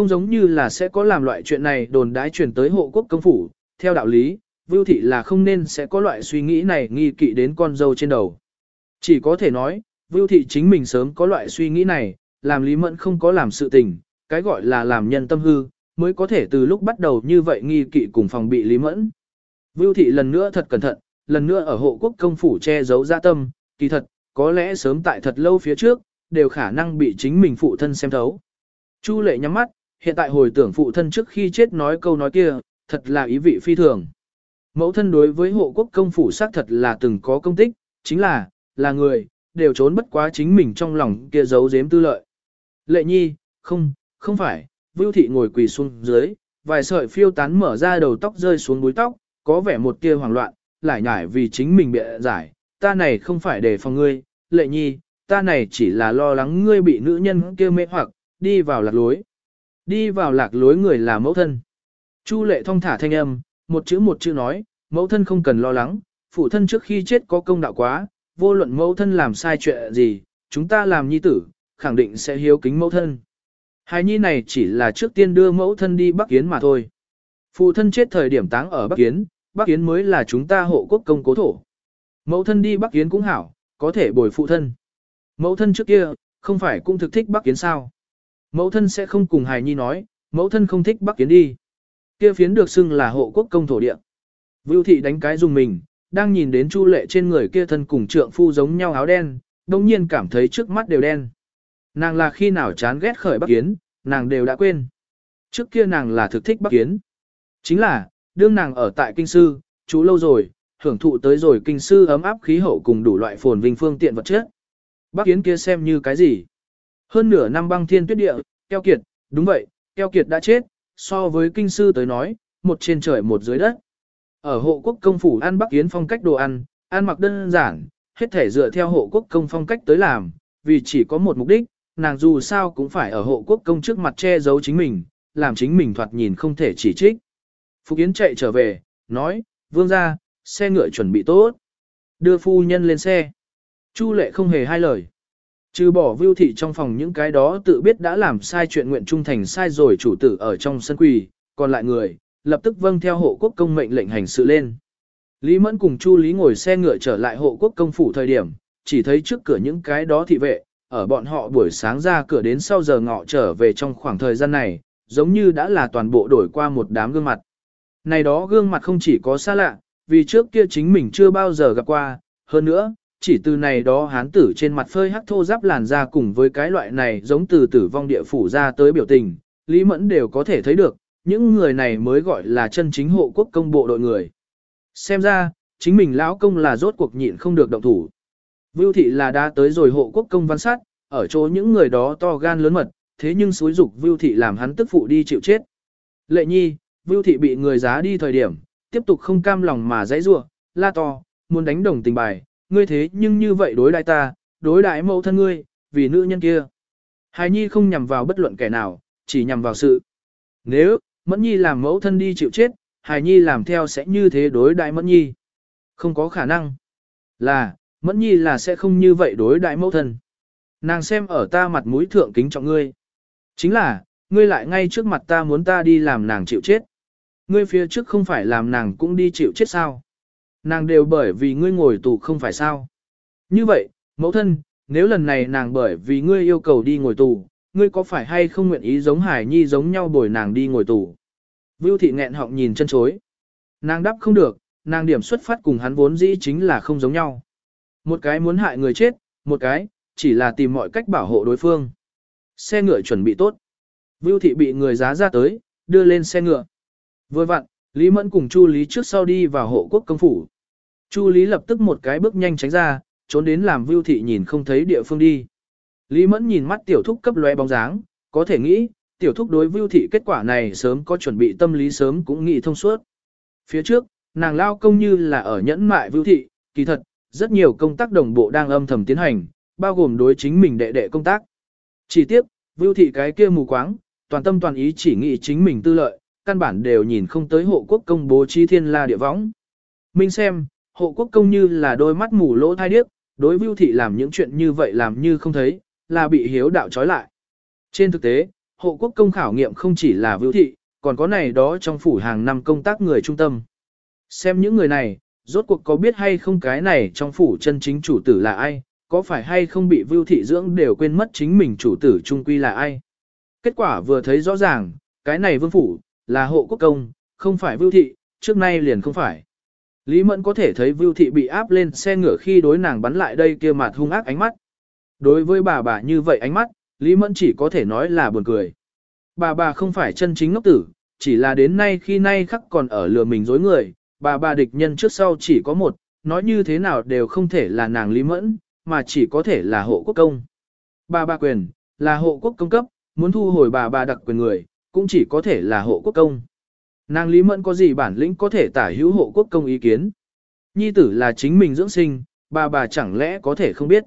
không giống như là sẽ có làm loại chuyện này đồn đái truyền tới hộ quốc công phủ, theo đạo lý, Vưu Thị là không nên sẽ có loại suy nghĩ này nghi kỵ đến con dâu trên đầu. Chỉ có thể nói, Vưu Thị chính mình sớm có loại suy nghĩ này, làm Lý Mẫn không có làm sự tình, cái gọi là làm nhân tâm hư, mới có thể từ lúc bắt đầu như vậy nghi kỵ cùng phòng bị Lý Mẫn. Vưu Thị lần nữa thật cẩn thận, lần nữa ở hộ quốc công phủ che giấu gia tâm, kỳ thật, có lẽ sớm tại thật lâu phía trước, đều khả năng bị chính mình phụ thân xem thấu. Chu lệ nhắm mắt, hiện tại hồi tưởng phụ thân trước khi chết nói câu nói kia, thật là ý vị phi thường. Mẫu thân đối với hộ quốc công phủ xác thật là từng có công tích, chính là, là người, đều trốn bất quá chính mình trong lòng kia giấu giếm tư lợi. Lệ nhi, không, không phải, Vưu Thị ngồi quỳ xuống dưới, vài sợi phiêu tán mở ra đầu tóc rơi xuống búi tóc, có vẻ một tia hoảng loạn, lại nhải vì chính mình bị giải, ta này không phải để phòng ngươi, lệ nhi, ta này chỉ là lo lắng ngươi bị nữ nhân kia mê hoặc, đi vào lạc lối. Đi vào lạc lối người là mẫu thân. Chu lệ thong thả thanh âm, một chữ một chữ nói, mẫu thân không cần lo lắng, phụ thân trước khi chết có công đạo quá, vô luận mẫu thân làm sai chuyện gì, chúng ta làm nhi tử, khẳng định sẽ hiếu kính mẫu thân. Hài nhi này chỉ là trước tiên đưa mẫu thân đi Bắc Kiến mà thôi. Phụ thân chết thời điểm táng ở Bắc Kiến, Bắc Kiến mới là chúng ta hộ quốc công cố thổ. Mẫu thân đi Bắc Kiến cũng hảo, có thể bồi phụ thân. Mẫu thân trước kia, không phải cũng thực thích Bắc Kiến sao. Mẫu thân sẽ không cùng hài nhi nói, mẫu thân không thích Bắc Kiến đi. Kia phiến được xưng là hộ quốc công thổ địa. Vưu thị đánh cái dùng mình, đang nhìn đến Chu Lệ trên người kia thân cùng trượng phu giống nhau áo đen, đồng nhiên cảm thấy trước mắt đều đen. Nàng là khi nào chán ghét khởi Bắc Kiến, nàng đều đã quên. Trước kia nàng là thực thích Bắc Kiến. Chính là, đương nàng ở tại kinh sư, chú lâu rồi, hưởng thụ tới rồi kinh sư ấm áp khí hậu cùng đủ loại phồn vinh phương tiện vật chất. Bắc Kiến kia xem như cái gì? Hơn nửa năm băng thiên tuyết địa, keo kiệt, đúng vậy, keo kiệt đã chết, so với kinh sư tới nói, một trên trời một dưới đất. Ở hộ quốc công phủ ăn Bắc Yến phong cách đồ ăn, ăn mặc đơn giản, hết thể dựa theo hộ quốc công phong cách tới làm, vì chỉ có một mục đích, nàng dù sao cũng phải ở hộ quốc công trước mặt che giấu chính mình, làm chính mình thoạt nhìn không thể chỉ trích. Phục Yến chạy trở về, nói, vương ra, xe ngựa chuẩn bị tốt. Đưa phu nhân lên xe. Chu lệ không hề hai lời. Trừ bỏ vưu thị trong phòng những cái đó tự biết đã làm sai chuyện nguyện trung thành sai rồi chủ tử ở trong sân quỳ, còn lại người, lập tức vâng theo hộ quốc công mệnh lệnh hành sự lên. Lý Mẫn cùng Chu Lý ngồi xe ngựa trở lại hộ quốc công phủ thời điểm, chỉ thấy trước cửa những cái đó thị vệ, ở bọn họ buổi sáng ra cửa đến sau giờ ngọ trở về trong khoảng thời gian này, giống như đã là toàn bộ đổi qua một đám gương mặt. Này đó gương mặt không chỉ có xa lạ, vì trước kia chính mình chưa bao giờ gặp qua, hơn nữa, chỉ từ này đó hán tử trên mặt phơi hắc thô giáp làn ra cùng với cái loại này giống từ tử vong địa phủ ra tới biểu tình, Lý Mẫn đều có thể thấy được, những người này mới gọi là chân chính hộ quốc công bộ đội người. Xem ra, chính mình lão công là rốt cuộc nhịn không được động thủ. Vưu thị là đã tới rồi hộ quốc công văn sát, ở chỗ những người đó to gan lớn mật, thế nhưng xúi dục Vưu thị làm hắn tức phụ đi chịu chết. Lệ nhi, Vưu thị bị người giá đi thời điểm, tiếp tục không cam lòng mà dãy rua, la to, muốn đánh đồng tình bài, ngươi thế nhưng như vậy đối đại ta, đối đại mẫu thân ngươi, vì nữ nhân kia. Hài nhi không nhằm vào bất luận kẻ nào, chỉ nhằm vào sự. Nếu, Mẫn Nhi làm mẫu thân đi chịu chết, Hài Nhi làm theo sẽ như thế đối đại Mẫn Nhi. Không có khả năng. Là, Mẫn Nhi là sẽ không như vậy đối đại mẫu thân. Nàng xem ở ta mặt mũi thượng kính trọng ngươi. Chính là, ngươi lại ngay trước mặt ta muốn ta đi làm nàng chịu chết. Ngươi phía trước không phải làm nàng cũng đi chịu chết sao. Nàng đều bởi vì ngươi ngồi tù không phải sao. Như vậy, mẫu thân, nếu lần này nàng bởi vì ngươi yêu cầu đi ngồi tù, ngươi có phải hay không nguyện ý giống Hải Nhi giống nhau bồi nàng đi ngồi tù? Vưu thị nghẹn họng nhìn chân chối. Nàng đáp không được, nàng điểm xuất phát cùng hắn vốn dĩ chính là không giống nhau. Một cái muốn hại người chết, một cái, chỉ là tìm mọi cách bảo hộ đối phương. Xe ngựa chuẩn bị tốt. Vưu thị bị người giá ra tới, đưa lên xe ngựa. Vừa vặn, Lý Mẫn cùng Chu Lý trước sau đi vào hộ quốc công phủ. Chu Lý lập tức một cái bước nhanh tránh ra, trốn đến làm Vưu thị nhìn không thấy địa phương đi. Lý Mẫn nhìn mắt tiểu thúc cấp lóe bóng dáng, có thể nghĩ, tiểu thúc đối vưu thị kết quả này sớm có chuẩn bị tâm lý sớm cũng nghĩ thông suốt. Phía trước, nàng lao công như là ở nhẫn mại vưu thị, kỳ thật, rất nhiều công tác đồng bộ đang âm thầm tiến hành, bao gồm đối chính mình đệ đệ công tác. Chỉ tiếp, vưu thị cái kia mù quáng, toàn tâm toàn ý chỉ nghĩ chính mình tư lợi, căn bản đều nhìn không tới hộ quốc công bố chi thiên la địa võng. Minh xem, hộ quốc công như là đôi mắt mù lỗ thai điếc, đối vưu thị làm những chuyện như vậy làm như không thấy, là bị hiếu đạo trói lại. Trên thực tế, hộ quốc công khảo nghiệm không chỉ là vưu thị, còn có này đó trong phủ hàng năm công tác người trung tâm. Xem những người này, rốt cuộc có biết hay không cái này trong phủ chân chính chủ tử là ai, có phải hay không bị vưu thị dưỡng đều quên mất chính mình chủ tử trung quy là ai. Kết quả vừa thấy rõ ràng, cái này vương phủ, là hộ quốc công, không phải vưu thị, trước nay liền không phải. Lý Mẫn có thể thấy vưu thị bị áp lên xe ngựa khi đối nàng bắn lại đây kia mặt hung ác ánh mắt. Đối với bà bà như vậy ánh mắt, Lý Mẫn chỉ có thể nói là buồn cười. Bà bà không phải chân chính ngốc tử, chỉ là đến nay khi nay khắc còn ở lừa mình dối người, bà bà địch nhân trước sau chỉ có một, nói như thế nào đều không thể là nàng Lý Mẫn, mà chỉ có thể là hộ quốc công. Bà bà quyền, là hộ quốc công cấp, muốn thu hồi bà bà đặc quyền người, cũng chỉ có thể là hộ quốc công. Nàng Lý Mẫn có gì bản lĩnh có thể tả hữu hộ quốc công ý kiến. Nhi tử là chính mình dưỡng sinh, bà bà chẳng lẽ có thể không biết.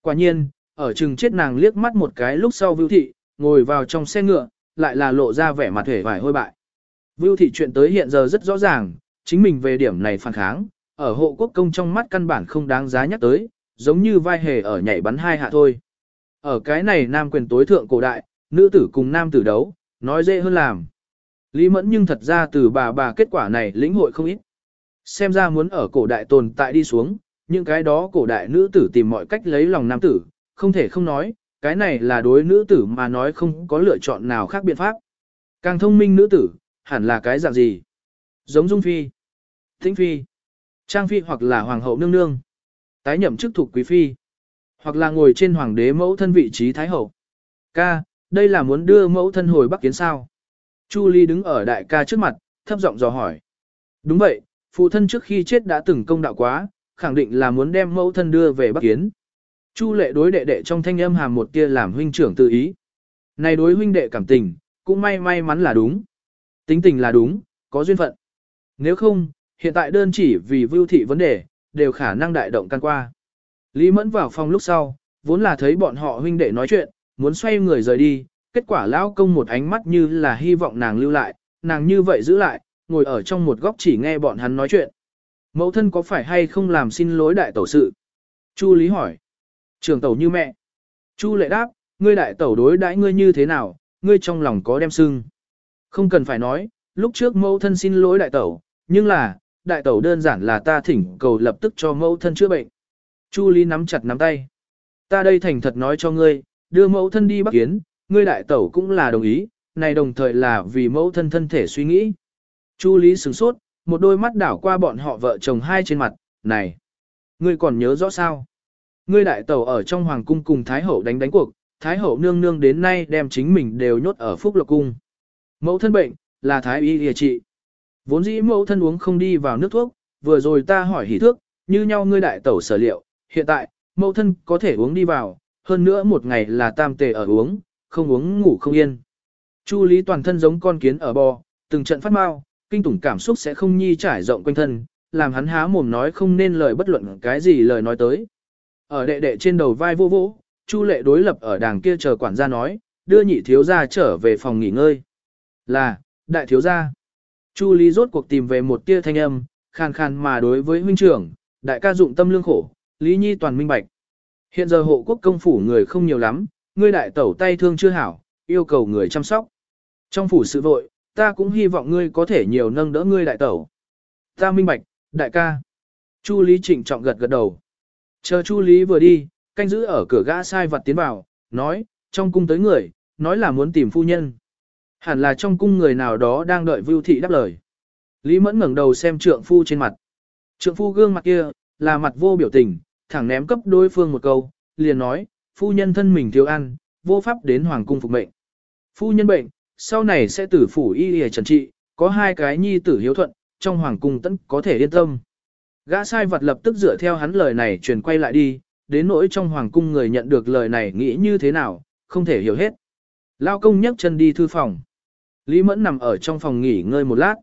Quả nhiên, ở chừng chết nàng liếc mắt một cái lúc sau vưu thị, ngồi vào trong xe ngựa, lại là lộ ra vẻ mặt hề vải hôi bại. Vưu thị chuyện tới hiện giờ rất rõ ràng, chính mình về điểm này phản kháng, ở hộ quốc công trong mắt căn bản không đáng giá nhắc tới, giống như vai hề ở nhảy bắn hai hạ thôi. Ở cái này nam quyền tối thượng cổ đại, nữ tử cùng nam tử đấu, nói dễ hơn làm. Lý Mẫn nhưng thật ra từ bà bà kết quả này lĩnh hội không ít. Xem ra muốn ở cổ đại tồn tại đi xuống, những cái đó cổ đại nữ tử tìm mọi cách lấy lòng nam tử, không thể không nói, cái này là đối nữ tử mà nói không có lựa chọn nào khác biện pháp. Càng thông minh nữ tử, hẳn là cái dạng gì? Giống Dung Phi, Thính Phi, Trang Phi hoặc là Hoàng hậu nương nương, tái nhậm chức thuộc quý phi, hoặc là ngồi trên hoàng đế mẫu thân vị trí thái hậu. Ca, đây là muốn đưa mẫu thân hồi Bắc Kiến sao? Chu Ly đứng ở đại ca trước mặt, thấp giọng dò hỏi. Đúng vậy, phụ thân trước khi chết đã từng công đạo quá, khẳng định là muốn đem mẫu thân đưa về Bắc Kiến. Chu lệ đối đệ đệ trong thanh âm hàm một tia làm huynh trưởng tự ý. Này đối huynh đệ cảm tình, cũng may may mắn là đúng. Tính tình là đúng, có duyên phận. Nếu không, hiện tại đơn chỉ vì vưu thị vấn đề, đều khả năng đại động can qua. Lý Mẫn vào phòng lúc sau, vốn là thấy bọn họ huynh đệ nói chuyện, muốn xoay người rời đi, kết quả lão công một ánh mắt như là hy vọng nàng lưu lại, nàng như vậy giữ lại, ngồi ở trong một góc chỉ nghe bọn hắn nói chuyện. Mẫu thân có phải hay không làm xin lỗi đại tẩu sự? Chu Lý hỏi. Trường tẩu như mẹ. Chu lệ đáp, ngươi đại tẩu đối đãi ngươi như thế nào, ngươi trong lòng có đem sưng. Không cần phải nói, lúc trước mẫu thân xin lỗi đại tẩu, nhưng là, đại tẩu đơn giản là ta thỉnh cầu lập tức cho mẫu thân chữa bệnh. Chu Lý nắm chặt nắm tay. Ta đây thành thật nói cho ngươi, đưa mẫu thân đi bắc kiến, ngươi đại tẩu cũng là đồng ý, này đồng thời là vì mẫu thân thân thể suy nghĩ. Chu Lý sửng sốt, một đôi mắt đảo qua bọn họ vợ chồng hai trên mặt, này, ngươi còn nhớ rõ sao? Ngươi đại tẩu ở trong hoàng cung cùng Thái Hậu đánh đánh cuộc, Thái Hậu nương nương đến nay đem chính mình đều nhốt ở Phúc Lộc Cung. Mẫu thân bệnh, là Thái Y địa trị. Vốn dĩ mẫu thân uống không đi vào nước thuốc, vừa rồi ta hỏi hỉ thước, như nhau ngươi đại tẩu sở liệu, hiện tại, mẫu thân có thể uống đi vào, hơn nữa một ngày là tam tề ở uống, không uống ngủ không yên. Chu Lý toàn thân giống con kiến ở bò, từng trận phát mau, kinh tủng cảm xúc sẽ không nhi trải rộng quanh thân, làm hắn há mồm nói không nên lời bất luận cái gì lời nói tới. Ở đệ đệ trên đầu vai vô vỗ, Chu Lệ đối lập ở đàng kia chờ quản gia nói, đưa nhị thiếu gia trở về phòng nghỉ ngơi. Là, đại thiếu gia. Chu Lý rốt cuộc tìm về một tia thanh âm, khàn khàn mà đối với huynh trưởng, đại ca dụng tâm lương khổ, Lý Nhi toàn minh bạch. Hiện giờ hộ quốc công phủ người không nhiều lắm, ngươi đại tẩu tay thương chưa hảo, yêu cầu người chăm sóc. Trong phủ sự vội, ta cũng hy vọng ngươi có thể nhiều nâng đỡ ngươi đại tẩu. Ta minh bạch, đại ca. Chu Lý trịnh trọng gật gật đầu. Chờ Chu Lý vừa đi, canh giữ ở cửa gã sai vật tiến vào, nói, trong cung tới người, nói là muốn tìm phu nhân. Hẳn là trong cung người nào đó đang đợi Vưu Thị đáp lời. Lý Mẫn ngẩng đầu xem trượng phu trên mặt. Trượng phu gương mặt kia, là mặt vô biểu tình, thẳng ném cấp đối phương một câu, liền nói, phu nhân thân mình thiếu ăn, vô pháp đến hoàng cung phục mệnh. Phu nhân bệnh, sau này sẽ tử phủ y y trần trị, có hai cái nhi tử hiếu thuận, trong hoàng cung tẫn có thể yên tâm. Gã sai vật lập tức dựa theo hắn lời này truyền quay lại đi, đến nỗi trong hoàng cung người nhận được lời này nghĩ như thế nào, không thể hiểu hết. Lao công nhấc chân đi thư phòng. Lý Mẫn nằm ở trong phòng nghỉ ngơi một lát.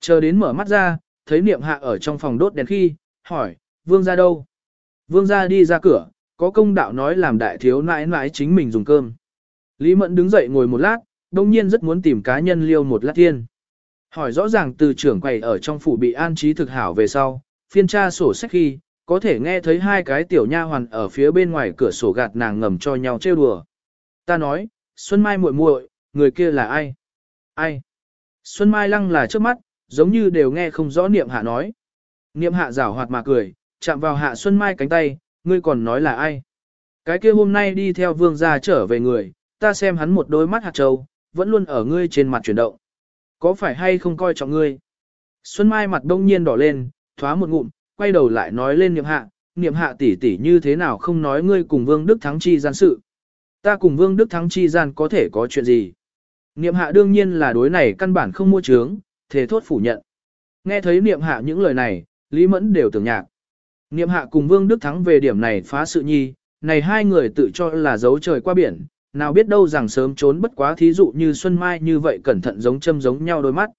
Chờ đến mở mắt ra, thấy niệm hạ ở trong phòng đốt đèn khi, hỏi, vương ra đâu? Vương gia đi ra cửa, có công đạo nói làm đại thiếu nãi nãi chính mình dùng cơm. Lý Mẫn đứng dậy ngồi một lát, đông nhiên rất muốn tìm cá nhân liêu một lát thiên. Hỏi rõ ràng từ trưởng quầy ở trong phủ bị an trí thực hảo về sau, phiên tra sổ sách khi, có thể nghe thấy hai cái tiểu nha hoàn ở phía bên ngoài cửa sổ gạt nàng ngầm cho nhau trêu đùa. Ta nói, Xuân Mai muội muội, người kia là ai? Ai? Xuân Mai lăng là trước mắt, giống như đều nghe không rõ niệm hạ nói. Niệm hạ rảo hoạt mà cười, chạm vào hạ Xuân Mai cánh tay, ngươi còn nói là ai? Cái kia hôm nay đi theo vương gia trở về người, ta xem hắn một đôi mắt hạt trâu, vẫn luôn ở ngươi trên mặt chuyển động. Có phải hay không coi trọng ngươi? Xuân Mai mặt đông nhiên đỏ lên, thoá một ngụm, quay đầu lại nói lên niệm hạ, niệm hạ tỷ tỷ như thế nào không nói ngươi cùng Vương Đức Thắng chi gian sự. Ta cùng Vương Đức Thắng chi gian có thể có chuyện gì? Niệm hạ đương nhiên là đối này căn bản không mua trướng, thế thốt phủ nhận. Nghe thấy niệm hạ những lời này, Lý Mẫn đều tưởng nhạc. Niệm hạ cùng Vương Đức Thắng về điểm này phá sự nhi, này hai người tự cho là giấu trời qua biển, nào biết đâu rằng sớm trốn bất quá thí dụ như Xuân Mai như vậy cẩn thận giống châm giống nhau đôi mắt.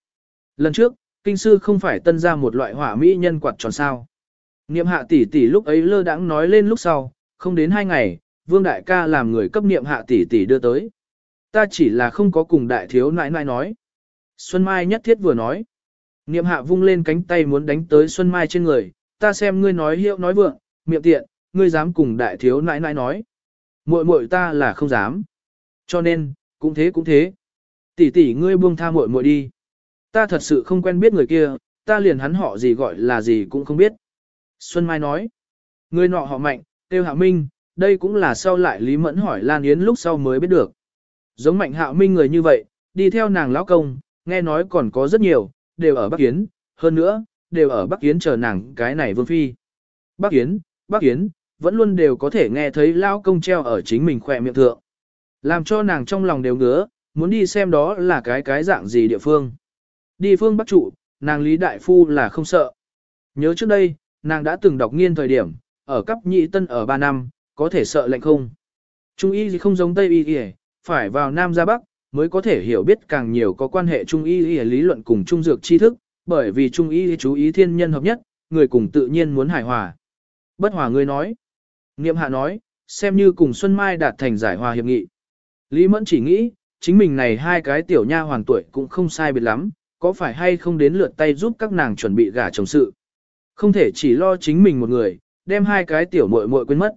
Lần trước, kinh sư không phải tân ra một loại hỏa mỹ nhân quạt tròn sao. Niệm hạ tỷ tỷ lúc ấy lơ đãng nói lên lúc sau, không đến hai ngày, vương đại ca làm người cấp niệm hạ tỷ tỷ đưa tới. Ta chỉ là không có cùng đại thiếu nãi nãi nói. Xuân Mai nhất thiết vừa nói. Niệm hạ vung lên cánh tay muốn đánh tới Xuân Mai trên người, ta xem ngươi nói hiệu nói vượng, miệng tiện, ngươi dám cùng đại thiếu nãi nãi nói. muội muội ta là không dám. Cho nên, cũng thế cũng thế. Tỷ tỷ ngươi buông tha muội muội đi. Ta thật sự không quen biết người kia, ta liền hắn họ gì gọi là gì cũng không biết. Xuân Mai nói, người nọ họ mạnh, tiêu hạ minh, đây cũng là sau lại Lý Mẫn hỏi Lan Yến lúc sau mới biết được. Giống mạnh hạ minh người như vậy, đi theo nàng lão công, nghe nói còn có rất nhiều, đều ở Bắc Yến, hơn nữa, đều ở Bắc Yến chờ nàng cái này vương phi. Bắc Yến, Bắc Yến, vẫn luôn đều có thể nghe thấy lão công treo ở chính mình khỏe miệng thượng. Làm cho nàng trong lòng đều ngứa, muốn đi xem đó là cái cái dạng gì địa phương. Đi phương Bắc trụ, nàng Lý Đại Phu là không sợ. Nhớ trước đây, nàng đã từng đọc nghiên thời điểm, ở cấp nhị tân ở 3 năm, có thể sợ lạnh không. Trung y gì không giống Tây y gì, phải vào Nam ra Bắc, mới có thể hiểu biết càng nhiều có quan hệ Trung y y lý luận cùng Trung dược tri thức, bởi vì Trung ý chú ý thiên nhân hợp nhất, người cùng tự nhiên muốn hài hòa. Bất hòa người nói. Niệm hạ nói, xem như cùng Xuân Mai đạt thành giải hòa hiệp nghị. Lý Mẫn chỉ nghĩ, chính mình này hai cái tiểu nha hoàng tuổi cũng không sai biệt lắm, có phải hay không đến lượt tay giúp các nàng chuẩn bị gả chồng sự. Không thể chỉ lo chính mình một người, đem hai cái tiểu muội muội quên mất.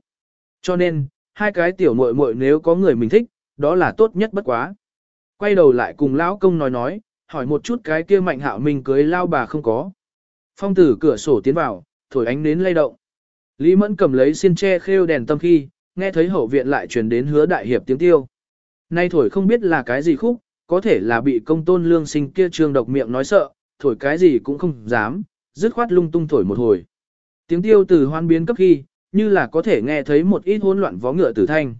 Cho nên, hai cái tiểu muội muội nếu có người mình thích, đó là tốt nhất bất quá. Quay đầu lại cùng lão công nói nói, hỏi một chút cái kia mạnh hạo mình cưới lao bà không có. Phong tử cửa sổ tiến vào, thổi ánh nến lay động. Lý Mẫn cầm lấy xiên tre khêu đèn tâm khi, nghe thấy hậu viện lại truyền đến hứa đại hiệp tiếng tiêu. Nay thổi không biết là cái gì khúc, có thể là bị công tôn lương sinh kia trương độc miệng nói sợ, thổi cái gì cũng không dám, dứt khoát lung tung thổi một hồi. Tiếng tiêu từ hoan biến cấp khi, như là có thể nghe thấy một ít hỗn loạn vó ngựa tử thanh.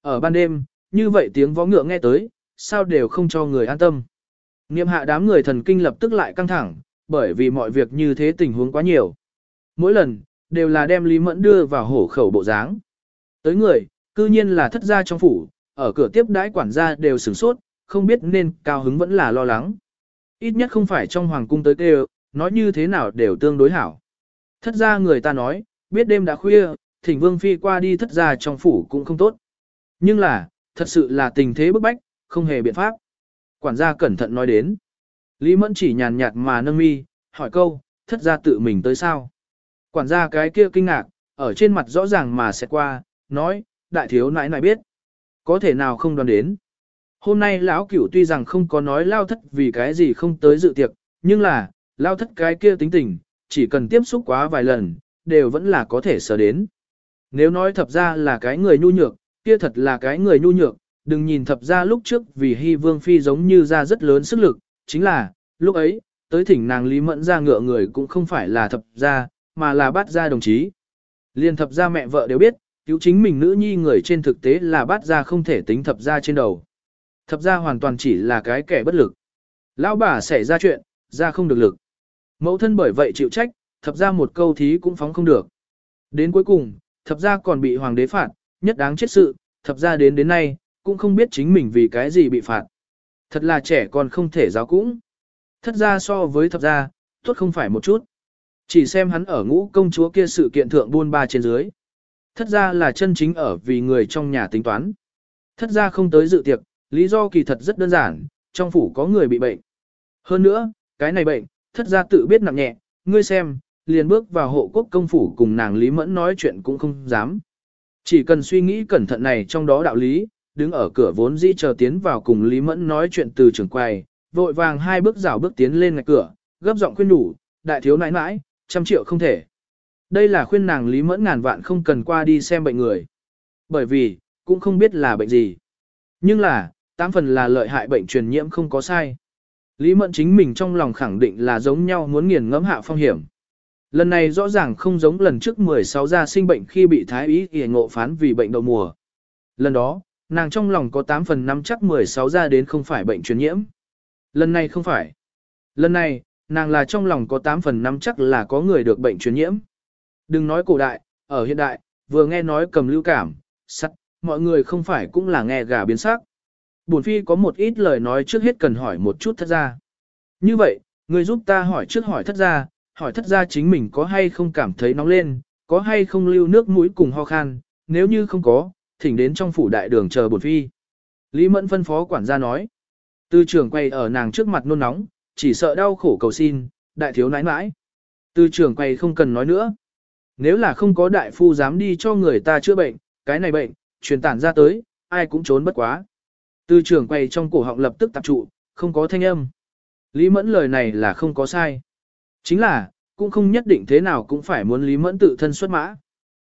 Ở ban đêm, như vậy tiếng vó ngựa nghe tới, sao đều không cho người an tâm. Niệm hạ đám người thần kinh lập tức lại căng thẳng, bởi vì mọi việc như thế tình huống quá nhiều. Mỗi lần, đều là đem Lý Mẫn đưa vào hổ khẩu bộ dáng. Tới người, cư nhiên là thất gia trong phủ, ở cửa tiếp đãi quản gia đều sửng sốt, không biết nên cao hứng vẫn là lo lắng. Ít nhất không phải trong hoàng cung tới kêu, nói như thế nào đều tương đối hảo. Thất gia người ta nói, biết đêm đã khuya, thỉnh vương phi qua đi thất gia trong phủ cũng không tốt. Nhưng là, thật sự là tình thế bức bách, không hề biện pháp. Quản gia cẩn thận nói đến. Lý Mẫn chỉ nhàn nhạt mà nâng mi, hỏi câu, thất gia tự mình tới sao? Quản gia cái kia kinh ngạc, ở trên mặt rõ ràng mà sẽ qua, nói, đại thiếu nãi nãi biết. Có thể nào không đoán đến. Hôm nay lão cửu tuy rằng không có nói lao thất vì cái gì không tới dự tiệc, nhưng là, lao thất cái kia tính tình, chỉ cần tiếp xúc quá vài lần, đều vẫn là có thể sở đến. Nếu nói thập ra là cái người nhu nhược, kia thật là cái người nhu nhược, đừng nhìn thập ra lúc trước vì hy vương phi giống như ra rất lớn sức lực, chính là, lúc ấy, tới thỉnh nàng Lý Mẫn ra ngựa người cũng không phải là thập ra, mà là bát ra đồng chí. Liên thập ra mẹ vợ đều biết, cứu chính mình nữ nhi người trên thực tế là bát ra không thể tính thập ra trên đầu. Thập ra hoàn toàn chỉ là cái kẻ bất lực. Lão bà xảy ra chuyện, ra không được lực. Mẫu thân bởi vậy chịu trách, thập ra một câu thí cũng phóng không được. Đến cuối cùng, thập ra còn bị hoàng đế phạt, nhất đáng chết sự, thập ra đến đến nay, cũng không biết chính mình vì cái gì bị phạt. Thật là trẻ còn không thể giáo cũng. Thất ra so với thập ra, tốt không phải một chút. Chỉ xem hắn ở ngũ công chúa kia sự kiện thượng buôn ba trên dưới. Thất ra là chân chính ở vì người trong nhà tính toán. Thất ra không tới dự tiệc, lý do kỳ thật rất đơn giản, trong phủ có người bị bệnh. Hơn nữa, cái này bệnh, thất ra tự biết nặng nhẹ, ngươi xem, liền bước vào hộ quốc công phủ cùng nàng Lý Mẫn nói chuyện cũng không dám. Chỉ cần suy nghĩ cẩn thận này trong đó đạo lý, đứng ở cửa vốn dĩ chờ tiến vào cùng Lý Mẫn nói chuyện từ trường quầy, vội vàng hai bước rảo bước tiến lên ngạch cửa, gấp giọng khuyên nhủ, đại thiếu nãi nãi, trăm triệu không thể. Đây là khuyên nàng Lý Mẫn ngàn vạn không cần qua đi xem bệnh người. Bởi vì, cũng không biết là bệnh gì. Nhưng là, tám phần là lợi hại bệnh truyền nhiễm không có sai. Lý Mẫn chính mình trong lòng khẳng định là giống nhau muốn nghiền ngẫm hạ phong hiểm. Lần này rõ ràng không giống lần trước 16 gia sinh bệnh khi bị thái ý kỳ ngộ phán vì bệnh đậu mùa. Lần đó, nàng trong lòng có 8 phần 5 chắc 16 gia đến không phải bệnh truyền nhiễm. Lần này không phải. Lần này, nàng là trong lòng có 8 phần 5 chắc là có người được bệnh truyền nhiễm. Đừng nói cổ đại, ở hiện đại, vừa nghe nói cầm lưu cảm, sắt, mọi người không phải cũng là nghe gà biến sắc. Bổn phi có một ít lời nói trước hết cần hỏi một chút thất ra. Như vậy, người giúp ta hỏi trước hỏi thất ra, hỏi thất ra chính mình có hay không cảm thấy nóng lên, có hay không lưu nước mũi cùng ho khan, nếu như không có, thỉnh đến trong phủ đại đường chờ bổn phi. Lý Mẫn phân phó quản gia nói. Tư trưởng quay ở nàng trước mặt nôn nóng, chỉ sợ đau khổ cầu xin, đại thiếu nãi nãi. Tư trưởng quay không cần nói nữa. Nếu là không có đại phu dám đi cho người ta chữa bệnh, cái này bệnh, truyền tản ra tới, ai cũng trốn bất quá. Tư trưởng quay trong cổ họng lập tức tập trụ, không có thanh âm. Lý Mẫn lời này là không có sai. Chính là, cũng không nhất định thế nào cũng phải muốn Lý Mẫn tự thân xuất mã.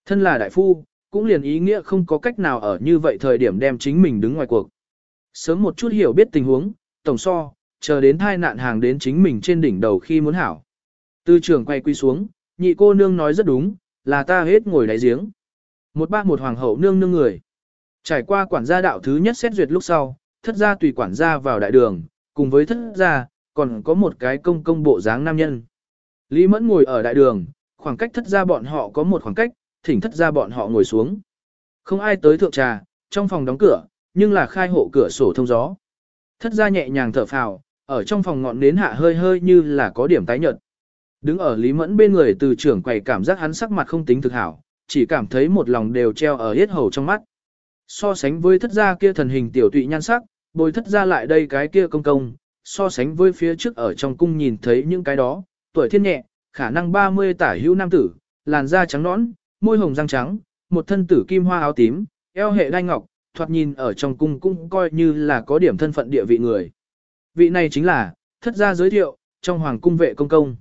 Thân là đại phu, cũng liền ý nghĩa không có cách nào ở như vậy thời điểm đem chính mình đứng ngoài cuộc. Sớm một chút hiểu biết tình huống, tổng so, chờ đến thai nạn hàng đến chính mình trên đỉnh đầu khi muốn hảo. Tư trưởng quay quy xuống, nhị cô nương nói rất đúng, là ta hết ngồi đáy giếng. Một ba một hoàng hậu nương nương người. Trải qua quản gia đạo thứ nhất xét duyệt lúc sau, thất gia tùy quản gia vào đại đường, cùng với thất gia, còn có một cái công công bộ dáng nam nhân. Lý Mẫn ngồi ở đại đường, khoảng cách thất gia bọn họ có một khoảng cách, thỉnh thất gia bọn họ ngồi xuống. Không ai tới thượng trà, trong phòng đóng cửa, nhưng là khai hộ cửa sổ thông gió. Thất gia nhẹ nhàng thở phào, ở trong phòng ngọn nến hạ hơi hơi như là có điểm tái nhợt. Đứng ở Lý Mẫn bên người từ trưởng quầy cảm giác hắn sắc mặt không tính thực hảo, chỉ cảm thấy một lòng đều treo ở hết hầu trong mắt. So sánh với thất gia kia thần hình tiểu tụy nhan sắc, bồi thất gia lại đây cái kia công công, so sánh với phía trước ở trong cung nhìn thấy những cái đó, tuổi thiên nhẹ, khả năng 30 tả hữu nam tử, làn da trắng nõn, môi hồng răng trắng, một thân tử kim hoa áo tím, eo hệ đai ngọc, thoạt nhìn ở trong cung cũng coi như là có điểm thân phận địa vị người. Vị này chính là, thất gia giới thiệu, trong hoàng cung vệ công công.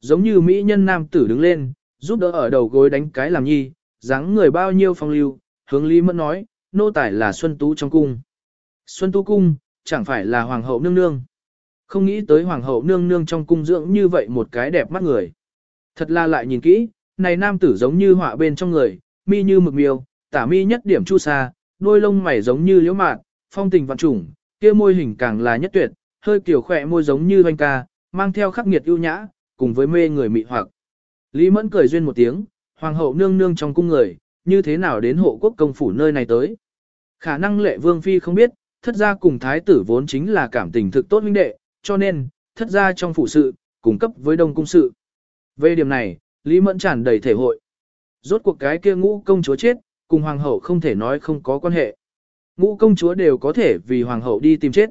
Giống như mỹ nhân nam tử đứng lên, giúp đỡ ở đầu gối đánh cái làm nhi, dáng người bao nhiêu phong lưu, hướng Lý Mẫn nói, nô tài là Xuân Tú trong cung. Xuân Tú cung, chẳng phải là hoàng hậu nương nương. Không nghĩ tới hoàng hậu nương nương trong cung dưỡng như vậy một cái đẹp mắt người. Thật là lại nhìn kỹ, này nam tử giống như họa bên trong người, mi như mực miêu, tả mi nhất điểm chu sa, đôi lông mày giống như liễu mạn, phong tình vạn trùng, kia môi hình càng là nhất tuyệt, hơi kiểu khỏe môi giống như hoanh ca, mang theo khắc nghiệt ưu nhã, cùng với mê người mị hoặc. Lý Mẫn cười duyên một tiếng, hoàng hậu nương nương trong cung người, như thế nào đến hộ quốc công phủ nơi này tới. Khả năng lệ vương phi không biết, thất gia cùng thái tử vốn chính là cảm tình thực tốt huynh đệ, cho nên, thất gia trong phụ sự, cung cấp với đông cung sự. Về điểm này, Lý Mẫn tràn đầy thể hội. Rốt cuộc cái kia ngũ công chúa chết, cùng hoàng hậu không thể nói không có quan hệ. Ngũ công chúa đều có thể vì hoàng hậu đi tìm chết.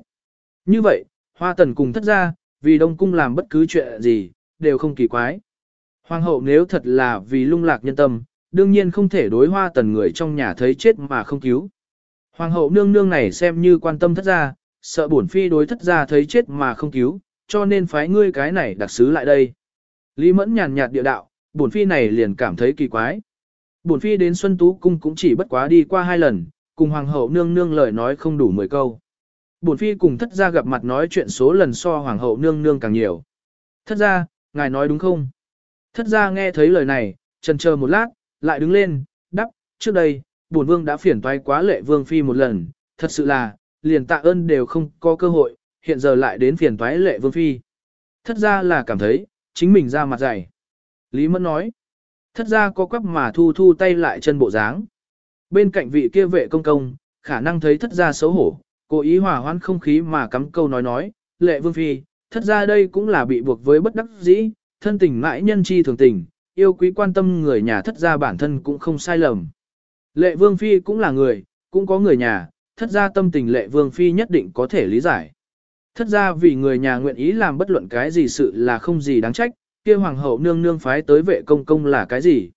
Như vậy, hoa tần cùng thất gia, vì đông cung làm bất cứ chuyện gì, đều không kỳ quái. Hoàng hậu nếu thật là vì lung lạc nhân tâm, đương nhiên không thể đối hoa tần người trong nhà thấy chết mà không cứu. Hoàng hậu nương nương này xem như quan tâm thất gia, sợ bổn phi đối thất gia thấy chết mà không cứu, cho nên phái ngươi cái này đặc sứ lại đây. Lý mẫn nhàn nhạt địa đạo, bổn phi này liền cảm thấy kỳ quái. Bổn phi đến Xuân Tú cung cũng chỉ bất quá đi qua hai lần, cùng hoàng hậu nương nương lời nói không đủ 10 câu. Bổn phi cùng thất gia gặp mặt nói chuyện số lần so hoàng hậu nương nương càng nhiều. Thất gia, ngài nói đúng không? Thất gia nghe thấy lời này, chần chờ một lát, lại đứng lên, đắp, trước đây, bổn vương đã phiền toái quá lệ vương phi một lần, thật sự là, liền tạ ơn đều không có cơ hội, hiện giờ lại đến phiền toái lệ vương phi. Thất gia là cảm thấy, chính mình ra mặt dày. Lý Mẫn nói, thất gia có quắp mà thu thu tay lại chân bộ dáng. Bên cạnh vị kia vệ công công, khả năng thấy thất gia xấu hổ, cố ý hòa hoãn không khí mà cắm câu nói nói, lệ vương phi, thất gia đây cũng là bị buộc với bất đắc dĩ, thân tình mãi nhân chi thường tình, yêu quý quan tâm người nhà thất gia bản thân cũng không sai lầm. Lệ vương phi cũng là người, cũng có người nhà, thất gia tâm tình lệ vương phi nhất định có thể lý giải. Thất gia vì người nhà nguyện ý làm bất luận cái gì sự là không gì đáng trách, kia hoàng hậu nương nương phái tới vệ công công là cái gì.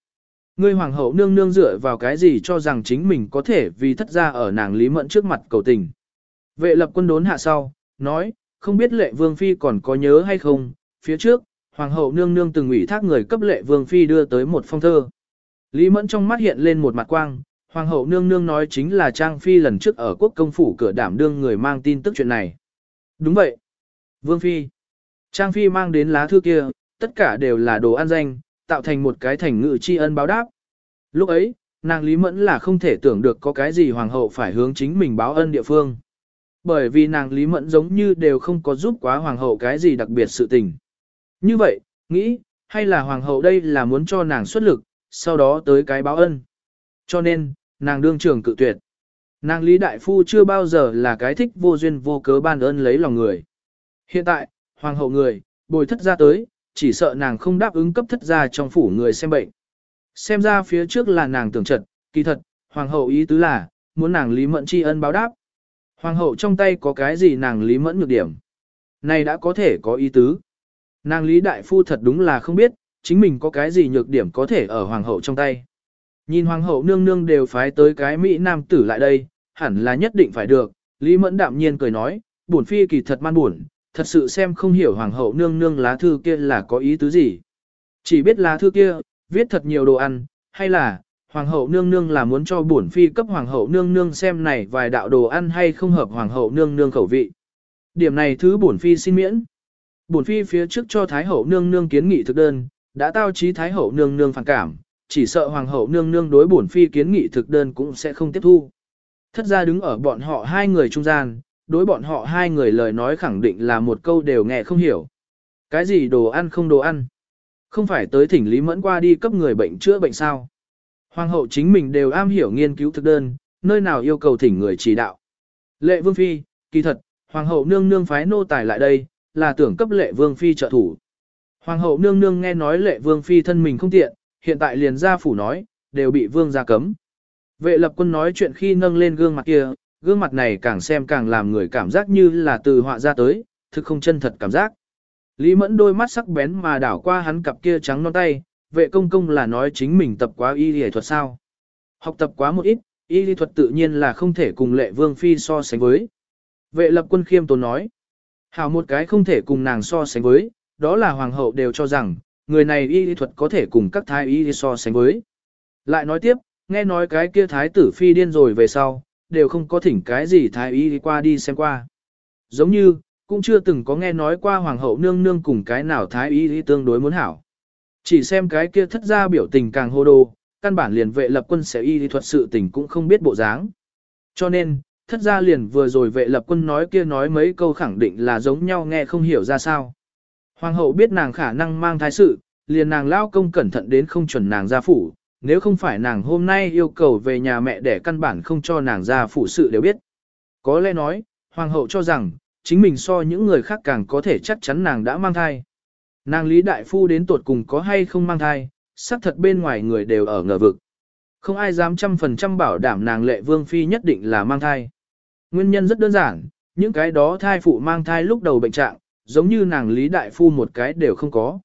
Ngươi hoàng hậu nương nương dựa vào cái gì cho rằng chính mình có thể vì thất gia ở nàng Lý Mẫn trước mặt cầu tình. Vệ lập quân đốn hạ sau, nói, không biết lệ vương phi còn có nhớ hay không, phía trước, hoàng hậu nương nương từng ủy thác người cấp lệ vương phi đưa tới một phong thơ. Lý Mẫn trong mắt hiện lên một mặt quang, hoàng hậu nương nương nói chính là Trang Phi lần trước ở quốc công phủ cửa đảm đương người mang tin tức chuyện này. Đúng vậy. Vương Phi. Trang Phi mang đến lá thư kia, tất cả đều là đồ ăn danh, tạo thành một cái thành ngự tri ân báo đáp. Lúc ấy, nàng Lý Mẫn là không thể tưởng được có cái gì hoàng hậu phải hướng chính mình báo ân địa phương. Bởi vì nàng Lý Mẫn giống như đều không có giúp quá hoàng hậu cái gì đặc biệt sự tình. Như vậy, nghĩ, hay là hoàng hậu đây là muốn cho nàng xuất lực, sau đó tới cái báo ân. Cho nên, nàng đương trường cự tuyệt. Nàng Lý Đại Phu chưa bao giờ là cái thích vô duyên vô cớ ban ơn lấy lòng người. Hiện tại, hoàng hậu người, bồi thất ra tới, chỉ sợ nàng không đáp ứng cấp thất ra trong phủ người xem bệnh. Xem ra phía trước là nàng tưởng trật, kỳ thật, hoàng hậu ý tứ là, muốn nàng Lý Mẫn tri ân báo đáp. Hoàng hậu trong tay có cái gì nàng Lý Mẫn nhược điểm. Này đã có thể có ý tứ. Nàng Lý Đại Phu thật đúng là không biết, chính mình có cái gì nhược điểm có thể ở hoàng hậu trong tay. Nhìn hoàng hậu nương nương đều phái tới cái Mỹ Nam tử lại đây, hẳn là nhất định phải được. Lý Mẫn đạm nhiên cười nói, buồn phi kỳ thật man buồn, thật sự xem không hiểu hoàng hậu nương nương lá thư kia là có ý tứ gì. Chỉ biết lá thư kia, viết thật nhiều đồ ăn, hay là, hoàng hậu nương nương là muốn cho bổn phi cấp hoàng hậu nương nương xem này vài đạo đồ ăn hay không hợp hoàng hậu nương nương khẩu vị. Điểm này thứ bổn phi xin miễn. Bổn phi phía trước cho thái hậu nương nương kiến nghị thực đơn, đã tao trí thái hậu nương nương phản cảm, chỉ sợ hoàng hậu nương nương đối bổn phi kiến nghị thực đơn cũng sẽ không tiếp thu. Thất ra đứng ở bọn họ hai người trung gian, đối bọn họ hai người lời nói khẳng định là một câu đều nghe không hiểu. Cái gì đồ ăn không đồ ăn? Không phải tới thỉnh Lý Mẫn qua đi cấp người bệnh chữa bệnh sao? Hoàng hậu chính mình đều am hiểu nghiên cứu thực đơn, nơi nào yêu cầu thỉnh người chỉ đạo. Lệ Vương Phi, kỳ thật, Hoàng hậu nương nương phái nô tài lại đây, là tưởng cấp Lệ Vương Phi trợ thủ. Hoàng hậu nương nương nghe nói Lệ Vương Phi thân mình không tiện, hiện tại liền ra phủ nói, đều bị Vương ra cấm. Vệ lập quân nói chuyện khi nâng lên gương mặt kia, gương mặt này càng xem càng làm người cảm giác như là từ họa ra tới, thực không chân thật cảm giác. Lý Mẫn đôi mắt sắc bén mà đảo qua hắn cặp kia trắng non tay, vệ công công là nói chính mình tập quá y lý thuật sao. Học tập quá một ít, y lý thuật tự nhiên là không thể cùng lệ vương phi so sánh với. Vệ lập quân khiêm tốn nói, hảo một cái không thể cùng nàng so sánh với, đó là hoàng hậu đều cho rằng, người này y lý thuật có thể cùng các thái y so sánh với. Lại nói tiếp, nghe nói cái kia thái tử phi điên rồi về sau, đều không có thỉnh cái gì thái y qua đi xem qua. Giống như, cũng chưa từng có nghe nói qua hoàng hậu nương nương cùng cái nào thái y tương đối muốn hảo. Chỉ xem cái kia thất gia biểu tình càng hô đồ, căn bản liền vệ lập quân sẽ y lý thuật sự tình cũng không biết bộ dáng. Cho nên, thất gia liền vừa rồi vệ lập quân nói kia nói mấy câu khẳng định là giống nhau nghe không hiểu ra sao. Hoàng hậu biết nàng khả năng mang thái sự, liền nàng lao công cẩn thận đến không chuẩn nàng ra phủ, nếu không phải nàng hôm nay yêu cầu về nhà mẹ để căn bản không cho nàng ra phụ sự đều biết. Có lẽ nói, hoàng hậu cho rằng, chính mình so những người khác càng có thể chắc chắn nàng đã mang thai. Nàng Lý Đại Phu đến tuột cùng có hay không mang thai, xác thật bên ngoài người đều ở ngờ vực. Không ai dám trăm phần trăm bảo đảm nàng lệ vương phi nhất định là mang thai. Nguyên nhân rất đơn giản, những cái đó thai phụ mang thai lúc đầu bệnh trạng, giống như nàng Lý Đại Phu một cái đều không có.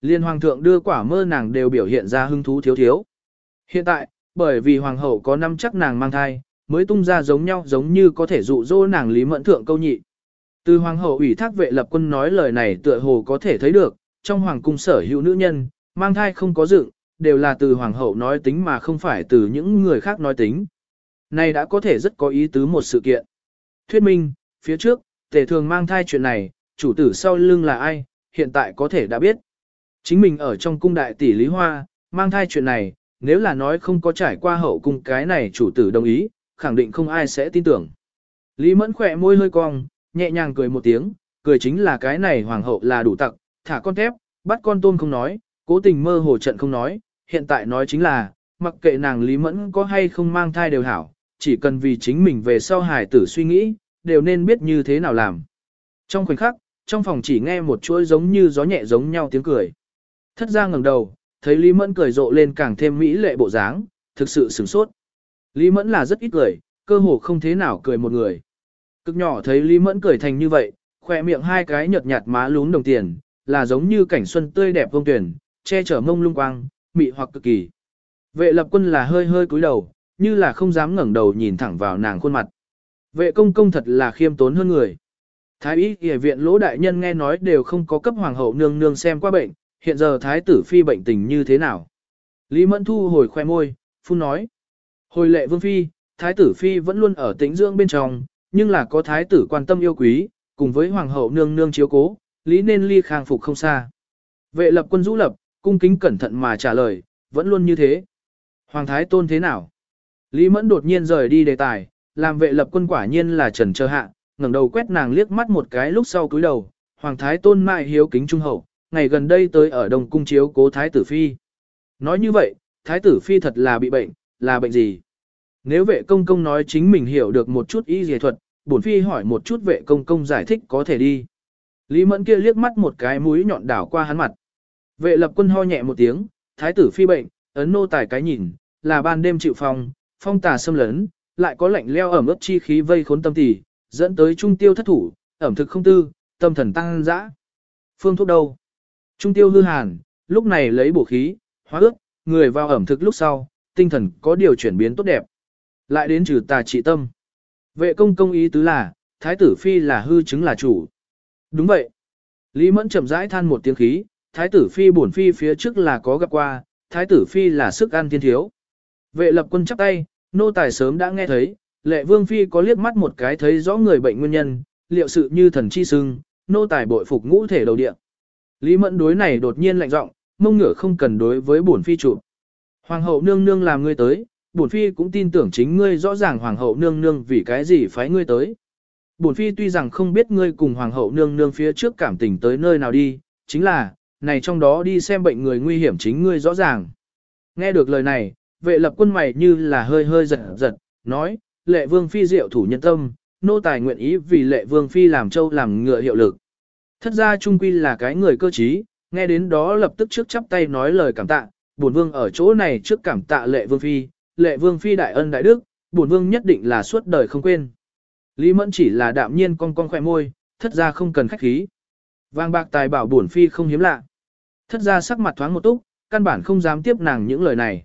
Liên hoàng thượng đưa quả mơ nàng đều biểu hiện ra hứng thú thiếu thiếu. Hiện tại, bởi vì hoàng hậu có năm chắc nàng mang thai, mới tung ra giống nhau giống như có thể dụ dỗ nàng Lý Mẫn Thượng câu nhị. Từ hoàng hậu ủy thác vệ lập quân nói lời này tựa hồ có thể thấy được, trong hoàng cung sở hữu nữ nhân, mang thai không có dựng, đều là từ hoàng hậu nói tính mà không phải từ những người khác nói tính. Này đã có thể rất có ý tứ một sự kiện. Thuyết minh, phía trước, tề thường mang thai chuyện này, chủ tử sau lưng là ai, hiện tại có thể đã biết. Chính mình ở trong cung đại tỷ Lý Hoa, mang thai chuyện này, nếu là nói không có trải qua hậu cung cái này chủ tử đồng ý, khẳng định không ai sẽ tin tưởng. Lý Mẫn khỏe môi hơi cong, nhẹ nhàng cười một tiếng, cười chính là cái này hoàng hậu là đủ tặc, thả con thép, bắt con tôm không nói, cố tình mơ hồ trận không nói, hiện tại nói chính là, mặc kệ nàng Lý Mẫn có hay không mang thai đều hảo, chỉ cần vì chính mình về sau hài tử suy nghĩ, đều nên biết như thế nào làm. Trong khoảnh khắc, trong phòng chỉ nghe một chuỗi giống như gió nhẹ giống nhau tiếng cười. Thất ra ngẩng đầu, thấy Lý Mẫn cười rộ lên càng thêm mỹ lệ bộ dáng, thực sự sửng sốt. Lý Mẫn là rất ít cười, cơ hồ không thế nào cười một người. Cực nhỏ thấy Lý Mẫn cười thành như vậy, khỏe miệng hai cái nhợt nhạt má lún đồng tiền, là giống như cảnh xuân tươi đẹp vông tuyển, che chở mông lung quang, mị hoặc cực kỳ. Vệ lập quân là hơi hơi cúi đầu, như là không dám ngẩng đầu nhìn thẳng vào nàng khuôn mặt. Vệ công công thật là khiêm tốn hơn người. Thái y y viện lỗ đại nhân nghe nói đều không có cấp hoàng hậu nương nương xem qua bệnh, hiện giờ thái tử phi bệnh tình như thế nào. Lý Mẫn Thu hồi khoe môi, phun nói. Hồi lệ vương phi, thái tử phi vẫn luôn ở tĩnh dưỡng bên trong, nhưng là có thái tử quan tâm yêu quý, cùng với hoàng hậu nương nương chiếu cố, lý nên ly khang phục không xa. Vệ lập quân rũ lập, cung kính cẩn thận mà trả lời, vẫn luôn như thế. Hoàng thái tôn thế nào? Lý Mẫn đột nhiên rời đi đề tài, làm vệ lập quân quả nhiên là trần trơ hạ, ngẩng đầu quét nàng liếc mắt một cái lúc sau cúi đầu, hoàng thái tôn mại hiếu kính trung hậu, ngày gần đây tới ở đồng cung chiếu cố thái tử phi. Nói như vậy, thái tử phi thật là bị bệnh, là bệnh gì? Nếu vệ công công nói chính mình hiểu được một chút y dề thuật, bổn phi hỏi một chút vệ công công giải thích có thể đi. Lý mẫn kia liếc mắt một cái mũi nhọn đảo qua hắn mặt. Vệ lập quân ho nhẹ một tiếng, thái tử phi bệnh, ấn nô tài cái nhìn, là ban đêm chịu phong, phong tà xâm lấn, lại có lạnh leo ẩm ướt chi khí vây khốn tâm tỷ, dẫn tới trung tiêu thất thủ, ẩm thực không tư, tâm thần tăng dã. Phương thuốc đâu? Trung tiêu hư hàn, lúc này lấy bổ khí, hóa ước, người vào ẩm thực lúc sau, tinh thần có điều chuyển biến tốt đẹp. Lại đến trừ tà trị tâm. Vệ công công ý tứ là, thái tử phi là hư chứng là chủ. Đúng vậy. Lý Mẫn chậm rãi than một tiếng khí, thái tử phi bổn phi phía trước là có gặp qua, thái tử phi là sức ăn thiên thiếu. Vệ lập quân chắp tay, nô tài sớm đã nghe thấy, lệ vương phi có liếc mắt một cái thấy rõ người bệnh nguyên nhân, liệu sự như thần chi sưng, nô tài bội phục ngũ thể đầu địa. Lý mẫn đối này đột nhiên lạnh giọng, mông ngựa không cần đối với bổn phi chủ. Hoàng hậu nương nương làm ngươi tới, bổn phi cũng tin tưởng chính ngươi rõ ràng hoàng hậu nương nương vì cái gì phái ngươi tới. Bổn phi tuy rằng không biết ngươi cùng hoàng hậu nương nương phía trước cảm tình tới nơi nào đi, chính là, này trong đó đi xem bệnh người nguy hiểm chính ngươi rõ ràng. Nghe được lời này, vệ lập quân mày như là hơi hơi giật giật, nói, lệ vương phi diệu thủ nhân tâm, nô tài nguyện ý vì lệ vương phi làm châu làm ngựa hiệu lực. Thất ra trung quy là cái người cơ trí, nghe đến đó lập tức trước chắp tay nói lời cảm tạ, bổn vương ở chỗ này trước cảm tạ lệ vương phi, lệ vương phi đại ân đại đức, bổn vương nhất định là suốt đời không quên. Lý Mẫn chỉ là đạm nhiên cong cong khỏe môi, thất ra không cần khách khí. Vàng bạc tài bảo bổn phi không hiếm lạ. Thất ra sắc mặt thoáng một túc, căn bản không dám tiếp nàng những lời này.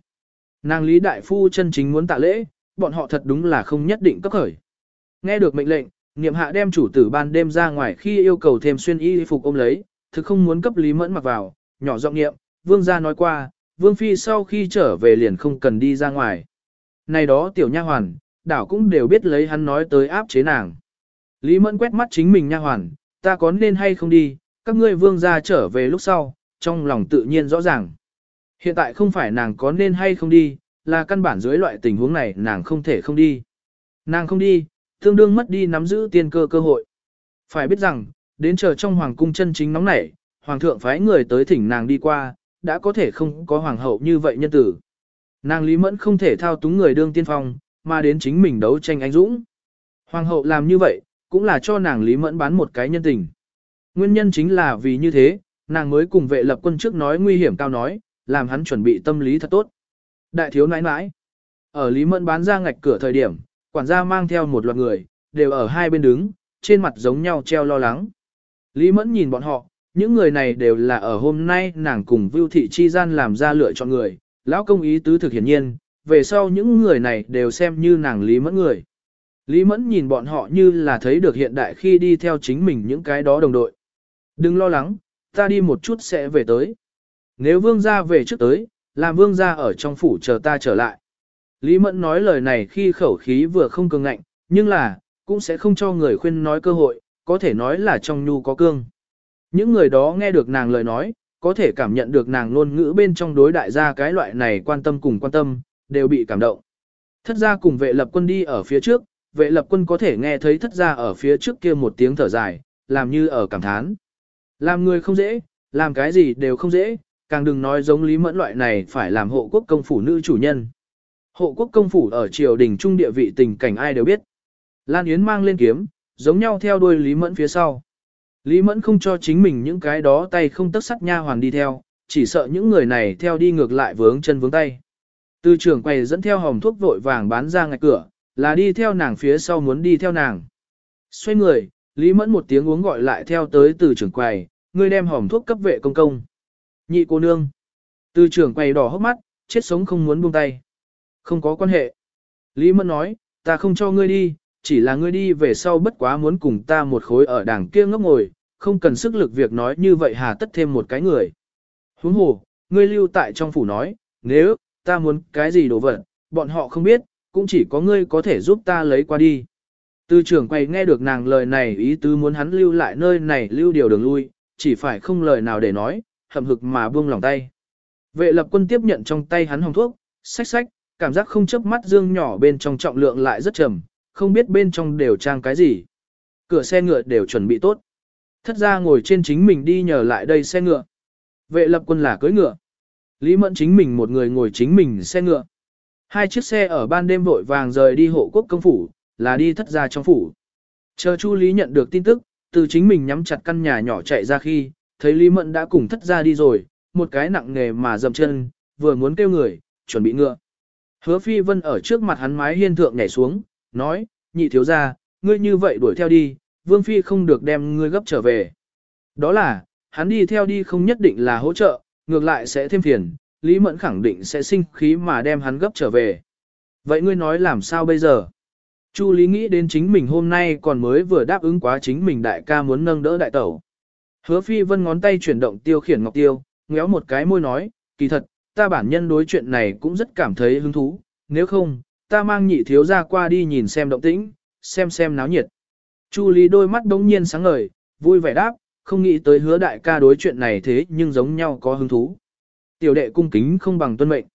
Nàng Lý Đại Phu chân chính muốn tạ lễ, bọn họ thật đúng là không nhất định cấp khởi. Nghe được mệnh lệnh, niệm hạ đem chủ tử ban đêm ra ngoài khi yêu cầu thêm xuyên y phục ôm lấy, thực không muốn cấp Lý Mẫn mặc vào, nhỏ giọng niệm, vương gia nói qua, vương phi sau khi trở về liền không cần đi ra ngoài. Này đó tiểu nha hoàn, đảo cũng đều biết lấy hắn nói tới áp chế nàng. Lý Mẫn quét mắt chính mình nha hoàn, ta có nên hay không đi, các ngươi vương gia trở về lúc sau, trong lòng tự nhiên rõ ràng. Hiện tại không phải nàng có nên hay không đi, là căn bản dưới loại tình huống này nàng không thể không đi. Nàng không đi, tương đương mất đi nắm giữ tiên cơ cơ hội. Phải biết rằng, đến chờ trong hoàng cung chân chính nóng nảy, hoàng thượng phái người tới thỉnh nàng đi qua, đã có thể không có hoàng hậu như vậy nhân tử. Nàng Lý Mẫn không thể thao túng người đương tiên phong, mà đến chính mình đấu tranh anh dũng. Hoàng hậu làm như vậy, cũng là cho nàng Lý Mẫn bán một cái nhân tình. Nguyên nhân chính là vì như thế, nàng mới cùng vệ lập quân trước nói nguy hiểm cao nói, làm hắn chuẩn bị tâm lý thật tốt. Đại thiếu nãi nãi. Ở Lý Mẫn bán ra ngạch cửa thời điểm, quản gia mang theo một loạt người, đều ở hai bên đứng, trên mặt giống nhau treo lo lắng. Lý Mẫn nhìn bọn họ, những người này đều là ở hôm nay nàng cùng Vưu Thị Chi Gian làm ra lựa chọn người, lão công ý tứ thực hiển nhiên, về sau những người này đều xem như nàng Lý Mẫn người. Lý Mẫn nhìn bọn họ như là thấy được hiện đại khi đi theo chính mình những cái đó đồng đội. Đừng lo lắng, ta đi một chút sẽ về tới. Nếu vương gia về trước tới, làm vương gia ở trong phủ chờ ta trở lại. Lý Mẫn nói lời này khi khẩu khí vừa không cường ngạnh, nhưng là, cũng sẽ không cho người khuyên nói cơ hội, có thể nói là trong nhu có cương. Những người đó nghe được nàng lời nói, có thể cảm nhận được nàng ngôn ngữ bên trong đối đại gia cái loại này quan tâm cùng quan tâm, đều bị cảm động. Thất gia cùng vệ lập quân đi ở phía trước, vệ lập quân có thể nghe thấy thất gia ở phía trước kia một tiếng thở dài, làm như ở cảm thán. Làm người không dễ, làm cái gì đều không dễ, càng đừng nói giống Lý Mẫn loại này phải làm hộ quốc công phủ nữ chủ nhân. Hộ quốc công phủ ở triều đình trung địa vị tình cảnh ai đều biết. Lan Yến mang lên kiếm, giống nhau theo đuôi Lý Mẫn phía sau. Lý Mẫn không cho chính mình những cái đó tay không tất sắt nha hoàn đi theo, chỉ sợ những người này theo đi ngược lại vướng chân vướng tay. Từ trưởng quầy dẫn theo hồng thuốc vội vàng bán ra ngạch cửa, là đi theo nàng phía sau muốn đi theo nàng. Xoay người, Lý Mẫn một tiếng uống gọi lại theo tới từ trưởng quầy, người đem hồng thuốc cấp vệ công công. Nhị cô nương. Từ trưởng quầy đỏ hốc mắt, chết sống không muốn buông tay. Không có quan hệ. Lý Mẫn nói, ta không cho ngươi đi, chỉ là ngươi đi về sau bất quá muốn cùng ta một khối ở đảng kia ngốc ngồi, không cần sức lực việc nói như vậy hà tất thêm một cái người. Huống hồ, ngươi lưu tại trong phủ nói, nếu, ta muốn cái gì đồ vật, bọn họ không biết, cũng chỉ có ngươi có thể giúp ta lấy qua đi. Tư trưởng quay nghe được nàng lời này ý tứ muốn hắn lưu lại nơi này lưu điều đường lui, chỉ phải không lời nào để nói, hậm hực mà buông lòng tay. Vệ lập quân tiếp nhận trong tay hắn hồng thuốc, sách sách cảm giác không chớp mắt dương nhỏ bên trong trọng lượng lại rất trầm, không biết bên trong đều trang cái gì. Cửa xe ngựa đều chuẩn bị tốt. Thất ra ngồi trên chính mình đi nhờ lại đây xe ngựa. Vệ lập quân là cưới ngựa. Lý Mẫn chính mình một người ngồi chính mình xe ngựa. Hai chiếc xe ở ban đêm vội vàng rời đi hộ quốc công phủ, là đi thất ra trong phủ. Chờ Chu Lý nhận được tin tức, từ chính mình nhắm chặt căn nhà nhỏ chạy ra khi, thấy Lý Mẫn đã cùng thất ra đi rồi, một cái nặng nghề mà dậm chân, vừa muốn kêu người, chuẩn bị ngựa. Hứa Phi Vân ở trước mặt hắn mái hiên thượng nhảy xuống, nói, nhị thiếu ra, ngươi như vậy đuổi theo đi, Vương Phi không được đem ngươi gấp trở về. Đó là, hắn đi theo đi không nhất định là hỗ trợ, ngược lại sẽ thêm phiền, Lý Mẫn khẳng định sẽ sinh khí mà đem hắn gấp trở về. Vậy ngươi nói làm sao bây giờ? Chu Lý nghĩ đến chính mình hôm nay còn mới vừa đáp ứng quá chính mình đại ca muốn nâng đỡ đại tẩu. Hứa Phi Vân ngón tay chuyển động tiêu khiển ngọc tiêu, ngéo một cái môi nói, kỳ thật, ta bản nhân đối chuyện này cũng rất cảm thấy hứng thú, nếu không, ta mang nhị thiếu ra qua đi nhìn xem động tĩnh, xem xem náo nhiệt. Chu Lý đôi mắt đống nhiên sáng ngời, vui vẻ đáp, không nghĩ tới hứa đại ca đối chuyện này thế nhưng giống nhau có hứng thú. Tiểu đệ cung kính không bằng tuân mệnh.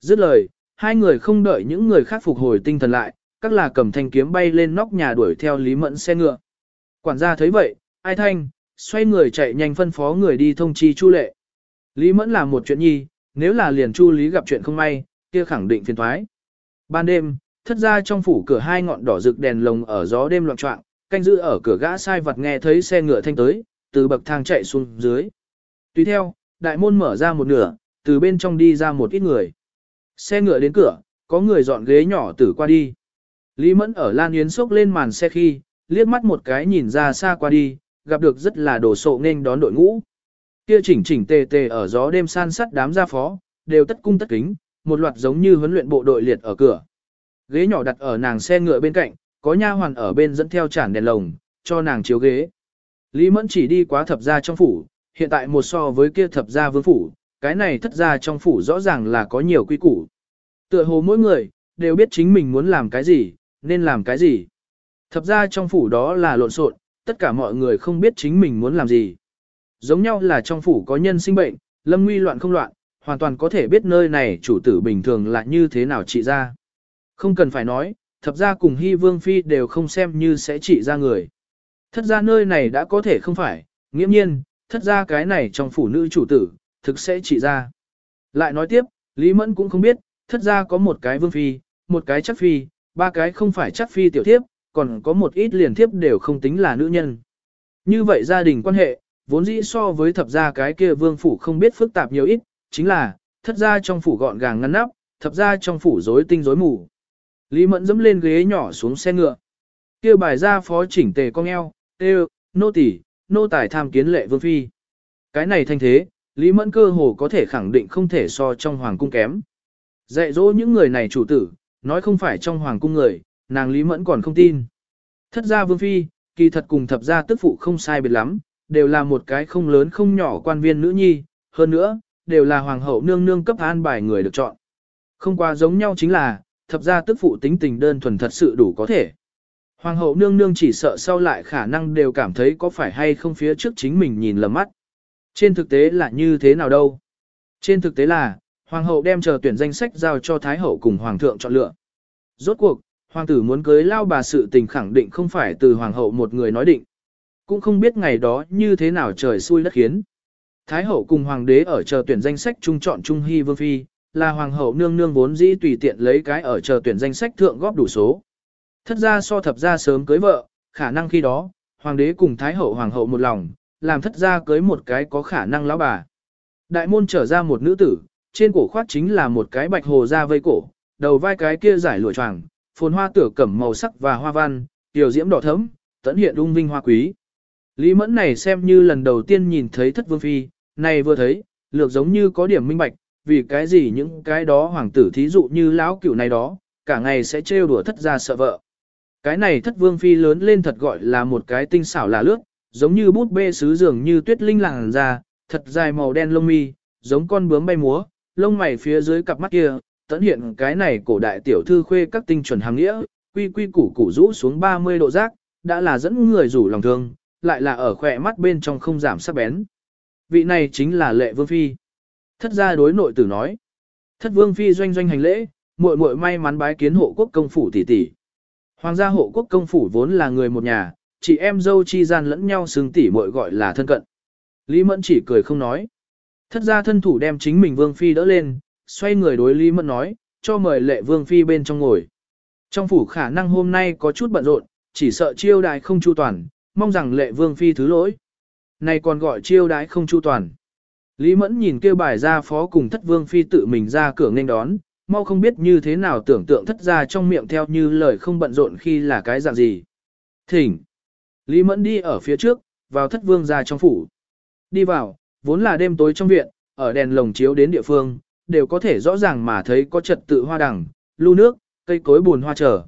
Dứt lời, hai người không đợi những người khác phục hồi tinh thần lại, các là cầm thanh kiếm bay lên nóc nhà đuổi theo Lý Mẫn xe ngựa. Quản gia thấy vậy, ai thanh, xoay người chạy nhanh phân phó người đi thông chi Chu Lệ. Lý Mẫn làm một chuyện nhi, nếu là liền Chu Lý gặp chuyện không may, kia khẳng định phiền thoái. Ban đêm, thất ra trong phủ cửa hai ngọn đỏ rực đèn lồng ở gió đêm loạn trọng, canh giữ ở cửa gã sai vật nghe thấy xe ngựa thanh tới, từ bậc thang chạy xuống dưới. Tùy theo, đại môn mở ra một nửa, từ bên trong đi ra một ít người. Xe ngựa đến cửa, có người dọn ghế nhỏ tử qua đi. Lý Mẫn ở Lan Yến sốc lên màn xe khi, liếc mắt một cái nhìn ra xa qua đi, gặp được rất là đồ sộ nên đón đội ngũ. Kia chỉnh chỉnh tề tề ở gió đêm san sắt đám gia phó, đều tất cung tất kính, một loạt giống như huấn luyện bộ đội liệt ở cửa. Ghế nhỏ đặt ở nàng xe ngựa bên cạnh, có nha hoàn ở bên dẫn theo chản đèn lồng, cho nàng chiếu ghế. Lý Mẫn chỉ đi quá thập gia trong phủ, hiện tại một so với kia thập gia vương phủ, cái này thất gia trong phủ rõ ràng là có nhiều quy củ. Tựa hồ mỗi người, đều biết chính mình muốn làm cái gì, nên làm cái gì. Thập gia trong phủ đó là lộn xộn, tất cả mọi người không biết chính mình muốn làm gì. Giống nhau là trong phủ có nhân sinh bệnh, lâm nguy loạn không loạn, hoàn toàn có thể biết nơi này chủ tử bình thường là như thế nào trị ra. Không cần phải nói, thập gia cùng hy vương phi đều không xem như sẽ trị ra người. Thất ra nơi này đã có thể không phải, nghiễm nhiên, thất ra cái này trong phủ nữ chủ tử, thực sẽ trị ra. Lại nói tiếp, Lý Mẫn cũng không biết, thất ra có một cái vương phi, một cái chắc phi, ba cái không phải chắc phi tiểu thiếp, còn có một ít liền thiếp đều không tính là nữ nhân. Như vậy gia đình quan hệ, vốn dĩ so với thập gia cái kia vương phủ không biết phức tạp nhiều ít, chính là, thất gia trong phủ gọn gàng ngăn nắp, thập gia trong phủ rối tinh rối mù. Lý Mẫn dẫm lên ghế nhỏ xuống xe ngựa. kia bài ra phó chỉnh tề con eo, tê nô tỷ, nô tài tham kiến lệ vương phi. Cái này thanh thế, Lý Mẫn cơ hồ có thể khẳng định không thể so trong hoàng cung kém. Dạy dỗ những người này chủ tử, nói không phải trong hoàng cung người, nàng Lý Mẫn còn không tin. Thất gia vương phi, kỳ thật cùng thập gia tức phụ không sai biệt lắm, đều là một cái không lớn không nhỏ quan viên nữ nhi, hơn nữa, đều là hoàng hậu nương nương cấp an bài người được chọn. Không qua giống nhau chính là, thập gia tức phụ tính tình đơn thuần thật sự đủ có thể. Hoàng hậu nương nương chỉ sợ sau lại khả năng đều cảm thấy có phải hay không phía trước chính mình nhìn lầm mắt. Trên thực tế là như thế nào đâu? Trên thực tế là, hoàng hậu đem chờ tuyển danh sách giao cho thái hậu cùng hoàng thượng chọn lựa. Rốt cuộc, hoàng tử muốn cưới lao bà sự tình khẳng định không phải từ hoàng hậu một người nói định. Cũng không biết ngày đó như thế nào trời xui đất khiến. Thái hậu cùng hoàng đế ở chờ tuyển danh sách trung chọn Trung Hy Vương Phi, là hoàng hậu nương nương vốn dĩ tùy tiện lấy cái ở chờ tuyển danh sách thượng góp đủ số. Thất gia so thập gia sớm cưới vợ, khả năng khi đó, hoàng đế cùng thái hậu hoàng hậu một lòng, làm thất gia cưới một cái có khả năng lão bà. Đại môn trở ra một nữ tử, trên cổ khoát chính là một cái bạch hồ da vây cổ, đầu vai cái kia giải lụa choàng, phồn hoa tửa cẩm màu sắc và hoa văn, tiểu diễm đỏ thẫm, tẫn hiện ung vinh hoa quý. Lý Mẫn này xem như lần đầu tiên nhìn thấy thất vương phi, này vừa thấy, lược giống như có điểm minh bạch, vì cái gì những cái đó hoàng tử thí dụ như lão cửu này đó, cả ngày sẽ trêu đùa thất gia sợ vợ. Cái này thất vương phi lớn lên thật gọi là một cái tinh xảo là lướt, giống như bút bê sứ dường như tuyết linh làng ra, thật dài màu đen lông mi, giống con bướm bay múa, lông mày phía dưới cặp mắt kia, tận hiện cái này cổ đại tiểu thư khuê các tinh chuẩn hàng nghĩa, quy quy củ củ rũ xuống 30 độ giác, đã là dẫn người rủ lòng thương, lại là ở khỏe mắt bên trong không giảm sắc bén. Vị này chính là lệ vương phi. Thất gia đối nội tử nói. Thất vương phi doanh doanh hành lễ, muội muội may mắn bái kiến hộ quốc công phủ tỷ tỷ. Hoàng gia hộ quốc công phủ vốn là người một nhà, chị em dâu chi gian lẫn nhau xứng tỷ muội gọi là thân cận. Lý Mẫn chỉ cười không nói. Thất gia thân thủ đem chính mình vương phi đỡ lên, xoay người đối Lý Mẫn nói, cho mời lệ vương phi bên trong ngồi. Trong phủ khả năng hôm nay có chút bận rộn, chỉ sợ chiêu đài không chu toàn, mong rằng lệ vương phi thứ lỗi. Này còn gọi chiêu đái không chu toàn. Lý Mẫn nhìn kêu bài ra phó cùng thất vương phi tự mình ra cửa nghênh đón, mau không biết như thế nào tưởng tượng thất ra trong miệng theo như lời không bận rộn khi là cái dạng gì. Thỉnh. Lý Mẫn đi ở phía trước, vào thất vương ra trong phủ. Đi vào, vốn là đêm tối trong viện, ở đèn lồng chiếu đến địa phương, đều có thể rõ ràng mà thấy có trật tự hoa đằng, lưu nước, cây cối buồn hoa trở.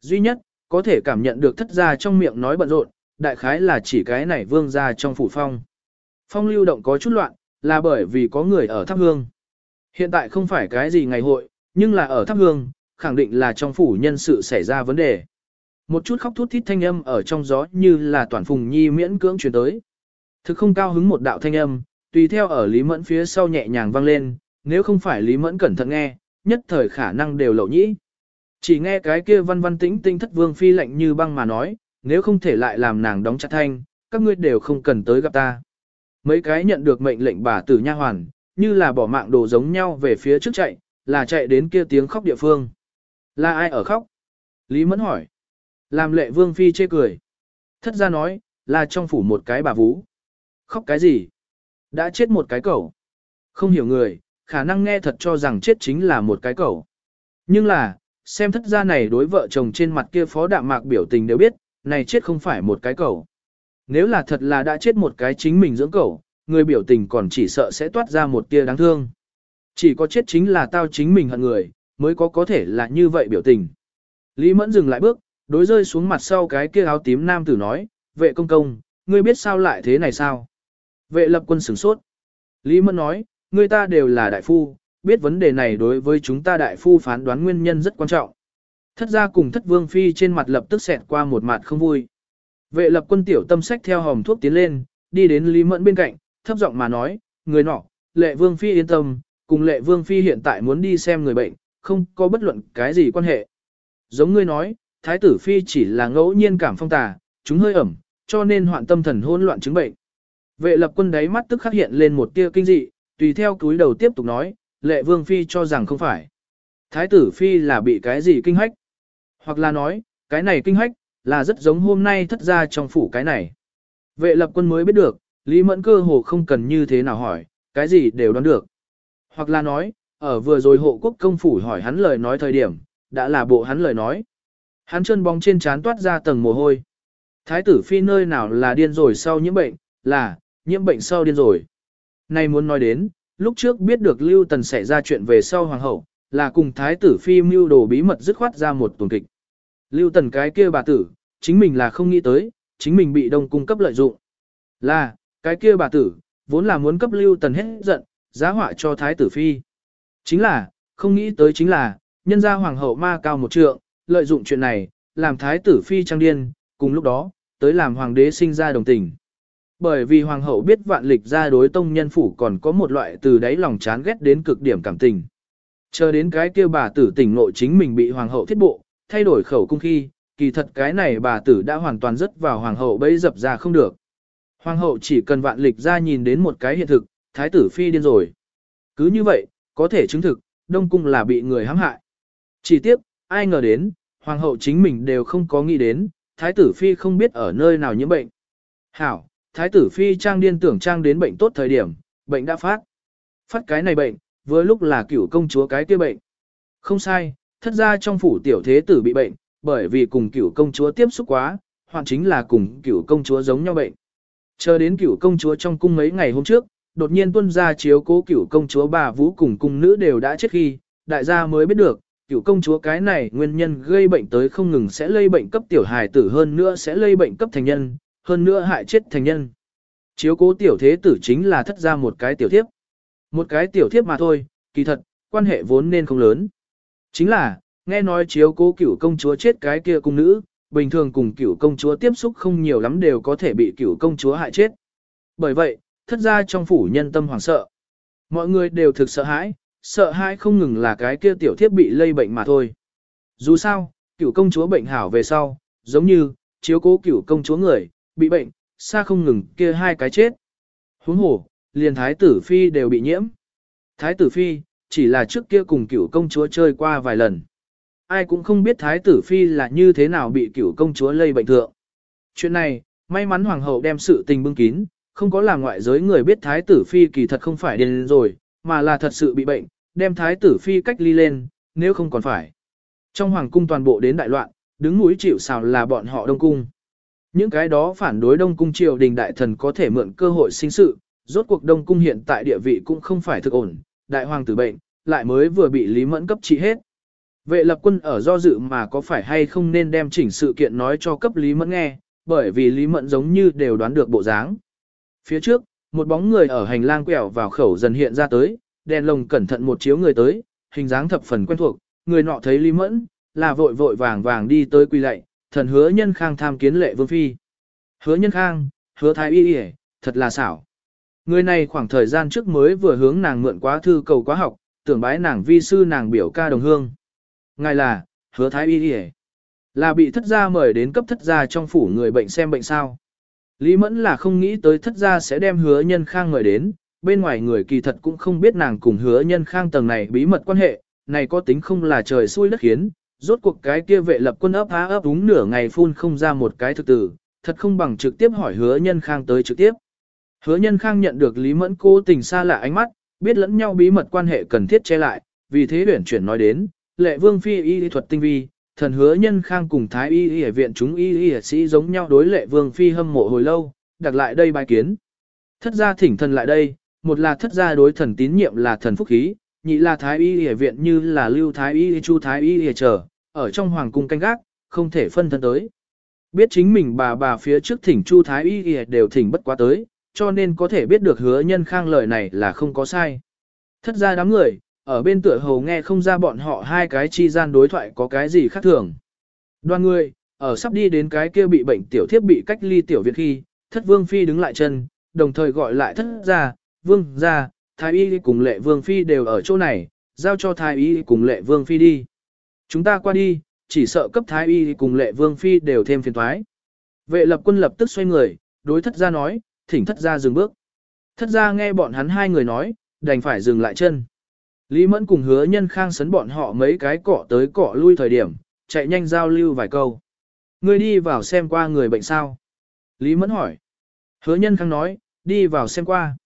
Duy nhất, có thể cảm nhận được thất gia trong miệng nói bận rộn, đại khái là chỉ cái này vương ra trong phủ phong. Phong lưu động có chút loạn, là bởi vì có người ở thắp hương. Hiện tại không phải cái gì ngày hội, nhưng là ở thắp hương, khẳng định là trong phủ nhân sự xảy ra vấn đề. Một chút khóc thút thít thanh âm ở trong gió như là toàn phùng nhi miễn cưỡng truyền tới. Thực không cao hứng một đạo thanh âm, tùy theo ở Lý Mẫn phía sau nhẹ nhàng vang lên, nếu không phải Lý Mẫn cẩn thận nghe, nhất thời khả năng đều lậu nhĩ. Chỉ nghe cái kia văn văn tĩnh tinh thất vương phi lạnh như băng mà nói, nếu không thể lại làm nàng đóng chặt thanh, các ngươi đều không cần tới gặp ta. Mấy cái nhận được mệnh lệnh bà tử nha hoàn, như là bỏ mạng đồ giống nhau về phía trước chạy, là chạy đến kia tiếng khóc địa phương. Là ai ở khóc? Lý Mẫn hỏi. Làm lệ vương phi chê cười. Thất ra nói, là trong phủ một cái bà vú. Khóc cái gì? Đã chết một cái cẩu. Không hiểu người, khả năng nghe thật cho rằng chết chính là một cái cẩu. Nhưng là, xem thất gia này đối vợ chồng trên mặt kia phó đạm mạc biểu tình đều biết, này chết không phải một cái cẩu. Nếu là thật là đã chết một cái chính mình dưỡng cẩu, người biểu tình còn chỉ sợ sẽ toát ra một tia đáng thương. Chỉ có chết chính là tao chính mình hận người, mới có có thể là như vậy biểu tình. Lý Mẫn dừng lại bước, đối rơi xuống mặt sau cái kia áo tím nam tử nói, vệ công công, ngươi biết sao lại thế này sao? Vệ lập quân sửng sốt. Lý Mẫn nói, người ta đều là đại phu, biết vấn đề này đối với chúng ta đại phu phán đoán nguyên nhân rất quan trọng. Thất gia cùng thất vương phi trên mặt lập tức xẹt qua một mặt không vui. Vệ lập quân tiểu tâm sách theo hòm thuốc tiến lên, đi đến Lý Mẫn bên cạnh, thấp giọng mà nói, người nọ, lệ vương phi yên tâm, cùng lệ vương phi hiện tại muốn đi xem người bệnh, không có bất luận cái gì quan hệ. Giống ngươi nói, thái tử phi chỉ là ngẫu nhiên cảm phong tà, chúng hơi ẩm, cho nên hoạn tâm thần hỗn loạn chứng bệnh. Vệ lập quân đáy mắt tức khắc hiện lên một tia kinh dị, tùy theo túi đầu tiếp tục nói, lệ vương phi cho rằng không phải. Thái tử phi là bị cái gì kinh hách? Hoặc là nói, cái này kinh hách, là rất giống hôm nay thất ra trong phủ cái này. Vệ lập quân mới biết được, Lý Mẫn cơ hồ không cần như thế nào hỏi, cái gì đều đoán được. Hoặc là nói, ở vừa rồi hộ quốc công phủ hỏi hắn lời nói thời điểm, đã là bộ hắn lời nói. Hắn chân bóng trên trán toát ra tầng mồ hôi. Thái tử phi nơi nào là điên rồi sau nhiễm bệnh, là, nhiễm bệnh sau điên rồi. Này muốn nói đến, lúc trước biết được Lưu Tần xảy ra chuyện về sau hoàng hậu, là cùng thái tử phi mưu đồ bí mật dứt khoát ra một tuần kịch. Lưu Tần cái kia bà tử, chính mình là không nghĩ tới, chính mình bị đông cung cấp lợi dụng. Là, cái kia bà tử, vốn là muốn cấp Lưu Tần hết giận, giá họa cho thái tử phi. Chính là, không nghĩ tới chính là, nhân gia hoàng hậu ma cao một trượng, lợi dụng chuyện này, làm thái tử phi trang điên, cùng lúc đó, tới làm hoàng đế sinh ra đồng tình. Bởi vì hoàng hậu biết vạn lịch ra đối tông nhân phủ còn có một loại từ đáy lòng chán ghét đến cực điểm cảm tình. Chờ đến cái kia bà tử tỉnh nội chính mình bị hoàng hậu thiết bộ, thay đổi khẩu cung khi, kỳ thật cái này bà tử đã hoàn toàn rớt vào hoàng hậu bấy dập ra không được. Hoàng hậu chỉ cần vạn lịch ra nhìn đến một cái hiện thực, thái tử phi điên rồi. Cứ như vậy, có thể chứng thực, đông cung là bị người hãm hại. Chỉ tiếp, ai ngờ đến, hoàng hậu chính mình đều không có nghĩ đến, thái tử phi không biết ở nơi nào nhiễm bệnh. Hảo, thái tử phi trang điên tưởng trang đến bệnh tốt thời điểm, bệnh đã phát. Phát cái này bệnh, với lúc là cửu công chúa cái kia bệnh. Không sai, thất ra trong phủ tiểu thế tử bị bệnh, bởi vì cùng cửu công chúa tiếp xúc quá, hoàn chính là cùng cửu công chúa giống nhau bệnh. Chờ đến cửu công chúa trong cung mấy ngày hôm trước, đột nhiên tuân ra chiếu cố cửu công chúa bà vũ cùng cung nữ đều đã chết khi, đại gia mới biết được, cửu công chúa cái này nguyên nhân gây bệnh tới không ngừng sẽ lây bệnh cấp tiểu hài tử hơn nữa sẽ lây bệnh cấp thành nhân, hơn nữa hại chết thành nhân. Chiếu cố tiểu thế tử chính là thất ra một cái tiểu thiếp. Một cái tiểu thiếp mà thôi, kỳ thật, quan hệ vốn nên không lớn. Chính là, nghe nói chiếu cố cửu công chúa chết cái kia cung nữ, bình thường cùng cửu công chúa tiếp xúc không nhiều lắm đều có thể bị cửu công chúa hại chết. Bởi vậy, thất ra trong phủ nhân tâm hoảng sợ. Mọi người đều thực sợ hãi, sợ hãi không ngừng là cái kia tiểu thiết bị lây bệnh mà thôi. Dù sao, cửu công chúa bệnh hảo về sau, giống như, chiếu cố cửu công chúa người, bị bệnh, xa không ngừng kia hai cái chết. Huống hổ liền thái tử phi đều bị nhiễm. Thái tử phi, chỉ là trước kia cùng cửu công chúa chơi qua vài lần. Ai cũng không biết thái tử phi là như thế nào bị cửu công chúa lây bệnh thượng. Chuyện này, may mắn hoàng hậu đem sự tình bưng kín, không có làm ngoại giới người biết thái tử phi kỳ thật không phải điên rồi, mà là thật sự bị bệnh, đem thái tử phi cách ly lên, nếu không còn phải. Trong hoàng cung toàn bộ đến đại loạn, đứng núi chịu sào là bọn họ đông cung. Những cái đó phản đối đông cung triều đình đại thần có thể mượn cơ hội sinh sự, rốt cuộc đông cung hiện tại địa vị cũng không phải thực ổn, đại hoàng tử bệnh, lại mới vừa bị Lý Mẫn cấp trị hết. Vệ lập quân ở do dự mà có phải hay không nên đem chỉnh sự kiện nói cho cấp Lý Mẫn nghe, bởi vì Lý Mẫn giống như đều đoán được bộ dáng. Phía trước, một bóng người ở hành lang quẹo vào khẩu dần hiện ra tới, đèn lồng cẩn thận một chiếu người tới, hình dáng thập phần quen thuộc, người nọ thấy Lý Mẫn, là vội vội vàng vàng đi tới quỳ lạy, thần hứa nhân khang tham kiến lệ vương phi. Hứa nhân khang, hứa thái y y thật là xảo. Người này khoảng thời gian trước mới vừa hướng nàng mượn quá thư cầu quá học, tưởng bái nàng vi sư nàng biểu ca đồng hương. Ngài là, hứa thái y đi là bị thất gia mời đến cấp thất gia trong phủ người bệnh xem bệnh sao. Lý Mẫn là không nghĩ tới thất gia sẽ đem hứa nhân khang mời đến, bên ngoài người kỳ thật cũng không biết nàng cùng hứa nhân khang tầng này bí mật quan hệ, này có tính không là trời xui đất khiến, rốt cuộc cái kia vệ lập quân ấp há ấp đúng nửa ngày phun không ra một cái thực tử, thật không bằng trực tiếp hỏi hứa nhân khang tới trực tiếp. Hứa nhân khang nhận được Lý Mẫn cố tình xa lạ ánh mắt, biết lẫn nhau bí mật quan hệ cần thiết che lại, vì thế huyển chuyển nói đến, lệ vương phi y lý thuật tinh vi, thần hứa nhân khang cùng thái y y viện chúng y y sĩ giống nhau đối lệ vương phi hâm mộ hồi lâu, đặt lại đây bài kiến. Thất gia thỉnh thần lại đây, một là thất gia đối thần tín nhiệm là thần phúc khí, nhị là thái y y viện như là lưu thái y chu thái y y chờ, ở trong hoàng cung canh gác, không thể phân thân tới. Biết chính mình bà bà phía trước thỉnh chu thái y y đều thỉnh bất quá tới, cho nên có thể biết được hứa nhân khang lời này là không có sai. Thất gia đám người, ở bên tựa hầu nghe không ra bọn họ hai cái chi gian đối thoại có cái gì khác thường. Đoàn người, ở sắp đi đến cái kia bị bệnh tiểu thiếp bị cách ly tiểu viện khi, thất vương phi đứng lại chân, đồng thời gọi lại thất gia, vương gia, thái y cùng lệ vương phi đều ở chỗ này, giao cho thái y cùng lệ vương phi đi. Chúng ta qua đi, chỉ sợ cấp thái y cùng lệ vương phi đều thêm phiền thoái. Vệ lập quân lập tức xoay người, đối thất gia nói, thỉnh thất gia dừng bước. Thất gia nghe bọn hắn hai người nói, đành phải dừng lại chân. Lý Mẫn cùng hứa nhân khang sấn bọn họ mấy cái cọ tới cọ lui thời điểm, chạy nhanh giao lưu vài câu. Ngươi đi vào xem qua người bệnh sao? Lý Mẫn hỏi. Hứa nhân khang nói, đi vào xem qua.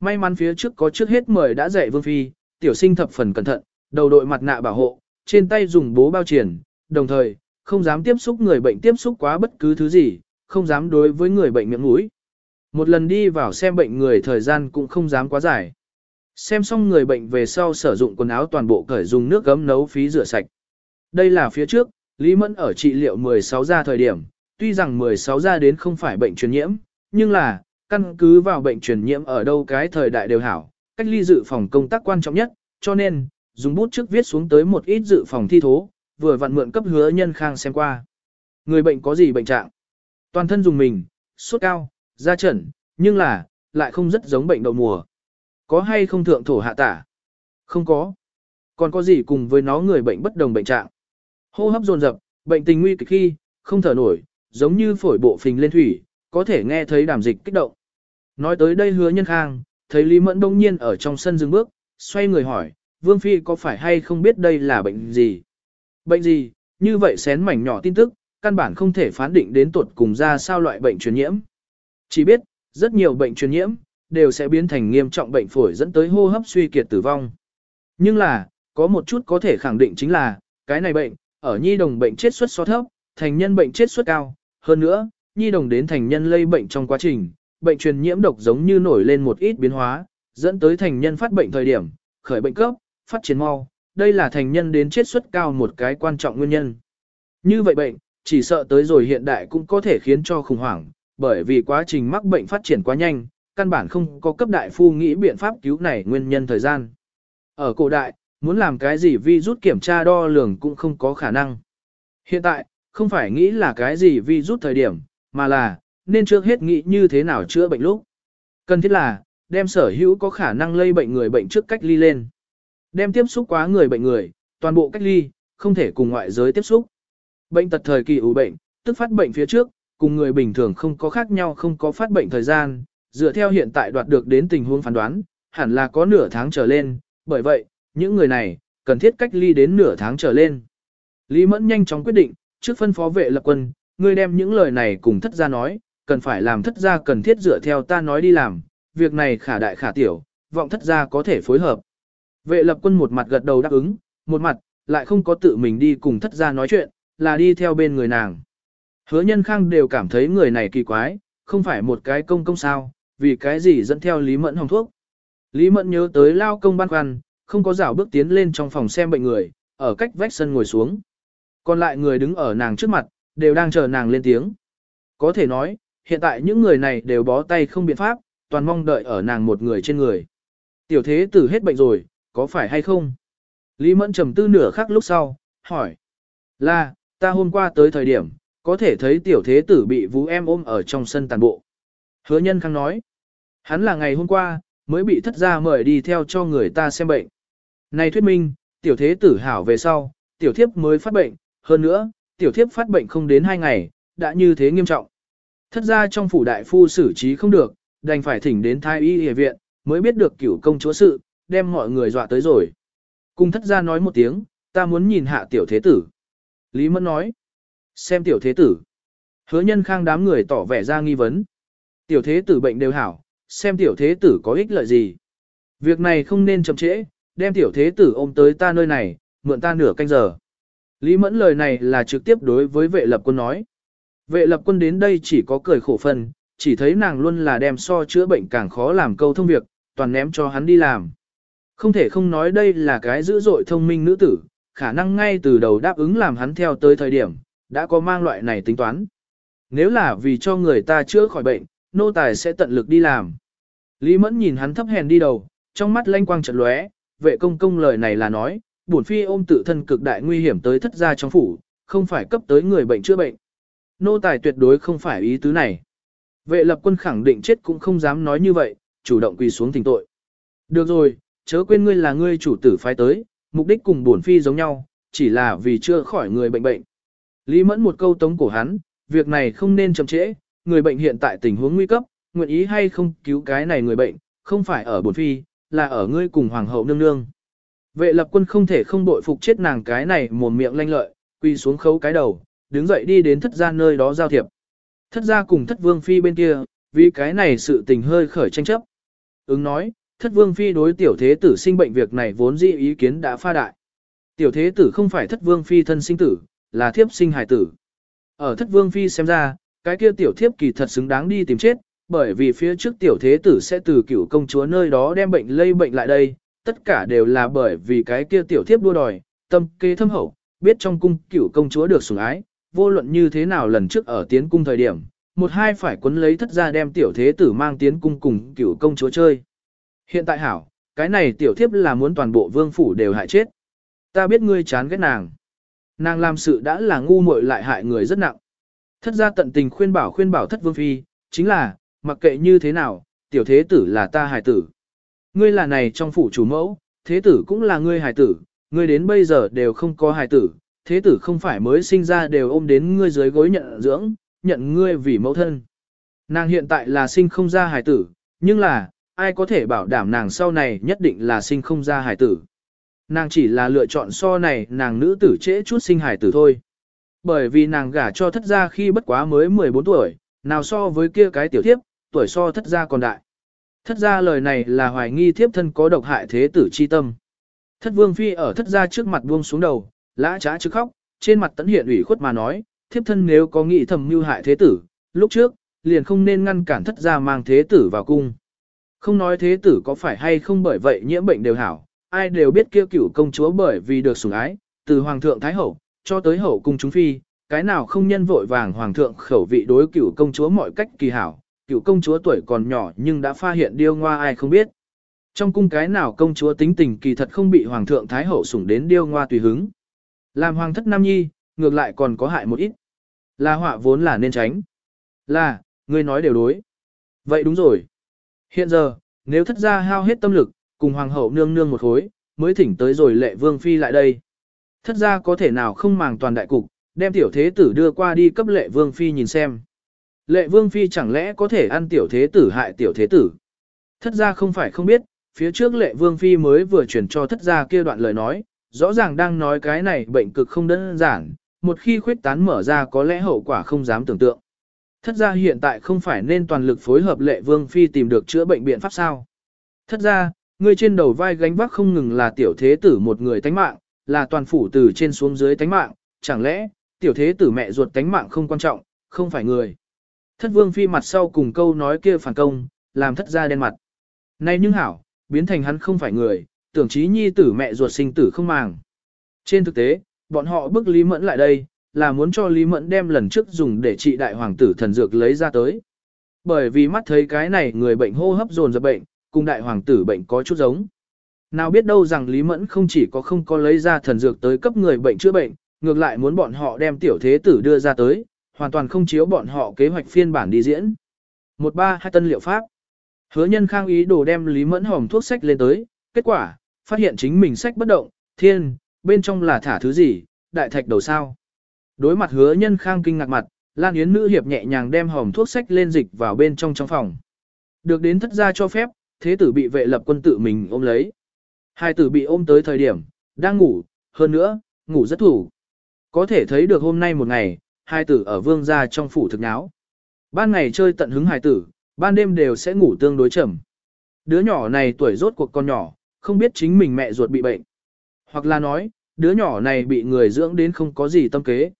May mắn phía trước có trước hết mời đã dạy Vương Phi, tiểu sinh thập phần cẩn thận, đầu đội mặt nạ bảo hộ, trên tay dùng bố bao triển, đồng thời, không dám tiếp xúc người bệnh tiếp xúc quá bất cứ thứ gì, không dám đối với người bệnh miệng mũi. Một lần đi vào xem bệnh người thời gian cũng không dám quá dài. Xem xong người bệnh về sau sử dụng quần áo toàn bộ cởi dùng nước gấm nấu phí rửa sạch. Đây là phía trước, Lý Mẫn ở trị liệu 16 gia thời điểm, tuy rằng 16 gia đến không phải bệnh truyền nhiễm, nhưng là, căn cứ vào bệnh truyền nhiễm ở đâu cái thời đại đều hảo, cách ly dự phòng công tác quan trọng nhất, cho nên, dùng bút trước viết xuống tới một ít dự phòng thi thố, vừa vặn mượn cấp hứa nhân khang xem qua. Người bệnh có gì bệnh trạng? Toàn thân dùng mình, sốt cao, ra trần, nhưng là, lại không rất giống bệnh đậu mùa. Có hay không thượng thổ hạ tả? Không có. Còn có gì cùng với nó người bệnh bất đồng bệnh trạng? Hô hấp dồn dập, bệnh tình nguy kịch khi, không thở nổi, giống như phổi bộ phình lên thủy, có thể nghe thấy đàm dịch kích động. Nói tới đây hứa nhân khang, thấy Lý Mẫn đông nhiên ở trong sân dừng bước, xoay người hỏi, Vương Phi có phải hay không biết đây là bệnh gì? Bệnh gì, như vậy xén mảnh nhỏ tin tức, căn bản không thể phán định đến tuột cùng ra sao loại bệnh truyền nhiễm. Chỉ biết, rất nhiều bệnh truyền nhiễm, đều sẽ biến thành nghiêm trọng bệnh phổi dẫn tới hô hấp suy kiệt tử vong. Nhưng là, có một chút có thể khẳng định chính là, cái này bệnh, ở nhi đồng bệnh chết suất so thấp, thành nhân bệnh chết suất cao, hơn nữa, nhi đồng đến thành nhân lây bệnh trong quá trình, bệnh truyền nhiễm độc giống như nổi lên một ít biến hóa, dẫn tới thành nhân phát bệnh thời điểm, khởi bệnh cấp, phát triển mau, đây là thành nhân đến chết suất cao một cái quan trọng nguyên nhân. Như vậy bệnh, chỉ sợ tới rồi hiện đại cũng có thể khiến cho khủng hoảng, bởi vì quá trình mắc bệnh phát triển quá nhanh, căn bản không có cấp đại phu nghĩ biện pháp cứu này nguyên nhân thời gian. Ở cổ đại, muốn làm cái gì vi rút kiểm tra đo lường cũng không có khả năng. Hiện tại, không phải nghĩ là cái gì vi rút thời điểm, mà là, nên trước hết nghĩ như thế nào chữa bệnh lúc. Cần thiết là, đem sở hữu có khả năng lây bệnh người bệnh trước cách ly lên. Đem tiếp xúc quá người bệnh người, toàn bộ cách ly, không thể cùng ngoại giới tiếp xúc. Bệnh tật thời kỳ ủ bệnh, tức phát bệnh phía trước, cùng người bình thường không có khác nhau không có phát bệnh thời gian, dựa theo hiện tại đoạt được đến tình huống phán đoán, hẳn là có nửa tháng trở lên, bởi vậy, những người này, cần thiết cách ly đến nửa tháng trở lên. Lý Mẫn nhanh chóng quyết định, trước phân phó vệ lập quân, người đem những lời này cùng thất gia nói, cần phải làm thất gia cần thiết dựa theo ta nói đi làm, việc này khả đại khả tiểu, vọng thất gia có thể phối hợp. Vệ lập quân một mặt gật đầu đáp ứng, một mặt, lại không có tự mình đi cùng thất gia nói chuyện, là đi theo bên người nàng. Hứa nhân khang đều cảm thấy người này kỳ quái, không phải một cái công công sao, vì cái gì dẫn theo Lý Mẫn hồng thuốc. Lý Mẫn nhớ tới lao công ban khoăn, không có rảo bước tiến lên trong phòng xem bệnh người, ở cách vách sân ngồi xuống. Còn lại người đứng ở nàng trước mặt, đều đang chờ nàng lên tiếng. Có thể nói, hiện tại những người này đều bó tay không biện pháp, toàn mong đợi ở nàng một người trên người. Tiểu thế tử hết bệnh rồi, có phải hay không? Lý Mẫn trầm tư nửa khắc lúc sau, hỏi. Là, ta hôm qua tới thời điểm, có thể thấy tiểu thế tử bị vũ em ôm ở trong sân tàn bộ. Hứa nhân khang nói. Hắn là ngày hôm qua, mới bị thất gia mời đi theo cho người ta xem bệnh. Này thuyết minh, tiểu thế tử hảo về sau, tiểu thiếp mới phát bệnh, hơn nữa, tiểu thiếp phát bệnh không đến hai ngày, đã như thế nghiêm trọng. Thất gia trong phủ đại phu xử trí không được, đành phải thỉnh đến thái y y viện, mới biết được cửu công chúa sự, đem mọi người dọa tới rồi. Cùng thất gia nói một tiếng, ta muốn nhìn hạ tiểu thế tử. Lý Mẫn nói, xem tiểu thế tử. Hứa nhân khang đám người tỏ vẻ ra nghi vấn. Tiểu thế tử bệnh đều hảo, xem tiểu thế tử có ích lợi gì. Việc này không nên chậm trễ, đem tiểu thế tử ôm tới ta nơi này, mượn ta nửa canh giờ. Lý Mẫn lời này là trực tiếp đối với vệ lập quân nói. Vệ lập quân đến đây chỉ có cười khổ phần, chỉ thấy nàng luôn là đem so chữa bệnh càng khó làm câu thông việc, toàn ném cho hắn đi làm. Không thể không nói đây là cái dữ dội thông minh nữ tử, khả năng ngay từ đầu đáp ứng làm hắn theo tới thời điểm, đã có mang loại này tính toán. Nếu là vì cho người ta chữa khỏi bệnh, nô tài sẽ tận lực đi làm. Lý Mẫn nhìn hắn thấp hèn đi đầu, trong mắt lanh quang chợt lóe, vệ công công lời này là nói, bổn phi ôm tự thân cực đại nguy hiểm tới thất gia trong phủ, không phải cấp tới người bệnh chữa bệnh. Nô tài tuyệt đối không phải ý tứ này. Vệ lập quân khẳng định chết cũng không dám nói như vậy, chủ động quỳ xuống thỉnh tội. Được rồi, chớ quên ngươi là ngươi chủ tử phái tới, mục đích cùng bổn phi giống nhau, chỉ là vì chưa khỏi người bệnh bệnh. Lý mẫn một câu tống cổ hắn, việc này không nên chậm trễ, người bệnh hiện tại tình huống nguy cấp, nguyện ý hay không cứu cái này người bệnh, không phải ở bổn phi, là ở ngươi cùng hoàng hậu nương nương. Vệ lập quân không thể không bội phục chết nàng cái này mồm miệng lanh lợi, quy xuống khấu cái đầu, đứng dậy đi đến thất gia nơi đó giao thiệp. Thất gia cùng thất vương phi bên kia, vì cái này sự tình hơi khởi tranh chấp. Ứng nói, thất vương phi đối tiểu thế tử sinh bệnh việc này vốn dĩ ý kiến đã pha đại. Tiểu thế tử không phải thất vương phi thân sinh tử, là thiếp sinh hài tử. Ở thất vương phi xem ra, cái kia tiểu thiếp kỳ thật xứng đáng đi tìm chết, bởi vì phía trước tiểu thế tử sẽ từ cửu công chúa nơi đó đem bệnh lây bệnh lại đây, tất cả đều là bởi vì cái kia tiểu thiếp đua đòi, tâm kế thâm hậu, biết trong cung cửu công chúa được sủng ái, vô luận như thế nào lần trước ở tiến cung thời điểm, một hai phải quấn lấy thất gia đem tiểu thế tử mang tiến cung cùng cửu công chúa chơi. Hiện tại hảo, cái này tiểu thiếp là muốn toàn bộ vương phủ đều hại chết. Ta biết ngươi chán ghét nàng. Nàng làm sự đã là ngu muội lại hại người rất nặng. Thất gia tận tình khuyên bảo khuyên bảo thất vương phi, chính là, mặc kệ như thế nào, tiểu thế tử là ta hài tử. Ngươi là này trong phủ chủ mẫu, thế tử cũng là ngươi hài tử, ngươi đến bây giờ đều không có hài tử, thế tử không phải mới sinh ra đều ôm đến ngươi dưới gối nhận dưỡng, nhận ngươi vì mẫu thân. Nàng hiện tại là sinh không ra hài tử, nhưng là, ai có thể bảo đảm nàng sau này nhất định là sinh không ra hài tử. Nàng chỉ là lựa chọn so này nàng nữ tử trễ chút sinh hài tử thôi. Bởi vì nàng gả cho thất gia khi bất quá mới 14 tuổi, nào so với kia cái tiểu thiếp, tuổi so thất gia còn đại. Thất gia lời này là hoài nghi thiếp thân có độc hại thế tử chi tâm. Thất vương phi ở thất gia trước mặt buông xuống đầu, lã trá chứ khóc, trên mặt tấn hiện ủy khuất mà nói, thiếp thân nếu có nghĩ thầm mưu hại thế tử, lúc trước, liền không nên ngăn cản thất gia mang thế tử vào cung. Không nói thế tử có phải hay không bởi vậy nhiễm bệnh đều hảo, ai đều biết kia cửu công chúa bởi vì được sủng ái, từ hoàng thượng thái hậu, cho tới hậu cung chúng phi, cái nào không nhân vội vàng hoàng thượng khẩu vị đối cửu công chúa mọi cách kỳ hảo, cửu công chúa tuổi còn nhỏ nhưng đã pha hiện điêu ngoa ai không biết. Trong cung cái nào công chúa tính tình kỳ thật không bị hoàng thượng thái hậu sủng đến điêu ngoa tùy hứng. Làm hoàng thất nam nhi, ngược lại còn có hại một ít. Là họa vốn là nên tránh. Là, ngươi nói đều đối. Vậy đúng rồi. Hiện giờ, nếu thất gia hao hết tâm lực, cùng hoàng hậu nương nương một khối, mới thỉnh tới rồi lệ vương phi lại đây. Thất ra có thể nào không màng toàn đại cục, đem tiểu thế tử đưa qua đi cấp lệ vương phi nhìn xem. Lệ vương phi chẳng lẽ có thể ăn tiểu thế tử hại tiểu thế tử. Thất ra không phải không biết, phía trước lệ vương phi mới vừa chuyển cho thất gia kia đoạn lời nói, rõ ràng đang nói cái này bệnh cực không đơn giản, một khi khuyết tán mở ra có lẽ hậu quả không dám tưởng tượng. Thất gia hiện tại không phải nên toàn lực phối hợp lệ vương phi tìm được chữa bệnh biện pháp sao. Thất gia, Ngươi trên đầu vai gánh vác không ngừng là tiểu thế tử một người tánh mạng, là toàn phủ từ trên xuống dưới tánh mạng, chẳng lẽ, tiểu thế tử mẹ ruột tánh mạng không quan trọng, không phải người. Thất vương phi mặt sau cùng câu nói kia phản công, làm thất gia đen mặt. Nay nhưng hảo, biến thành hắn không phải người, tưởng chí nhi tử mẹ ruột sinh tử không màng. Trên thực tế, bọn họ bức Lý Mẫn lại đây, là muốn cho Lý Mẫn đem lần trước dùng để trị đại hoàng tử thần dược lấy ra tới. Bởi vì mắt thấy cái này người bệnh hô hấp dồn dập bệnh, cùng đại hoàng tử bệnh có chút giống. Nào biết đâu rằng Lý Mẫn không chỉ có không có lấy ra thần dược tới cấp người bệnh chữa bệnh, ngược lại muốn bọn họ đem tiểu thế tử đưa ra tới, hoàn toàn không chiếu bọn họ kế hoạch phiên bản đi diễn. Một ba hai tân liệu pháp. Hứa nhân khang ý đồ đem Lý Mẫn hòm thuốc sách lên tới, kết quả, phát hiện chính mình sách bất động, thiên, bên trong là thả thứ gì, đại thạch đầu sao. Đối mặt hứa nhân khang kinh ngạc mặt, Lan Yến nữ hiệp nhẹ nhàng đem hòm thuốc sách lên dịch vào bên trong trong phòng. Được đến thất gia cho phép, thế tử bị vệ lập quân tự mình ôm lấy. Hai tử bị ôm tới thời điểm, đang ngủ, hơn nữa, ngủ rất thủ. Có thể thấy được hôm nay một ngày, hai tử ở vương gia trong phủ thực náo. Ban ngày chơi tận hứng hài tử, ban đêm đều sẽ ngủ tương đối chậm. Đứa nhỏ này tuổi rốt cuộc con nhỏ, không biết chính mình mẹ ruột bị bệnh. Hoặc là nói, đứa nhỏ này bị người dưỡng đến không có gì tâm kế.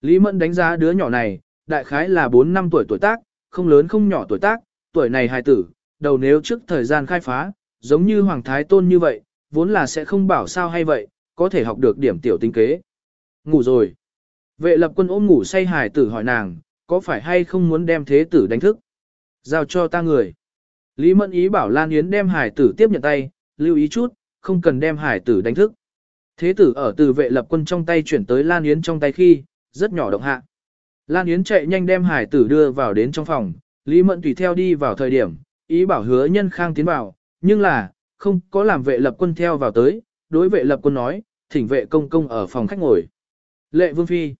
Lý Mẫn đánh giá đứa nhỏ này, đại khái là 4 năm tuổi tuổi tác, không lớn không nhỏ tuổi tác, tuổi này hài tử, đầu nếu trước thời gian khai phá, giống như Hoàng Thái Tôn như vậy, vốn là sẽ không bảo sao hay vậy, có thể học được điểm tiểu tinh kế. Ngủ rồi. Vệ lập quân ôm ngủ say hài tử hỏi nàng, có phải hay không muốn đem thế tử đánh thức? Giao cho ta người. Lý Mẫn ý bảo Lan Yến đem hải tử tiếp nhận tay, lưu ý chút, không cần đem hải tử đánh thức. Thế tử ở từ vệ lập quân trong tay chuyển tới Lan Yến trong tay khi, rất nhỏ động hạ. Lan Yến chạy nhanh đem hải tử đưa vào đến trong phòng, Lý Mẫn tùy theo đi vào thời điểm, ý bảo hứa nhân khang tiến vào, nhưng là, không có làm vệ lập quân theo vào tới, đối vệ lập quân nói, thỉnh vệ công công ở phòng khách ngồi. Lệ Vương Phi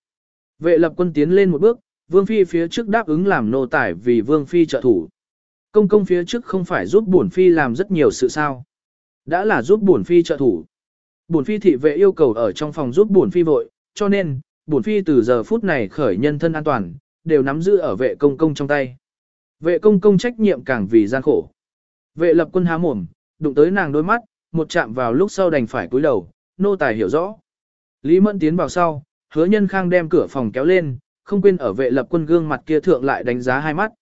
Vệ lập quân tiến lên một bước, Vương Phi phía trước đáp ứng làm nô tải vì Vương Phi trợ thủ. Công công phía trước không phải giúp bổn Phi làm rất nhiều sự sao. Đã là giúp bổn Phi trợ thủ. Bổn Phi thị vệ yêu cầu ở trong phòng giúp bổn Phi vội, cho nên, bổn Phi từ giờ phút này khởi nhân thân an toàn, đều nắm giữ ở vệ công công trong tay. Vệ công công trách nhiệm càng vì gian khổ. Vệ lập quân há mồm, đụng tới nàng đôi mắt, một chạm vào lúc sau đành phải cúi đầu, nô tài hiểu rõ. Lý Mẫn tiến vào sau, hứa nhân khang đem cửa phòng kéo lên, không quên ở vệ lập quân gương mặt kia thượng lại đánh giá hai mắt.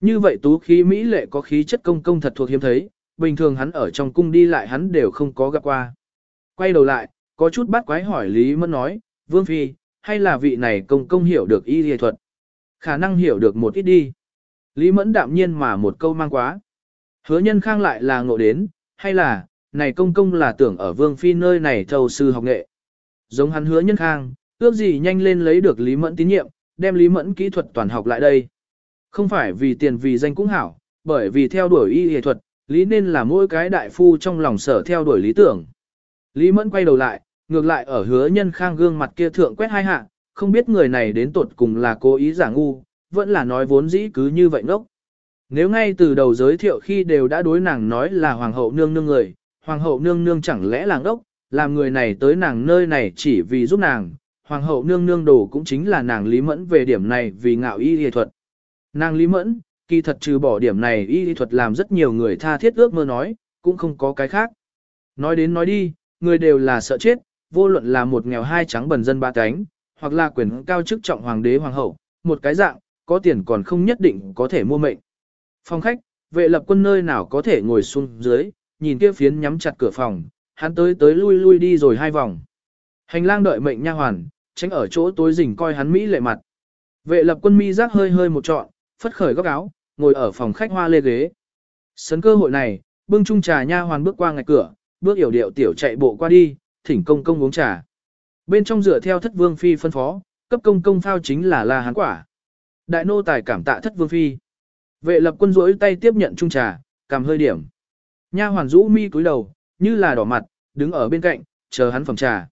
Như vậy tú khí mỹ lệ có khí chất công công thật thuộc hiếm thấy, bình thường hắn ở trong cung đi lại hắn đều không có gặp qua. Quay đầu lại, có chút bắt quái hỏi Lý Mẫn nói, Vương Phi, hay là vị này công công hiểu được y y thuật? Khả năng hiểu được một ít đi. Lý Mẫn đạm nhiên mà một câu mang quá. Hứa nhân khang lại là ngộ đến, hay là, này công công là tưởng ở Vương Phi nơi này thầu sư học nghệ. Giống hắn hứa nhân khang, ước gì nhanh lên lấy được Lý Mẫn tín nhiệm, đem Lý Mẫn kỹ thuật toàn học lại đây. Không phải vì tiền vì danh cũng hảo, bởi vì theo đuổi y y thuật, Lý nên là mỗi cái đại phu trong lòng sở theo đuổi lý tưởng. Lý Mẫn quay đầu lại, ngược lại ở hứa nhân khang gương mặt kia thượng quét hai hạ, không biết người này đến tột cùng là cố ý giả ngu, vẫn là nói vốn dĩ cứ như vậy ngốc. Nếu ngay từ đầu giới thiệu khi đều đã đối nàng nói là hoàng hậu nương nương người, hoàng hậu nương nương chẳng lẽ là ngốc, làm người này tới nàng nơi này chỉ vì giúp nàng, hoàng hậu nương nương đồ cũng chính là nàng Lý Mẫn về điểm này vì ngạo y y thuật. Nàng Lý Mẫn, kỳ thật trừ bỏ điểm này y y thuật làm rất nhiều người tha thiết ước mơ nói, cũng không có cái khác. Nói đến nói đi, người đều là sợ chết, vô luận là một nghèo hai trắng bần dân ba cánh, hoặc là quyền cao chức trọng hoàng đế hoàng hậu, một cái dạng, có tiền còn không nhất định có thể mua mệnh. Phòng khách, vệ lập quân nơi nào có thể ngồi xuống dưới, nhìn kia phiến nhắm chặt cửa phòng, hắn tới tới lui lui đi rồi hai vòng. Hành lang đợi mệnh nha hoàn, tránh ở chỗ tối rình coi hắn Mỹ lệ mặt. Vệ lập quân mi giác hơi hơi một trọn, phất khởi góc áo, ngồi ở phòng khách hoa lê ghế. Sấn cơ hội này, bưng chung trà nha hoàn bước qua ngạch cửa, bước hiểu điệu tiểu chạy bộ qua đi, thỉnh công công uống trà. Bên trong dựa theo thất vương phi phân phó, cấp công công phao chính là la hán quả. Đại nô tài cảm tạ thất vương phi. Vệ lập quân rỗi tay tiếp nhận chung trà, cầm hơi điểm. Nha hoàn rũ mi cúi đầu, như là đỏ mặt, đứng ở bên cạnh, chờ hắn phẩm trà.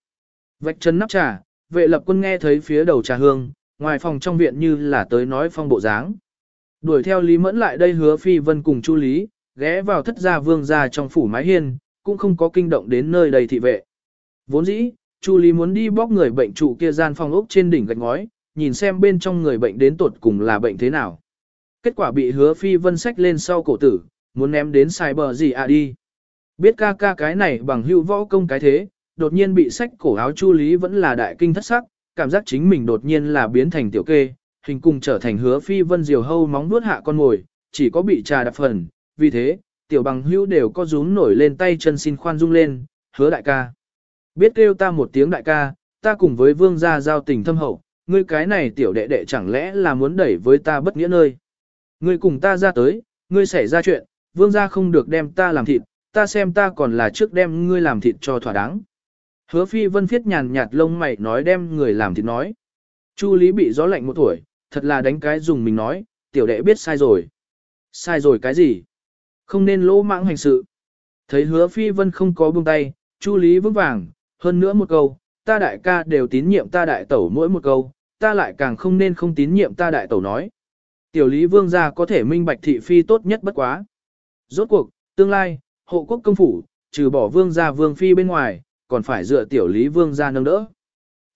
Vạch chân nắp trà, vệ lập quân nghe thấy phía đầu trà hương, ngoài phòng trong viện như là tới nói phong bộ dáng. Đuổi theo Lý Mẫn lại đây hứa phi vân cùng Chu Lý, ghé vào thất gia vương gia trong phủ mái hiên, cũng không có kinh động đến nơi đầy thị vệ. Vốn dĩ, Chu Lý muốn đi bóc người bệnh trụ kia gian phòng ốc trên đỉnh gạch ngói, nhìn xem bên trong người bệnh đến tột cùng là bệnh thế nào. Kết quả bị hứa phi vân sách lên sau cổ tử, muốn ném đến sai bờ gì à đi. Biết ca ca cái này bằng hữu võ công cái thế, đột nhiên bị sách cổ áo Chu Lý vẫn là đại kinh thất sắc, cảm giác chính mình đột nhiên là biến thành tiểu kê, hình cùng trở thành hứa phi vân diều hâu móng nuốt hạ con ngồi, chỉ có bị trà đạp phần, vì thế, tiểu bằng hữu đều có rúm nổi lên tay chân xin khoan dung lên, hứa đại ca. Biết kêu ta một tiếng đại ca, ta cùng với vương gia giao tình thâm hậu, ngươi cái này tiểu đệ đệ chẳng lẽ là muốn đẩy với ta bất nghĩa nơi. Ngươi cùng ta ra tới, ngươi xảy ra chuyện, vương gia không được đem ta làm thịt, ta xem ta còn là trước đem ngươi làm thịt cho thỏa đáng. Hứa phi vân phiết nhàn nhạt lông mày nói đem người làm thịt nói. Chu Lý bị gió lạnh một tuổi, thật là đánh cái dùng mình nói, tiểu đệ biết sai rồi. Sai rồi cái gì? Không nên lỗ mãng hành sự. Thấy hứa phi vân không có buông tay, Chu Lý vững vàng, hơn nữa một câu, ta đại ca đều tín nhiệm ta đại tẩu mỗi một câu, ta lại càng không nên không tín nhiệm ta đại tẩu nói. Tiểu Lý Vương gia có thể minh bạch thị phi tốt nhất bất quá. Rốt cuộc, tương lai, hộ quốc công phủ, trừ bỏ Vương gia Vương phi bên ngoài, còn phải dựa tiểu Lý Vương gia nâng đỡ.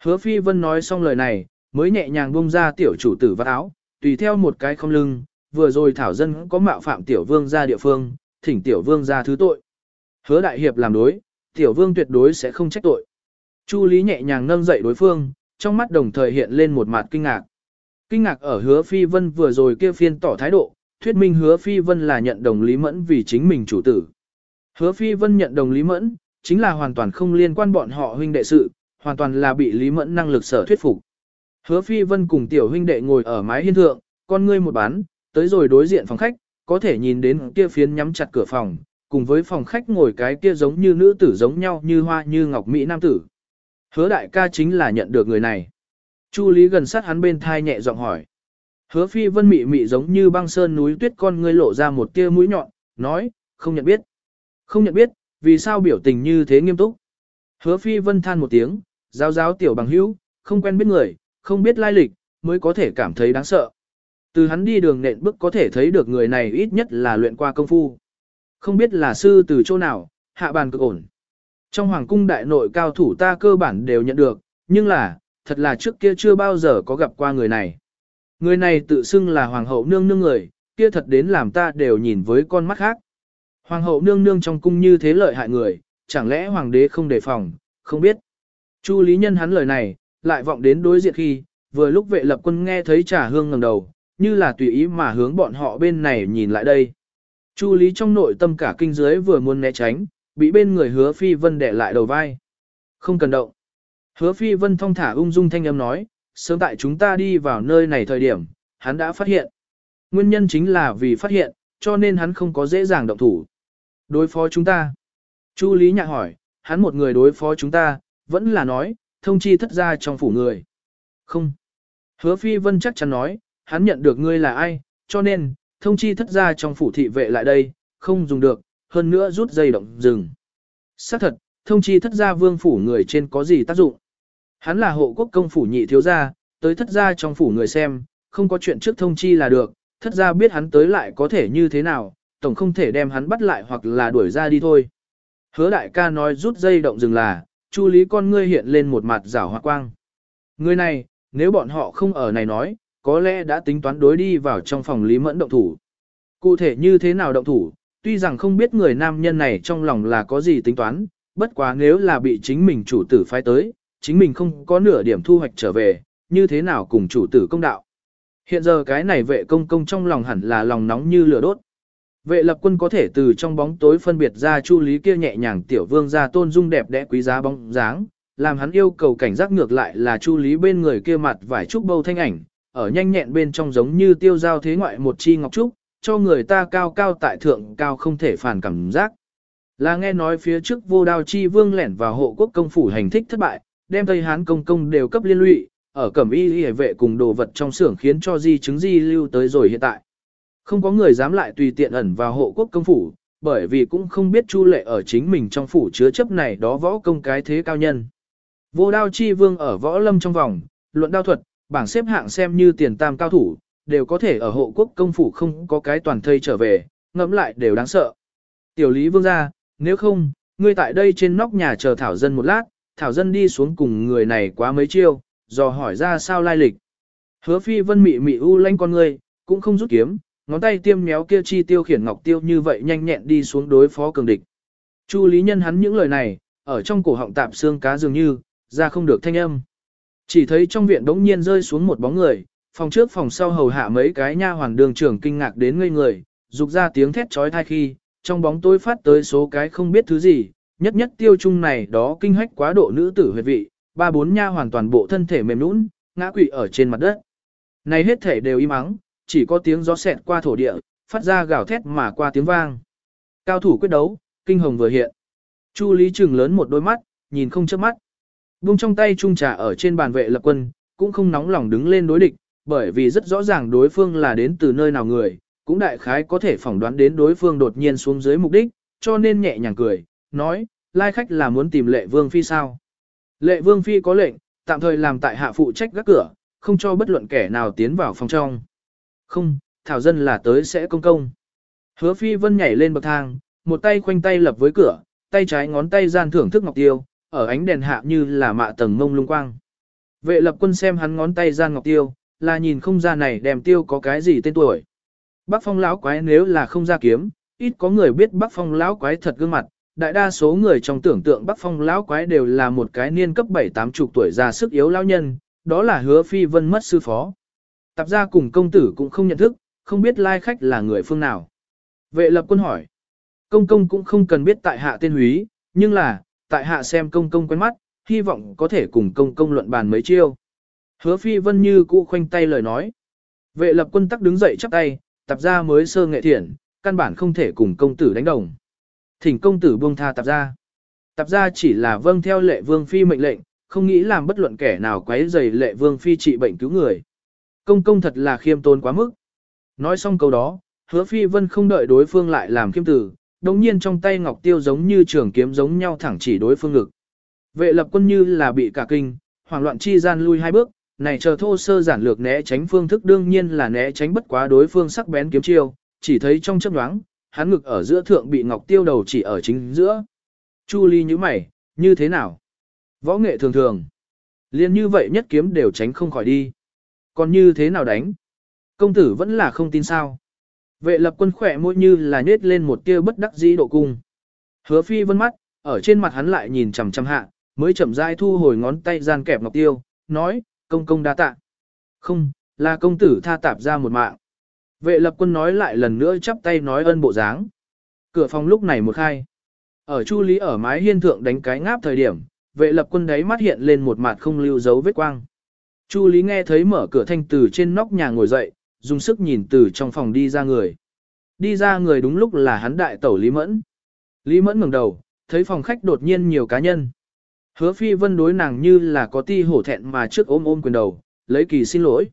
Hứa phi vân nói xong lời này, mới nhẹ nhàng buông ra tiểu chủ tử vắt áo, tùy theo một cái không lưng, vừa rồi thảo dân có mạo phạm tiểu vương gia địa phương, thỉnh tiểu vương gia thứ tội. Hứa đại hiệp làm đối, tiểu vương tuyệt đối sẽ không trách tội. Chu Lý nhẹ nhàng nâng dậy đối phương, trong mắt đồng thời hiện lên một mặt kinh ngạc. Kinh ngạc ở hứa phi vân vừa rồi kia phiên tỏ thái độ, thuyết minh hứa phi vân là nhận đồng Lý Mẫn vì chính mình chủ tử. Hứa phi vân nhận đồng Lý Mẫn, chính là hoàn toàn không liên quan bọn họ huynh đệ sự, hoàn toàn là bị Lý Mẫn năng lực sở thuyết phục. Hứa phi vân cùng tiểu huynh đệ ngồi ở mái hiên thượng, con ngươi một bán, tới rồi đối diện phòng khách, có thể nhìn đến kia phiến nhắm chặt cửa phòng, cùng với phòng khách ngồi cái kia giống như nữ tử giống nhau như hoa như ngọc mỹ nam tử. Hứa đại ca chính là nhận được người này. Chu Lý gần sát hắn bên thai nhẹ giọng hỏi. Hứa phi vân mị mị giống như băng sơn núi tuyết con ngươi lộ ra một tia mũi nhọn, nói, không nhận biết. Không nhận biết, vì sao biểu tình như thế nghiêm túc. Hứa phi vân than một tiếng, giáo giáo tiểu bằng hữu, không quen biết người, không biết lai lịch, mới có thể cảm thấy đáng sợ. Từ hắn đi đường nện bước có thể thấy được người này ít nhất là luyện qua công phu. Không biết là sư từ chỗ nào, hạ bàn cực ổn. Trong hoàng cung đại nội cao thủ ta cơ bản đều nhận được, nhưng là, thật là trước kia chưa bao giờ có gặp qua người này. Người này tự xưng là hoàng hậu nương nương người, kia thật đến làm ta đều nhìn với con mắt khác. Hoàng hậu nương nương trong cung như thế lợi hại người, chẳng lẽ hoàng đế không đề phòng, không biết. Chu lý nhân hắn lời này, lại vọng đến đối diện khi, vừa lúc vệ lập quân nghe thấy trà hương ngẩng đầu, như là tùy ý mà hướng bọn họ bên này nhìn lại đây. Chu Lý trong nội tâm cả kinh dưới vừa muốn né tránh, bị bên người hứa phi vân để lại đầu vai. Không cần động. Hứa phi vân thong thả ung dung thanh âm nói, sớm tại chúng ta đi vào nơi này thời điểm, hắn đã phát hiện. Nguyên nhân chính là vì phát hiện, cho nên hắn không có dễ dàng động thủ. Đối phó chúng ta. Chu Lý nhạc hỏi, hắn một người đối phó chúng ta, vẫn là nói, thông chi thất ra trong phủ người. Không. Hứa phi vân chắc chắn nói, hắn nhận được ngươi là ai, cho nên, thông chi thất ra trong phủ thị vệ lại đây, không dùng được, hơn nữa rút dây động dừng. Xác thật, thông chi thất gia vương phủ người trên có gì tác dụng. Hắn là hộ quốc công phủ nhị thiếu gia, tới thất gia trong phủ người xem, không có chuyện trước thông chi là được, thất gia biết hắn tới lại có thể như thế nào, tổng không thể đem hắn bắt lại hoặc là đuổi ra đi thôi. Hứa đại ca nói rút dây động dừng là, chu lý con ngươi hiện lên một mặt rảo hoa quang. Người này, nếu bọn họ không ở này nói, có lẽ đã tính toán đối đi vào trong phòng Lý Mẫn động thủ. Cụ thể như thế nào động thủ, tuy rằng không biết người nam nhân này trong lòng là có gì tính toán, bất quá nếu là bị chính mình chủ tử phái tới, chính mình không có nửa điểm thu hoạch trở về, như thế nào cùng chủ tử công đạo. Hiện giờ cái này vệ công công trong lòng hẳn là lòng nóng như lửa đốt. Vệ lập quân có thể từ trong bóng tối phân biệt ra chu lý kia nhẹ nhàng tiểu vương ra tôn dung đẹp đẽ quý giá bóng dáng, làm hắn yêu cầu cảnh giác ngược lại là chu lý bên người kia mặt vải trúc bâu thanh ảnh, ở nhanh nhẹn bên trong giống như tiêu giao thế ngoại một chi ngọc trúc, cho người ta cao cao tại thượng cao không thể phản cảm giác. Là nghe nói phía trước vô đao chi vương lẻn vào hộ quốc công phủ hành thích thất bại, đem Tây Hán công công đều cấp liên lụy, ở cẩm y hề vệ cùng đồ vật trong xưởng khiến cho di chứng di lưu tới rồi hiện tại. Không có người dám lại tùy tiện ẩn vào hộ quốc công phủ, bởi vì cũng không biết chu lệ ở chính mình trong phủ chứa chấp này đó võ công cái thế cao nhân. Vô đao chi vương ở võ lâm trong vòng, luận đao thuật, bảng xếp hạng xem như tiền tam cao thủ, đều có thể ở hộ quốc công phủ không có cái toàn thây trở về, ngẫm lại đều đáng sợ. Tiểu lý vương ra, nếu không, ngươi tại đây trên nóc nhà chờ Thảo Dân một lát, Thảo Dân đi xuống cùng người này quá mấy chiêu, dò hỏi ra sao lai lịch. Hứa phi vân mị mị u lanh con ngươi, cũng không rút kiếm, ngón tay tiêm méo kia chi tiêu khiển ngọc tiêu như vậy nhanh nhẹn đi xuống đối phó cường địch. Chu lý nhân hắn những lời này, ở trong cổ họng tạp xương cá dường như, ra không được thanh âm. Chỉ thấy trong viện đống nhiên rơi xuống một bóng người, phòng trước phòng sau hầu hạ mấy cái nha hoàn đường trưởng kinh ngạc đến ngây người, dục ra tiếng thét trói thai khi, trong bóng tối phát tới số cái không biết thứ gì, nhất nhất tiêu chung này đó kinh hách quá độ nữ tử huyệt vị, ba bốn nha hoàn toàn bộ thân thể mềm nũng, ngã quỵ ở trên mặt đất. Này hết thể đều im ắng, chỉ có tiếng gió xẹt qua thổ địa, phát ra gào thét mà qua tiếng vang. Cao thủ quyết đấu, kinh hồng vừa hiện. Chu Lý trừng lớn một đôi mắt, nhìn không chớp mắt. Buông trong tay trung trà ở trên bàn vệ lập quân, cũng không nóng lòng đứng lên đối địch, bởi vì rất rõ ràng đối phương là đến từ nơi nào người, cũng đại khái có thể phỏng đoán đến đối phương đột nhiên xuống dưới mục đích, cho nên nhẹ nhàng cười, nói, lai khách là muốn tìm lệ vương phi sao. Lệ vương phi có lệnh, tạm thời làm tại hạ phụ trách gác cửa, không cho bất luận kẻ nào tiến vào phòng trong. Không, thảo dân là tới sẽ công công. Hứa phi vân nhảy lên bậc thang, một tay khoanh tay lập với cửa, tay trái ngón tay gian thưởng thức ngọc tiêu, ở ánh đèn hạ như là mạ tầng mông lung quang. Vệ lập quân xem hắn ngón tay gian ngọc tiêu, là nhìn không ra này đem tiêu có cái gì tên tuổi. Bắc phong lão quái nếu là không ra kiếm, ít có người biết Bắc phong lão quái thật gương mặt, đại đa số người trong tưởng tượng Bắc phong lão quái đều là một cái niên cấp 7-8 chục tuổi già sức yếu lão nhân, đó là hứa phi vân mất sư phó. Tạp gia cùng công tử cũng không nhận thức, không biết lai khách là người phương nào. Vệ lập quân hỏi. Công công cũng không cần biết tại hạ tên húy, nhưng là, tại hạ xem công công quen mắt, hy vọng có thể cùng công công luận bàn mấy chiêu. Hứa phi vân như cũ khoanh tay lời nói. Vệ lập quân tắc đứng dậy chắp tay, tạp gia mới sơ nghệ thiện, căn bản không thể cùng công tử đánh đồng. Thỉnh công tử buông tha tạp gia. Tạp gia chỉ là vâng theo lệ vương phi mệnh lệnh, không nghĩ làm bất luận kẻ nào quấy rầy lệ vương phi trị bệnh cứu người. Công công thật là khiêm tốn quá mức. Nói xong câu đó, hứa phi vân không đợi đối phương lại làm khiêm tử, đồng nhiên trong tay ngọc tiêu giống như trường kiếm giống nhau thẳng chỉ đối phương ngực. Vệ lập quân như là bị cả kinh, hoảng loạn chi gian lui hai bước, này chờ thô sơ giản lược né tránh phương thức đương nhiên là né tránh bất quá đối phương sắc bén kiếm chiêu, chỉ thấy trong chớp nhoáng, hắn ngực ở giữa thượng bị ngọc tiêu đầu chỉ ở chính giữa. Chu Ly như mày, như thế nào? Võ nghệ thường thường. Liên như vậy nhất kiếm đều tránh không khỏi đi. Còn như thế nào đánh? Công tử vẫn là không tin sao. Vệ lập quân khỏe môi như là nết lên một tia bất đắc dĩ độ cung. Hứa phi vân mắt, ở trên mặt hắn lại nhìn chằm chằm hạ, mới chậm rãi thu hồi ngón tay gian kẹp ngọc tiêu, nói, công công đa tạ. Không, là công tử tha tạp ra một mạng. Vệ lập quân nói lại lần nữa chắp tay nói ân bộ dáng. Cửa phòng lúc này một khai. Ở chu lý ở mái hiên thượng đánh cái ngáp thời điểm, vệ lập quân đấy mắt hiện lên một mặt không lưu dấu vết quang. Chu lý nghe thấy mở cửa thanh từ trên nóc nhà ngồi dậy, dùng sức nhìn từ trong phòng đi ra người. Đi ra người đúng lúc là hắn đại tẩu Lý Mẫn. Lý Mẫn ngẩng đầu, thấy phòng khách đột nhiên nhiều cá nhân. Hứa phi vân đối nàng như là có ti hổ thẹn mà trước ôm ôm quyền đầu, lấy kỳ xin lỗi.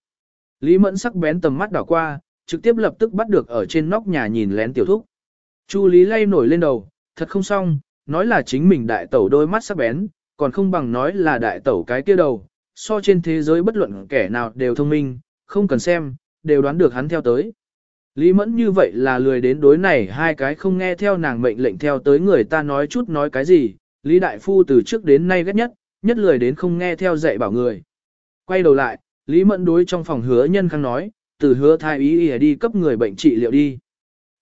Lý mẫn sắc bén tầm mắt đảo qua, trực tiếp lập tức bắt được ở trên nóc nhà nhìn lén tiểu thúc. Chu Lý lay nổi lên đầu, thật không xong, nói là chính mình đại tẩu đôi mắt sắc bén, còn không bằng nói là đại tẩu cái kia đầu, so trên thế giới bất luận kẻ nào đều thông minh, không cần xem, đều đoán được hắn theo tới. Lý mẫn như vậy là lười đến đối này hai cái không nghe theo nàng mệnh lệnh theo tới người ta nói chút nói cái gì, Lý Đại Phu từ trước đến nay ghét nhất, nhất lười đến không nghe theo dạy bảo người. Quay đầu lại, Lý Mẫn đối trong phòng hứa nhân khang nói, từ hứa thai ý ý đi cấp người bệnh trị liệu đi.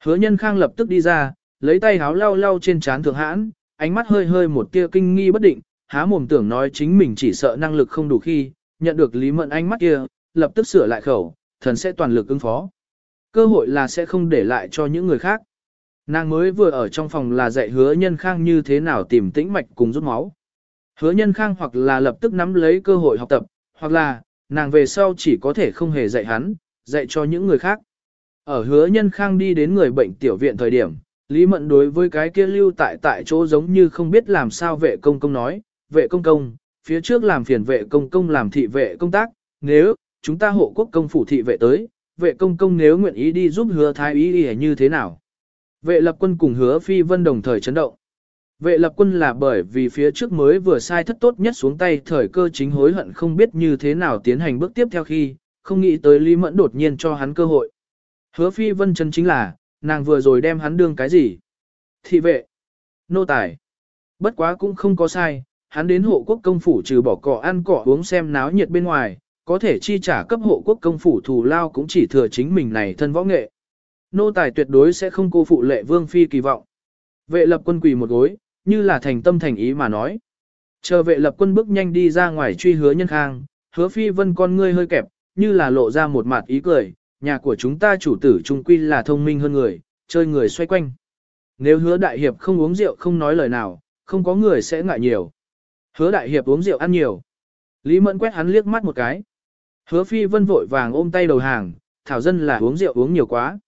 Hứa nhân khang lập tức đi ra, lấy tay háo lau lau trên trán thượng hãn, ánh mắt hơi hơi một tia kinh nghi bất định, há mồm tưởng nói chính mình chỉ sợ năng lực không đủ khi, nhận được Lý Mẫn ánh mắt kia, lập tức sửa lại khẩu, thần sẽ toàn lực ứng phó. Cơ hội là sẽ không để lại cho những người khác. Nàng mới vừa ở trong phòng là dạy hứa nhân khang như thế nào tìm tĩnh mạch cùng rút máu. Hứa nhân khang hoặc là lập tức nắm lấy cơ hội học tập, hoặc là, nàng về sau chỉ có thể không hề dạy hắn, dạy cho những người khác. Ở hứa nhân khang đi đến người bệnh tiểu viện thời điểm, Lý Mận đối với cái kia lưu tại tại chỗ giống như không biết làm sao vệ công công nói, vệ công công, phía trước làm phiền vệ công công làm thị vệ công tác, nếu, chúng ta hộ quốc công phủ thị vệ tới, vệ công công nếu nguyện ý đi giúp hứa thái ý ý như thế nào. Vệ lập quân cùng hứa phi vân đồng thời chấn động. Vệ lập quân là bởi vì phía trước mới vừa sai thất tốt nhất xuống tay thời cơ chính hối hận không biết như thế nào tiến hành bước tiếp theo khi, không nghĩ tới Lý Mẫn đột nhiên cho hắn cơ hội. Hứa phi vân chân chính là, nàng vừa rồi đem hắn đương cái gì? Thị vệ, nô tài. Bất quá cũng không có sai, hắn đến hộ quốc công phủ trừ bỏ cỏ ăn cỏ uống xem náo nhiệt bên ngoài, có thể chi trả cấp hộ quốc công phủ thù lao cũng chỉ thừa chính mình này thân võ nghệ. Nô tài tuyệt đối sẽ không cô phụ lệ vương phi kỳ vọng. Vệ lập quân quỳ một gối, như là thành tâm thành ý mà nói. Chờ vệ lập quân bước nhanh đi ra ngoài truy hứa nhân khang, hứa phi vân con ngươi hơi kẹp, như là lộ ra một mặt ý cười, nhà của chúng ta chủ tử trung quy là thông minh hơn người, chơi người xoay quanh. Nếu hứa đại hiệp không uống rượu không nói lời nào, không có người sẽ ngại nhiều. Hứa đại hiệp uống rượu ăn nhiều. Lý mẫn quét hắn liếc mắt một cái. Hứa phi vân vội vàng ôm tay đầu hàng, thảo dân là uống rượu uống nhiều quá.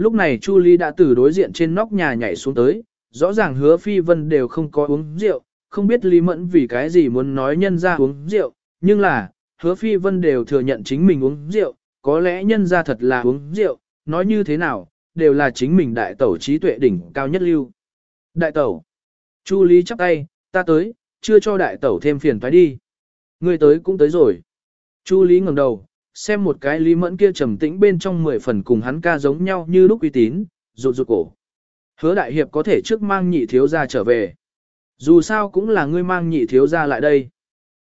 Lúc này Chu Lý đã từ đối diện trên nóc nhà nhảy xuống tới, rõ ràng hứa phi vân đều không có uống rượu, không biết Lý Mẫn vì cái gì muốn nói nhân ra uống rượu, nhưng là, hứa phi vân đều thừa nhận chính mình uống rượu, có lẽ nhân ra thật là uống rượu, nói như thế nào, đều là chính mình đại tẩu trí tuệ đỉnh cao nhất lưu. Đại tẩu, Chu Lý chắp tay, ta tới, chưa cho đại tẩu thêm phiền phải đi. Người tới cũng tới rồi. Chu Lý ngẩng đầu, xem một cái Lý Mẫn kia trầm tĩnh bên trong mười phần cùng hắn ca giống nhau như lúc uy tín, rụt rụt cổ. Hứa đại hiệp có thể trước mang nhị thiếu gia trở về. Dù sao cũng là ngươi mang nhị thiếu gia lại đây.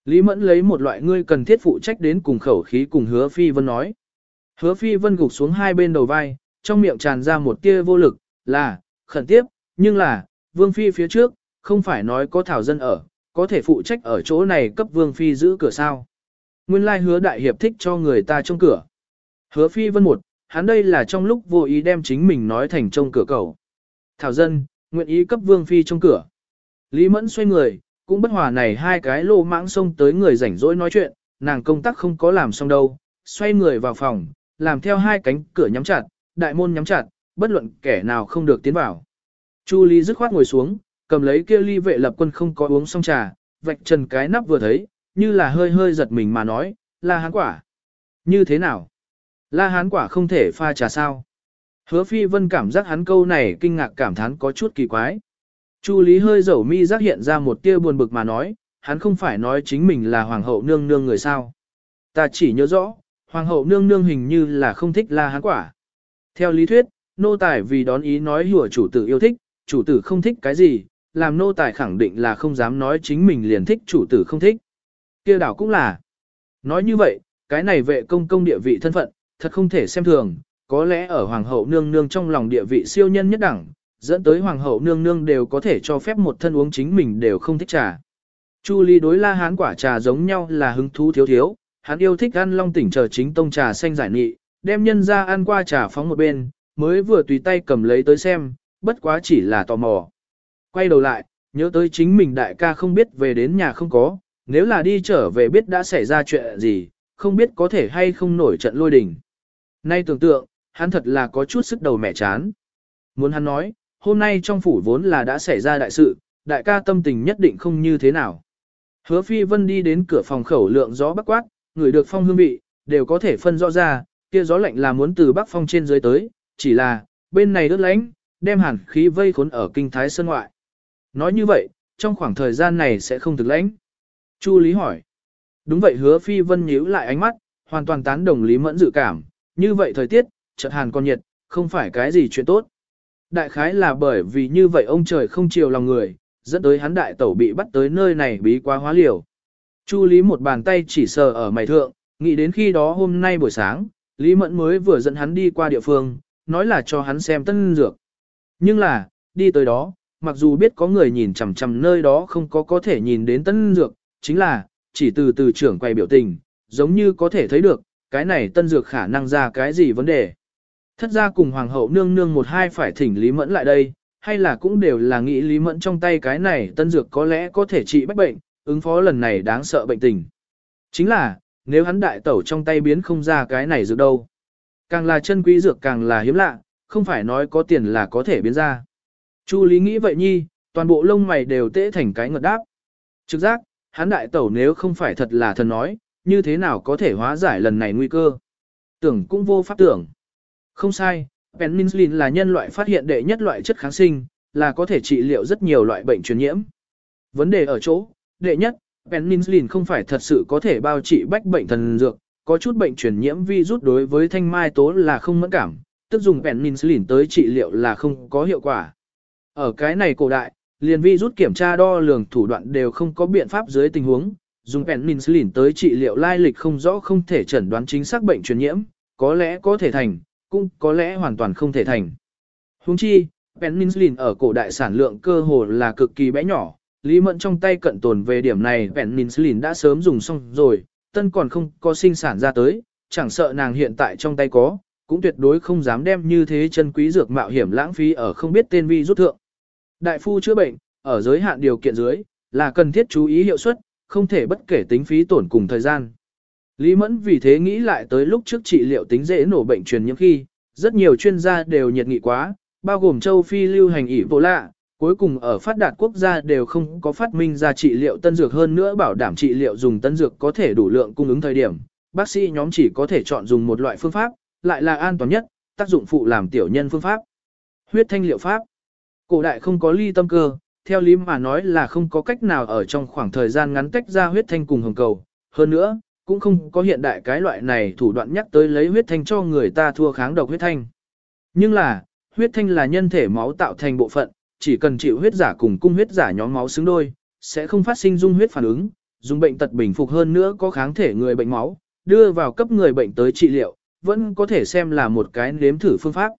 Lý Mẫn lấy một loại ngươi cần thiết phụ trách đến cùng khẩu khí cùng hứa phi vân nói. Hứa phi vân gục xuống hai bên đầu vai, trong miệng tràn ra một tia vô lực, là, khẩn tiếp, nhưng là, vương phi phía trước, không phải nói có thảo dân ở, có thể phụ trách ở chỗ này cấp vương phi giữ cửa sao. Nguyên lai hứa đại hiệp thích cho người ta trong cửa. Hứa phi vân một, hắn đây là trong lúc vô ý đem chính mình nói thành trong cửa cầu. Thảo dân, nguyện ý cấp vương phi trong cửa. Lý mẫn xoay người, cũng bất hòa này hai cái lô mãng xông tới người rảnh rỗi nói chuyện, nàng công tác không có làm xong đâu, xoay người vào phòng, làm theo hai cánh cửa nhắm chặt, đại môn nhắm chặt, bất luận kẻ nào không được tiến vào. Chu Lý dứt khoát ngồi xuống, cầm lấy kia ly vệ lập quân không có uống xong trà, vạch trần cái nắp vừa thấy, như là hơi hơi giật mình mà nói, la hán quả. Như thế nào? La hán quả không thể pha trà sao? Hứa phi vân cảm giác hắn câu này kinh ngạc cảm thán có chút kỳ quái. Chu Lý hơi dẩu mi giác hiện ra một tia buồn bực mà nói, hắn không phải nói chính mình là hoàng hậu nương nương người sao. Ta chỉ nhớ rõ, hoàng hậu nương nương hình như là không thích la hán quả. Theo lý thuyết, nô tài vì đón ý nói hùa chủ tử yêu thích, chủ tử không thích cái gì, làm nô tài khẳng định là không dám nói chính mình liền thích chủ tử không thích kia đảo cũng là. Nói như vậy, cái này vệ công công địa vị thân phận, thật không thể xem thường, có lẽ ở hoàng hậu nương nương trong lòng địa vị siêu nhân nhất đẳng, dẫn tới hoàng hậu nương nương đều có thể cho phép một thân uống chính mình đều không thích trà. Chu Ly đối La Hán quả trà giống nhau là hứng thú thiếu thiếu, hắn yêu thích ăn long tỉnh chờ chính tông trà xanh giải nghị, đem nhân ra ăn qua trà phóng một bên, mới vừa tùy tay cầm lấy tới xem, bất quá chỉ là tò mò. Quay đầu lại, nhớ tới chính mình đại ca không biết về đến nhà không có, nếu là đi trở về biết đã xảy ra chuyện gì, không biết có thể hay không nổi trận lôi đình. Nay tưởng tượng, hắn thật là có chút sức đầu mẹ chán. Muốn hắn nói, hôm nay trong phủ vốn là đã xảy ra đại sự, đại ca tâm tình nhất định không như thế nào. Hứa phi vân đi đến cửa phòng khẩu lượng gió bắc quát, người được phong hương vị, đều có thể phân rõ ra, kia gió lạnh là muốn từ bắc phong trên dưới tới, chỉ là, bên này đứt lánh, đem hẳn khí vây khốn ở kinh thái sơn ngoại. Nói như vậy, trong khoảng thời gian này sẽ không thực lãnh. Chu Lý hỏi. Đúng vậy hứa phi vân nhíu lại ánh mắt, hoàn toàn tán đồng Lý Mẫn dự cảm, như vậy thời tiết, chợt hàn còn nhiệt, không phải cái gì chuyện tốt. Đại khái là bởi vì như vậy ông trời không chiều lòng người, dẫn tới hắn đại tẩu bị bắt tới nơi này bí quá hóa liều. Chu Lý một bàn tay chỉ sờ ở mày thượng, nghĩ đến khi đó hôm nay buổi sáng, Lý Mẫn mới vừa dẫn hắn đi qua địa phương, nói là cho hắn xem tân dược. Nhưng là, đi tới đó, mặc dù biết có người nhìn chằm chằm nơi đó không có có thể nhìn đến tân dược, chính là, chỉ từ từ trưởng quay biểu tình, giống như có thể thấy được, cái này tân dược khả năng ra cái gì vấn đề. Thất ra cùng hoàng hậu nương nương một hai phải thỉnh Lý Mẫn lại đây, hay là cũng đều là nghĩ Lý Mẫn trong tay cái này tân dược có lẽ có thể trị bách bệnh, ứng phó lần này đáng sợ bệnh tình. Chính là, nếu hắn đại tẩu trong tay biến không ra cái này dược đâu. Càng là chân quý dược càng là hiếm lạ, không phải nói có tiền là có thể biến ra. Chu Lý nghĩ vậy nhi, toàn bộ lông mày đều tễ thành cái ngợt đáp. Trực giác, hắn đại tẩu nếu không phải thật là thần nói, như thế nào có thể hóa giải lần này nguy cơ. Tưởng cũng vô pháp tưởng. Không sai, penicillin là nhân loại phát hiện đệ nhất loại chất kháng sinh, là có thể trị liệu rất nhiều loại bệnh truyền nhiễm. Vấn đề ở chỗ, đệ nhất, penicillin không phải thật sự có thể bao trị bách bệnh thần dược, có chút bệnh truyền nhiễm virus đối với thanh mai tố là không mẫn cảm, tức dùng penicillin tới trị liệu là không có hiệu quả. Ở cái này cổ đại, liền rút kiểm tra đo lường thủ đoạn đều không có biện pháp dưới tình huống, dùng penicillin tới trị liệu lai lịch không rõ không thể chẩn đoán chính xác bệnh truyền nhiễm, có lẽ có thể thành, cũng có lẽ hoàn toàn không thể thành. Huống chi, penicillin ở cổ đại sản lượng cơ hồ là cực kỳ bé nhỏ, Lý Mẫn trong tay cận tồn về điểm này penicillin đã sớm dùng xong rồi, tân còn không có sinh sản ra tới, chẳng sợ nàng hiện tại trong tay có, cũng tuyệt đối không dám đem như thế chân quý dược mạo hiểm lãng phí ở không biết tên vi rút thượng. Đại phu chữa bệnh, ở giới hạn điều kiện dưới, là cần thiết chú ý hiệu suất, không thể bất kể tính phí tổn cùng thời gian. Lý Mẫn vì thế nghĩ lại tới lúc trước trị liệu tính dễ nổ bệnh truyền nhiễm khi, rất nhiều chuyên gia đều nhiệt nghị quá, bao gồm châu Phi lưu hành ỉ vô lạ, cuối cùng ở phát đạt quốc gia đều không có phát minh ra trị liệu tân dược hơn nữa bảo đảm trị liệu dùng tân dược có thể đủ lượng cung ứng thời điểm. Bác sĩ nhóm chỉ có thể chọn dùng một loại phương pháp, lại là an toàn nhất, tác dụng phụ làm tiểu nhân phương pháp. Huyết thanh liệu pháp. Cổ đại không có ly tâm cơ, theo lý mà nói là không có cách nào ở trong khoảng thời gian ngắn tách ra huyết thanh cùng hồng cầu. Hơn nữa, cũng không có hiện đại cái loại này thủ đoạn nhắc tới lấy huyết thanh cho người ta thua kháng độc huyết thanh. Nhưng là, huyết thanh là nhân thể máu tạo thành bộ phận, chỉ cần chịu huyết giả cùng cung huyết giả nhóm máu xứng đôi, sẽ không phát sinh dung huyết phản ứng, dùng bệnh tật bình phục hơn nữa có kháng thể người bệnh máu, đưa vào cấp người bệnh tới trị liệu, vẫn có thể xem là một cái nếm thử phương pháp.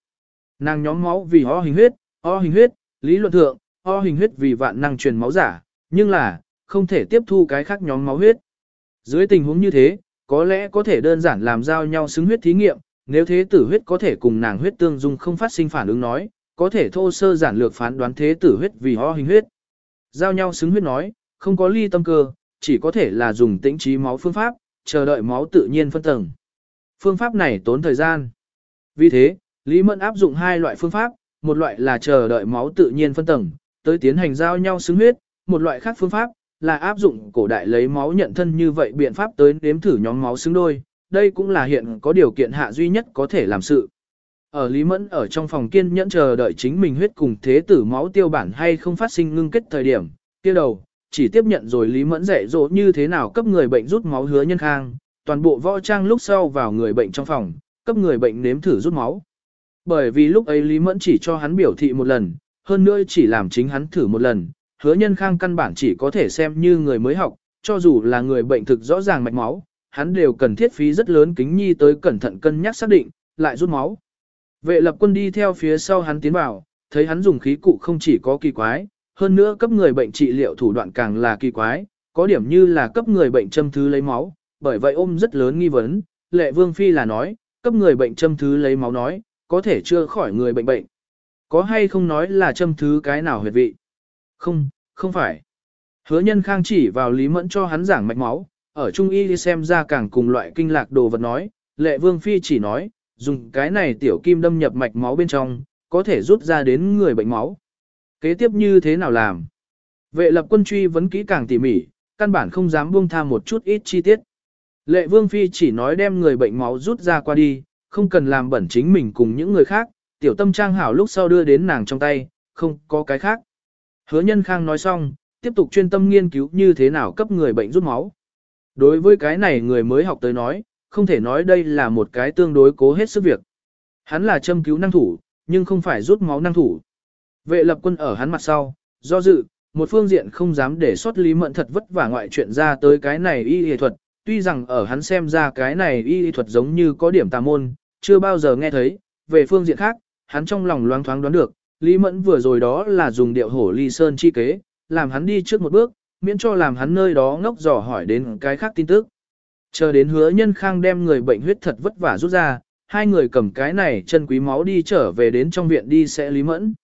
Nàng nhóm máu vì ho hình huyết, ho hình huyết, lý luận thượng, o hình huyết vì vạn năng truyền máu giả, nhưng là, không thể tiếp thu cái khác nhóm máu huyết. Dưới tình huống như thế, có lẽ có thể đơn giản làm giao nhau xứng huyết thí nghiệm, nếu thế tử huyết có thể cùng nàng huyết tương dung không phát sinh phản ứng nói, có thể thô sơ giản lược phán đoán thế tử huyết vì ho hình huyết. Giao nhau xứng huyết nói, không có ly tâm cơ, chỉ có thể là dùng tĩnh trí máu phương pháp, chờ đợi máu tự nhiên phân tầng. Phương pháp này tốn thời gian. Vì thế, Lý Mẫn áp dụng hai loại phương pháp, một loại là chờ đợi máu tự nhiên phân tầng, tới tiến hành giao nhau xứng huyết, một loại khác phương pháp là áp dụng cổ đại lấy máu nhận thân như vậy biện pháp tới đếm thử nhóm máu xứng đôi, đây cũng là hiện có điều kiện hạ duy nhất có thể làm sự. Ở Lý Mẫn ở trong phòng kiên nhẫn chờ đợi chính mình huyết cùng thế tử máu tiêu bản hay không phát sinh ngưng kết thời điểm, kia đầu, chỉ tiếp nhận rồi Lý Mẫn dạy dỗ như thế nào cấp người bệnh rút máu hứa nhân khang, toàn bộ võ trang lúc sau vào người bệnh trong phòng, cấp người bệnh nếm thử rút máu. Bởi vì lúc ấy Lý Mẫn chỉ cho hắn biểu thị một lần, hơn nữa chỉ làm chính hắn thử một lần, hứa nhân khang căn bản chỉ có thể xem như người mới học, cho dù là người bệnh thực rõ ràng mạch máu, hắn đều cần thiết phí rất lớn kính nhi tới cẩn thận cân nhắc xác định, lại rút máu. Vệ lập quân đi theo phía sau hắn tiến vào, thấy hắn dùng khí cụ không chỉ có kỳ quái, hơn nữa cấp người bệnh trị liệu thủ đoạn càng là kỳ quái, có điểm như là cấp người bệnh châm thứ lấy máu, bởi vậy ôm rất lớn nghi vấn, lệ vương phi là nói, cấp người bệnh châm thứ lấy máu nói, có thể chưa khỏi người bệnh bệnh. Có hay không nói là châm thứ cái nào huyệt vị? Không, không phải. Hứa nhân khang chỉ vào Lý Mẫn cho hắn giảng mạch máu, ở Trung Y đi xem ra càng cùng loại kinh lạc đồ vật nói, lệ vương phi chỉ nói, dùng cái này tiểu kim đâm nhập mạch máu bên trong, có thể rút ra đến người bệnh máu. Kế tiếp như thế nào làm? Vệ lập quân truy vấn kỹ càng tỉ mỉ, căn bản không dám buông tha một chút ít chi tiết. Lệ vương phi chỉ nói đem người bệnh máu rút ra qua đi, không cần làm bẩn chính mình cùng những người khác, tiểu tâm trang hảo lúc sau đưa đến nàng trong tay, không có cái khác. Hứa nhân khang nói xong, tiếp tục chuyên tâm nghiên cứu như thế nào cấp người bệnh rút máu. Đối với cái này người mới học tới nói, không thể nói đây là một cái tương đối cố hết sức việc. Hắn là châm cứu năng thủ, nhưng không phải rút máu năng thủ. Vệ lập quân ở hắn mặt sau, do dự, một phương diện không dám để xuất lý mận thật vất vả ngoại chuyện ra tới cái này y y thuật, tuy rằng ở hắn xem ra cái này y y thuật giống như có điểm tà môn, chưa bao giờ nghe thấy, về phương diện khác, hắn trong lòng loáng thoáng đoán được, Lý Mẫn vừa rồi đó là dùng điệu hổ ly sơn chi kế, làm hắn đi trước một bước, miễn cho làm hắn nơi đó ngốc dò hỏi đến cái khác tin tức. Chờ đến hứa nhân khang đem người bệnh huyết thật vất vả rút ra, hai người cầm cái này chân quý máu đi trở về đến trong viện đi sẽ Lý Mẫn.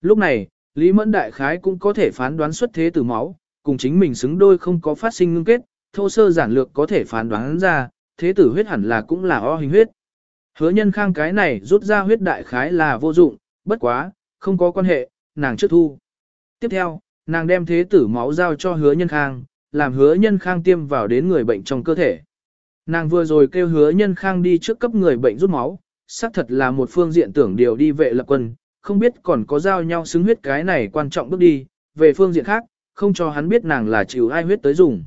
Lúc này, Lý Mẫn đại khái cũng có thể phán đoán xuất thế từ máu, cùng chính mình xứng đôi không có phát sinh ngưng kết, thô sơ giản lược có thể phán đoán ra, thế tử huyết hẳn là cũng là o hình huyết. Hứa nhân khang cái này rút ra huyết đại khái là vô dụng, bất quá, không có quan hệ, nàng trước thu. Tiếp theo, nàng đem thế tử máu giao cho hứa nhân khang, làm hứa nhân khang tiêm vào đến người bệnh trong cơ thể. Nàng vừa rồi kêu hứa nhân khang đi trước cấp người bệnh rút máu, xác thật là một phương diện tưởng điều đi vệ lập quân, không biết còn có giao nhau xứng huyết cái này quan trọng bước đi, về phương diện khác, không cho hắn biết nàng là chịu ai huyết tới dùng.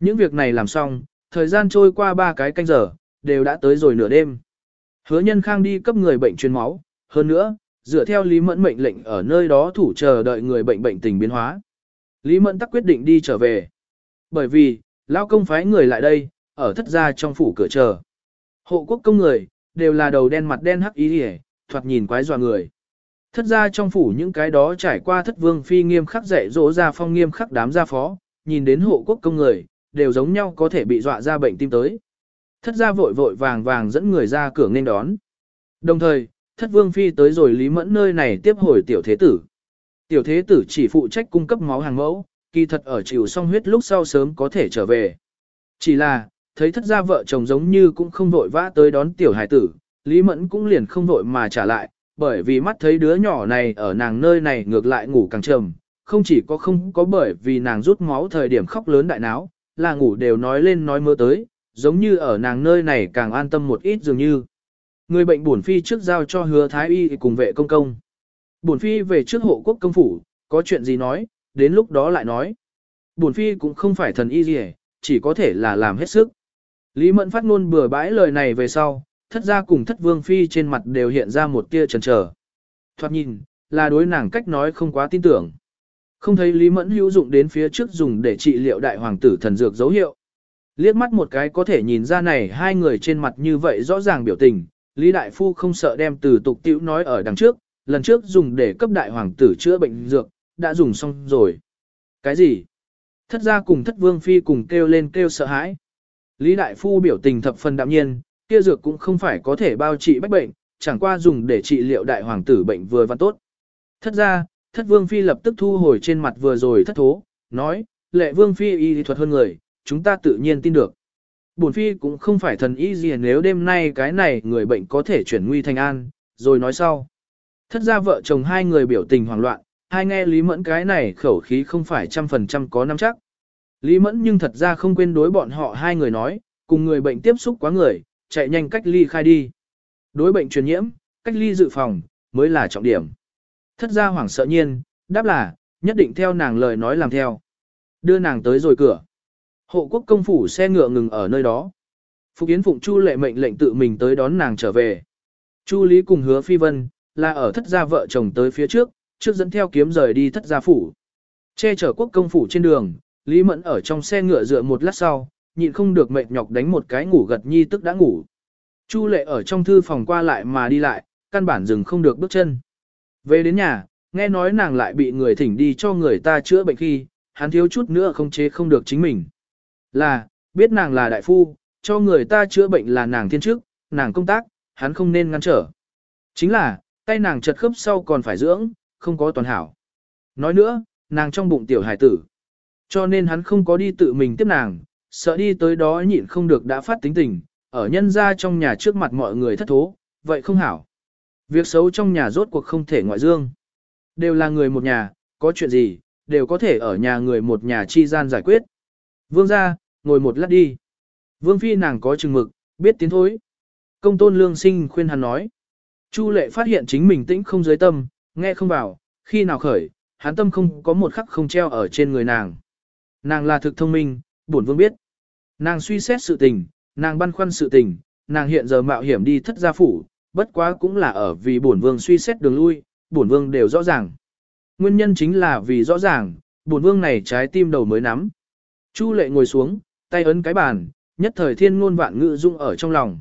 Những việc này làm xong, thời gian trôi qua ba cái canh giờ, đều đã tới rồi nửa đêm. Hứa nhân khang đi cấp người bệnh truyền máu, hơn nữa, dựa theo Lý Mẫn mệnh lệnh ở nơi đó thủ chờ đợi người bệnh bệnh tình biến hóa. Lý Mẫn tắc quyết định đi trở về. Bởi vì, lão công phái người lại đây, ở thất gia trong phủ cửa chờ. Hộ quốc công người, đều là đầu đen mặt đen hắc ý hề, thoạt nhìn quái dọa người. Thất gia trong phủ những cái đó trải qua thất vương phi nghiêm khắc dạy dỗ ra phong nghiêm khắc đám gia phó, nhìn đến hộ quốc công người, đều giống nhau có thể bị dọa ra bệnh tim tới. Thất gia vội vội vàng vàng dẫn người ra cửa nên đón. Đồng thời, thất vương phi tới rồi Lý Mẫn nơi này tiếp hồi tiểu thế tử. Tiểu thế tử chỉ phụ trách cung cấp máu hàng mẫu, kỳ thật ở chịu xong huyết lúc sau sớm có thể trở về. Chỉ là, thấy thất gia vợ chồng giống như cũng không vội vã tới đón tiểu hải tử, Lý Mẫn cũng liền không vội mà trả lại, bởi vì mắt thấy đứa nhỏ này ở nàng nơi này ngược lại ngủ càng trầm, không chỉ có không có bởi vì nàng rút máu thời điểm khóc lớn đại náo, là ngủ đều nói lên nói mơ tới, giống như ở nàng nơi này càng an tâm một ít dường như. Người bệnh bổn phi trước giao cho hứa thái y cùng vệ công công. Bổn phi về trước hộ quốc công phủ, có chuyện gì nói, đến lúc đó lại nói. Bổn phi cũng không phải thần y gì, chỉ có thể là làm hết sức. Lý Mẫn phát ngôn bừa bãi lời này về sau, thất gia cùng thất vương phi trên mặt đều hiện ra một tia chần chờ. Thoạt nhìn, là đối nàng cách nói không quá tin tưởng. Không thấy Lý Mẫn hữu dụng đến phía trước dùng để trị liệu đại hoàng tử thần dược dấu hiệu. Liếc mắt một cái có thể nhìn ra này hai người trên mặt như vậy rõ ràng biểu tình, Lý Đại Phu không sợ đem từ tục tiểu nói ở đằng trước, lần trước dùng để cấp đại hoàng tử chữa bệnh dược, đã dùng xong rồi. Cái gì? Thất gia cùng thất vương phi cùng kêu lên kêu sợ hãi. Lý Đại Phu biểu tình thập phần đạm nhiên, kia dược cũng không phải có thể bao trị bách bệnh, chẳng qua dùng để trị liệu đại hoàng tử bệnh vừa văn tốt. Thất gia, thất vương phi lập tức thu hồi trên mặt vừa rồi thất thố, nói, lệ vương phi y thuật hơn người, chúng ta tự nhiên tin được. Bổn phi cũng không phải thần y gì nếu đêm nay cái này người bệnh có thể chuyển nguy thành an, rồi nói sau. Thất ra vợ chồng hai người biểu tình hoảng loạn, hai nghe Lý Mẫn cái này khẩu khí không phải trăm phần trăm có nắm chắc. Lý Mẫn nhưng thật ra không quên đối bọn họ hai người nói, cùng người bệnh tiếp xúc quá người, chạy nhanh cách ly khai đi. Đối bệnh truyền nhiễm, cách ly dự phòng, mới là trọng điểm. Thất ra hoảng sợ nhiên, đáp là, nhất định theo nàng lời nói làm theo. Đưa nàng tới rồi cửa. Hộ quốc công phủ xe ngựa ngừng ở nơi đó. Phục Yến Phụng Chu lệ mệnh lệnh tự mình tới đón nàng trở về. Chu Lý cùng hứa Phi Vân, là ở thất gia vợ chồng tới phía trước, trước dẫn theo kiếm rời đi thất gia phủ. Che chở quốc công phủ trên đường, Lý Mẫn ở trong xe ngựa dựa một lát sau, nhịn không được mệt nhọc đánh một cái ngủ gật nhi tức đã ngủ. Chu lệ ở trong thư phòng qua lại mà đi lại, căn bản dừng không được bước chân. Về đến nhà, nghe nói nàng lại bị người thỉnh đi cho người ta chữa bệnh khi, hắn thiếu chút nữa không chế không được chính mình. Là, biết nàng là đại phu, cho người ta chữa bệnh là nàng thiên chức, nàng công tác, hắn không nên ngăn trở. Chính là, tay nàng chật khớp sau còn phải dưỡng, không có toàn hảo. Nói nữa, nàng trong bụng tiểu hải tử. Cho nên hắn không có đi tự mình tiếp nàng, sợ đi tới đó nhịn không được đã phát tính tình, ở nhân ra trong nhà trước mặt mọi người thất thố, vậy không hảo. Việc xấu trong nhà rốt cuộc không thể ngoại dương. Đều là người một nhà, có chuyện gì, đều có thể ở nhà người một nhà chi gian giải quyết. Vương ra, ngồi một lát đi. Vương phi nàng có chừng mực, biết tiến thối. Công tôn lương sinh khuyên hắn nói. Chu lệ phát hiện chính mình tĩnh không dưới tâm, nghe không vào, khi nào khởi, hắn tâm không có một khắc không treo ở trên người nàng. Nàng là thực thông minh, bổn vương biết. Nàng suy xét sự tình, nàng băn khoăn sự tình, nàng hiện giờ mạo hiểm đi thất gia phủ, bất quá cũng là ở vì bổn vương suy xét đường lui, bổn vương đều rõ ràng. Nguyên nhân chính là vì rõ ràng, bổn vương này trái tim đầu mới nắm. Chu lệ ngồi xuống, tay ấn cái bàn, nhất thời thiên ngôn vạn ngữ dung ở trong lòng.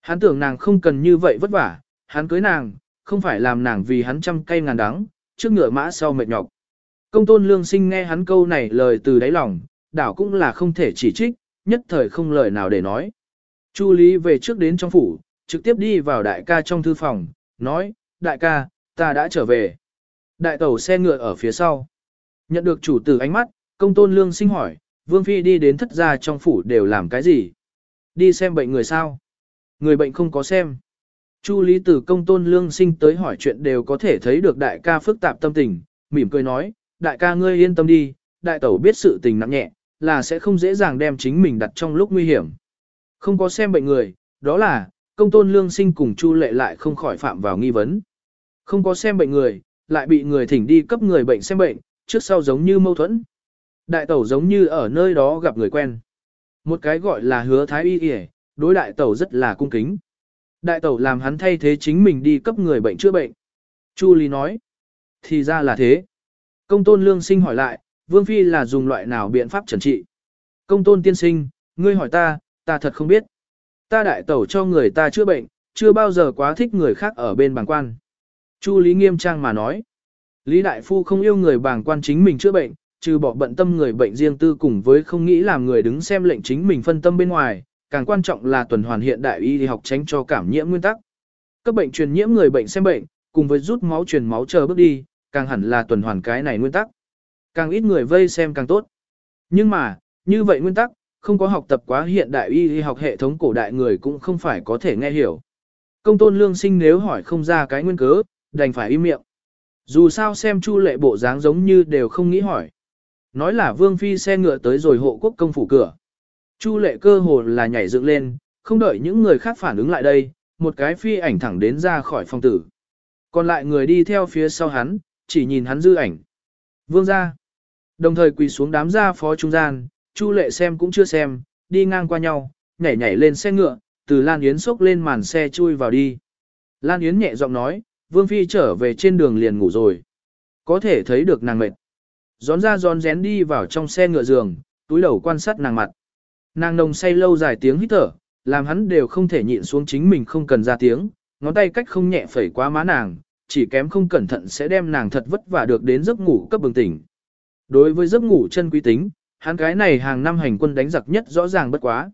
Hắn tưởng nàng không cần như vậy vất vả, hắn cưới nàng, không phải làm nàng vì hắn trăm cây ngàn đắng, trước ngựa mã sau mệt nhọc. Công tôn lương sinh nghe hắn câu này lời từ đáy lòng, đảo cũng là không thể chỉ trích, nhất thời không lời nào để nói. Chu Lý về trước đến trong phủ, trực tiếp đi vào đại ca trong thư phòng, nói, đại ca, ta đã trở về. Đại tẩu xe ngựa ở phía sau. Nhận được chủ tử ánh mắt, công tôn lương sinh hỏi, Vương Phi đi đến thất gia trong phủ đều làm cái gì? Đi xem bệnh người sao? Người bệnh không có xem. Chu Lý Tử công tôn lương sinh tới hỏi chuyện đều có thể thấy được đại ca phức tạp tâm tình, mỉm cười nói, đại ca ngươi yên tâm đi, đại tẩu biết sự tình nặng nhẹ, là sẽ không dễ dàng đem chính mình đặt trong lúc nguy hiểm. Không có xem bệnh người, đó là, công tôn lương sinh cùng Chu lệ lại không khỏi phạm vào nghi vấn. Không có xem bệnh người, lại bị người thỉnh đi cấp người bệnh xem bệnh, trước sau giống như mâu thuẫn. Đại tẩu giống như ở nơi đó gặp người quen. Một cái gọi là hứa thái y kìa, đối đại tẩu rất là cung kính. Đại tẩu làm hắn thay thế chính mình đi cấp người bệnh chữa bệnh. Chu Lý nói. Thì ra là thế. Công tôn lương sinh hỏi lại, Vương Phi là dùng loại nào biện pháp trần trị? Công tôn tiên sinh, ngươi hỏi ta, ta thật không biết. Ta đại tẩu cho người ta chữa bệnh, chưa bao giờ quá thích người khác ở bên bàng quan. Chu Lý nghiêm trang mà nói. Lý Đại Phu không yêu người bàng quan chính mình chữa bệnh, trừ bỏ bận tâm người bệnh riêng tư cùng với không nghĩ làm người đứng xem lệnh chính mình phân tâm bên ngoài, càng quan trọng là tuần hoàn hiện đại y học tránh cho cảm nhiễm nguyên tắc. Các bệnh truyền nhiễm người bệnh xem bệnh, cùng với rút máu truyền máu chờ bước đi, càng hẳn là tuần hoàn cái này nguyên tắc. Càng ít người vây xem càng tốt. Nhưng mà, như vậy nguyên tắc, không có học tập quá hiện đại y học hệ thống cổ đại người cũng không phải có thể nghe hiểu. Công tôn lương sinh nếu hỏi không ra cái nguyên cớ, đành phải im miệng. Dù sao xem chu lệ bộ dáng giống như đều không nghĩ hỏi. Nói là vương phi xe ngựa tới rồi hộ quốc công phủ cửa. Chu lệ cơ hồ là nhảy dựng lên, không đợi những người khác phản ứng lại đây, một cái phi ảnh thẳng đến ra khỏi phòng tử. Còn lại người đi theo phía sau hắn, chỉ nhìn hắn dư ảnh. Vương ra. Đồng thời quỳ xuống đám gia phó trung gian, Chu lệ xem cũng chưa xem, đi ngang qua nhau, nhảy nhảy lên xe ngựa, từ Lan Yến xốc lên màn xe chui vào đi. Lan Yến nhẹ giọng nói, Vương Phi trở về trên đường liền ngủ rồi. Có thể thấy được nàng mệt. Gión ra gión rén đi vào trong xe ngựa giường, túi đầu quan sát nàng mặt. Nàng nồng say lâu dài tiếng hít thở, làm hắn đều không thể nhịn xuống chính mình không cần ra tiếng, ngón tay cách không nhẹ phẩy quá má nàng, chỉ kém không cẩn thận sẽ đem nàng thật vất vả được đến giấc ngủ cấp bừng tỉnh. Đối với giấc ngủ chân quý tính, hắn cái này hàng năm hành quân đánh giặc nhất rõ ràng bất quá.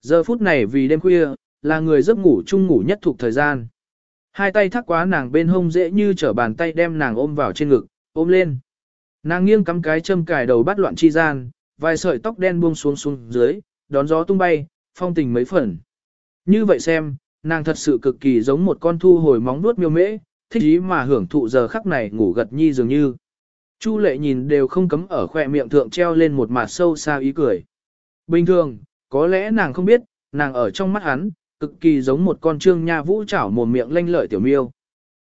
Giờ phút này vì đêm khuya, là người giấc ngủ chung ngủ nhất thuộc thời gian. Hai tay thắt quá nàng bên hông dễ như trở bàn tay đem nàng ôm vào trên ngực, ôm lên. Nàng nghiêng cắm cái châm cài đầu bắt loạn chi gian, vài sợi tóc đen buông xuống xuống dưới, đón gió tung bay, phong tình mấy phần. Như vậy xem, nàng thật sự cực kỳ giống một con thu hồi móng nuốt miêu mễ, thích ý mà hưởng thụ giờ khắc này ngủ gật nhi dường như. Chu lệ nhìn đều không cấm ở khoe miệng thượng treo lên một mặt sâu xa ý cười. Bình thường, có lẽ nàng không biết, nàng ở trong mắt hắn, cực kỳ giống một con trương nha vũ chảo mồm miệng lanh lợi tiểu miêu.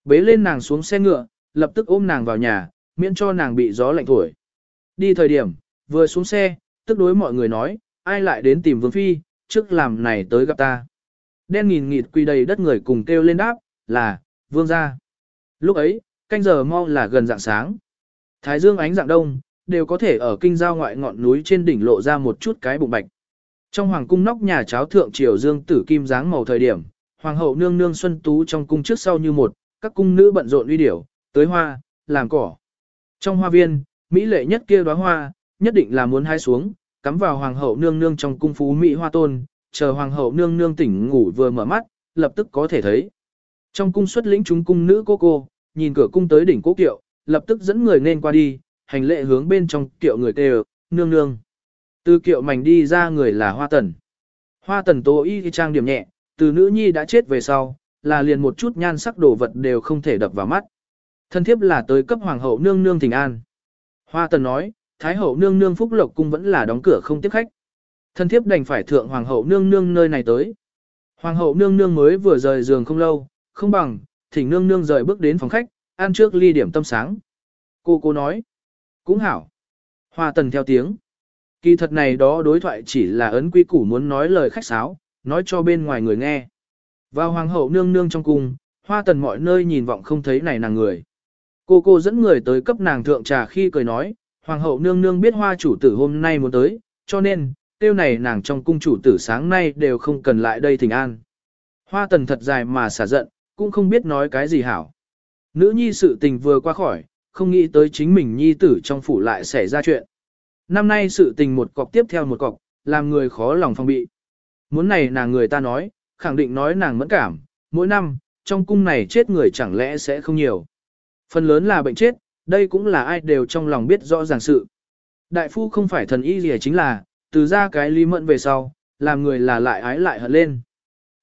Bế lên nàng xuống xe ngựa, lập tức ôm nàng vào nhà, miễn cho nàng bị gió lạnh thổi. Đi thời điểm, vừa xuống xe, tức đối mọi người nói, ai lại đến tìm Vương Phi, trước làm này tới gặp ta. Đen nghìn nghịt quy đầy đất người cùng kêu lên đáp, là, Vương gia. Lúc ấy, canh giờ mau là gần dạng sáng. Thái dương ánh dạng đông, đều có thể ở kinh giao ngoại ngọn núi trên đỉnh lộ ra một chút cái bụng bạch. Trong hoàng cung nóc nhà cháo thượng triều dương tử kim dáng màu thời điểm, hoàng hậu nương nương xuân tú trong cung trước sau như một, các cung nữ bận rộn uy điểu, tới hoa, làm cỏ. Trong hoa viên, mỹ lệ nhất kia đóa hoa, nhất định là muốn hái xuống, cắm vào hoàng hậu nương nương trong cung phú mỹ hoa tôn, chờ hoàng hậu nương nương tỉnh ngủ vừa mở mắt, lập tức có thể thấy. Trong cung xuất lĩnh chúng cung nữ cô cô, nhìn cửa cung tới đỉnh cố kiệu, lập tức dẫn người nên qua đi, hành lệ hướng bên trong kiệu người kêu, nương nương. Từ kiệu mảnh đi ra người là hoa tần. Hoa tần tố y trang điểm nhẹ, từ nữ nhi đã chết về sau, là liền một chút nhan sắc đồ vật đều không thể đập vào mắt. Thân thiếp là tới cấp hoàng hậu nương nương thỉnh an. Hoa tần nói, thái hậu nương nương phúc lộc cung vẫn là đóng cửa không tiếp khách. Thân thiếp đành phải thượng hoàng hậu nương nương nơi này tới. Hoàng hậu nương nương mới vừa rời giường không lâu, không bằng, thỉnh nương nương rời bước đến phòng khách, ăn trước ly điểm tâm sáng. Cô cô nói, cũng hảo. Hoa tần theo tiếng. Kỳ thật này đó đối thoại chỉ là ấn quy củ muốn nói lời khách sáo, nói cho bên ngoài người nghe. Vào hoàng hậu nương nương trong cung, hoa tần mọi nơi nhìn vọng không thấy này nàng người. Cô cô dẫn người tới cấp nàng thượng trà khi cười nói, hoàng hậu nương nương biết hoa chủ tử hôm nay muốn tới, cho nên, tiêu này nàng trong cung chủ tử sáng nay đều không cần lại đây thỉnh an. Hoa tần thật dài mà xả giận, cũng không biết nói cái gì hảo. Nữ nhi sự tình vừa qua khỏi, không nghĩ tới chính mình nhi tử trong phủ lại xảy ra chuyện. Năm nay sự tình một cọc tiếp theo một cọc, làm người khó lòng phong bị. Muốn này nàng người ta nói, khẳng định nói nàng mẫn cảm, mỗi năm, trong cung này chết người chẳng lẽ sẽ không nhiều. Phần lớn là bệnh chết, đây cũng là ai đều trong lòng biết rõ ràng sự. Đại phu không phải thần y gì chính là, từ ra cái lý mẫn về sau, làm người là lại ái lại hận lên.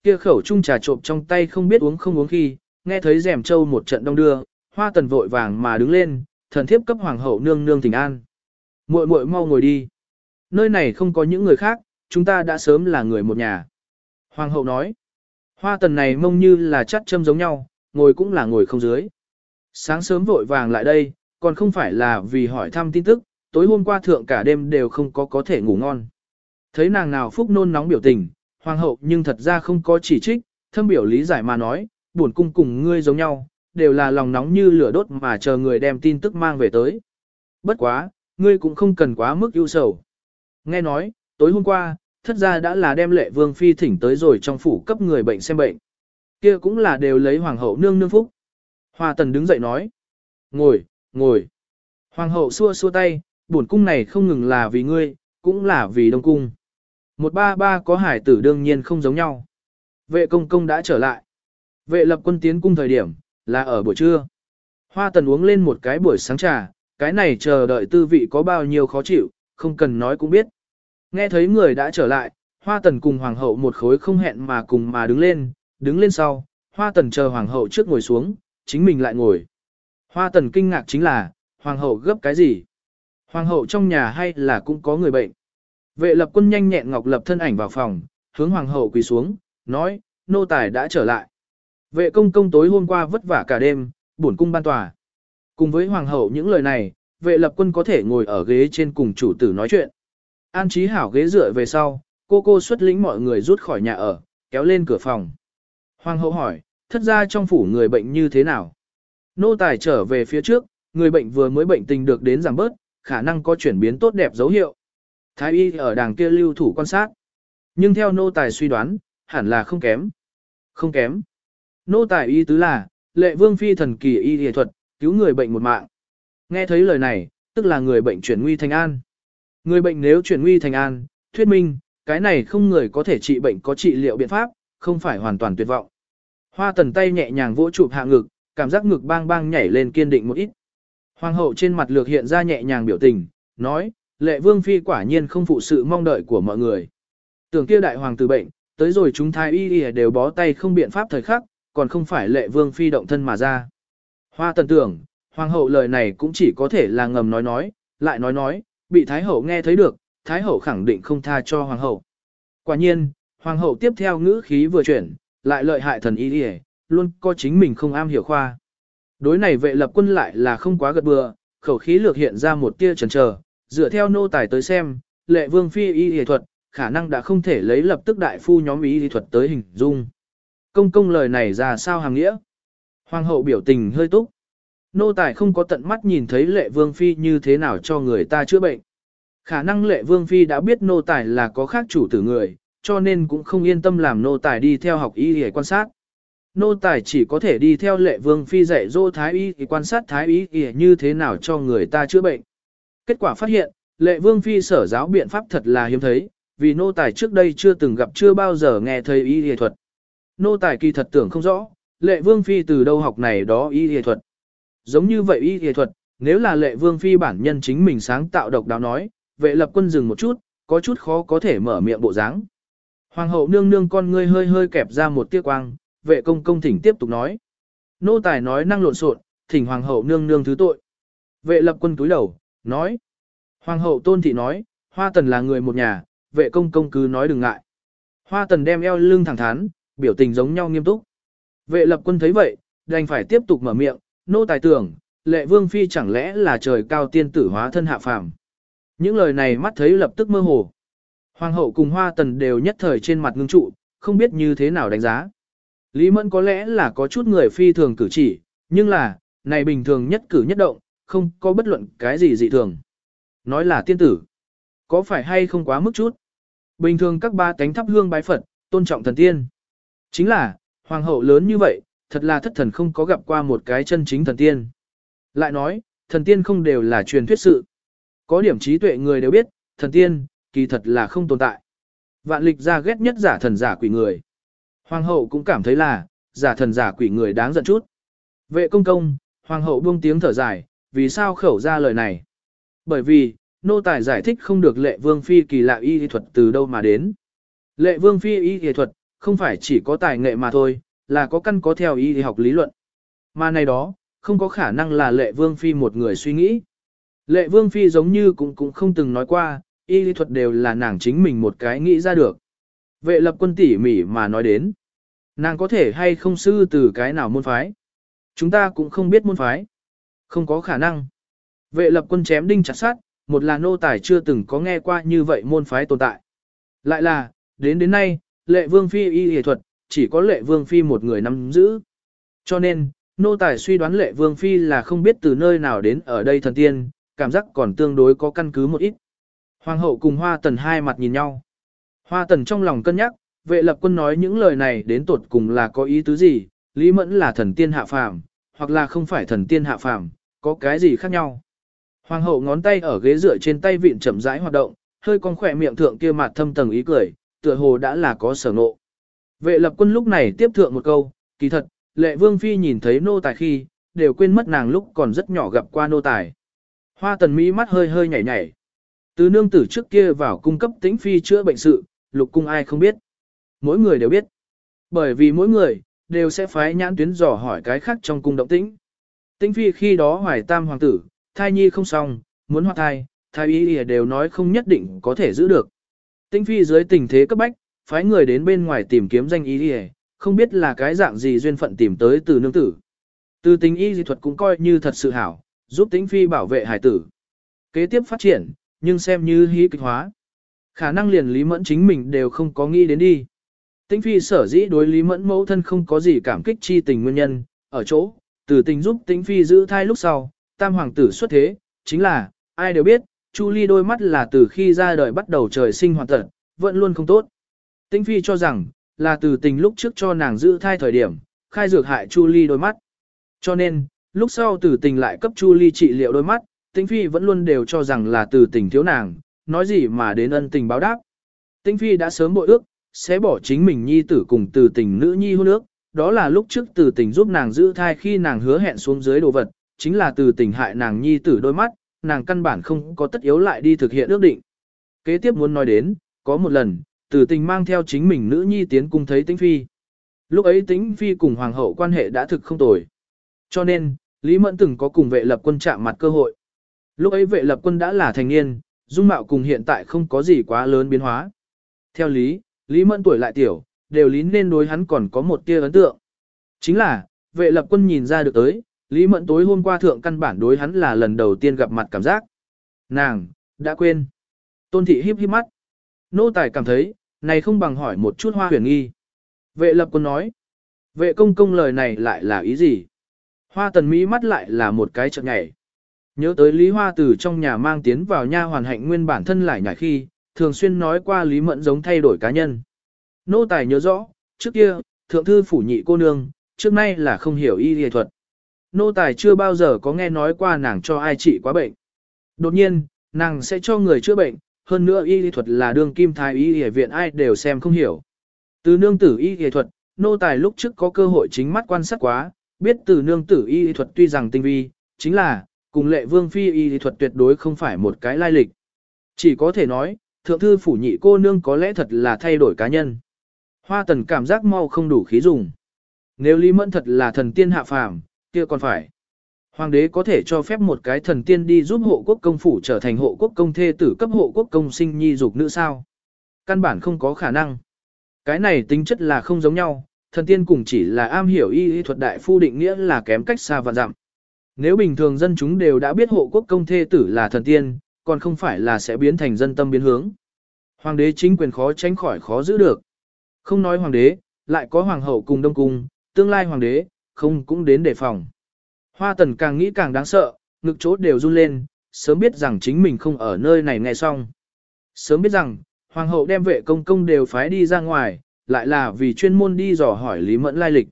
Kia khẩu chung trà trộm trong tay không biết uống không uống khi, nghe thấy rèm trâu một trận đông đưa, hoa tần vội vàng mà đứng lên, thần thiếp cấp hoàng hậu nương nương thỉnh an. Muội muội mau ngồi đi. Nơi này không có những người khác, chúng ta đã sớm là người một nhà. Hoàng hậu nói, hoa tần này mông như là chắt châm giống nhau, ngồi cũng là ngồi không dưới. Sáng sớm vội vàng lại đây, còn không phải là vì hỏi thăm tin tức, tối hôm qua thượng cả đêm đều không có có thể ngủ ngon. Thấy nàng nào phúc nôn nóng biểu tình, hoàng hậu nhưng thật ra không có chỉ trích, thâm biểu lý giải mà nói, buồn cung cùng ngươi giống nhau, đều là lòng nóng như lửa đốt mà chờ người đem tin tức mang về tới. Bất quá, ngươi cũng không cần quá mức ưu sầu. Nghe nói, tối hôm qua, thất gia đã là đem lệ vương phi thỉnh tới rồi trong phủ cấp người bệnh xem bệnh. Kia cũng là đều lấy hoàng hậu nương nương phúc. Hoa tần đứng dậy nói. Ngồi, ngồi. Hoàng hậu xua xua tay, bổn cung này không ngừng là vì ngươi, cũng là vì đông cung. Một ba ba có hải tử đương nhiên không giống nhau. Vệ công công đã trở lại. Vệ lập quân tiến cung thời điểm, là ở buổi trưa. Hoa tần uống lên một cái buổi sáng trà, cái này chờ đợi tư vị có bao nhiêu khó chịu, không cần nói cũng biết. Nghe thấy người đã trở lại, hoa tần cùng hoàng hậu một khối không hẹn mà cùng mà đứng lên, đứng lên sau, hoa tần chờ hoàng hậu trước ngồi xuống, chính mình lại ngồi. Hoa tần kinh ngạc chính là, hoàng hậu gấp cái gì? Hoàng hậu trong nhà hay là cũng có người bệnh? Vệ lập quân nhanh nhẹn ngọc lập thân ảnh vào phòng, hướng hoàng hậu quỳ xuống, nói, nô tài đã trở lại. Vệ công công tối hôm qua vất vả cả đêm, bổn cung ban tòa. Cùng với hoàng hậu những lời này, vệ lập quân có thể ngồi ở ghế trên cùng chủ tử nói chuyện. An trí hảo ghế dựa về sau, cô cô xuất lĩnh mọi người rút khỏi nhà ở, kéo lên cửa phòng. Hoàng hậu hỏi, thất ra trong phủ người bệnh như thế nào? Nô tài trở về phía trước, người bệnh vừa mới bệnh tình được đến giảm bớt, khả năng có chuyển biến tốt đẹp dấu hiệu. Thái y ở đàng kia lưu thủ quan sát. Nhưng theo nô tài suy đoán, hẳn là không kém. Không kém. Nô tài y tứ là, lệ vương phi thần kỳ y y thuật, cứu người bệnh một mạng. Nghe thấy lời này, tức là người bệnh chuyển nguy thành an. Người bệnh nếu chuyển nguy thành an, thuyết minh, cái này không người có thể trị bệnh có trị liệu biện pháp, không phải hoàn toàn tuyệt vọng. Hoa tần tay nhẹ nhàng vỗ chụp hạ ngực, cảm giác ngực bang bang nhảy lên kiên định một ít. Hoàng hậu trên mặt lược hiện ra nhẹ nhàng biểu tình, nói, lệ vương phi quả nhiên không phụ sự mong đợi của mọi người. Tưởng kia đại hoàng tử bệnh, tới rồi chúng thái y y đều bó tay không biện pháp thời khắc, còn không phải lệ vương phi động thân mà ra. Hoa tần tưởng, hoàng hậu lời này cũng chỉ có thể là ngầm nói nói, lại nói nói, bị thái hậu nghe thấy được, thái hậu khẳng định không tha cho hoàng hậu. Quả nhiên, hoàng hậu tiếp theo ngữ khí vừa chuyển, lại lợi hại thần y đi luôn có chính mình không am hiểu khoa. Đối này vệ lập quân lại là không quá gật bừa, khẩu khí lược hiện ra một tia chần chờ, dựa theo nô tài tới xem, lệ vương phi y y thuật, khả năng đã không thể lấy lập tức đại phu nhóm y y thuật tới hình dung. Công công lời này ra sao hàng nghĩa? Hoàng hậu biểu tình hơi túc. Nô tài không có tận mắt nhìn thấy lệ vương phi như thế nào cho người ta chữa bệnh. Khả năng lệ vương phi đã biết nô tài là có khác chủ tử người, cho nên cũng không yên tâm làm nô tài đi theo học y để quan sát. Nô tài chỉ có thể đi theo lệ vương phi dạy dỗ thái y thì quan sát thái y thì như thế nào cho người ta chữa bệnh. Kết quả phát hiện, lệ vương phi sở giáo biện pháp thật là hiếm thấy, vì nô tài trước đây chưa từng gặp chưa bao giờ nghe thầy y y thuật. Nô tài kỳ thật tưởng không rõ, lệ vương phi từ đâu học này đó y y thuật. Giống như vậy y y thuật, nếu là lệ vương phi bản nhân chính mình sáng tạo độc đáo nói, vệ lập quân dừng một chút, có chút khó có thể mở miệng bộ dáng. Hoàng hậu nương nương con ngươi hơi hơi kẹp ra một tia quang, vệ công công thỉnh tiếp tục nói. Nô tài nói năng lộn xộn, thỉnh hoàng hậu nương nương thứ tội. Vệ lập quân túi đầu, nói. Hoàng hậu tôn thị nói, hoa tần là người một nhà, vệ công công cứ nói đừng ngại. Hoa tần đem eo lưng thẳng thắn, biểu tình giống nhau nghiêm túc. Vệ lập quân thấy vậy, đành phải tiếp tục mở miệng, nô tài tưởng, lệ vương phi chẳng lẽ là trời cao tiên tử hóa thân hạ phàm. Những lời này mắt thấy lập tức mơ hồ. Hoàng hậu cùng hoa tần đều nhất thời trên mặt ngưng trụ, không biết như thế nào đánh giá. Lý Mẫn có lẽ là có chút người phi thường cử chỉ, nhưng là, này bình thường nhất cử nhất động, không có bất luận cái gì dị thường. Nói là tiên tử, có phải hay không quá mức chút? Bình thường các ba tánh thắp hương bái Phật, tôn trọng thần tiên. Chính là, hoàng hậu lớn như vậy, thật là thất thần không có gặp qua một cái chân chính thần tiên. Lại nói, thần tiên không đều là truyền thuyết sự. Có điểm trí tuệ người đều biết, thần tiên, kỳ thật là không tồn tại. Vạn lịch ra ghét nhất giả thần giả quỷ người. Hoàng hậu cũng cảm thấy là, giả thần giả quỷ người đáng giận chút. Vệ công công, hoàng hậu buông tiếng thở dài, vì sao khẩu ra lời này? Bởi vì, nô tài giải thích không được lệ vương phi kỳ lạ y thuật từ đâu mà đến. Lệ vương phi y thuật, không phải chỉ có tài nghệ mà thôi, là có căn có theo y học lý luận. Mà này đó, không có khả năng là lệ vương phi một người suy nghĩ. Lệ vương phi giống như cũng cũng không từng nói qua, y lý thuật đều là nàng chính mình một cái nghĩ ra được. Vệ lập quân tỉ mỉ mà nói đến. Nàng có thể hay không sư từ cái nào môn phái. Chúng ta cũng không biết môn phái. Không có khả năng. Vệ lập quân chém đinh chặt sát, một là nô tài chưa từng có nghe qua như vậy môn phái tồn tại. Lại là, đến đến nay, lệ vương phi y y thuật, chỉ có lệ vương phi một người nắm giữ. Cho nên, nô tài suy đoán lệ vương phi là không biết từ nơi nào đến ở đây thần tiên, cảm giác còn tương đối có căn cứ một ít. Hoàng hậu cùng hoa tần hai mặt nhìn nhau. Hoa tần trong lòng cân nhắc, vệ lập quân nói những lời này đến tột cùng là có ý tứ gì, Lý Mẫn là thần tiên hạ phàm, hoặc là không phải thần tiên hạ phàm, có cái gì khác nhau. Hoàng hậu ngón tay ở ghế dựa trên tay vịn chậm rãi hoạt động, hơi con khỏe miệng thượng kia mặt thâm tầng ý cười, tựa hồ đã là có sở nộ. Vệ lập quân lúc này tiếp thượng một câu, kỳ thật, lệ vương phi nhìn thấy nô tài khi, đều quên mất nàng lúc còn rất nhỏ gặp qua nô tài. Hoa tần mỹ mắt hơi hơi nhảy nhảy. Từ nương tử trước kia vào cung cấp tĩnh phi chữa bệnh sự, lục cung ai không biết. Mỗi người đều biết. Bởi vì mỗi người, đều sẽ phái nhãn tuyến dò hỏi cái khác trong cung động tĩnh. Tĩnh phi khi đó hoài tam hoàng tử, thai nhi không xong, muốn hoạt thai, thai y đều nói không nhất định có thể giữ được. Tĩnh phi dưới tình thế cấp bách, phái người đến bên ngoài tìm kiếm danh y y, không biết là cái dạng gì duyên phận tìm tới từ nương tử. Từ tính y dị thuật cũng coi như thật sự hảo, giúp tĩnh phi bảo vệ hải tử. Kế tiếp phát triển, nhưng xem như hí kịch hóa. Khả năng liền Lý Mẫn chính mình đều không có nghĩ đến đi. Tĩnh phi sở dĩ đối Lý Mẫn mẫu thân không có gì cảm kích chi tình nguyên nhân, ở chỗ, từ tình giúp Tĩnh phi giữ thai lúc sau, tam hoàng tử xuất thế, chính là, ai đều biết, Chu Ly đôi mắt là từ khi ra đời bắt đầu trời sinh hoàn tận, vẫn luôn không tốt. Tĩnh phi cho rằng, là từ tình lúc trước cho nàng giữ thai thời điểm, khai dược hại Chu Ly đôi mắt. Cho nên, lúc sau từ tình lại cấp Chu Ly trị liệu đôi mắt, Tĩnh phi vẫn luôn đều cho rằng là từ tình thiếu nàng, nói gì mà đến ân tình báo đáp. Tĩnh phi đã sớm bội ước, sẽ bỏ chính mình nhi tử cùng từ tình nữ nhi hôn ước, đó là lúc trước từ tình giúp nàng giữ thai khi nàng hứa hẹn xuống dưới đồ vật, chính là từ tình hại nàng nhi tử đôi mắt, nàng căn bản không có tất yếu lại đi thực hiện ước định. Kế tiếp muốn nói đến, có một lần, từ tình mang theo chính mình nữ nhi tiến cung thấy tĩnh phi. Lúc ấy tĩnh phi cùng hoàng hậu quan hệ đã thực không tồi. Cho nên, Lý Mẫn từng có cùng vệ lập quân chạm mặt cơ hội. Lúc ấy vệ lập quân đã là thành niên, dung mạo cùng hiện tại không có gì quá lớn biến hóa. Theo lý, Lý Mẫn tuổi lại tiểu, đều lý nên đối hắn còn có một tia ấn tượng. Chính là, vệ lập quân nhìn ra được tới, Lý Mẫn tối hôm qua thượng căn bản đối hắn là lần đầu tiên gặp mặt cảm giác. Nàng, đã quên. Tôn thị híp híp mắt. Nô tài cảm thấy, này không bằng hỏi một chút hoa huyền nghi. Vệ lập quân nói. Vệ công công lời này lại là ý gì? Hoa tần mỹ mắt lại là một cái chợt nhảy. Nhớ tới Lý Hoa từ trong nhà mang tiến vào nha hoàn hạnh nguyên bản thân lại nhảy khi, thường xuyên nói qua Lý Mẫn giống thay đổi cá nhân. Nô tài nhớ rõ, trước kia, thượng thư phủ nhị cô nương, trước nay là không hiểu y y thuật. Nô tài chưa bao giờ có nghe nói qua nàng cho ai trị quá bệnh. Đột nhiên, nàng sẽ cho người chữa bệnh, hơn nữa y y thuật là đương kim thái y y viện ai đều xem không hiểu. Từ nương tử y y thuật, nô tài lúc trước có cơ hội chính mắt quan sát quá, biết từ nương tử y y thuật tuy rằng tinh vi, chính là, cùng lệ vương phi y thì thuật tuyệt đối không phải một cái lai lịch. Chỉ có thể nói, thượng thư phủ nhị cô nương có lẽ thật là thay đổi cá nhân. Hoa tần cảm giác mau không đủ khí dùng. Nếu Lý Mẫn thật là thần tiên hạ phàm, kia còn phải. Hoàng đế có thể cho phép một cái thần tiên đi giúp hộ quốc công phủ trở thành hộ quốc công thê tử cấp hộ quốc công sinh nhi dục nữ sao. Căn bản không có khả năng. Cái này tính chất là không giống nhau, thần tiên cùng chỉ là am hiểu y y thuật đại phu định nghĩa là kém cách xa và dặm. Nếu bình thường dân chúng đều đã biết hộ quốc công thê tử là thần tiên, còn không phải là sẽ biến thành dân tâm biến hướng. Hoàng đế chính quyền khó tránh khỏi khó giữ được. Không nói hoàng đế, lại có hoàng hậu cùng đông cung, tương lai hoàng đế, không cũng đến đề phòng. Hoa tần càng nghĩ càng đáng sợ, ngực chốt đều run lên, sớm biết rằng chính mình không ở nơi này nghe xong. Sớm biết rằng, hoàng hậu đem vệ công công đều phái đi ra ngoài, lại là vì chuyên môn đi dò hỏi Lý Mẫn lai lịch.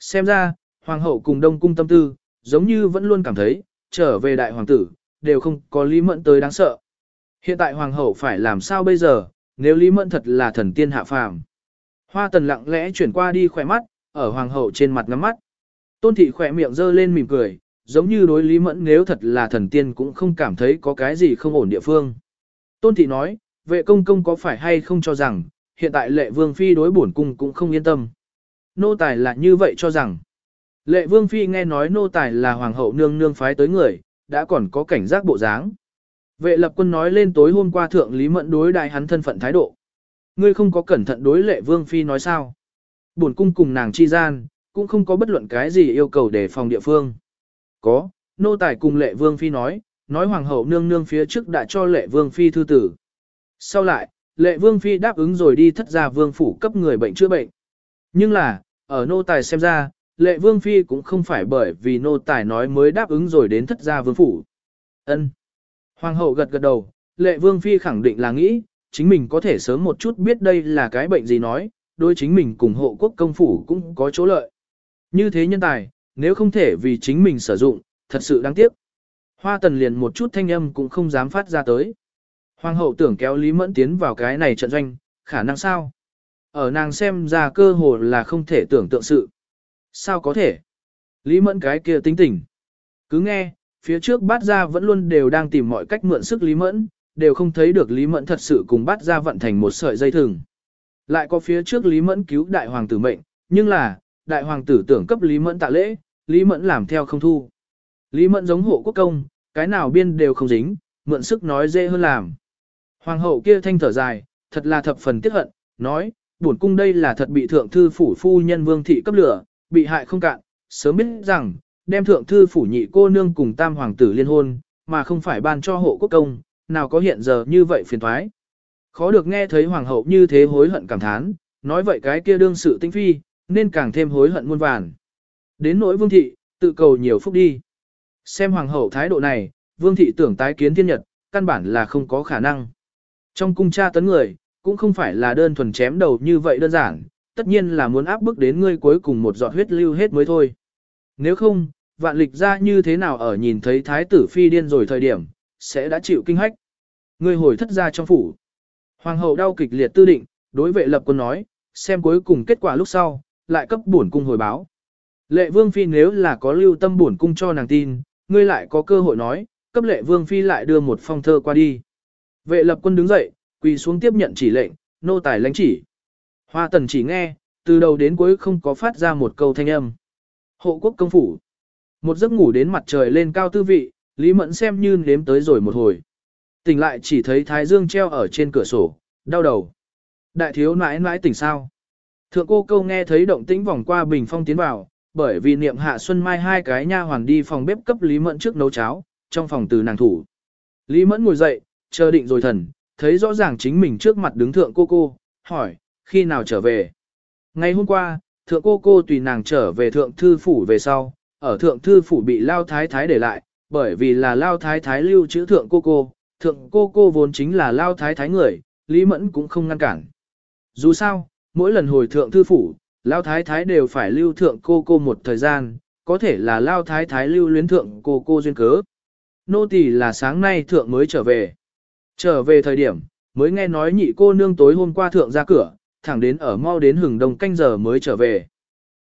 Xem ra, hoàng hậu cùng đông cung tâm tư, giống như vẫn luôn cảm thấy, trở về đại hoàng tử, đều không có Lý Mẫn tới đáng sợ. Hiện tại hoàng hậu phải làm sao bây giờ, nếu Lý Mẫn thật là thần tiên hạ phàm. Hoa tần lặng lẽ chuyển qua đi khỏe mắt, ở hoàng hậu trên mặt ngắm mắt. Tôn thị khỏe miệng dơ lên mỉm cười, giống như đối Lý Mẫn nếu thật là thần tiên cũng không cảm thấy có cái gì không ổn địa phương. Tôn thị nói, vệ công công có phải hay không cho rằng, hiện tại lệ vương phi đối bổn cung cũng không yên tâm. Nô tài là như vậy cho rằng, lệ vương phi nghe nói nô tài là hoàng hậu nương nương phái tới người, đã còn có cảnh giác bộ dáng. Vệ lập quân nói lên tối hôm qua thượng Lý Mẫn đối đại hắn thân phận thái độ. Ngươi không có cẩn thận đối lệ vương phi nói sao. Bổn cung cùng nàng chi gian, cũng không có bất luận cái gì yêu cầu để phòng địa phương. Có, nô tài cùng lệ vương phi nói, nói hoàng hậu nương nương phía trước đã cho lệ vương phi thư tử. Sau lại, lệ vương phi đáp ứng rồi đi thất gia vương phủ cấp người bệnh chữa bệnh. Nhưng là, ở nô tài xem ra, lệ vương phi cũng không phải bởi vì nô tài nói mới đáp ứng rồi đến thất gia vương phủ. ân Hoàng hậu gật gật đầu, lệ vương phi khẳng định là nghĩ, chính mình có thể sớm một chút biết đây là cái bệnh gì nói, đối chính mình cùng hộ quốc công phủ cũng có chỗ lợi. Như thế nhân tài, nếu không thể vì chính mình sử dụng, thật sự đáng tiếc. Hoa tần liền một chút thanh âm cũng không dám phát ra tới. Hoàng hậu tưởng kéo Lý Mẫn tiến vào cái này trận doanh, khả năng sao? Ở nàng xem ra cơ hồ là không thể tưởng tượng sự. Sao có thể? Lý Mẫn cái kia tính tình. Cứ nghe, phía trước bát gia vẫn luôn đều đang tìm mọi cách mượn sức Lý Mẫn, đều không thấy được Lý Mẫn thật sự cùng bát gia vận thành một sợi dây thừng. Lại có phía trước Lý Mẫn cứu đại hoàng tử mệnh, nhưng là, đại hoàng tử tưởng cấp Lý Mẫn tạ lễ, Lý Mẫn làm theo không thu. Lý Mẫn giống hộ quốc công, cái nào biên đều không dính, mượn sức nói dễ hơn làm. Hoàng hậu kia thanh thở dài, thật là thập phần tiếc hận, nói, buồn cung đây là thật bị thượng thư phủ phu nhân vương thị cấp lửa, bị hại không cạn, sớm biết rằng, đem thượng thư phủ nhị cô nương cùng tam hoàng tử liên hôn, mà không phải ban cho hộ quốc công, nào có hiện giờ như vậy phiền thoái. Khó được nghe thấy hoàng hậu như thế hối hận cảm thán, nói vậy cái kia đương sự tinh phi, nên càng thêm hối hận muôn vàn. Đến nỗi vương thị, tự cầu nhiều phúc đi. Xem hoàng hậu thái độ này, vương thị tưởng tái kiến thiên nhật, căn bản là không có khả năng. Trong cung cha tấn người, cũng không phải là đơn thuần chém đầu như vậy đơn giản, tất nhiên là muốn áp bức đến ngươi cuối cùng một giọt huyết lưu hết mới thôi. Nếu không, vạn lịch ra như thế nào ở nhìn thấy thái tử phi điên rồi thời điểm, sẽ đã chịu kinh hách. Ngươi hồi thất ra trong phủ. Hoàng hậu đau kịch liệt tư định, đối vệ lập quân nói, xem cuối cùng kết quả lúc sau, lại cấp bổn cung hồi báo. Lệ vương phi nếu là có lưu tâm bổn cung cho nàng tin, ngươi lại có cơ hội nói, cấp lệ vương phi lại đưa một phong thơ qua đi. Vệ lập quân đứng dậy, quỳ xuống tiếp nhận chỉ lệnh, nô tài lãnh chỉ. Hoa tần chỉ nghe, từ đầu đến cuối không có phát ra một câu thanh âm. Hộ quốc công phủ. Một giấc ngủ đến mặt trời lên cao tư vị, Lý Mẫn xem như nếm tới rồi một hồi. Tỉnh lại chỉ thấy thái dương treo ở trên cửa sổ, đau đầu. Đại thiếu nãi nãi tỉnh sao. Thượng cô câu nghe thấy động tĩnh vòng qua bình phong tiến vào, bởi vì niệm hạ xuân mai hai cái nha hoàn đi phòng bếp cấp Lý Mẫn trước nấu cháo, trong phòng từ nàng thủ. Lý Mẫn ngồi dậy, chờ định rồi thần, thấy rõ ràng chính mình trước mặt đứng thượng cô cô, hỏi, khi nào trở về? Ngày hôm qua, thượng cô cô tùy nàng trở về thượng thư phủ về sau, ở thượng thư phủ bị lao thái thái để lại, bởi vì là lao thái thái lưu chữ thượng cô cô, thượng cô cô vốn chính là lao thái thái người, Lý Mẫn cũng không ngăn cản. Dù sao, mỗi lần hồi thượng thư phủ, lao thái thái đều phải lưu thượng cô cô một thời gian, có thể là lao thái thái lưu luyến thượng cô cô duyên cớ. Nô tỳ là sáng nay thượng mới trở về. Trở về thời điểm, mới nghe nói nhị cô nương tối hôm qua thượng ra cửa, thẳng đến ở mau đến hừng đông canh giờ mới trở về.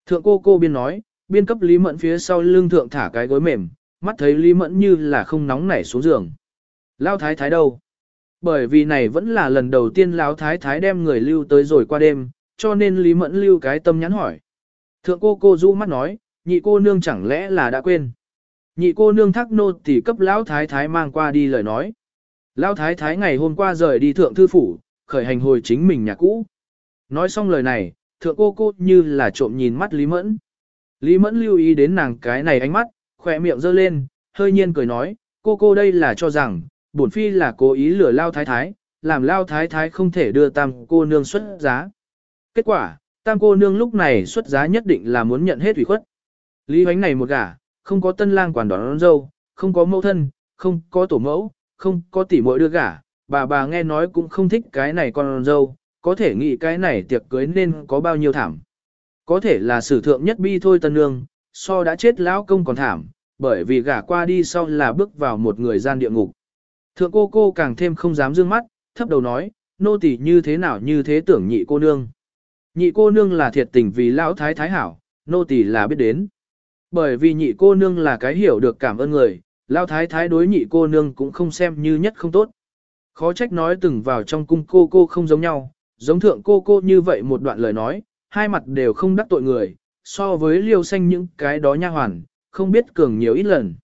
Thượng cô cô biên nói, biên cấp Lý Mẫn phía sau lưng thượng thả cái gối mềm, mắt thấy Lý Mẫn như là không nóng nảy xuống giường. Lao thái thái đâu? Bởi vì này vẫn là lần đầu tiên Lão thái thái đem người lưu tới rồi qua đêm, cho nên Lý Mẫn lưu cái tâm nhắn hỏi. Thượng cô cô du mắt nói, nhị cô nương chẳng lẽ là đã quên. Nhị cô nương thắc nô thì cấp Lão thái thái mang qua đi lời nói. Lão thái thái ngày hôm qua rời đi thượng thư phủ, khởi hành hồi chính mình nhà cũ. Nói xong lời này, thượng cô cô như là trộm nhìn mắt Lý Mẫn. Lý Mẫn lưu ý đến nàng cái này ánh mắt, khỏe miệng giơ lên, hơi nhiên cười nói, cô cô đây là cho rằng, bổn phi là cố ý lừa lao thái thái, làm lao thái thái không thể đưa tam cô nương xuất giá. Kết quả, tam cô nương lúc này xuất giá nhất định là muốn nhận hết ủy khuất. Lý hoánh này một gả, không có tân lang quản đón, đón dâu, không có mẫu thân, không có tổ mẫu, không có tỷ muội đưa gả, bà bà nghe nói cũng không thích cái này con dâu, có thể nghĩ cái này tiệc cưới nên có bao nhiêu thảm. Có thể là sử thượng nhất bi thôi tân nương, so đã chết lão công còn thảm, bởi vì gả qua đi sau là bước vào một người gian địa ngục. Thượng cô cô càng thêm không dám dương mắt, thấp đầu nói, nô tỳ như thế nào như thế tưởng nhị cô nương. Nhị cô nương là thiệt tình vì lão thái thái hảo, nô tỳ là biết đến. Bởi vì nhị cô nương là cái hiểu được cảm ơn người, lão thái thái đối nhị cô nương cũng không xem như nhất không tốt. Khó trách nói từng vào trong cung cô cô không giống nhau, giống thượng cô cô như vậy một đoạn lời nói, hai mặt đều không đắc tội người, so với liêu xanh những cái đó nha hoàn, không biết cường nhiều ít lần.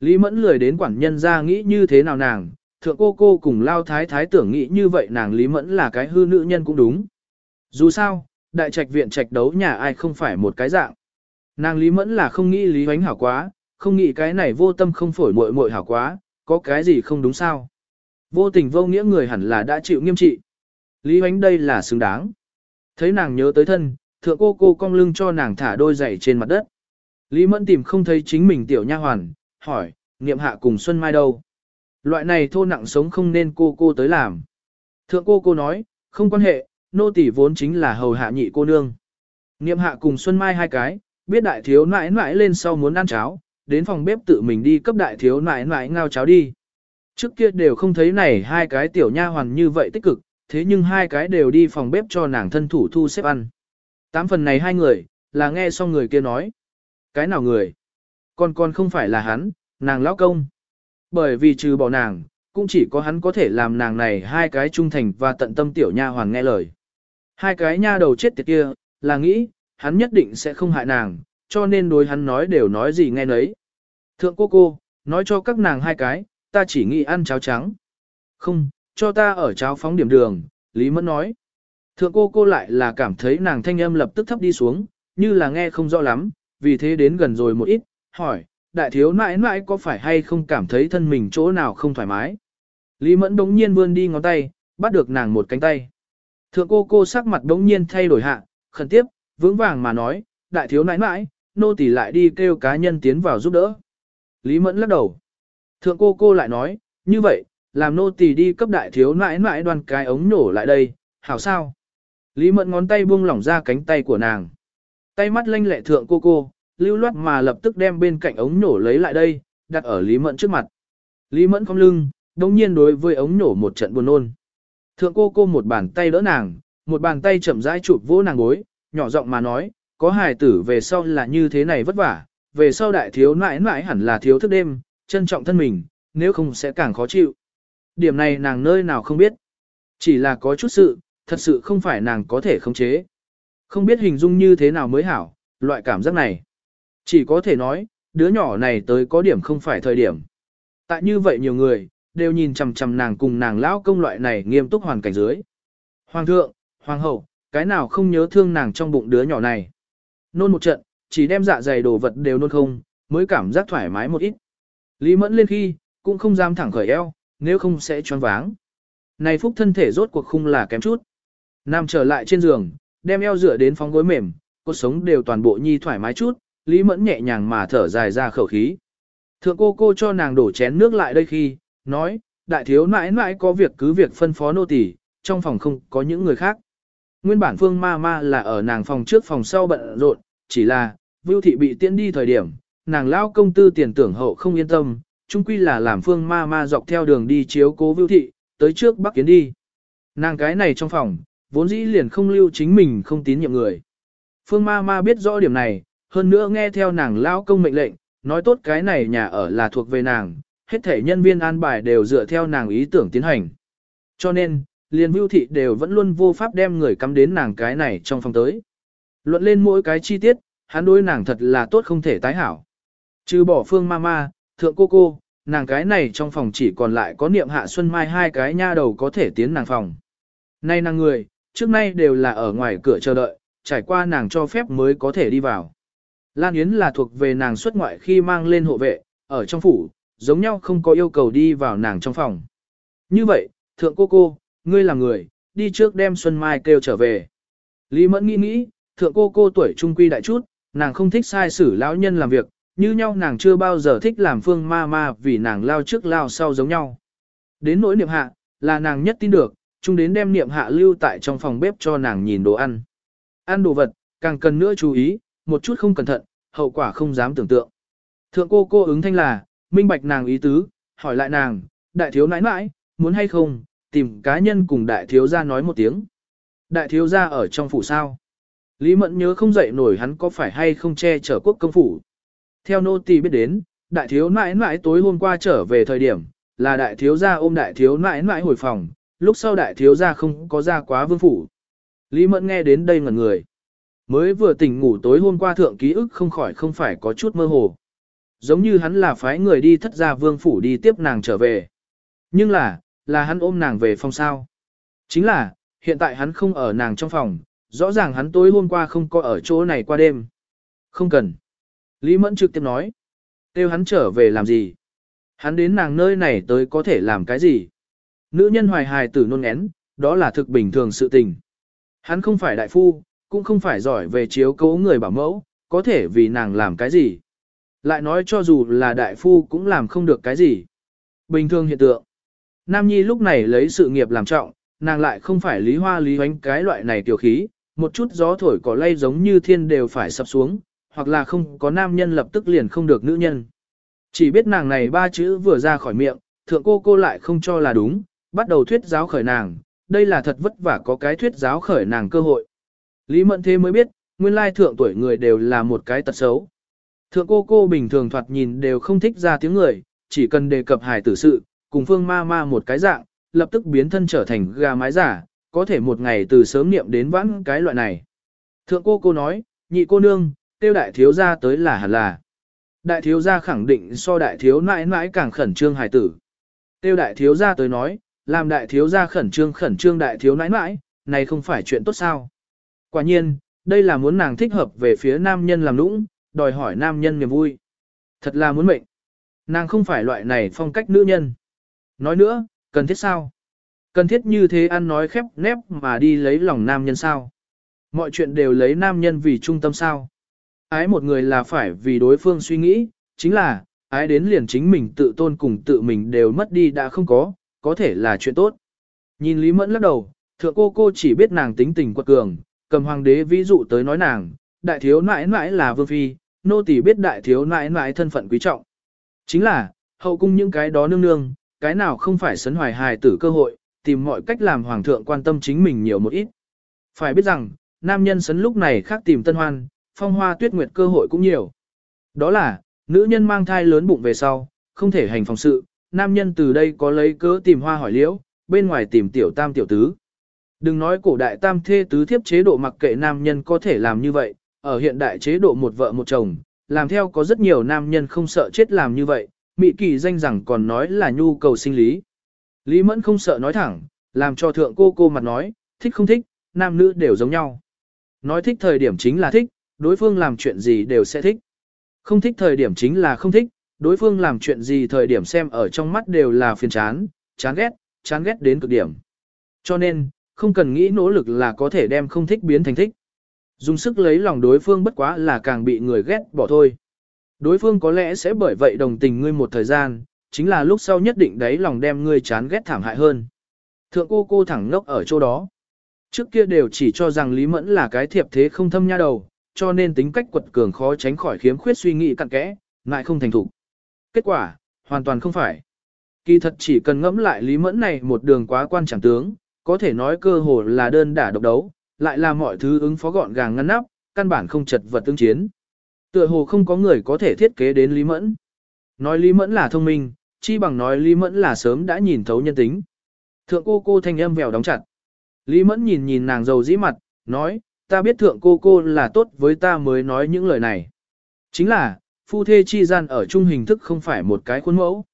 Lý mẫn lười đến quản nhân ra nghĩ như thế nào nàng, thượng cô cô cùng lao thái thái tưởng nghĩ như vậy nàng Lý mẫn là cái hư nữ nhân cũng đúng. Dù sao, đại trạch viện trạch đấu nhà ai không phải một cái dạng. Nàng Lý mẫn là không nghĩ Lý hoánh hảo quá, không nghĩ cái này vô tâm không phổi muội muội hảo quá, có cái gì không đúng sao. Vô tình vô nghĩa người hẳn là đã chịu nghiêm trị. Lý Huánh đây là xứng đáng. Thấy nàng nhớ tới thân, thượng cô cô cong lưng cho nàng thả đôi giày trên mặt đất. Lý Mẫn tìm không thấy chính mình tiểu nha hoàn, hỏi, niệm hạ cùng Xuân Mai đâu? Loại này thô nặng sống không nên cô cô tới làm. Thượng cô cô nói, không quan hệ, nô tỷ vốn chính là hầu hạ nhị cô nương. Niệm hạ cùng Xuân Mai hai cái, biết đại thiếu nãi nãi lên sau muốn ăn cháo, đến phòng bếp tự mình đi cấp đại thiếu nãi nãi ngao cháo đi. Trước kia đều không thấy này hai cái tiểu nha hoàn như vậy tích cực, thế nhưng hai cái đều đi phòng bếp cho nàng thân thủ thu xếp ăn. Tám phần này hai người, là nghe xong người kia nói. Cái nào người? Còn còn không phải là hắn, nàng lão công. Bởi vì trừ bỏ nàng, cũng chỉ có hắn có thể làm nàng này hai cái trung thành và tận tâm tiểu nha hoàng nghe lời. Hai cái nha đầu chết tiệt kia, là nghĩ, hắn nhất định sẽ không hại nàng, cho nên đối hắn nói đều nói gì nghe nấy. Thượng cô cô, nói cho các nàng hai cái, ta chỉ nghĩ ăn cháo trắng. Không, cho ta ở cháo phóng điểm đường, Lý Mẫn nói. Thượng cô cô lại là cảm thấy nàng thanh âm lập tức thấp đi xuống, như là nghe không rõ lắm, vì thế đến gần rồi một ít, hỏi, đại thiếu nãi nãi có phải hay không cảm thấy thân mình chỗ nào không thoải mái? Lý Mẫn đống nhiên vươn đi ngón tay, bắt được nàng một cánh tay. Thượng cô cô sắc mặt đống nhiên thay đổi hạ, khẩn tiếp, vững vàng mà nói, đại thiếu nãi nãi, nô tỳ lại đi kêu cá nhân tiến vào giúp đỡ. Lý Mẫn lắc đầu. Thượng cô cô lại nói, như vậy, làm nô tỳ đi cấp đại thiếu nãi nãi đoan cái ống nổ lại đây, hảo sao? Lý Mẫn ngón tay buông lỏng ra cánh tay của nàng. Tay mắt lanh lẹ thượng cô cô, lưu loát mà lập tức đem bên cạnh ống nổ lấy lại đây, đặt ở Lý Mẫn trước mặt. Lý Mẫn không lưng, đồng nhiên đối với ống nổ một trận buồn nôn. Thượng cô cô một bàn tay đỡ nàng, một bàn tay chậm rãi chụp vỗ nàng gối, nhỏ giọng mà nói, có hài tử về sau là như thế này vất vả, về sau đại thiếu nãi nãi hẳn là thiếu thức đêm, trân trọng thân mình, nếu không sẽ càng khó chịu. Điểm này nàng nơi nào không biết. Chỉ là có chút sự, thật sự không phải nàng có thể khống chế. Không biết hình dung như thế nào mới hảo, loại cảm giác này. Chỉ có thể nói, đứa nhỏ này tới có điểm không phải thời điểm. Tại như vậy nhiều người, đều nhìn chằm chằm nàng cùng nàng lão công loại này nghiêm túc hoàn cảnh dưới. Hoàng thượng, hoàng hậu, cái nào không nhớ thương nàng trong bụng đứa nhỏ này. Nôn một trận, chỉ đem dạ dày đồ vật đều nôn không, mới cảm giác thoải mái một ít. Lý mẫn lên khi, cũng không dám thẳng khởi eo, nếu không sẽ choáng váng. Này phúc thân thể rốt cuộc khung là kém chút. Nam trở lại trên giường, đem eo dựa đến phóng gối mềm, cuộc sống đều toàn bộ nhi thoải mái chút, Lý Mẫn nhẹ nhàng mà thở dài ra khẩu khí. Thượng cô cô cho nàng đổ chén nước lại đây khi, nói, đại thiếu mãi mãi có việc cứ việc phân phó nô tỳ, trong phòng không có những người khác. Nguyên bản phương ma ma là ở nàng phòng trước phòng sau bận rộn, chỉ là, Vưu thị bị tiễn đi thời điểm, nàng lao công tư tiền tưởng hậu không yên tâm, chung quy là làm phương ma ma dọc theo đường đi chiếu cố Vưu thị, tới trước bắc kiến đi. Nàng cái này trong phòng, vốn dĩ liền không lưu chính mình không tín nhiệm người. Phương ma ma biết rõ điểm này, hơn nữa nghe theo nàng lao công mệnh lệnh, nói tốt cái này nhà ở là thuộc về nàng, hết thể nhân viên an bài đều dựa theo nàng ý tưởng tiến hành. Cho nên, liền vưu thị đều vẫn luôn vô pháp đem người cắm đến nàng cái này trong phòng tới. Luận lên mỗi cái chi tiết, hắn đối nàng thật là tốt không thể tái hảo. Trừ bỏ phương ma ma, thượng cô cô, nàng cái này trong phòng chỉ còn lại có niệm hạ xuân mai hai cái nha đầu có thể tiến nàng phòng. Nay nàng người, trước nay đều là ở ngoài cửa chờ đợi, trải qua nàng cho phép mới có thể đi vào. Lan Yến là thuộc về nàng xuất ngoại khi mang lên hộ vệ, ở trong phủ, giống nhau không có yêu cầu đi vào nàng trong phòng. Như vậy, thượng cô cô, ngươi là người, đi trước đem Xuân Mai kêu trở về. Lý Mẫn nghĩ nghĩ, thượng cô cô tuổi trung quy đại chút, nàng không thích sai xử lão nhân làm việc, như nhau nàng chưa bao giờ thích làm phương ma ma vì nàng lao trước lao sau giống nhau. Đến nỗi niệm hạ, là nàng nhất tin được, chung đến đem niệm hạ lưu tại trong phòng bếp cho nàng nhìn đồ ăn. Ăn đồ vật, càng cần nữa chú ý, một chút không cẩn thận, hậu quả không dám tưởng tượng. Thượng cô cô ứng thanh là, minh bạch nàng ý tứ, hỏi lại nàng, đại thiếu nãi nãi, muốn hay không, tìm cá nhân cùng đại thiếu gia nói một tiếng. Đại thiếu gia ở trong phủ sao? Lý Mẫn nhớ không dậy nổi hắn có phải hay không che chở quốc công phủ. Theo nô tỳ biết đến, đại thiếu nãi nãi tối hôm qua trở về thời điểm, là đại thiếu gia ôm đại thiếu nãi nãi hồi phòng, lúc sau đại thiếu gia không có ra quá vương phủ. Lý Mẫn nghe đến đây ngẩn người. Mới vừa tỉnh ngủ tối hôm qua thượng ký ức không khỏi không phải có chút mơ hồ. Giống như hắn là phái người đi thất gia vương phủ đi tiếp nàng trở về. Nhưng là, là hắn ôm nàng về phòng sao. Chính là, hiện tại hắn không ở nàng trong phòng, rõ ràng hắn tối hôm qua không có ở chỗ này qua đêm. Không cần. Lý Mẫn trực tiếp nói. Têu hắn trở về làm gì? Hắn đến nàng nơi này tới có thể làm cái gì? Nữ nhân hoài hài tử nôn én, đó là thực bình thường sự tình. Hắn không phải đại phu, cũng không phải giỏi về chiếu cố người bảo mẫu, có thể vì nàng làm cái gì. Lại nói cho dù là đại phu cũng làm không được cái gì. Bình thường hiện tượng. Nam Nhi lúc này lấy sự nghiệp làm trọng, nàng lại không phải lý hoa lý hoánh cái loại này tiểu khí, một chút gió thổi cỏ lay giống như thiên đều phải sập xuống, hoặc là không có nam nhân lập tức liền không được nữ nhân. Chỉ biết nàng này ba chữ vừa ra khỏi miệng, thượng cô cô lại không cho là đúng, bắt đầu thuyết giáo khởi nàng, đây là thật vất vả có cái thuyết giáo khởi nàng cơ hội. Lý Mẫn thế mới biết, nguyên lai thượng tuổi người đều là một cái tật xấu. Thượng cô cô bình thường thoạt nhìn đều không thích ra tiếng người, chỉ cần đề cập hài tử sự, cùng phương ma ma một cái dạng, lập tức biến thân trở thành gà mái giả, có thể một ngày từ sớm niệm đến vãn cái loại này. Thượng cô cô nói, nhị cô nương, tiêu đại thiếu gia tới là hẳn là. Đại thiếu gia khẳng định so đại thiếu nãi nãi càng khẩn trương hài tử. Tiêu đại thiếu gia tới nói, làm đại thiếu gia khẩn trương khẩn trương đại thiếu nãi nãi, này không phải chuyện tốt sao. Quả nhiên, đây là muốn nàng thích hợp về phía nam nhân làm nũng, đòi hỏi nam nhân niềm vui. Thật là muốn mệnh. Nàng không phải loại này phong cách nữ nhân. Nói nữa, cần thiết sao? Cần thiết như thế ăn nói khép nép mà đi lấy lòng nam nhân sao? Mọi chuyện đều lấy nam nhân vì trung tâm sao? Ái một người là phải vì đối phương suy nghĩ, chính là, ái đến liền chính mình tự tôn cùng tự mình đều mất đi đã không có, có thể là chuyện tốt. Nhìn Lý Mẫn lắc đầu, thượng cô cô chỉ biết nàng tính tình quật cường, cầm hoàng đế ví dụ tới nói nàng, đại thiếu nãi nãi là vương phi, nô tỳ biết đại thiếu nãi nãi thân phận quý trọng. Chính là, hậu cung những cái đó nương nương, cái nào không phải sấn hoài hài tử cơ hội, tìm mọi cách làm hoàng thượng quan tâm chính mình nhiều một ít. Phải biết rằng, nam nhân sấn lúc này khác tìm tân hoan, phong hoa tuyết nguyệt cơ hội cũng nhiều. Đó là, nữ nhân mang thai lớn bụng về sau, không thể hành phòng sự, nam nhân từ đây có lấy cớ tìm hoa hỏi liễu, bên ngoài tìm tiểu tam tiểu tứ. Đừng nói cổ đại tam thê tứ thiếp chế độ mặc kệ nam nhân có thể làm như vậy, ở hiện đại chế độ một vợ một chồng, làm theo có rất nhiều nam nhân không sợ chết làm như vậy, mị kỳ danh rằng còn nói là nhu cầu sinh lý. Lý Mẫn không sợ nói thẳng, làm cho thượng cô cô mặt nói, thích không thích, nam nữ đều giống nhau. Nói thích thời điểm chính là thích, đối phương làm chuyện gì đều sẽ thích. Không thích thời điểm chính là không thích, đối phương làm chuyện gì thời điểm xem ở trong mắt đều là phiền chán, chán ghét, chán ghét đến cực điểm. Cho nên, không cần nghĩ nỗ lực là có thể đem không thích biến thành thích. Dùng sức lấy lòng đối phương bất quá là càng bị người ghét bỏ thôi. Đối phương có lẽ sẽ bởi vậy đồng tình ngươi một thời gian, chính là lúc sau nhất định đấy lòng đem ngươi chán ghét thảm hại hơn. Thượng cô cô thẳng ngốc ở chỗ đó. Trước kia đều chỉ cho rằng Lý Mẫn là cái thiệp thế không thâm nha đầu, cho nên tính cách quật cường khó tránh khỏi khiếm khuyết suy nghĩ cặn kẽ, lại không thành thủ. Kết quả, hoàn toàn không phải. Kỳ thật chỉ cần ngẫm lại Lý Mẫn này một đường quá quan chẳng tướng, có thể nói cơ hồ là đơn đả độc đấu, lại là mọi thứ ứng phó gọn gàng ngăn nắp, căn bản không chật vật tương chiến. Tựa hồ không có người có thể thiết kế đến Lý Mẫn. Nói Lý Mẫn là thông minh, chi bằng nói Lý Mẫn là sớm đã nhìn thấu nhân tính. Thượng cô cô thanh âm vèo đóng chặt. Lý Mẫn nhìn nhìn nàng giàu dĩ mặt, nói, ta biết thượng cô cô là tốt với ta mới nói những lời này. Chính là, phu thê chi gian ở chung hình thức không phải một cái khuôn mẫu.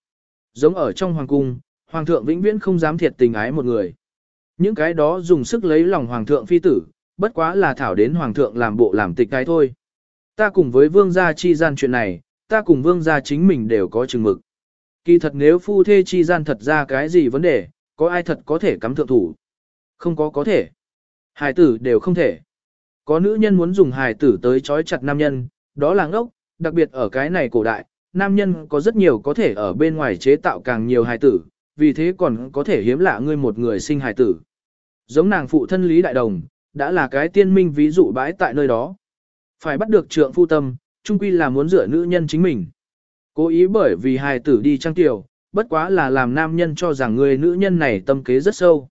Giống ở trong hoàng cung, hoàng thượng vĩnh viễn không dám thiệt tình ái một người. Những cái đó dùng sức lấy lòng hoàng thượng phi tử, bất quá là thảo đến hoàng thượng làm bộ làm tịch cái thôi. Ta cùng với vương gia chi gian chuyện này, ta cùng vương gia chính mình đều có chừng mực. Kỳ thật nếu phu thê chi gian thật ra cái gì vấn đề, có ai thật có thể cắm thượng thủ? Không có có thể. Hải tử đều không thể. Có nữ nhân muốn dùng hài tử tới trói chặt nam nhân, đó là ngốc, đặc biệt ở cái này cổ đại, nam nhân có rất nhiều có thể ở bên ngoài chế tạo càng nhiều hài tử, vì thế còn có thể hiếm lạ ngươi một người sinh hài tử. Giống nàng phụ thân Lý Đại Đồng, đã là cái tiên minh ví dụ bãi tại nơi đó. Phải bắt được trượng phu tâm, chung quy là muốn dựa nữ nhân chính mình. Cố ý bởi vì hài tử đi trang tiểu, bất quá là làm nam nhân cho rằng người nữ nhân này tâm kế rất sâu.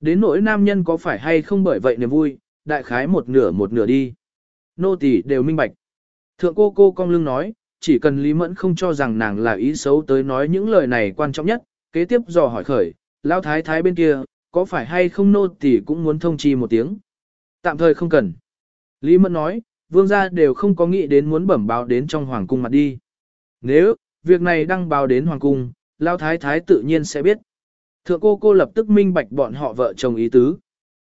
Đến nỗi nam nhân có phải hay không bởi vậy niềm vui, đại khái một nửa một nửa đi. Nô tỳ đều minh bạch. Thượng cô cô cong lưng nói, chỉ cần Lý Mẫn không cho rằng nàng là ý xấu tới nói những lời này quan trọng nhất, kế tiếp dò hỏi khởi, Lão thái thái bên kia, có phải hay không nô tỳ cũng muốn thông chi một tiếng. Tạm thời không cần. Lý Mẫn nói, vương gia đều không có nghĩ đến muốn bẩm báo đến trong hoàng cung mặt đi. Nếu, việc này đăng báo đến hoàng cung, Lão thái thái tự nhiên sẽ biết. Thượng cô cô lập tức minh bạch bọn họ vợ chồng ý tứ.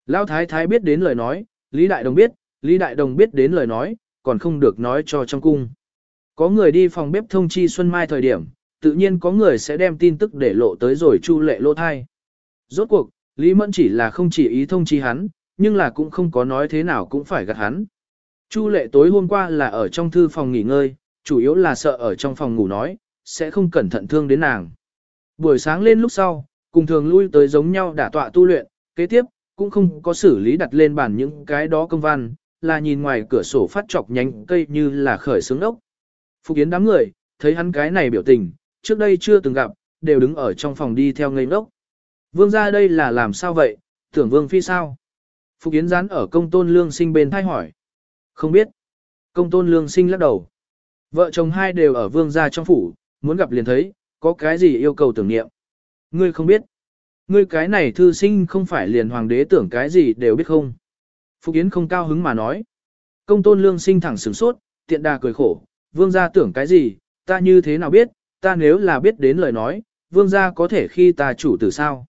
Lão thái thái biết đến lời nói, Lý Đại Đồng biết, Lý Đại Đồng biết đến lời nói, còn không được nói cho trong cung. Có người đi phòng bếp thông chi Xuân Mai thời điểm, tự nhiên có người sẽ đem tin tức để lộ tới rồi chu lệ lỗ thai. Rốt cuộc, Lý Mẫn chỉ là không chỉ ý thông chi hắn, nhưng là cũng không có nói thế nào cũng phải gạt hắn. Chu lệ tối hôm qua là ở trong thư phòng nghỉ ngơi, chủ yếu là sợ ở trong phòng ngủ nói, sẽ không cẩn thận thương đến nàng. Buổi sáng lên lúc sau, cùng thường lui tới giống nhau đả tọa tu luyện, kế tiếp, cũng không có xử lý đặt lên bàn những cái đó công văn, là nhìn ngoài cửa sổ phát chọc nhánh cây như là khởi sướng ốc. Phục Yến đám người, thấy hắn cái này biểu tình, trước đây chưa từng gặp, đều đứng ở trong phòng đi theo ngây ngốc. Vương gia đây là làm sao vậy, tưởng vương phi sao? Phục Yến dán ở công tôn lương sinh bên thay hỏi. Không biết. Công tôn lương sinh lắc đầu. Vợ chồng hai đều ở vương gia trong phủ, muốn gặp liền thấy, có cái gì yêu cầu tưởng niệm. Ngươi không biết. Ngươi cái này thư sinh không phải liền hoàng đế tưởng cái gì đều biết không. Phục Yến không cao hứng mà nói. Công tôn lương sinh thẳng sửng sốt, tiện đà cười khổ, vương gia tưởng cái gì, ta như thế nào biết, ta nếu là biết đến lời nói, vương gia có thể khi ta chủ tử sao.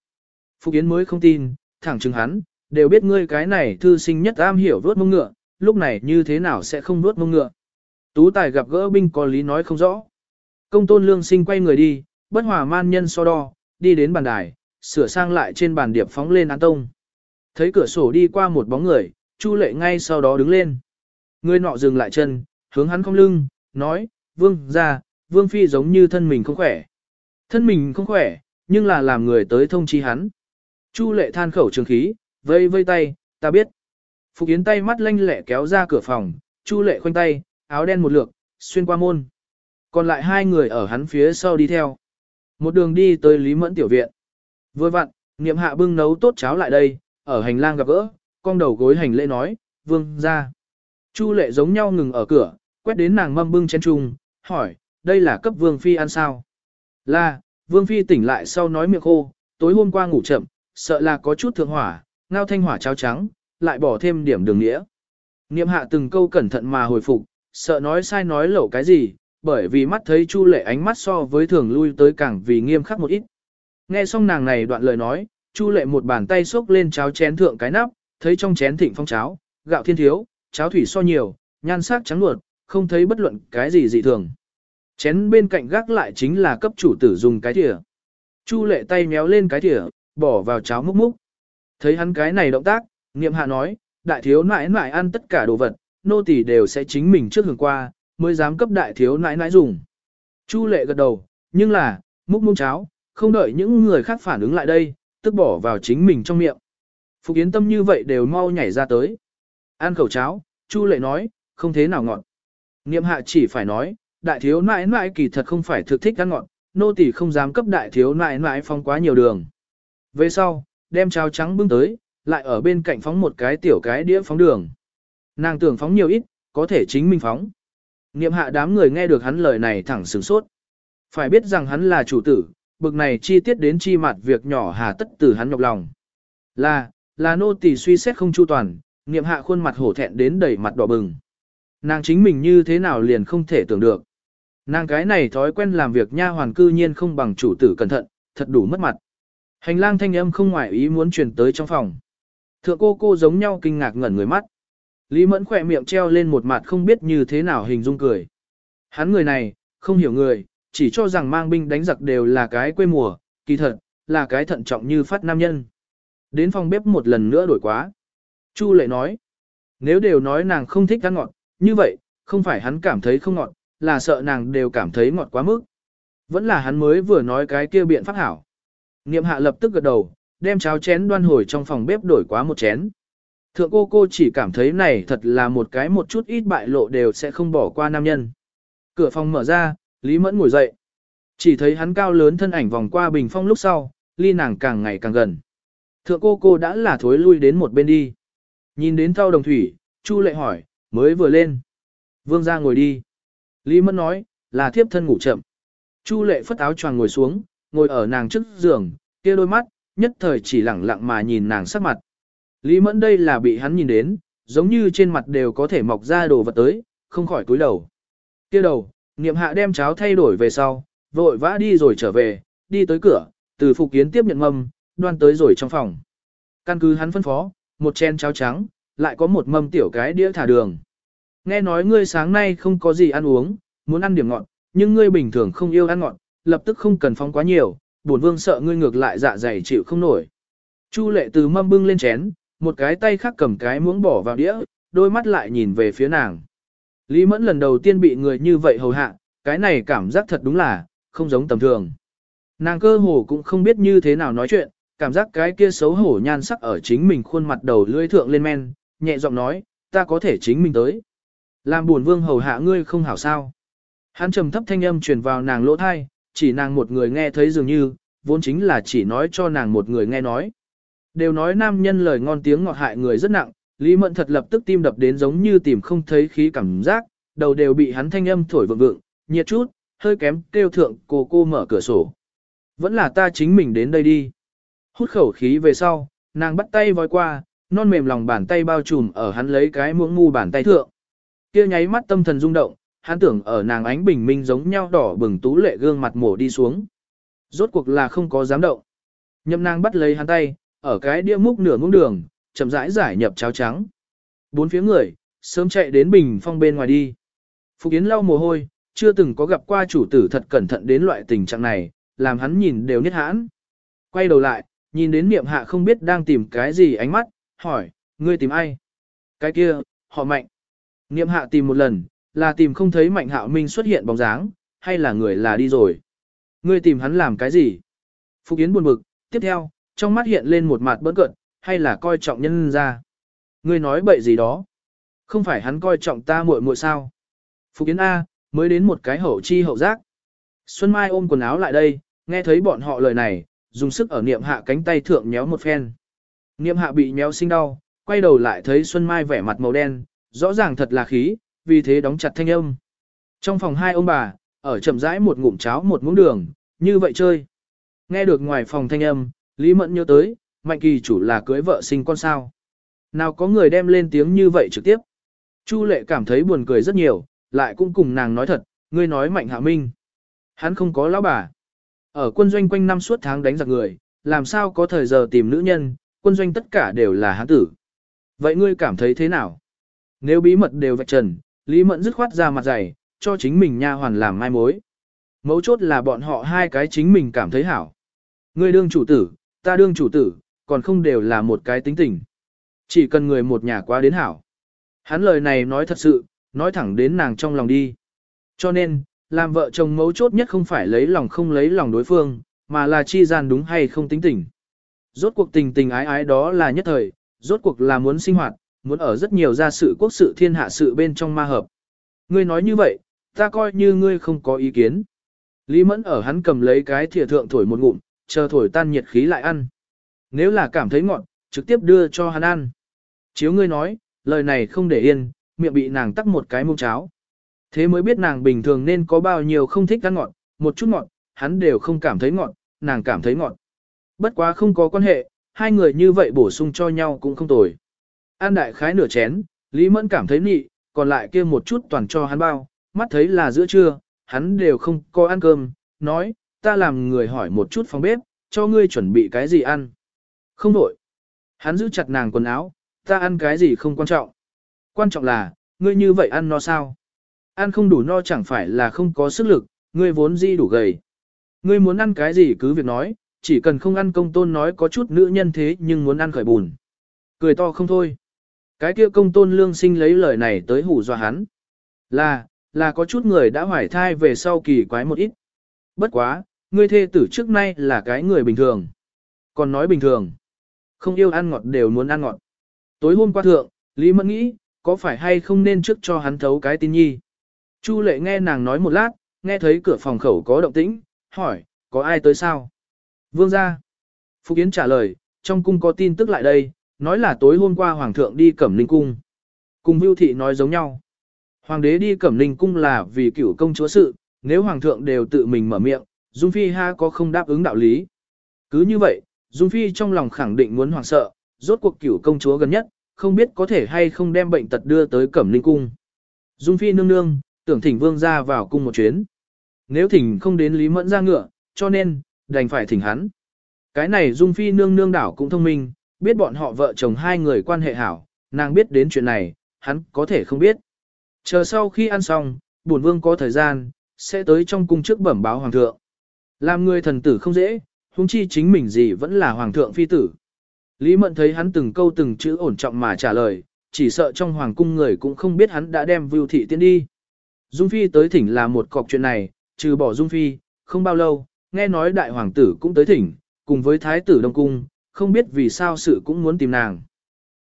Phục Yến mới không tin, thẳng chừng hắn, đều biết ngươi cái này thư sinh nhất am hiểu vớt mông ngựa, lúc này như thế nào sẽ không vớt mông ngựa. Tú tài gặp gỡ binh có lý nói không rõ. Công tôn lương sinh quay người đi, bất hòa man nhân so đo, đi đến bàn đài, sửa sang lại trên bàn điệp phóng lên án tông. Thấy cửa sổ đi qua một bóng người, Chu lệ ngay sau đó đứng lên. Người nọ dừng lại chân, hướng hắn không lưng, nói, vương ra, vương phi giống như thân mình không khỏe. Thân mình không khỏe, nhưng là làm người tới thông chi hắn. Chu lệ than khẩu trường khí, vây vây tay, ta biết. Phục Yến tay mắt lanh lẹ kéo ra cửa phòng, Chu lệ khoanh tay, áo đen một lượt, xuyên qua môn. Còn lại hai người ở hắn phía sau đi theo. Một đường đi tới Lý Mẫn tiểu viện. Vừa vặn, niệm hạ bưng nấu tốt cháo lại đây, ở hành lang gặp gỡ, con đầu gối hành lễ nói, vương ra. Chu lệ giống nhau ngừng ở cửa, quét đến nàng mâm bưng chén trung, hỏi, đây là cấp vương phi ăn sao? Là, vương phi tỉnh lại sau nói miệng khô, tối hôm qua ngủ chậm, sợ là có chút thượng hỏa, ngao thanh hỏa cháo trắng, lại bỏ thêm điểm đường nghĩa. Niệm hạ từng câu cẩn thận mà hồi phục, sợ nói sai nói lẩu cái gì, bởi vì mắt thấy Chu Lệ ánh mắt so với thường lui tới càng vì nghiêm khắc một ít. Nghe xong nàng này đoạn lời nói, Chu Lệ một bàn tay xốc lên cháo chén thượng cái nắp, thấy trong chén thịnh phong cháo, gạo thiên thiếu, cháo thủy so nhiều, nhan sắc trắng luột, không thấy bất luận cái gì dị thường. Chén bên cạnh gác lại chính là cấp chủ tử dùng cái thìa. Chu Lệ tay méo lên cái thìa, bỏ vào cháo múc múc. Thấy hắn cái này động tác, niệm hạ nói, đại thiếu nãi nãi ăn tất cả đồ vật, nô tỳ đều sẽ chính mình trước hưởng qua, mới dám cấp đại thiếu nãi nãi dùng. Chu lệ gật đầu, nhưng là, múc múc cháo, không đợi những người khác phản ứng lại đây, tức bỏ vào chính mình trong miệng. Phục Yến Tâm như vậy đều mau nhảy ra tới. Ăn khẩu cháo, Chu lệ nói, không thế nào ngọt. Niệm hạ chỉ phải nói, đại thiếu nãi nãi kỳ thật không phải thực thích ăn ngọt, nô tỳ không dám cấp đại thiếu nãi nãi phong quá nhiều đường. Về sau, đem cháo trắng bưng tới, lại ở bên cạnh phóng một cái tiểu cái đĩa phóng đường. Nàng tưởng phóng nhiều ít, có thể chính mình phóng. Niệm hạ đám người nghe được hắn lời này thẳng sửng sốt. Phải biết rằng hắn là chủ tử, bực này chi tiết đến chi mặt việc nhỏ hà tất từ hắn nhọc lòng. Là, là nô tỳ suy xét không chu toàn, niệm hạ khuôn mặt hổ thẹn đến đầy mặt đỏ bừng. Nàng chính mình như thế nào liền không thể tưởng được. Nàng cái này thói quen làm việc nha hoàn cư nhiên không bằng chủ tử cẩn thận, thật đủ mất mặt. Hành lang thanh âm không ngoại ý muốn truyền tới trong phòng. Thượng cô cô giống nhau kinh ngạc ngẩn người mắt. Lý Mẫn khỏe miệng treo lên một mặt không biết như thế nào hình dung cười. Hắn người này, không hiểu người, chỉ cho rằng mang binh đánh giặc đều là cái quê mùa, kỳ thật, là cái thận trọng như phát nam nhân. Đến phòng bếp một lần nữa đổi quá. Chu lệ nói, nếu đều nói nàng không thích ăn ngọt, như vậy, không phải hắn cảm thấy không ngọt, là sợ nàng đều cảm thấy ngọt quá mức. Vẫn là hắn mới vừa nói cái kia biện pháp hảo. Niệm hạ lập tức gật đầu, đem cháo chén đoan hồi trong phòng bếp đổi quá một chén. Thượng cô cô chỉ cảm thấy này thật là một cái một chút ít bại lộ đều sẽ không bỏ qua nam nhân. Cửa phòng mở ra, Lý Mẫn ngồi dậy. Chỉ thấy hắn cao lớn thân ảnh vòng qua bình phong lúc sau, ly nàng càng ngày càng gần. Thượng cô cô đã là thối lui đến một bên đi. Nhìn đến thao đồng thủy, Chu lệ hỏi, mới vừa lên. Vương ra ngồi đi. Lý Mẫn nói, là thiếp thân ngủ chậm. Chu lệ phất áo choàng ngồi xuống, ngồi ở nàng trước giường, kia đôi mắt, nhất thời chỉ lẳng lặng mà nhìn nàng sắc mặt. Lý Mẫn đây là bị hắn nhìn đến, giống như trên mặt đều có thể mọc ra đồ vật tới, không khỏi cúi đầu. Kia đầu, niệm hạ đem cháo thay đổi về sau, vội vã đi rồi trở về, đi tới cửa, từ phục kiến tiếp nhận mâm, đoan tới rồi trong phòng. Căn cứ hắn phân phó, một chén cháo trắng, lại có một mâm tiểu cái đĩa thả đường. Nghe nói ngươi sáng nay không có gì ăn uống, muốn ăn điểm ngọt, nhưng ngươi bình thường không yêu ăn ngọt, lập tức không cần phong quá nhiều, bổn vương sợ ngươi ngược lại dạ dày chịu không nổi. Chu lệ từ mâm bưng lên chén, một cái tay khác cầm cái muỗng bỏ vào đĩa, đôi mắt lại nhìn về phía nàng. Lý mẫn lần đầu tiên bị người như vậy hầu hạ, cái này cảm giác thật đúng là, không giống tầm thường. Nàng cơ hồ cũng không biết như thế nào nói chuyện, cảm giác cái kia xấu hổ nhan sắc ở chính mình khuôn mặt đầu lưỡi thượng lên men, nhẹ giọng nói, ta có thể chính mình tới. Làm buồn vương hầu hạ ngươi không hảo sao. Hắn trầm thấp thanh âm truyền vào nàng lỗ thai, chỉ nàng một người nghe thấy dường như, vốn chính là chỉ nói cho nàng một người nghe nói. Đều nói nam nhân lời ngon tiếng ngọt hại người rất nặng, Lý Mẫn thật lập tức tim đập đến giống như tìm không thấy khí cảm giác, đầu đều bị hắn thanh âm thổi vượng vượng, nhiệt chút, hơi kém kêu thượng cô cô mở cửa sổ. Vẫn là ta chính mình đến đây đi. Hút khẩu khí về sau, nàng bắt tay voi qua, non mềm lòng bàn tay bao trùm ở hắn lấy cái muỗng ngu bàn tay thượng. Kia nháy mắt tâm thần rung động, hắn tưởng ở nàng ánh bình minh giống nhau đỏ bừng tú lệ gương mặt mổ đi xuống. Rốt cuộc là không có dám động. Nhậm nàng bắt lấy hắn tay, ở cái đĩa múc nửa muỗng đường, chậm rãi giải nhập cháo trắng. Bốn phía người, sớm chạy đến bình phong bên ngoài đi. Phục Yến lau mồ hôi, chưa từng có gặp qua chủ tử thật cẩn thận đến loại tình trạng này, làm hắn nhìn đều niết hãn. Quay đầu lại, nhìn đến niệm hạ không biết đang tìm cái gì ánh mắt, hỏi, ngươi tìm ai? Cái kia, họ mạnh. Niệm hạ tìm một lần, là tìm không thấy mạnh hạo minh xuất hiện bóng dáng, hay là người là đi rồi. Ngươi tìm hắn làm cái gì? Phục Yến buồn bực, tiếp theo, trong mắt hiện lên một mặt bỡn cợt hay là coi trọng nhân ra. Ngươi nói bậy gì đó? Không phải hắn coi trọng ta muội muội sao? Phục Yến A, mới đến một cái hậu chi hậu giác. Xuân Mai ôm quần áo lại đây, nghe thấy bọn họ lời này, dùng sức ở niệm hạ cánh tay thượng nhéo một phen. Niệm hạ bị nhéo sinh đau, quay đầu lại thấy Xuân Mai vẻ mặt màu đen, rõ ràng thật là khí, vì thế đóng chặt thanh âm. Trong phòng hai ông bà, ở chậm rãi một ngụm cháo một muỗng đường, như vậy chơi. Nghe được ngoài phòng thanh âm, Lý Mẫn nhớ tới, Mạnh Kỳ chủ là cưới vợ sinh con sao. Nào có người đem lên tiếng như vậy trực tiếp. Chu lệ cảm thấy buồn cười rất nhiều, lại cũng cùng nàng nói thật, ngươi nói Mạnh Hạ Minh. Hắn không có lão bà. Ở quân doanh quanh năm suốt tháng đánh giặc người, làm sao có thời giờ tìm nữ nhân, quân doanh tất cả đều là hán tử. Vậy ngươi cảm thấy thế nào? Nếu bí mật đều vạch trần, Lý Mẫn dứt khoát ra mặt dày, cho chính mình nha hoàn làm mai mối. Mấu chốt là bọn họ hai cái chính mình cảm thấy hảo. Ngươi đương chủ tử, ta đương chủ tử, còn không đều là một cái tính tình. Chỉ cần người một nhà quá đến hảo. Hắn lời này nói thật sự, nói thẳng đến nàng trong lòng đi. Cho nên, làm vợ chồng mấu chốt nhất không phải lấy lòng không lấy lòng đối phương, mà là chi gian đúng hay không tính tình. Rốt cuộc tình tình ái ái đó là nhất thời, rốt cuộc là muốn sinh hoạt, muốn ở rất nhiều gia sự quốc sự thiên hạ sự bên trong ma hợp. Ngươi nói như vậy, ta coi như ngươi không có ý kiến. Lý Mẫn ở hắn cầm lấy cái thìa thượng thổi một ngụm, chờ thổi tan nhiệt khí lại ăn. Nếu là cảm thấy ngọn trực tiếp đưa cho hắn ăn. Chiếu ngươi nói, lời này không để yên, miệng bị nàng tắc một cái mông cháo. Thế mới biết nàng bình thường nên có bao nhiêu không thích ăn ngọt, một chút ngọt, hắn đều không cảm thấy ngọt, nàng cảm thấy ngọt. Bất quá không có quan hệ, hai người như vậy bổ sung cho nhau cũng không tồi. An đại khái nửa chén, Lý Mẫn cảm thấy nị, còn lại kia một chút toàn cho hắn bao, mắt thấy là giữa trưa, hắn đều không có ăn cơm, nói, ta làm người hỏi một chút phòng bếp, cho ngươi chuẩn bị cái gì ăn. Không đổi. Hắn giữ chặt nàng quần áo, ta ăn cái gì không quan trọng. Quan trọng là, ngươi như vậy ăn no sao? Ăn không đủ no chẳng phải là không có sức lực, ngươi vốn di đủ gầy. Ngươi muốn ăn cái gì cứ việc nói, chỉ cần không ăn công tôn nói có chút nữ nhân thế nhưng muốn ăn khởi bùn. Cười to không thôi. Cái kia công tôn lương sinh lấy lời này tới hủ dọa hắn. Là, là có chút người đã hoài thai về sau kỳ quái một ít. Bất quá, ngươi thê tử trước nay là cái người bình thường. Còn nói bình thường. Không yêu ăn ngọt đều muốn ăn ngọt. Tối hôm qua thượng, Lý Mẫn nghĩ, có phải hay không nên trước cho hắn thấu cái tin nhi. Chu lệ nghe nàng nói một lát, nghe thấy cửa phòng khẩu có động tĩnh, hỏi, có ai tới sao? Vương gia. Phục Yến trả lời, trong cung có tin tức lại đây, nói là tối hôm qua Hoàng thượng đi Cẩm linh Cung. Cùng Vưu Thị nói giống nhau. Hoàng đế đi Cẩm linh Cung là vì cửu công chúa sự, nếu Hoàng thượng đều tự mình mở miệng, Dung Phi ha có không đáp ứng đạo lý. Cứ như vậy, Dung Phi trong lòng khẳng định muốn hoảng sợ, rốt cuộc cửu công chúa gần nhất, không biết có thể hay không đem bệnh tật đưa tới Cẩm linh Cung. Dung Phi nương nương, tưởng thỉnh vương ra vào cung một chuyến. Nếu thỉnh không đến Lý Mẫn ra ngựa, cho nên, đành phải thỉnh hắn. Cái này Dung Phi nương nương đảo cũng thông minh, biết bọn họ vợ chồng hai người quan hệ hảo, nàng biết đến chuyện này, hắn có thể không biết. Chờ sau khi ăn xong, bổn vương có thời gian, sẽ tới trong cung trước bẩm báo hoàng thượng. Làm người thần tử không dễ, huống chi chính mình gì vẫn là hoàng thượng phi tử. Lý Mẫn thấy hắn từng câu từng chữ ổn trọng mà trả lời, chỉ sợ trong hoàng cung người cũng không biết hắn đã đem Vưu Thị tiến đi. Dung Phi tới thỉnh là một cọc chuyện này, trừ bỏ Dung Phi, không bao lâu, nghe nói đại hoàng tử cũng tới thỉnh, cùng với thái tử Đông Cung, không biết vì sao sự cũng muốn tìm nàng.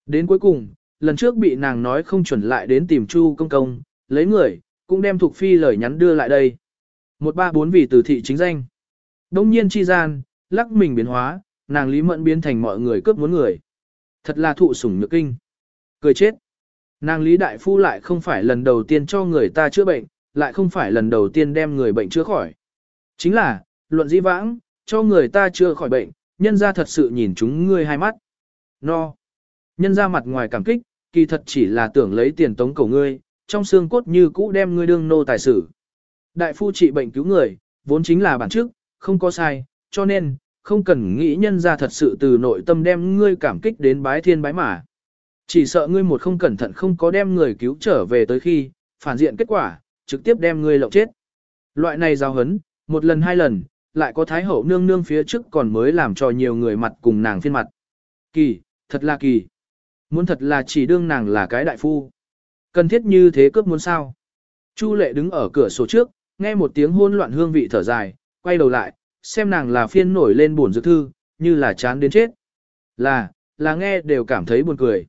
Đến cuối cùng, lần trước bị nàng nói không chuẩn lại đến tìm Chu Công Công, lấy người, cũng đem Thục Phi lời nhắn đưa lại đây. Một ba bốn vị từ thị chính danh. Đông nhiên chi gian, lắc mình biến hóa, nàng Lý Mẫn biến thành mọi người cướp muốn người. Thật là thụ sủng nhược kinh. Cười chết. Nàng Lý Đại Phu lại không phải lần đầu tiên cho người ta chữa bệnh, lại không phải lần đầu tiên đem người bệnh chữa khỏi. Chính là, luận di vãng, cho người ta chữa khỏi bệnh, nhân ra thật sự nhìn chúng ngươi hai mắt. No. Nhân ra mặt ngoài cảm kích, kỳ thật chỉ là tưởng lấy tiền tống cầu ngươi, trong xương cốt như cũ đem ngươi đương nô tài sử. Đại phu trị bệnh cứu người, vốn chính là bản chức, không có sai, cho nên, không cần nghĩ nhân ra thật sự từ nội tâm đem ngươi cảm kích đến bái thiên bái mà, Chỉ sợ ngươi một không cẩn thận không có đem người cứu trở về tới khi, phản diện kết quả, trực tiếp đem ngươi lộng chết. Loại này giao hấn, một lần hai lần, lại có thái hậu nương nương phía trước còn mới làm cho nhiều người mặt cùng nàng phiên mặt. Kỳ, thật là kỳ. Muốn thật là chỉ đương nàng là cái đại phu. Cần thiết như thế cướp muốn sao. Chu lệ đứng ở cửa sổ trước, nghe một tiếng hôn loạn hương vị thở dài, quay đầu lại, xem nàng là phiên nổi lên buồn dược thư, như là chán đến chết. Là, là nghe đều cảm thấy buồn cười.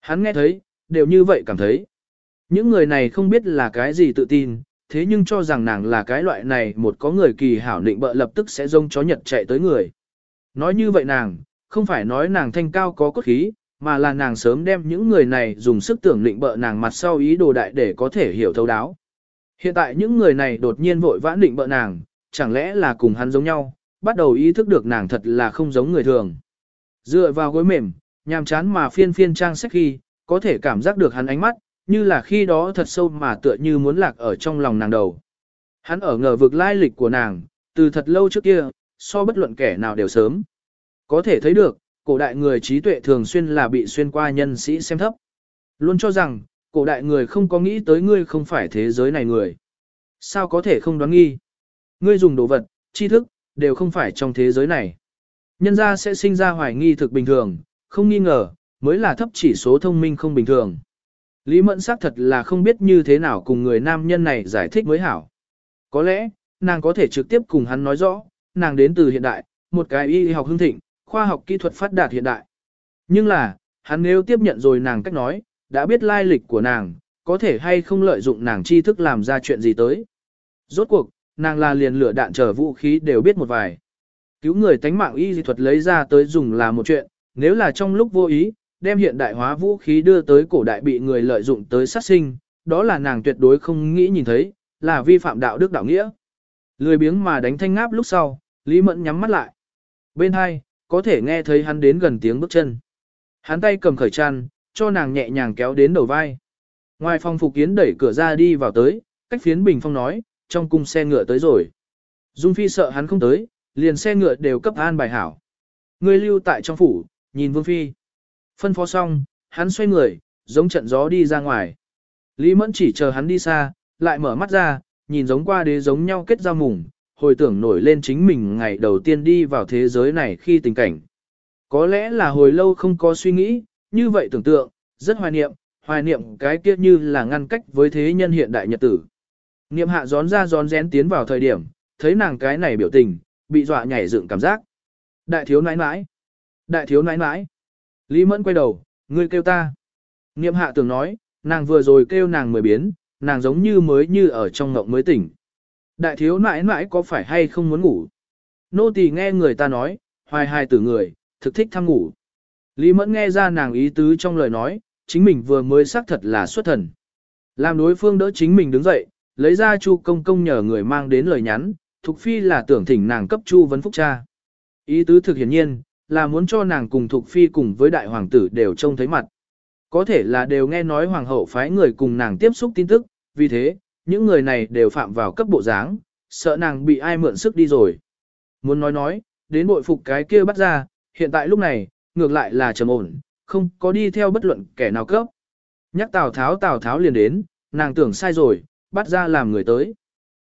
Hắn nghe thấy, đều như vậy cảm thấy. Những người này không biết là cái gì tự tin, thế nhưng cho rằng nàng là cái loại này một có người kỳ hảo định bợ lập tức sẽ rông chó nhật chạy tới người. Nói như vậy nàng, không phải nói nàng thanh cao có cốt khí, mà là nàng sớm đem những người này dùng sức tưởng định bợ nàng mặt sau ý đồ đại để có thể hiểu thấu đáo. Hiện tại những người này đột nhiên vội vã định bợ nàng, chẳng lẽ là cùng hắn giống nhau, bắt đầu ý thức được nàng thật là không giống người thường. Dựa vào gối mềm, nhàm chán mà phiên phiên trang sách khi, có thể cảm giác được hắn ánh mắt, như là khi đó thật sâu mà tựa như muốn lạc ở trong lòng nàng đầu. Hắn ở ngờ vực lai lịch của nàng, từ thật lâu trước kia, so bất luận kẻ nào đều sớm. Có thể thấy được, cổ đại người trí tuệ thường xuyên là bị xuyên qua nhân sĩ xem thấp. Luôn cho rằng, cổ đại người không có nghĩ tới ngươi không phải thế giới này người. Sao có thể không đoán nghi? Ngươi dùng đồ vật, tri thức, đều không phải trong thế giới này. Nhân ra sẽ sinh ra hoài nghi thực bình thường, không nghi ngờ, mới là thấp chỉ số thông minh không bình thường. Lý Mẫn xác thật là không biết như thế nào cùng người nam nhân này giải thích mới hảo. Có lẽ, nàng có thể trực tiếp cùng hắn nói rõ, nàng đến từ hiện đại, một cái y học hưng thịnh, khoa học kỹ thuật phát đạt hiện đại. Nhưng là, hắn nếu tiếp nhận rồi nàng cách nói, đã biết lai lịch của nàng, có thể hay không lợi dụng nàng tri thức làm ra chuyện gì tới. Rốt cuộc, nàng là liền lửa đạn trở vũ khí đều biết một vài. Cứu người tánh mạng y dị thuật lấy ra tới dùng là một chuyện, nếu là trong lúc vô ý, đem hiện đại hóa vũ khí đưa tới cổ đại bị người lợi dụng tới sát sinh, đó là nàng tuyệt đối không nghĩ nhìn thấy, là vi phạm đạo đức đạo nghĩa. Lười biếng mà đánh thanh ngáp lúc sau, Lý Mẫn nhắm mắt lại. Bên hai, có thể nghe thấy hắn đến gần tiếng bước chân. Hắn tay cầm khởi chăn, cho nàng nhẹ nhàng kéo đến đầu vai. Ngoài phòng phục kiến đẩy cửa ra đi vào tới, cách phiến bình phong nói, trong cung xe ngựa tới rồi. Dung Phi sợ hắn không tới, liền xe ngựa đều cấp an bài hảo. Người lưu tại trong phủ, nhìn Vương Phi. Phân phó xong, hắn xoay người, giống trận gió đi ra ngoài. Lý Mẫn chỉ chờ hắn đi xa, lại mở mắt ra, nhìn giống qua đế giống nhau kết giao mùng, hồi tưởng nổi lên chính mình ngày đầu tiên đi vào thế giới này khi tình cảnh. Có lẽ là hồi lâu không có suy nghĩ, như vậy tưởng tượng, rất hoài niệm, hoài niệm cái kia như là ngăn cách với thế nhân hiện đại nhật tử. Niệm hạ gión ra gión rén tiến vào thời điểm, thấy nàng cái này biểu tình, bị dọa nhảy dựng cảm giác. Đại thiếu nãi nãi. Đại thiếu nãi nãi. Lý Mẫn quay đầu, ngươi kêu ta. Niệm hạ tưởng nói, nàng vừa rồi kêu nàng mười biến, nàng giống như mới như ở trong ngộng mới tỉnh. Đại thiếu nãi nãi có phải hay không muốn ngủ? Nô tỳ nghe người ta nói, hoài hài tử người, thực thích tham ngủ. Lý Mẫn nghe ra nàng ý tứ trong lời nói, chính mình vừa mới xác thật là xuất thần. Làm đối phương đỡ chính mình đứng dậy, lấy ra Chu công công nhờ người mang đến lời nhắn, Thục Phi là tưởng thỉnh nàng cấp Chu vấn phúc cha. Ý tứ thực hiển nhiên, là muốn cho nàng cùng Thục Phi cùng với đại hoàng tử đều trông thấy mặt. Có thể là đều nghe nói hoàng hậu phái người cùng nàng tiếp xúc tin tức, vì thế, những người này đều phạm vào cấp bộ dáng, sợ nàng bị ai mượn sức đi rồi. Muốn nói nói, đến bội phục cái kia bắt ra, hiện tại lúc này, ngược lại là trầm ổn, không có đi theo bất luận kẻ nào cấp. Nhắc Tào Tháo Tào Tháo liền đến, nàng tưởng sai rồi, bắt ra làm người tới.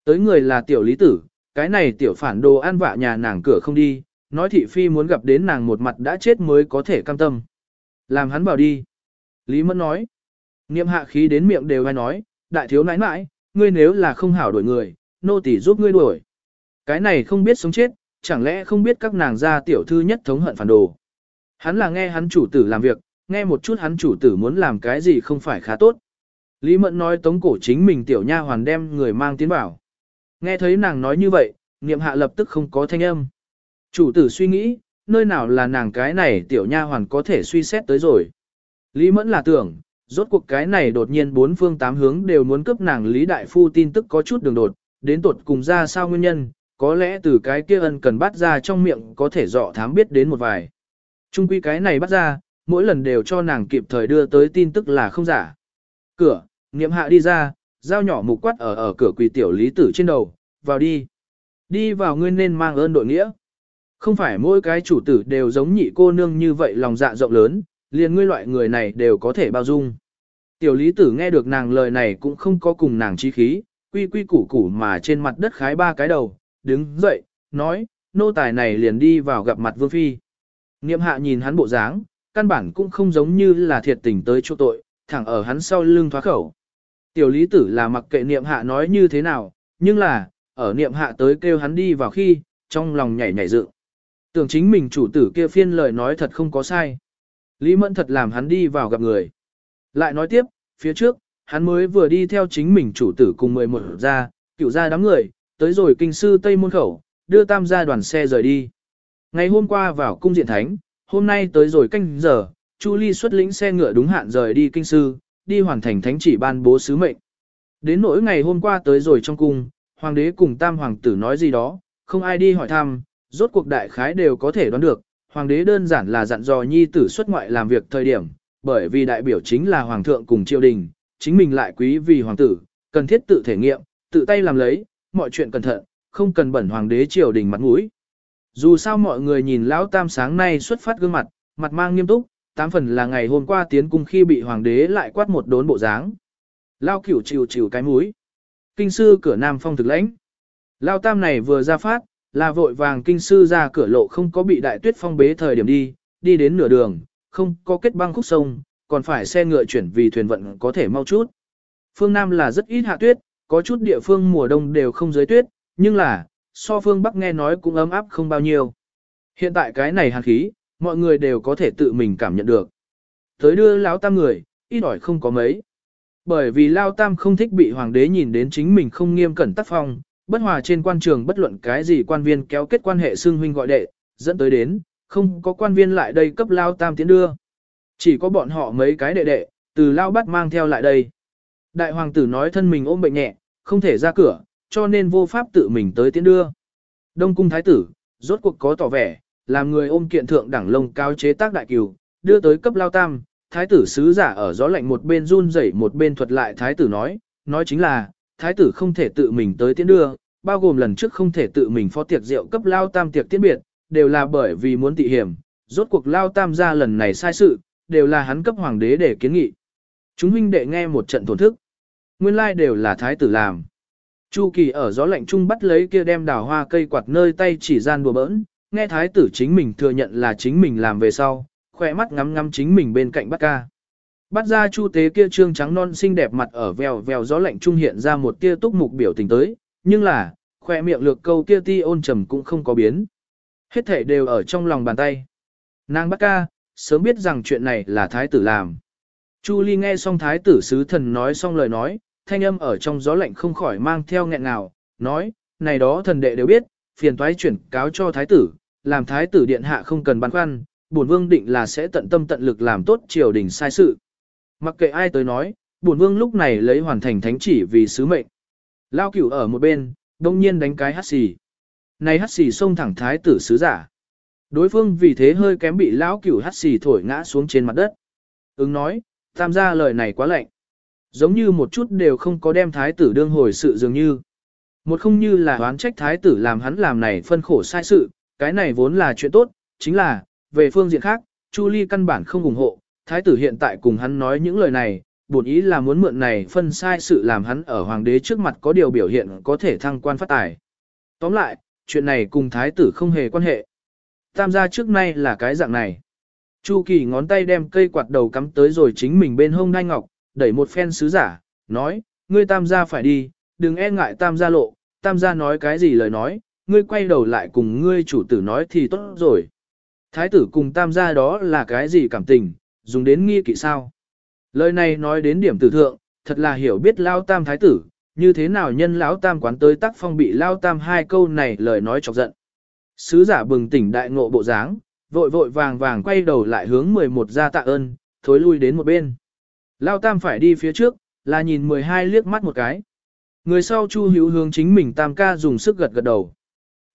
Tới người là tiểu lý tử, cái này tiểu phản đồ ăn vạ nhà nàng cửa không đi, nói thị phi muốn gặp đến nàng một mặt đã chết mới có thể cam tâm. Làm hắn bảo đi. Lý Mẫn nói. Niệm hạ khí đến miệng đều hay nói, đại thiếu nãi nãi, ngươi nếu là không hảo đổi người, nô tỳ giúp ngươi đuổi. Cái này không biết sống chết, chẳng lẽ không biết các nàng gia tiểu thư nhất thống hận phản đồ. Hắn là nghe hắn chủ tử làm việc, nghe một chút hắn chủ tử muốn làm cái gì không phải khá tốt. Lý Mẫn nói tống cổ chính mình tiểu nha hoàn đem người mang tiến bảo. Nghe thấy nàng nói như vậy, niệm hạ lập tức không có thanh âm. Chủ tử suy nghĩ, nơi nào là nàng cái này tiểu nha hoàn có thể suy xét tới rồi. Lý Mẫn là tưởng, rốt cuộc cái này đột nhiên bốn phương tám hướng đều muốn cấp nàng Lý Đại Phu tin tức có chút đường đột, đến tuột cùng ra sao nguyên nhân, có lẽ từ cái kia ân cần bắt ra trong miệng có thể dọ thám biết đến một vài. Trung quy cái này bắt ra, mỗi lần đều cho nàng kịp thời đưa tới tin tức là không giả. Cửa, niệm hạ đi ra, dao nhỏ mục quát ở ở cửa quỳ tiểu lý tử trên đầu, vào đi. Đi vào ngươi nên mang ơn đội nghĩa. Không phải mỗi cái chủ tử đều giống nhị cô nương như vậy lòng dạ rộng lớn, liền ngươi loại người này đều có thể bao dung. Tiểu lý tử nghe được nàng lời này cũng không có cùng nàng chi khí, quy quy củ củ mà trên mặt đất khái ba cái đầu, đứng dậy, nói, nô tài này liền đi vào gặp mặt vương phi. Niệm hạ nhìn hắn bộ dáng, căn bản cũng không giống như là thiệt tình tới chỗ tội, thẳng ở hắn sau lưng thoá khẩu. Tiểu lý tử là mặc kệ niệm hạ nói như thế nào, nhưng là, ở niệm hạ tới kêu hắn đi vào khi, trong lòng nhảy nhảy dựng. Tưởng chính mình chủ tử kia phiên lời nói thật không có sai. Lý Mẫn thật làm hắn đi vào gặp người. Lại nói tiếp, phía trước, hắn mới vừa đi theo chính mình chủ tử cùng 11 ra, cựu ra đám người, tới rồi kinh sư Tây Môn Khẩu, đưa tam gia đoàn xe rời đi. Ngày hôm qua vào cung diện thánh, hôm nay tới rồi canh giờ, Chu Ly xuất lĩnh xe ngựa đúng hạn rời đi kinh sư, đi hoàn thành thánh chỉ ban bố sứ mệnh. Đến nỗi ngày hôm qua tới rồi trong cung, hoàng đế cùng tam hoàng tử nói gì đó, không ai đi hỏi thăm, rốt cuộc đại khái đều có thể đoán được, hoàng đế đơn giản là dặn dò nhi tử xuất ngoại làm việc thời điểm, bởi vì đại biểu chính là hoàng thượng cùng triều đình, chính mình lại quý vì hoàng tử, cần thiết tự thể nghiệm, tự tay làm lấy, mọi chuyện cẩn thận, không cần bẩn hoàng đế triều đình mặt mũi. Dù sao mọi người nhìn lão tam sáng nay xuất phát gương mặt, mặt mang nghiêm túc, tám phần là ngày hôm qua tiến cung khi bị hoàng đế lại quát một đốn bộ dáng. Lao cửu chịu chịu cái mũi. Kinh sư cửa nam phong thực lãnh. Lao tam này vừa ra phát, là vội vàng kinh sư ra cửa lộ không có bị đại tuyết phong bế thời điểm đi, đi đến nửa đường, không có kết băng khúc sông, còn phải xe ngựa chuyển vì thuyền vận có thể mau chút. Phương Nam là rất ít hạ tuyết, có chút địa phương mùa đông đều không dưới tuyết, nhưng là, so phương Bắc nghe nói cũng ấm áp không bao nhiêu. Hiện tại cái này hàn khí, mọi người đều có thể tự mình cảm nhận được. Tới đưa lão tam người, ít ỏi không có mấy. Bởi vì Lao Tam không thích bị hoàng đế nhìn đến chính mình không nghiêm cẩn tác phong, bất hòa trên quan trường bất luận cái gì quan viên kéo kết quan hệ xương huynh gọi đệ, dẫn tới đến, không có quan viên lại đây cấp Lao Tam tiến đưa. Chỉ có bọn họ mấy cái đệ đệ, từ Lao bắt mang theo lại đây. Đại hoàng tử nói thân mình ôm bệnh nhẹ, không thể ra cửa, cho nên vô pháp tự mình tới tiến đưa. Đông cung thái tử, rốt cuộc có tỏ vẻ, làm người ôm kiện thượng đẳng lông cao chế tác đại cừu, đưa tới cấp Lao Tam, thái tử sứ giả ở gió lạnh một bên run rẩy một bên thuật lại thái tử nói, nói chính là, thái tử không thể tự mình tới tiễn đưa, bao gồm lần trước không thể tự mình phó tiệc rượu cấp lao tam tiệc tiễn biệt, đều là bởi vì muốn tị hiểm, rốt cuộc lao tam ra lần này sai sự, đều là hắn cấp hoàng đế để kiến nghị. Chúng huynh đệ nghe một trận thổn thức, nguyên lai đều là thái tử làm. Chu kỳ ở gió lạnh trung bắt lấy kia đem đào hoa cây quạt nơi tay chỉ gian đùa bỡn, nghe thái tử chính mình thừa nhận là chính mình làm về sau, khỏe mắt ngắm ngắm chính mình bên cạnh bắt ca. Bắt ra chu tế kia trương trắng non xinh đẹp mặt ở vèo vèo gió lạnh trung hiện ra một tia túc mục biểu tình tới, nhưng là, khỏe miệng lược câu kia ti ôn trầm cũng không có biến. Hết thể đều ở trong lòng bàn tay. Nàng bắt ca, sớm biết rằng chuyện này là thái tử làm. Chu Ly nghe xong thái tử sứ thần nói xong lời nói, thanh âm ở trong gió lạnh không khỏi mang theo nghẹn ngào, nói, này đó thần đệ đều biết, phiền toái chuyển cáo cho thái tử, làm thái tử điện hạ không cần băn khoăn, bổn vương định là sẽ tận tâm tận lực làm tốt triều đình sai sự. Mặc kệ ai tới nói, bổn vương lúc này lấy hoàn thành thánh chỉ vì sứ mệnh. Lao cửu ở một bên, đông nhiên đánh cái hắt xì. Này hắt xì xông thẳng thái tử sứ giả. Đối phương vì thế hơi kém bị lão cửu hắt xì thổi ngã xuống trên mặt đất. Ứng nói, tam gia lời này quá lạnh. Giống như một chút đều không có đem thái tử đương hồi sự dường như. Một không như là oán trách thái tử làm hắn làm này phân khổ sai sự, cái này vốn là chuyện tốt, chính là, về phương diện khác, Chu Ly căn bản không ủng hộ, thái tử hiện tại cùng hắn nói những lời này, bổn ý là muốn mượn này phân sai sự làm hắn ở hoàng đế trước mặt có điều biểu hiện có thể thăng quan phát tài. Tóm lại, chuyện này cùng thái tử không hề quan hệ. Tam gia trước nay là cái dạng này. Chu Kỳ ngón tay đem cây quạt đầu cắm tới rồi chính mình bên hông đai ngọc, đẩy một phen sứ giả, nói, ngươi tam gia phải đi, đừng e ngại tam gia lộ, tam gia nói cái gì lời nói, ngươi quay đầu lại cùng ngươi chủ tử nói thì tốt rồi. Thái tử cùng tam gia đó là cái gì cảm tình, dùng đến nghi kỵ sao. Lời này nói đến điểm tử thượng, thật là hiểu biết lao tam thái tử, như thế nào nhân lão tam quán tới tác phong bị lao tam hai câu này lời nói chọc giận. Sứ giả bừng tỉnh đại ngộ bộ dáng, vội vội vàng vàng quay đầu lại hướng 11 ra tạ ơn, thối lui đến một bên. Lao tam phải đi phía trước, là nhìn 12 liếc mắt một cái. Người sau Chu Hữu hướng chính mình tam ca dùng sức gật gật đầu.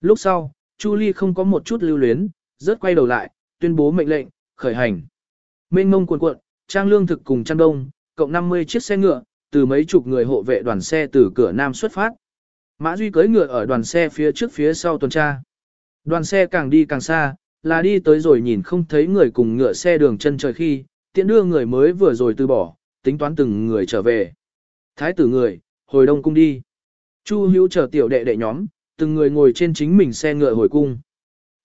Lúc sau, Chu Ly không có một chút lưu luyến, rớt quay đầu lại, tuyên bố mệnh lệnh, khởi hành. Mênh mông cuộn cuộn, trang lương thực cùng chăn đông, cộng 50 chiếc xe ngựa, từ mấy chục người hộ vệ đoàn xe từ cửa nam xuất phát. Mã Duy cưỡi ngựa ở đoàn xe phía trước phía sau tuần tra. Đoàn xe càng đi càng xa, là đi tới rồi nhìn không thấy người cùng ngựa xe đường chân trời khi, tiện đưa người mới vừa rồi từ bỏ, tính toán từng người trở về. Thái tử người, hồi đông cung đi. Chu hữu chờ tiểu đệ đệ nhóm, từng người ngồi trên chính mình xe ngựa hồi cung.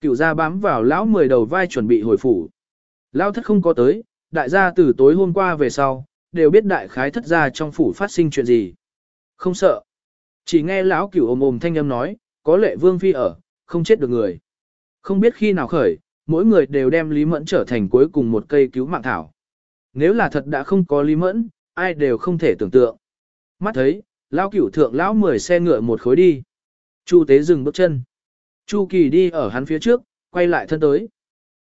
cửu gia bám vào lão mười đầu vai chuẩn bị hồi phủ. Lão thất không có tới, đại gia từ tối hôm qua về sau, đều biết đại khái thất gia trong phủ phát sinh chuyện gì. Không sợ. Chỉ nghe lão cửu ồm ồm thanh âm nói, có lệ vương phi ở, không chết được người. Không biết khi nào khởi, mỗi người đều đem Lý Mẫn trở thành cuối cùng một cây cứu mạng thảo. Nếu là thật đã không có Lý Mẫn, ai đều không thể tưởng tượng. Mắt thấy, lão cửu thượng lão mười xe ngựa một khối đi. Chu tế dừng bước chân. Chu kỳ đi ở hắn phía trước, quay lại thân tới.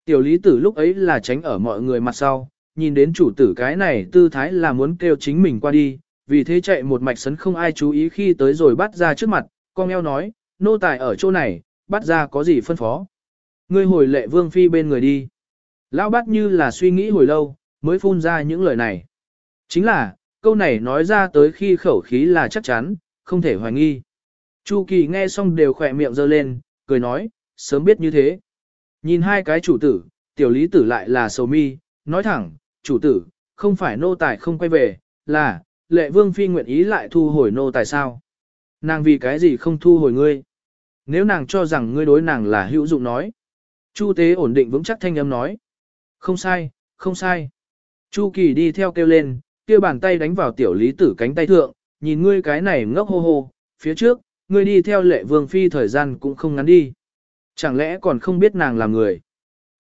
Tiểu lý tử lúc ấy là tránh ở mọi người mặt sau, nhìn đến chủ tử cái này tư thái là muốn kêu chính mình qua đi, vì thế chạy một mạch sấn không ai chú ý khi tới rồi bắt ra trước mặt, con eo nói, nô tài ở chỗ này, bắt ra có gì phân phó. Ngươi hồi lệ vương phi bên người đi. Lão bắt như là suy nghĩ hồi lâu, mới phun ra những lời này. Chính là, câu này nói ra tới khi khẩu khí là chắc chắn, không thể hoài nghi. Chu Kỳ nghe xong đều khỏe miệng giơ lên, cười nói, sớm biết như thế. Nhìn hai cái chủ tử, tiểu lý tử lại là sầu mi, nói thẳng, chủ tử, không phải nô tài không quay về, là, lệ vương phi nguyện ý lại thu hồi nô tài sao. Nàng vì cái gì không thu hồi ngươi? Nếu nàng cho rằng ngươi đối nàng là hữu dụng nói. Chu tế ổn định vững chắc thanh âm nói. Không sai, không sai. Chu kỳ đi theo kêu lên, kia bàn tay đánh vào tiểu lý tử cánh tay thượng, nhìn ngươi cái này ngốc hô hô, phía trước, ngươi đi theo lệ vương phi thời gian cũng không ngắn đi. Chẳng lẽ còn không biết nàng là người?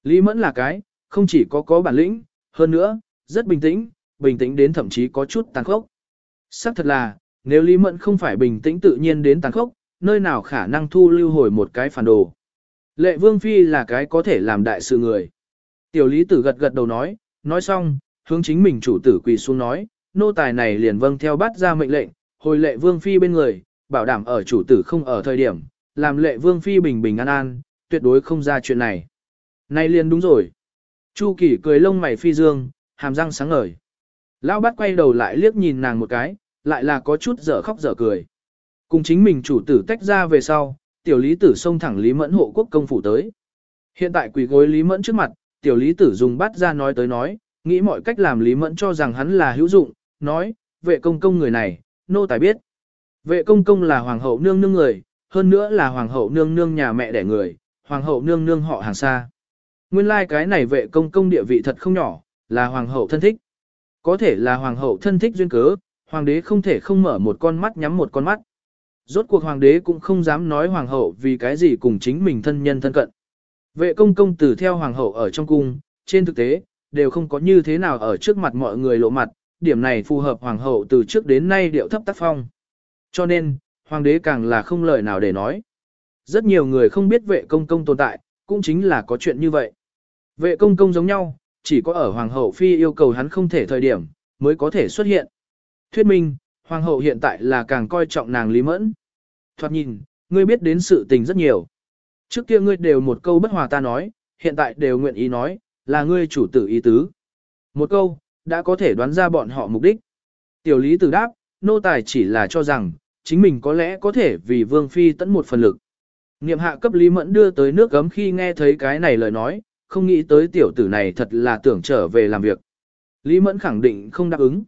Lý mẫn là cái, không chỉ có có bản lĩnh, hơn nữa, rất bình tĩnh, bình tĩnh đến thậm chí có chút tàn khốc. Sắc thật là, nếu Lý mẫn không phải bình tĩnh tự nhiên đến tàn khốc, nơi nào khả năng thu lưu hồi một cái phản đồ. Lệ vương phi là cái có thể làm đại sự người. Tiểu lý tử gật gật đầu nói, nói xong, hướng chính mình chủ tử quỳ xuống nói, nô tài này liền vâng theo bắt ra mệnh lệnh, hồi lệ vương phi bên người, bảo đảm ở chủ tử không ở thời điểm, làm lệ vương phi bình bình an an, tuyệt đối không ra chuyện này. Này liền đúng rồi. Chu kỷ cười lông mày phi dương, hàm răng sáng ngời. Lão bắt quay đầu lại liếc nhìn nàng một cái, lại là có chút dở khóc dở cười. Cùng chính mình chủ tử tách ra về sau, tiểu lý tử xông thẳng Lý Mẫn hộ quốc công phủ tới. Hiện tại quỷ gối Lý Mẫn trước mặt, tiểu lý tử dùng bắt ra nói tới nói, nghĩ mọi cách làm Lý Mẫn cho rằng hắn là hữu dụng, nói, vệ công công người này, nô tài biết. Vệ công công là hoàng hậu nương nương người, hơn nữa là hoàng hậu nương nương nhà mẹ đẻ người, hoàng hậu nương nương họ hàng xa. Nguyên lai like cái này vệ công công địa vị thật không nhỏ, là hoàng hậu thân thích. Có thể là hoàng hậu thân thích duyên cớ, hoàng đế không thể không mở một con mắt nhắm một con mắt. Rốt cuộc hoàng đế cũng không dám nói hoàng hậu vì cái gì cùng chính mình thân nhân thân cận. Vệ công công tử theo hoàng hậu ở trong cung, trên thực tế, đều không có như thế nào ở trước mặt mọi người lộ mặt, điểm này phù hợp hoàng hậu từ trước đến nay điệu thấp tác phong. Cho nên, hoàng đế càng là không lời nào để nói. Rất nhiều người không biết vệ công công tồn tại, cũng chính là có chuyện như vậy. Vệ công công giống nhau, chỉ có ở hoàng hậu phi yêu cầu hắn không thể thời điểm, mới có thể xuất hiện. Thuyết minh, hoàng hậu hiện tại là càng coi trọng nàng Lý Mẫn. Thoạt nhìn, ngươi biết đến sự tình rất nhiều. Trước kia ngươi đều một câu bất hòa ta nói, hiện tại đều nguyện ý nói, là ngươi chủ tử ý tứ. Một câu, đã có thể đoán ra bọn họ mục đích. Tiểu lý tử đáp, nô tài chỉ là cho rằng, chính mình có lẽ có thể vì vương phi tận một phần lực. Niệm hạ cấp Lý Mẫn đưa tới nước gấm khi nghe thấy cái này lời nói, không nghĩ tới tiểu tử này thật là tưởng trở về làm việc. Lý Mẫn khẳng định không đáp ứng.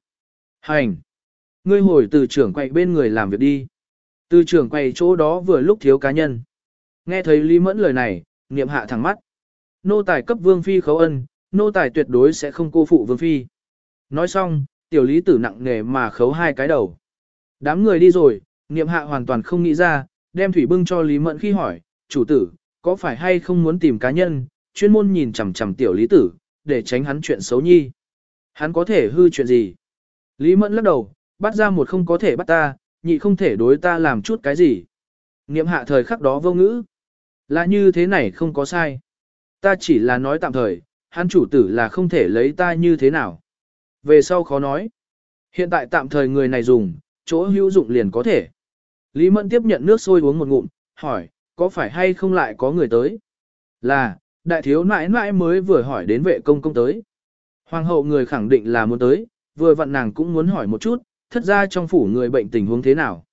Hành! Ngươi hồi từ trưởng quay bên người làm việc đi. Từ trưởng quay chỗ đó vừa lúc thiếu cá nhân. Nghe thấy Lý Mẫn lời này, niệm hạ thẳng mắt. Nô tài cấp vương phi khấu ân, nô tài tuyệt đối sẽ không cô phụ vương phi. Nói xong, tiểu lý tử nặng nề mà khấu hai cái đầu. Đám người đi rồi, niệm hạ hoàn toàn không nghĩ ra, đem thủy bưng cho Lý Mẫn khi hỏi, chủ tử, có phải hay không muốn tìm cá nhân, chuyên môn nhìn chằm chằm tiểu lý tử, để tránh hắn chuyện xấu nhi. Hắn có thể hư chuyện gì? Lý Mẫn lắc đầu, bắt ra một không có thể bắt ta, nhị không thể đối ta làm chút cái gì. Niệm hạ thời khắc đó vô ngữ. Là như thế này không có sai. Ta chỉ là nói tạm thời, hắn chủ tử là không thể lấy ta như thế nào. Về sau khó nói. Hiện tại tạm thời người này dùng, chỗ hữu dụng liền có thể. Lý Mẫn tiếp nhận nước sôi uống một ngụm, hỏi, có phải hay không lại có người tới? Là, đại thiếu nãi nãi mới vừa hỏi đến vệ công công tới. Hoàng hậu người khẳng định là muốn tới, vừa vặn nàng cũng muốn hỏi một chút, thất ra trong phủ người bệnh tình huống thế nào.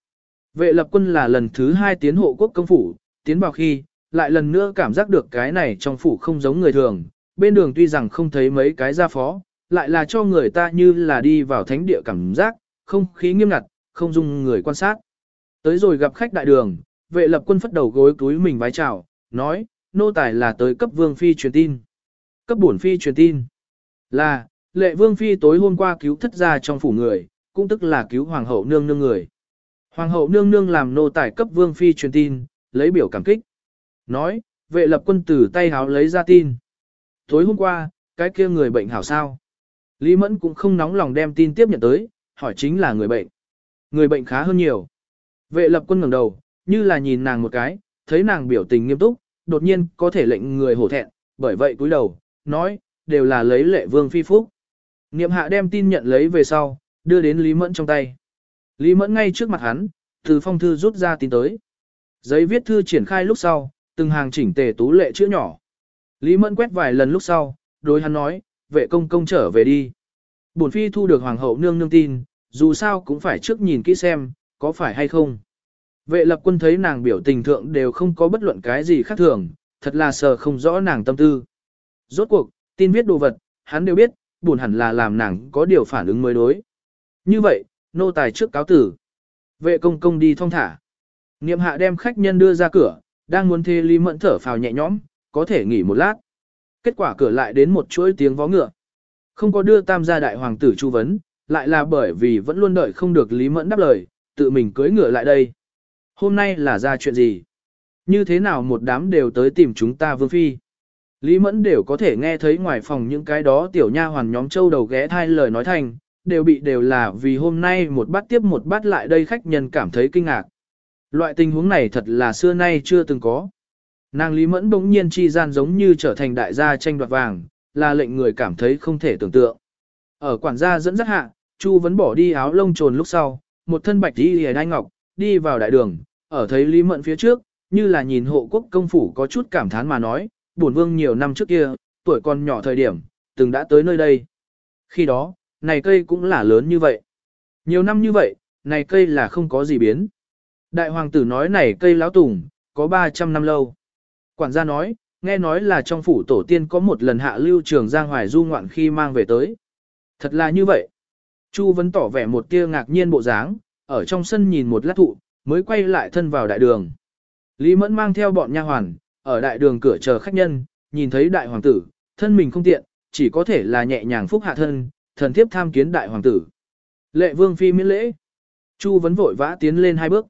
Vệ lập quân là lần thứ hai tiến hộ quốc công phủ, tiến vào khi, lại lần nữa cảm giác được cái này trong phủ không giống người thường, bên đường tuy rằng không thấy mấy cái gia phó, lại là cho người ta như là đi vào thánh địa cảm giác, không khí nghiêm ngặt, không dung người quan sát. Tới rồi gặp khách đại đường, vệ lập quân phất đầu gối túi mình vái chào, nói, nô tài là tới cấp vương phi truyền tin. Cấp bổn phi truyền tin. Là, lệ vương phi tối hôm qua cứu thất gia trong phủ người, cũng tức là cứu hoàng hậu nương nương người. Hoàng hậu nương nương làm nô tài cấp vương phi truyền tin, lấy biểu cảm kích. Nói, vệ lập quân tử tay háo lấy ra tin. Tối hôm qua, cái kia người bệnh hảo sao. Lý Mẫn cũng không nóng lòng đem tin tiếp nhận tới, hỏi chính là người bệnh. Người bệnh khá hơn nhiều. Vệ lập quân ngẩng đầu, như là nhìn nàng một cái, thấy nàng biểu tình nghiêm túc, đột nhiên có thể lệnh người hổ thẹn, bởi vậy cúi đầu, nói, đều là lấy lệ vương phi phúc. Niệm hạ đem tin nhận lấy về sau, đưa đến Lý Mẫn trong tay. Lý Mẫn ngay trước mặt hắn, từ phong thư rút ra tin tới. Giấy viết thư triển khai lúc sau, từng hàng chỉnh tề tú lệ chữ nhỏ. Lý Mẫn quét vài lần lúc sau, đối hắn nói, vệ công công trở về đi. Bổn phi thu được hoàng hậu nương nương tin, dù sao cũng phải trước nhìn kỹ xem, có phải hay không. Vệ lập quân thấy nàng biểu tình thượng đều không có bất luận cái gì khác thường, thật là sợ không rõ nàng tâm tư. Rốt cuộc, tin viết đồ vật, hắn đều biết, buồn hẳn là làm nàng có điều phản ứng mới đối. Như vậy, nô tài trước cáo tử. Vệ công công đi thong thả. Niệm hạ đem khách nhân đưa ra cửa, đang muốn thê ly Mẫn thở phào nhẹ nhõm, có thể nghỉ một lát. Kết quả cửa lại đến một chuỗi tiếng vó ngựa. Không có đưa tam gia đại hoàng tử chu vấn, lại là bởi vì vẫn luôn đợi không được Lý Mẫn đáp lời, tự mình cưới ngựa lại đây. Hôm nay là ra chuyện gì? Như thế nào một đám đều tới tìm chúng ta vương phi? Lý Mẫn đều có thể nghe thấy ngoài phòng những cái đó tiểu nha hoàn nhóm châu đầu ghé thai lời nói thành, đều bị đều là vì hôm nay một bát tiếp một bát lại đây khách nhân cảm thấy kinh ngạc. Loại tình huống này thật là xưa nay chưa từng có. Nàng Lý Mẫn bỗng nhiên chi gian giống như trở thành đại gia tranh đoạt vàng, là lệnh người cảm thấy không thể tưởng tượng. Ở quản gia dẫn dắt hạ, Chu vẫn bỏ đi áo lông trồn lúc sau, một thân bạch đi hề đai ngọc, đi vào đại đường, ở thấy Lý Mẫn phía trước, như là nhìn hộ quốc công phủ có chút cảm thán mà nói, bổn vương nhiều năm trước kia, tuổi còn nhỏ thời điểm, từng đã tới nơi đây. Khi đó, này cây cũng là lớn như vậy. Nhiều năm như vậy, này cây là không có gì biến. Đại hoàng tử nói này cây lão tùng, có 300 năm lâu. Quản gia nói, nghe nói là trong phủ tổ tiên có một lần hạ lưu trường Giang Hoài du ngoạn khi mang về tới. Thật là như vậy. Chu vẫn tỏ vẻ một tia ngạc nhiên bộ dáng, ở trong sân nhìn một lát thụ, mới quay lại thân vào đại đường. Lý Mẫn mang theo bọn nha hoàn, ở đại đường cửa chờ khách nhân, nhìn thấy đại hoàng tử, thân mình không tiện, chỉ có thể là nhẹ nhàng phúc hạ thân, thần thiếp tham kiến đại hoàng tử. Lệ vương phi miễn lễ. Chu vấn vội vã tiến lên hai bước.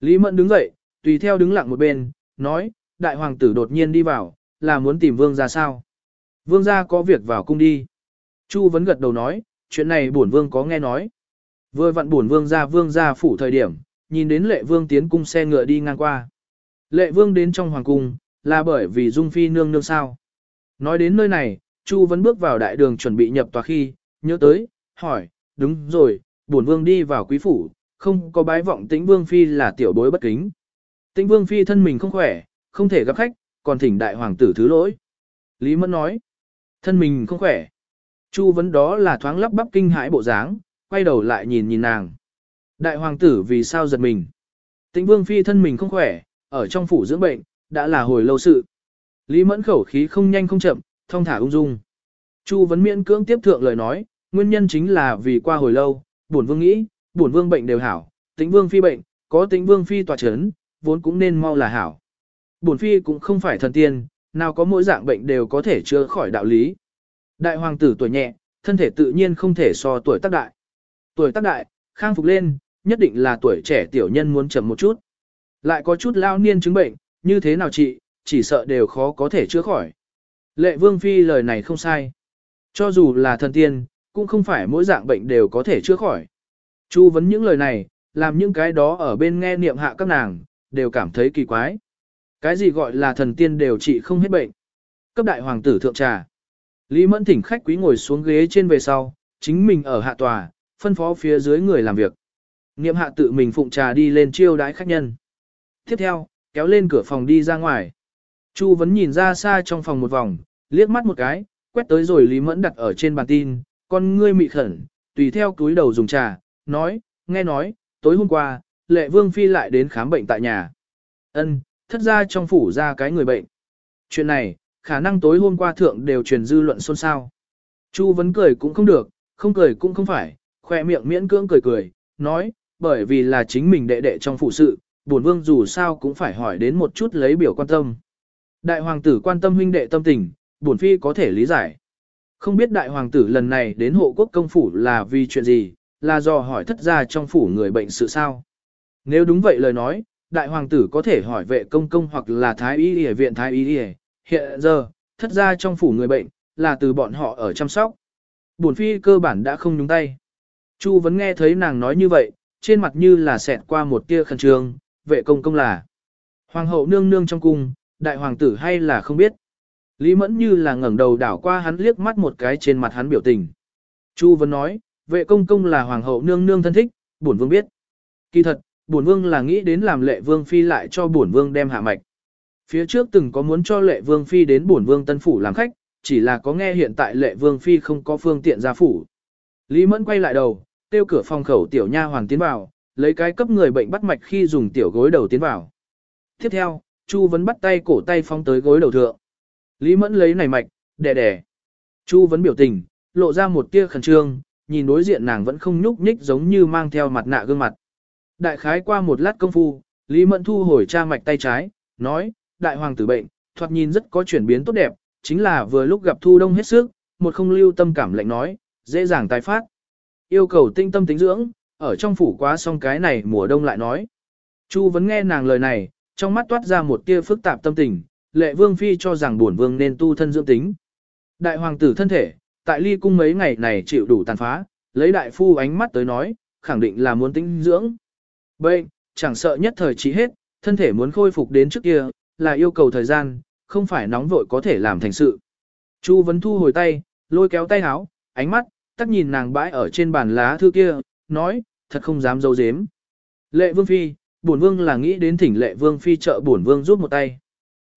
Lý Mẫn đứng dậy, tùy theo đứng lặng một bên, nói, đại hoàng tử đột nhiên đi vào, là muốn tìm vương ra sao. Vương gia có việc vào cung đi. Chu vấn gật đầu nói, chuyện này bổn vương có nghe nói. Vừa vặn bổn vương ra vương gia phủ thời điểm, nhìn đến lệ vương tiến cung xe ngựa đi ngang qua. Lệ vương đến trong hoàng cung, là bởi vì dung phi nương nương sao. Nói đến nơi này, Chu vẫn bước vào đại đường chuẩn bị nhập tòa khi, nhớ tới, hỏi, đúng rồi, bổn vương đi vào quý phủ, không có bái vọng tĩnh vương phi là tiểu bối bất kính. Tĩnh vương phi thân mình không khỏe, không thể gặp khách, còn thỉnh đại hoàng tử thứ lỗi. Lý Mẫn nói, thân mình không khỏe. Chu vấn đó là thoáng lắp bắp kinh hãi bộ dáng, quay đầu lại nhìn nhìn nàng. Đại hoàng tử vì sao giật mình? Tĩnh vương phi thân mình không khỏe, ở trong phủ dưỡng bệnh, đã là hồi lâu sự. Lý Mẫn khẩu khí không nhanh không chậm, thông thả ung dung. Chu vấn miễn cưỡng tiếp thượng lời nói, nguyên nhân chính là vì qua hồi lâu, bổn vương nghĩ, bổn vương bệnh đều hảo, tĩnh vương phi bệnh, có tĩnh vương phi tòa chấn, vốn cũng nên mau là hảo. Bổn phi cũng không phải thần tiên, nào có mỗi dạng bệnh đều có thể chữa khỏi đạo lý. Đại hoàng tử tuổi nhẹ, thân thể tự nhiên không thể so tuổi tác đại. Tuổi tác đại, khang phục lên, nhất định là tuổi trẻ tiểu nhân muốn chậm một chút. Lại có chút lao niên chứng bệnh, như thế nào chị, chỉ sợ đều khó có thể chữa khỏi. Lệ vương phi lời này không sai. Cho dù là thần tiên, cũng không phải mỗi dạng bệnh đều có thể chữa khỏi. Chu vấn những lời này, làm những cái đó ở bên nghe niệm hạ các nàng, đều cảm thấy kỳ quái. Cái gì gọi là thần tiên đều trị không hết bệnh. Cấp đại hoàng tử thượng trà. Lý Mẫn thỉnh khách quý ngồi xuống ghế trên về sau, chính mình ở hạ tòa, phân phó phía dưới người làm việc. Niệm hạ tự mình phụng trà đi lên chiêu đái khách nhân. Tiếp theo, kéo lên cửa phòng đi ra ngoài. Chu vẫn nhìn ra xa trong phòng một vòng, liếc mắt một cái, quét tới rồi Lý Mẫn đặt ở trên bàn tin, con ngươi mị khẩn, tùy theo túi đầu dùng trà, nói, nghe nói, tối hôm qua, lệ vương phi lại đến khám bệnh tại nhà. Ân, thất ra trong phủ ra cái người bệnh. Chuyện này, khả năng tối hôm qua thượng đều truyền dư luận xôn xao. Chu vấn cười cũng không được, không cười cũng không phải, khoe miệng miễn cưỡng cười cười, nói, bởi vì là chính mình đệ đệ trong phụ sự, bổn vương dù sao cũng phải hỏi đến một chút lấy biểu quan tâm. Đại hoàng tử quan tâm huynh đệ tâm tình, bổn phi có thể lý giải. Không biết đại hoàng tử lần này đến hộ quốc công phủ là vì chuyện gì, là do hỏi thất gia trong phủ người bệnh sự sao. Nếu đúng vậy lời nói, đại hoàng tử có thể hỏi vệ công công hoặc là thái y y viện thái y y. Hiện giờ, thất gia trong phủ người bệnh, là từ bọn họ ở chăm sóc. Bổn phi cơ bản đã không nhúng tay. Chu vẫn nghe thấy nàng nói như vậy, trên mặt như là xẹt qua một tia khẩn trương, vệ công công là. Hoàng hậu nương nương trong cung, đại hoàng tử hay là không biết. Lý mẫn như là ngẩng đầu đảo qua hắn liếc mắt một cái trên mặt hắn biểu tình. Chu vẫn nói, vệ công công là hoàng hậu nương nương thân thích, bổn vương biết. Kỳ thật, bổn vương là nghĩ đến làm lệ vương phi lại cho bổn vương đem hạ mạch. Phía trước từng có muốn cho lệ vương phi đến bổn vương tân phủ làm khách, chỉ là có nghe hiện tại lệ vương phi không có phương tiện ra phủ. Lý mẫn quay lại đầu, tiêu cửa phòng khẩu tiểu nha hoàng tiến vào, lấy cái cấp người bệnh bắt mạch khi dùng tiểu gối đầu tiến vào. Tiếp theo, Chu vấn bắt tay cổ tay phong tới gối đầu thượng. Lý mẫn lấy này mạch, đè đè. Chu vấn biểu tình, lộ ra một tia khẩn trương, nhìn đối diện nàng vẫn không nhúc nhích giống như mang theo mặt nạ gương mặt. Đại khái qua một lát công phu, Lý Mẫn thu hồi cha mạch tay trái, nói, đại hoàng tử bệnh, thoạt nhìn rất có chuyển biến tốt đẹp, chính là vừa lúc gặp thu đông hết sức, một không lưu tâm cảm lệnh nói, dễ dàng tái phát. Yêu cầu tinh tâm tính dưỡng, ở trong phủ quá xong cái này mùa đông lại nói. Chu vẫn nghe nàng lời này, trong mắt toát ra một tia phức tạp tâm tình, lệ vương phi cho rằng bổn vương nên tu thân dưỡng tính. Đại hoàng tử thân thể, tại ly cung mấy ngày này chịu đủ tàn phá, lấy đại phu ánh mắt tới nói, khẳng định là muốn tính dưỡng. Bệnh, chẳng sợ nhất thời trị hết, thân thể muốn khôi phục đến trước kia, là yêu cầu thời gian, không phải nóng vội có thể làm thành sự. Chu vấn thu hồi tay, lôi kéo tay áo, ánh mắt, tắt nhìn nàng bãi ở trên bàn lá thư kia, nói, thật không dám dâu dếm. Lệ vương phi, bổn vương là nghĩ đến thỉnh lệ vương phi trợ bổn vương giúp một tay.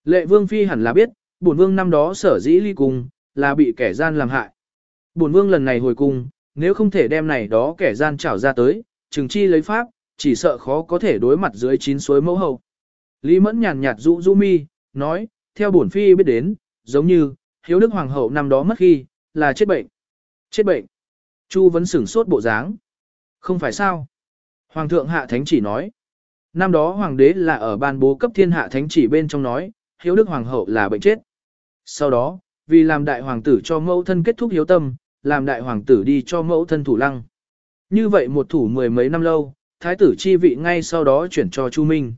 Lệ vương phi hẳn là biết, bổn vương năm đó sở dĩ ly cung, là bị kẻ gian làm hại. Bổn vương lần này hồi cung, nếu không thể đem này đó kẻ gian trảo ra tới, trừng chi lấy pháp, chỉ sợ khó có thể đối mặt dưới chín suối mẫu hậu. Lý mẫn nhàn nhạt rũ rũ mi, nói, theo bổn phi biết đến, giống như, hiếu đức hoàng hậu năm đó mất khi, là chết bệnh. Chết bệnh. Chu vẫn sửng sốt bộ dáng. Không phải sao. Hoàng thượng hạ thánh chỉ nói. Năm đó hoàng đế là ở ban bố cấp thiên hạ thánh chỉ bên trong nói, hiếu đức hoàng hậu là bệnh chết. Sau đó, vì làm đại hoàng tử cho mẫu thân kết thúc hiếu tâm, làm đại hoàng tử đi cho mẫu thân thủ lăng. Như vậy một thủ mười mấy năm lâu, thái tử chi vị ngay sau đó chuyển cho Chu Minh.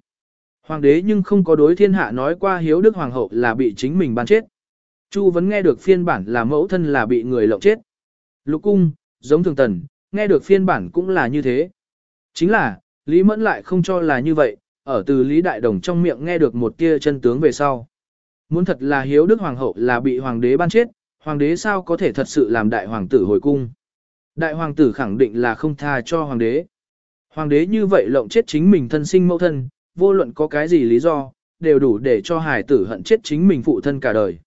Hoàng đế nhưng không có đối thiên hạ nói qua hiếu đức hoàng hậu là bị chính mình ban chết. Chu vẫn nghe được phiên bản là mẫu thân là bị người lộng chết. Lục cung, giống thường tần, nghe được phiên bản cũng là như thế. Chính là, Lý Mẫn lại không cho là như vậy, ở từ Lý Đại Đồng trong miệng nghe được một tia chân tướng về sau. Muốn thật là hiếu đức hoàng hậu là bị hoàng đế ban chết, hoàng đế sao có thể thật sự làm đại hoàng tử hồi cung. Đại hoàng tử khẳng định là không tha cho hoàng đế. Hoàng đế như vậy lộng chết chính mình thân sinh mẫu thân, vô luận có cái gì lý do, đều đủ để cho hải tử hận chết chính mình phụ thân cả đời.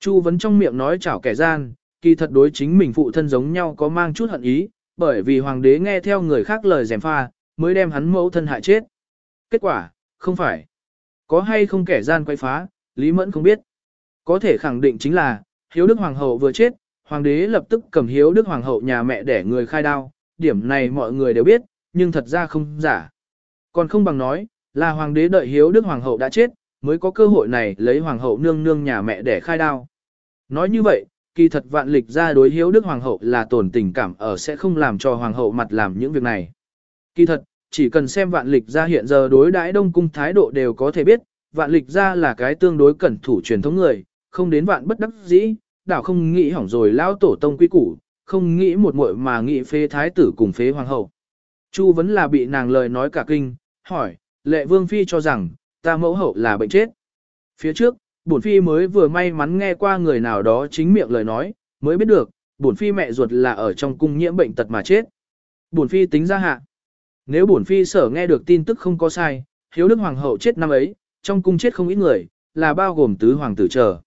Chu vấn trong miệng nói chảo kẻ gian, kỳ thật đối chính mình phụ thân giống nhau có mang chút hận ý, bởi vì hoàng đế nghe theo người khác lời dèm pha, mới đem hắn mẫu thân hại chết. Kết quả, không phải. Có hay không kẻ gian quay phá, Lý Mẫn không biết. Có thể khẳng định chính là, hiếu đức hoàng hậu vừa chết, hoàng đế lập tức cầm hiếu đức hoàng hậu nhà mẹ để người khai đao, điểm này mọi người đều biết, nhưng thật ra không giả. Còn không bằng nói, là hoàng đế đợi hiếu đức hoàng hậu đã chết, mới có cơ hội này lấy hoàng hậu nương nương nhà mẹ để khai đao. Nói như vậy, kỳ thật vạn lịch ra đối hiếu đức hoàng hậu là tổn tình cảm ở sẽ không làm cho hoàng hậu mặt làm những việc này. Kỳ thật, chỉ cần xem vạn lịch ra hiện giờ đối đãi đông cung thái độ đều có thể biết, vạn lịch ra là cái tương đối cẩn thủ truyền thống người, không đến vạn bất đắc dĩ, đảo không nghĩ hỏng rồi lao tổ tông quy củ, không nghĩ một muội mà nghĩ phế thái tử cùng phế hoàng hậu. Chu vẫn là bị nàng lời nói cả kinh, hỏi, lệ vương phi cho rằng, ta mẫu hậu là bệnh chết. Phía trước, bổn phi mới vừa may mắn nghe qua người nào đó chính miệng lời nói, mới biết được, bổn phi mẹ ruột là ở trong cung nhiễm bệnh tật mà chết. Bổn phi tính ra hạ. Nếu bổn phi sở nghe được tin tức không có sai, hiếu đức hoàng hậu chết năm ấy, trong cung chết không ít người, là bao gồm tứ hoàng tử trở.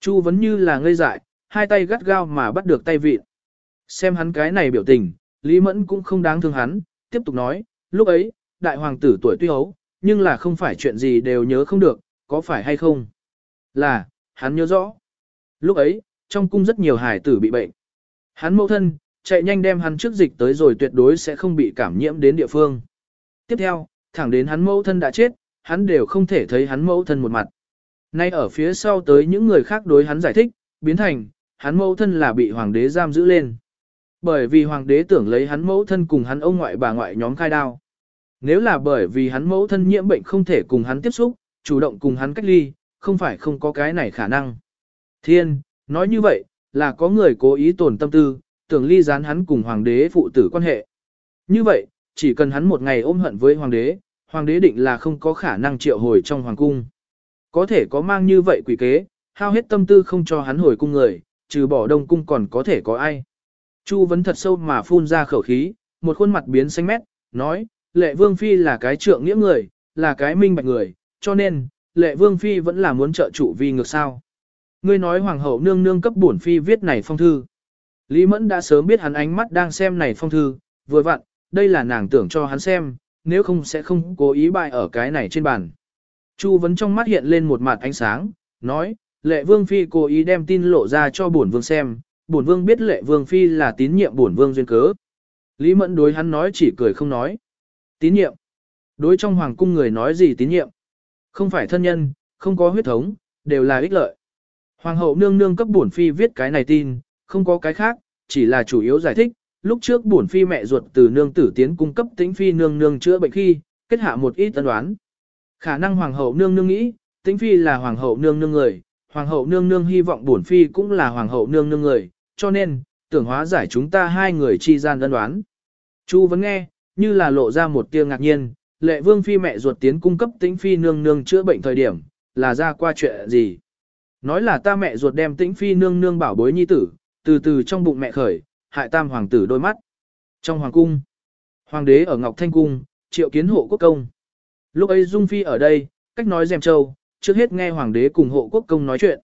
Chu vẫn như là ngây dại, hai tay gắt gao mà bắt được tay vịt. Xem hắn cái này biểu tình, Lý Mẫn cũng không đáng thương hắn, tiếp tục nói, lúc ấy, đại hoàng tử tuổi tuy hấu, nhưng là không phải chuyện gì đều nhớ không được, có phải hay không? Là, hắn nhớ rõ. Lúc ấy, trong cung rất nhiều hải tử bị bệnh. Hắn mẫu thân, chạy nhanh đem hắn trước dịch tới rồi tuyệt đối sẽ không bị cảm nhiễm đến địa phương. Tiếp theo, thẳng đến hắn mẫu thân đã chết, hắn đều không thể thấy hắn mẫu thân một mặt. Nay ở phía sau tới những người khác đối hắn giải thích, biến thành, hắn mẫu thân là bị hoàng đế giam giữ lên. Bởi vì hoàng đế tưởng lấy hắn mẫu thân cùng hắn ông ngoại bà ngoại nhóm khai đao. Nếu là bởi vì hắn mẫu thân nhiễm bệnh không thể cùng hắn tiếp xúc, chủ động cùng hắn cách ly, không phải không có cái này khả năng. Thiên, nói như vậy, là có người cố ý tổn tâm tư, tưởng ly gián hắn cùng hoàng đế phụ tử quan hệ. Như vậy, chỉ cần hắn một ngày ôm hận với hoàng đế, hoàng đế định là không có khả năng triệu hồi trong hoàng cung. Có thể có mang như vậy quỷ kế, hao hết tâm tư không cho hắn hồi cung người, trừ bỏ đông cung còn có thể có ai. Chu vấn thật sâu mà phun ra khẩu khí, một khuôn mặt biến xanh mét, nói, lệ vương phi là cái trượng nghĩa người, là cái minh bạch người, cho nên, lệ vương phi vẫn là muốn trợ chủ vì ngược sao. Ngươi nói hoàng hậu nương nương cấp bổn phi viết này phong thư. Lý Mẫn đã sớm biết hắn ánh mắt đang xem này phong thư, vừa vặn, đây là nàng tưởng cho hắn xem, nếu không sẽ không cố ý bại ở cái này trên bàn. Chu vấn trong mắt hiện lên một mặt ánh sáng, nói, lệ vương phi cố ý đem tin lộ ra cho bổn vương xem, bổn vương biết lệ vương phi là tín nhiệm bổn vương duyên cớ. Lý Mẫn đối hắn nói chỉ cười không nói. Tín nhiệm. Đối trong hoàng cung người nói gì tín nhiệm. Không phải thân nhân, không có huyết thống, đều là ích lợi. Hoàng hậu nương nương cấp bổn phi viết cái này tin, không có cái khác, chỉ là chủ yếu giải thích, lúc trước bổn phi mẹ ruột từ nương tử tiến cung cấp tĩnh phi nương nương chữa bệnh khi, kết hạ một ít tân đoán. Khả năng hoàng hậu nương nương nghĩ, tĩnh phi là hoàng hậu nương nương người, hoàng hậu nương nương hy vọng bổn phi cũng là hoàng hậu nương nương người, cho nên, tưởng hóa giải chúng ta hai người chi gian đơn đoán. Chu vẫn nghe, như là lộ ra một tia ngạc nhiên, lệ vương phi mẹ ruột tiến cung cấp tĩnh phi nương nương chữa bệnh thời điểm, là ra qua chuyện gì. Nói là ta mẹ ruột đem tĩnh phi nương nương bảo bối nhi tử, từ từ trong bụng mẹ khởi, hại tam hoàng tử đôi mắt. Trong hoàng cung, hoàng đế ở Ngọc Thanh Cung, triệu kiến hộ quốc công. Lúc ấy Dung Phi ở đây, cách nói dèm châu, trước hết nghe hoàng đế cùng hộ quốc công nói chuyện.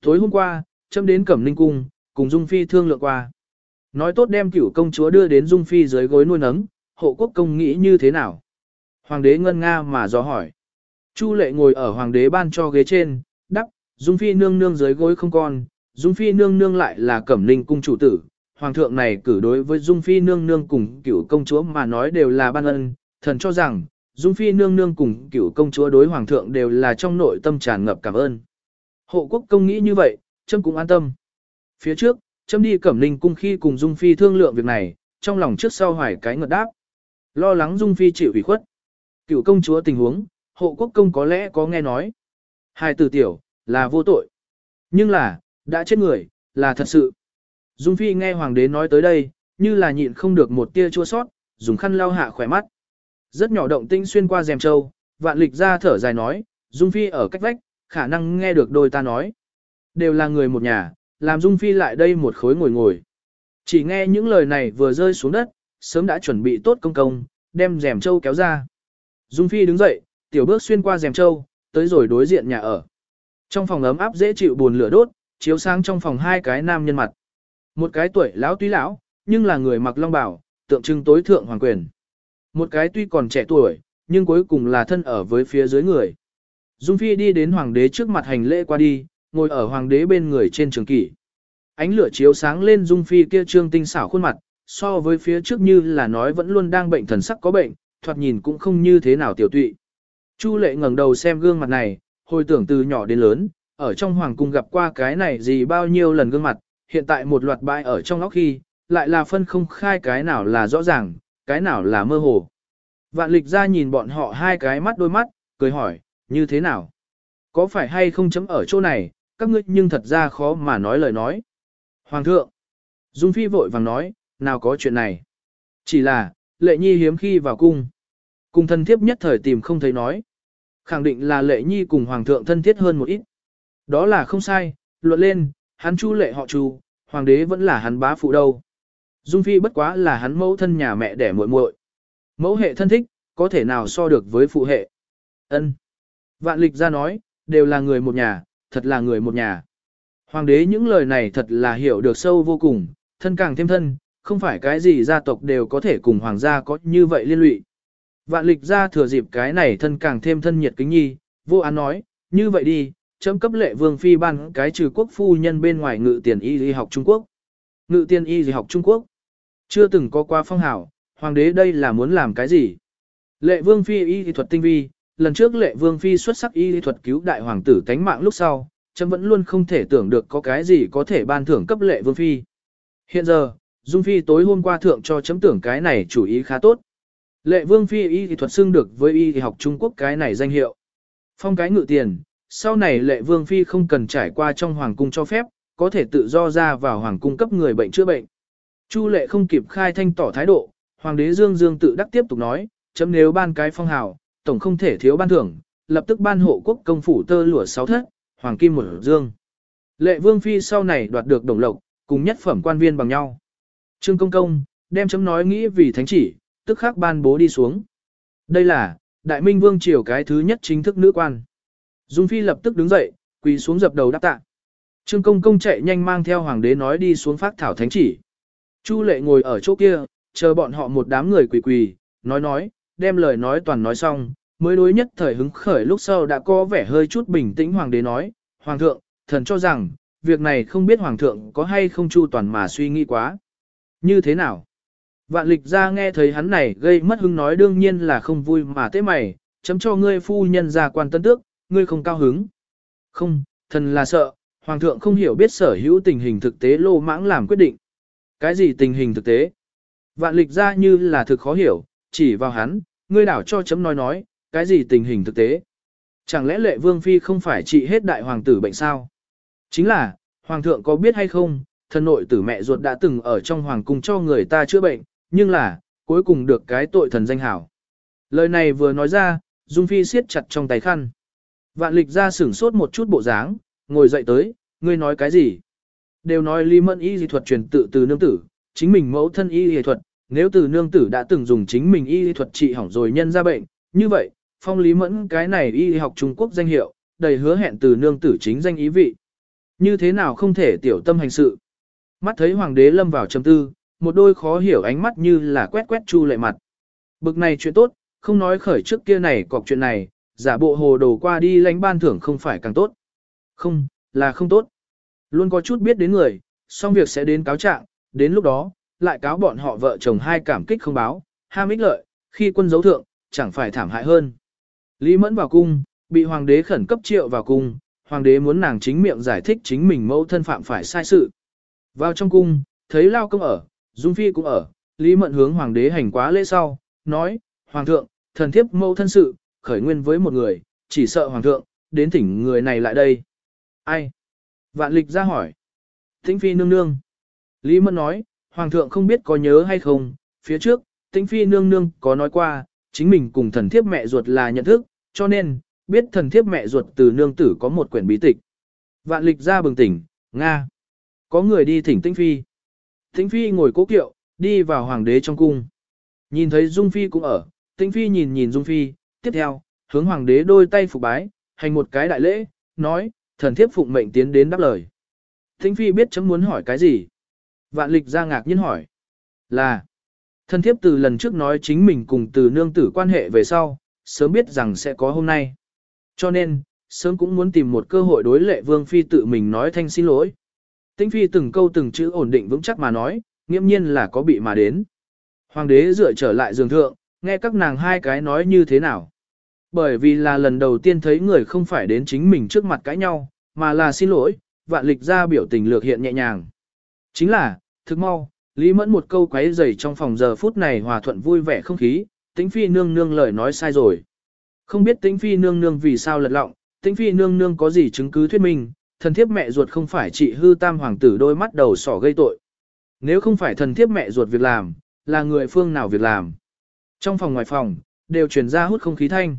Tối hôm qua, châm đến Cẩm Ninh Cung, cùng Dung Phi thương lượng qua. Nói tốt đem cửu công chúa đưa đến Dung Phi dưới gối nuôi nấng, hộ quốc công nghĩ như thế nào? Hoàng đế ngân nga mà dò hỏi. Chu lệ ngồi ở hoàng đế ban cho ghế trên, đắp, Dung Phi nương nương dưới gối không con, Dung Phi nương nương lại là cẩm ninh cung chủ tử. Hoàng thượng này cử đối với Dung Phi nương nương cùng cửu công chúa mà nói đều là ban ân, thần cho rằng, Dung Phi nương nương cùng cửu công chúa đối hoàng thượng đều là trong nội tâm tràn ngập cảm ơn. Hộ quốc công nghĩ như vậy, trâm cũng an tâm. Phía trước, trâm đi cẩm ninh cung khi cùng Dung Phi thương lượng việc này, trong lòng trước sau hoài cái ngợt đáp. Lo lắng Dung Phi chịu ủy khuất. Cựu công chúa tình huống, hộ quốc công có lẽ có nghe nói. Hai từ tiểu, là vô tội. Nhưng là, đã chết người, là thật sự. Dung Phi nghe hoàng đế nói tới đây, như là nhịn không được một tia chua sót, dùng khăn lau hạ khỏe mắt. Rất nhỏ động tinh xuyên qua rèm châu, vạn lịch ra thở dài nói, Dung Phi ở cách vách, khả năng nghe được đôi ta nói. Đều là người một nhà, làm Dung Phi lại đây một khối ngồi ngồi. Chỉ nghe những lời này vừa rơi xuống đất, sớm đã chuẩn bị tốt công công, đem rèm châu kéo ra. Dung Phi đứng dậy, tiểu bước xuyên qua rèm châu, tới rồi đối diện nhà ở. Trong phòng ấm áp dễ chịu buồn lửa đốt, chiếu sáng trong phòng hai cái nam nhân mặt. Một cái tuổi lão tuy lão, nhưng là người mặc long bào, tượng trưng tối thượng hoàng quyền. Một cái tuy còn trẻ tuổi, nhưng cuối cùng là thân ở với phía dưới người. Dung Phi đi đến hoàng đế trước mặt hành lễ qua đi, ngồi ở hoàng đế bên người trên trường kỷ. Ánh lửa chiếu sáng lên Dung Phi kia trương tinh xảo khuôn mặt, so với phía trước như là nói vẫn luôn đang bệnh thần sắc có bệnh, thoạt nhìn cũng không như thế nào tiểu tụy. Chu lệ ngẩng đầu xem gương mặt này, hồi tưởng từ nhỏ đến lớn, ở trong hoàng cung gặp qua cái này gì bao nhiêu lần gương mặt, hiện tại một loạt bãi ở trong óc khi, lại là phân không khai cái nào là rõ ràng, cái nào là mơ hồ. Vạn lịch ra nhìn bọn họ hai cái mắt đôi mắt, cười hỏi, như thế nào? Có phải hay không chấm ở chỗ này, các ngươi nhưng thật ra khó mà nói lời nói. Hoàng thượng! Dung Phi vội vàng nói, nào có chuyện này. Chỉ là, lệ nhi hiếm khi vào cung. Cùng thân thiết nhất thời tìm không thấy nói. Khẳng định là lệ nhi cùng hoàng thượng thân thiết hơn một ít. Đó là không sai, luận lên, hắn chu lệ họ chu, hoàng đế vẫn là hắn bá phụ đâu. Dung Phi bất quá là hắn mẫu thân nhà mẹ đẻ muội muội. Mẫu hệ thân thích, có thể nào so được với phụ hệ. Ân. Vạn lịch ra nói, đều là người một nhà, thật là người một nhà. Hoàng đế những lời này thật là hiểu được sâu vô cùng, thân càng thêm thân, không phải cái gì gia tộc đều có thể cùng hoàng gia có như vậy liên lụy. Vạn lịch ra thừa dịp cái này thân càng thêm thân nhiệt kính nhi, vô án nói, như vậy đi, chấm cấp lệ vương phi ban cái trừ quốc phu nhân bên ngoài ngự tiền y y học Trung Quốc. Ngự tiền y y học Trung Quốc. Chưa từng có qua phong hảo, hoàng đế đây là muốn làm cái gì? Lệ vương phi y y thuật tinh vi, lần trước lệ vương phi xuất sắc y thuật cứu đại hoàng tử tánh mạng lúc sau, chấm vẫn luôn không thể tưởng được có cái gì có thể ban thưởng cấp lệ vương phi. Hiện giờ, Dung Phi tối hôm qua thượng cho chấm tưởng cái này chủ ý khá tốt. Lệ vương phi y thì thuật xưng được với y thì học Trung Quốc cái này danh hiệu. Phong cái ngự tiền, sau này lệ vương phi không cần trải qua trong hoàng cung cho phép, có thể tự do ra vào hoàng cung cấp người bệnh chữa bệnh. Chu lệ không kịp khai thanh tỏ thái độ, hoàng đế Dương Dương tự đắc tiếp tục nói, chấm nếu ban cái phong hào, tổng không thể thiếu ban thưởng, lập tức ban hộ quốc công phủ tơ lụa sáu thất, hoàng kim một dương. Lệ vương phi sau này đoạt được đồng lộc, cùng nhất phẩm quan viên bằng nhau. Trương công công, đem chấm nói nghĩ vì thánh chỉ, tức khắc ban bố đi xuống. Đây là, đại minh vương triều cái thứ nhất chính thức nữ quan. Dung phi lập tức đứng dậy, quỳ xuống dập đầu đáp tạ. Trương công công chạy nhanh mang theo hoàng đế nói đi xuống phát thảo thánh chỉ. Chu lệ ngồi ở chỗ kia, chờ bọn họ một đám người quỳ quỳ, nói nói, đem lời nói toàn nói xong, mới đối nhất thời hứng khởi lúc sau đã có vẻ hơi chút bình tĩnh hoàng đế nói, hoàng thượng, thần cho rằng, việc này không biết hoàng thượng có hay không chu toàn mà suy nghĩ quá. Như thế nào? Vạn lịch ra nghe thấy hắn này gây mất hứng nói đương nhiên là không vui mà thế mày, chấm cho ngươi phu nhân ra quan tân tước, ngươi không cao hứng. Không, thần là sợ, hoàng thượng không hiểu biết sở hữu tình hình thực tế lô mãng làm quyết định. Cái gì tình hình thực tế? Vạn lịch ra như là thực khó hiểu, chỉ vào hắn, ngươi đảo cho chấm nói nói, cái gì tình hình thực tế? Chẳng lẽ lệ vương phi không phải trị hết đại hoàng tử bệnh sao? Chính là, hoàng thượng có biết hay không, thân nội tử mẹ ruột đã từng ở trong hoàng cung cho người ta chữa bệnh, nhưng là, cuối cùng được cái tội thần danh hảo. Lời này vừa nói ra, Dung Phi siết chặt trong tay khăn. Vạn lịch ra sửng sốt một chút bộ dáng, ngồi dậy tới, ngươi nói cái gì? Đều nói ly mẫn y dị thuật truyền tự từ nương tử, chính mình mẫu thân y dị thuật, nếu từ nương tử đã từng dùng chính mình y thuật trị hỏng rồi nhân ra bệnh, như vậy, phong lý mẫn cái này y học Trung Quốc danh hiệu, đầy hứa hẹn từ nương tử chính danh ý vị. Như thế nào không thể tiểu tâm hành sự? Mắt thấy hoàng đế lâm vào trầm tư, một đôi khó hiểu ánh mắt như là quét quét chu lệ mặt. Bực này chuyện tốt, không nói khởi trước kia này cọc chuyện này, giả bộ hồ đồ qua đi lãnh ban thưởng không phải càng tốt. Không, là không tốt. Luôn có chút biết đến người, xong việc sẽ đến cáo trạng, đến lúc đó, lại cáo bọn họ vợ chồng hai cảm kích không báo, ham ích lợi, khi quân dấu thượng, chẳng phải thảm hại hơn. Lý Mẫn vào cung, bị hoàng đế khẩn cấp triệu vào cung, hoàng đế muốn nàng chính miệng giải thích chính mình mẫu thân phạm phải sai sự. Vào trong cung, thấy Lao Công ở, Dung Phi cũng ở, Lý Mẫn hướng hoàng đế hành quá lễ sau, nói, Hoàng thượng, thần thiếp mẫu thân sự, khởi nguyên với một người, chỉ sợ Hoàng thượng, đến thỉnh người này lại đây. Ai? Vạn lịch ra hỏi. Thính Phi nương nương. Lý Mẫn nói, Hoàng thượng không biết có nhớ hay không, phía trước, Tĩnh Phi nương nương có nói qua, chính mình cùng thần thiếp mẹ ruột là nhận thức, cho nên, biết thần thiếp mẹ ruột từ nương tử có một quyển bí tịch. Vạn lịch ra bừng tỉnh, Nga. Có người đi thỉnh Tĩnh Phi. Tĩnh Phi ngồi cố kiệu, đi vào hoàng đế trong cung. Nhìn thấy Dung Phi cũng ở, Tĩnh Phi nhìn nhìn Dung Phi, tiếp theo, hướng hoàng đế đôi tay phục bái, hành một cái đại lễ, nói, thần thiếp phụng mệnh tiến đến đáp lời. Tĩnh Phi biết chấm muốn hỏi cái gì. Vạn lịch ra ngạc nhiên hỏi. Là, thân thiếp từ lần trước nói chính mình cùng từ nương tử quan hệ về sau, sớm biết rằng sẽ có hôm nay. Cho nên, sớm cũng muốn tìm một cơ hội đối lệ vương phi tự mình nói thanh xin lỗi. Tĩnh phi từng câu từng chữ ổn định vững chắc mà nói, nghiêm nhiên là có bị mà đến. Hoàng đế dựa trở lại giường thượng, nghe các nàng hai cái nói như thế nào. Bởi vì là lần đầu tiên thấy người không phải đến chính mình trước mặt cãi nhau, mà là xin lỗi, vạn lịch ra biểu tình lược hiện nhẹ nhàng. Chính là, thực mau, Lý Mẫn một câu quấy rầy trong phòng giờ phút này hòa thuận vui vẻ không khí, tĩnh phi nương nương lời nói sai rồi. Không biết tĩnh phi nương nương vì sao lật lọng, tĩnh phi nương nương có gì chứng cứ thuyết minh, thần thiếp mẹ ruột không phải trị hư tam hoàng tử đôi mắt đầu sỏ gây tội. Nếu không phải thần thiếp mẹ ruột việc làm, là người phương nào việc làm. Trong phòng ngoài phòng, đều truyền ra hút không khí thanh.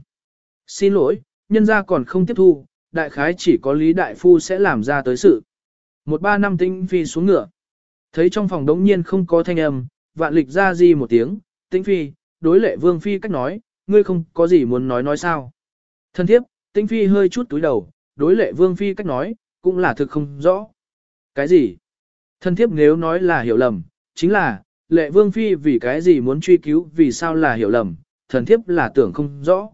Xin lỗi, nhân gia còn không tiếp thu, đại khái chỉ có Lý Đại Phu sẽ làm ra tới sự. Một ba năm tĩnh phi xuống ngựa. Thấy trong phòng đống nhiên không có thanh âm, vạn lịch ra gì một tiếng, tĩnh phi, đối lệ vương phi cách nói, ngươi không có gì muốn nói nói sao. Thân thiếp, tĩnh phi hơi chút túi đầu, đối lệ vương phi cách nói, cũng là thực không rõ. Cái gì? Thân thiếp nếu nói là hiểu lầm, chính là, lệ vương phi vì cái gì muốn truy cứu vì sao là hiểu lầm, thần thiếp là tưởng không rõ.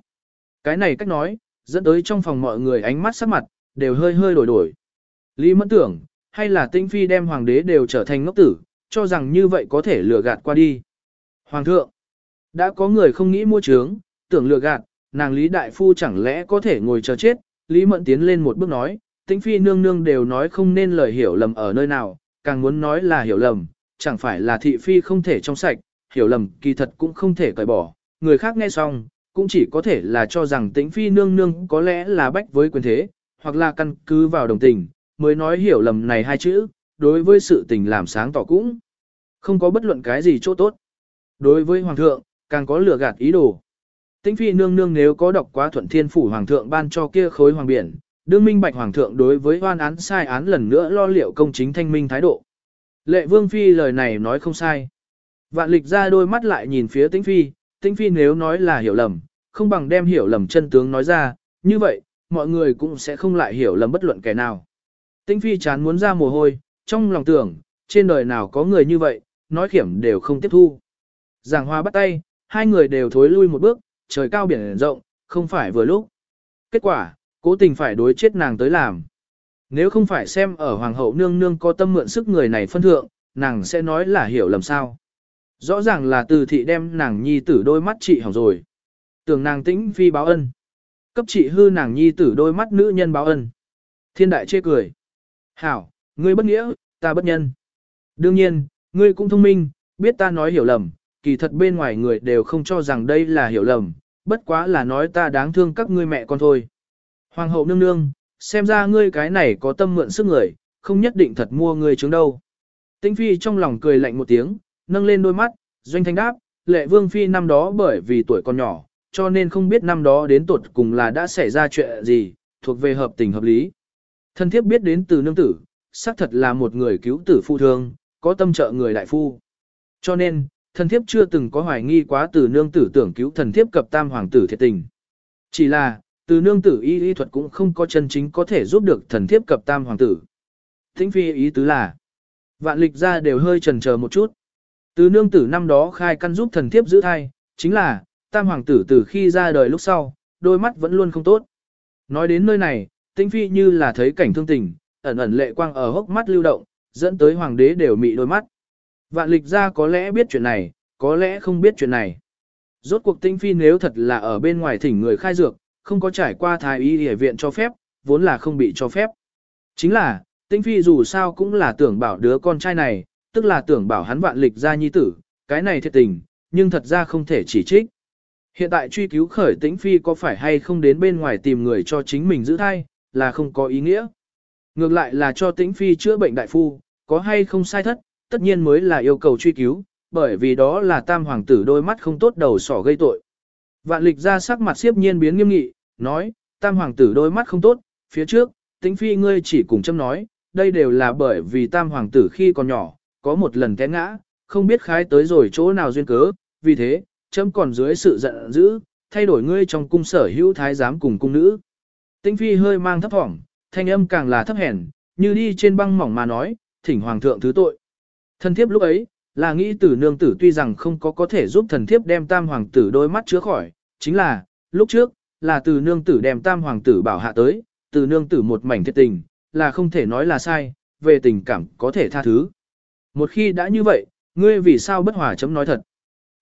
Cái này cách nói, dẫn tới trong phòng mọi người ánh mắt sắc mặt, đều hơi hơi đổi đổi. Lý mẫn tưởng, hay là tinh phi đem hoàng đế đều trở thành ngốc tử, cho rằng như vậy có thể lừa gạt qua đi. Hoàng thượng, đã có người không nghĩ mua trướng, tưởng lừa gạt, nàng Lý Đại Phu chẳng lẽ có thể ngồi chờ chết, Lý Mẫn tiến lên một bước nói, tinh phi nương nương đều nói không nên lời hiểu lầm ở nơi nào, càng muốn nói là hiểu lầm, chẳng phải là thị phi không thể trong sạch, hiểu lầm kỳ thật cũng không thể cởi bỏ, người khác nghe xong, cũng chỉ có thể là cho rằng tĩnh phi nương nương có lẽ là bách với quyền thế, hoặc là căn cứ vào đồng tình, mới nói hiểu lầm này hai chữ, đối với sự tình làm sáng tỏ cũng không có bất luận cái gì chỗ tốt. Đối với hoàng thượng, càng có lừa gạt ý đồ. Tĩnh phi nương nương nếu có đọc quá thuận thiên phủ hoàng thượng ban cho kia khối hoàng biển, đương minh bạch hoàng thượng đối với hoan án sai án lần nữa lo liệu công chính thanh minh thái độ. Lệ vương phi lời này nói không sai. Vạn lịch ra đôi mắt lại nhìn phía tĩnh phi, tĩnh phi nếu nói là hiểu lầm, không bằng đem hiểu lầm chân tướng nói ra, như vậy, mọi người cũng sẽ không lại hiểu lầm bất luận kẻ nào. Tĩnh phi chán muốn ra mồ hôi, trong lòng tưởng, trên đời nào có người như vậy, nói khiểm đều không tiếp thu. Giảng hoa bắt tay, hai người đều thối lui một bước, trời cao biển rộng, không phải vừa lúc. Kết quả, cố tình phải đối chết nàng tới làm. Nếu không phải xem ở hoàng hậu nương nương có tâm mượn sức người này phân thượng, nàng sẽ nói là hiểu lầm sao. Rõ ràng là từ thị đem nàng nhi tử đôi mắt trị hỏng rồi. Tưởng nàng tĩnh phi báo ân. Cấp trị hư nàng nhi tử đôi mắt nữ nhân báo ân. Thiên đại chê cười. Hảo, ngươi bất nghĩa, ta bất nhân. Đương nhiên, ngươi cũng thông minh, biết ta nói hiểu lầm, kỳ thật bên ngoài người đều không cho rằng đây là hiểu lầm, bất quá là nói ta đáng thương các ngươi mẹ con thôi. Hoàng hậu nương nương, xem ra ngươi cái này có tâm mượn sức người, không nhất định thật mua ngươi chứng đâu. Tĩnh phi trong lòng cười lạnh một tiếng, nâng lên đôi mắt, doanh thanh đáp, lệ vương phi năm đó bởi vì tuổi còn nhỏ, cho nên không biết năm đó đến tuột cùng là đã xảy ra chuyện gì, thuộc về hợp tình hợp lý. Thân thiếp biết đến từ nương tử, xác thật là một người cứu tử phu thương, có tâm trợ người đại phu. Cho nên, thần thiếp chưa từng có hoài nghi quá từ nương tử tưởng cứu thần thiếp cập tam hoàng tử thiệt tình. Chỉ là, từ nương tử y y thuật cũng không có chân chính có thể giúp được thần thiếp cập tam hoàng tử. Thính phi ý tứ là, vạn lịch ra đều hơi chần chờ một chút. Từ nương tử năm đó khai căn giúp thần thiếp giữ thai, chính là, tam hoàng tử từ khi ra đời lúc sau, đôi mắt vẫn luôn không tốt. Nói đến nơi này, tinh phi như là thấy cảnh thương tình, ẩn ẩn lệ quang ở hốc mắt lưu động, dẫn tới hoàng đế đều mị đôi mắt. Vạn lịch ra có lẽ biết chuyện này, có lẽ không biết chuyện này. Rốt cuộc tinh phi nếu thật là ở bên ngoài thỉnh người khai dược, không có trải qua thái y hệ viện cho phép, vốn là không bị cho phép. Chính là, tinh phi dù sao cũng là tưởng bảo đứa con trai này, tức là tưởng bảo hắn vạn lịch ra nhi tử, cái này thiệt tình, nhưng thật ra không thể chỉ trích. Hiện tại truy cứu khởi tĩnh phi có phải hay không đến bên ngoài tìm người cho chính mình giữ thai, là không có ý nghĩa. Ngược lại là cho tĩnh phi chữa bệnh đại phu, có hay không sai thất, tất nhiên mới là yêu cầu truy cứu, bởi vì đó là tam hoàng tử đôi mắt không tốt đầu sỏ gây tội. Vạn lịch ra sắc mặt siếp nhiên biến nghiêm nghị, nói, tam hoàng tử đôi mắt không tốt, phía trước, tĩnh phi ngươi chỉ cùng châm nói, đây đều là bởi vì tam hoàng tử khi còn nhỏ, có một lần té ngã, không biết khái tới rồi chỗ nào duyên cớ, vì thế, châm còn dưới sự giận dữ, thay đổi ngươi trong cung sở hữu thái giám cùng cung nữ. Tĩnh phi hơi mang thấp thỏm, thanh âm càng là thấp hèn, như đi trên băng mỏng mà nói, thỉnh hoàng thượng thứ tội. Thần thiếp lúc ấy, là nghĩ tử nương tử tuy rằng không có có thể giúp thần thiếp đem tam hoàng tử đôi mắt chữa khỏi, chính là, lúc trước, là từ nương tử đem tam hoàng tử bảo hạ tới, từ nương tử một mảnh thiệt tình, là không thể nói là sai, về tình cảm có thể tha thứ. Một khi đã như vậy, ngươi vì sao bất hòa chấm nói thật?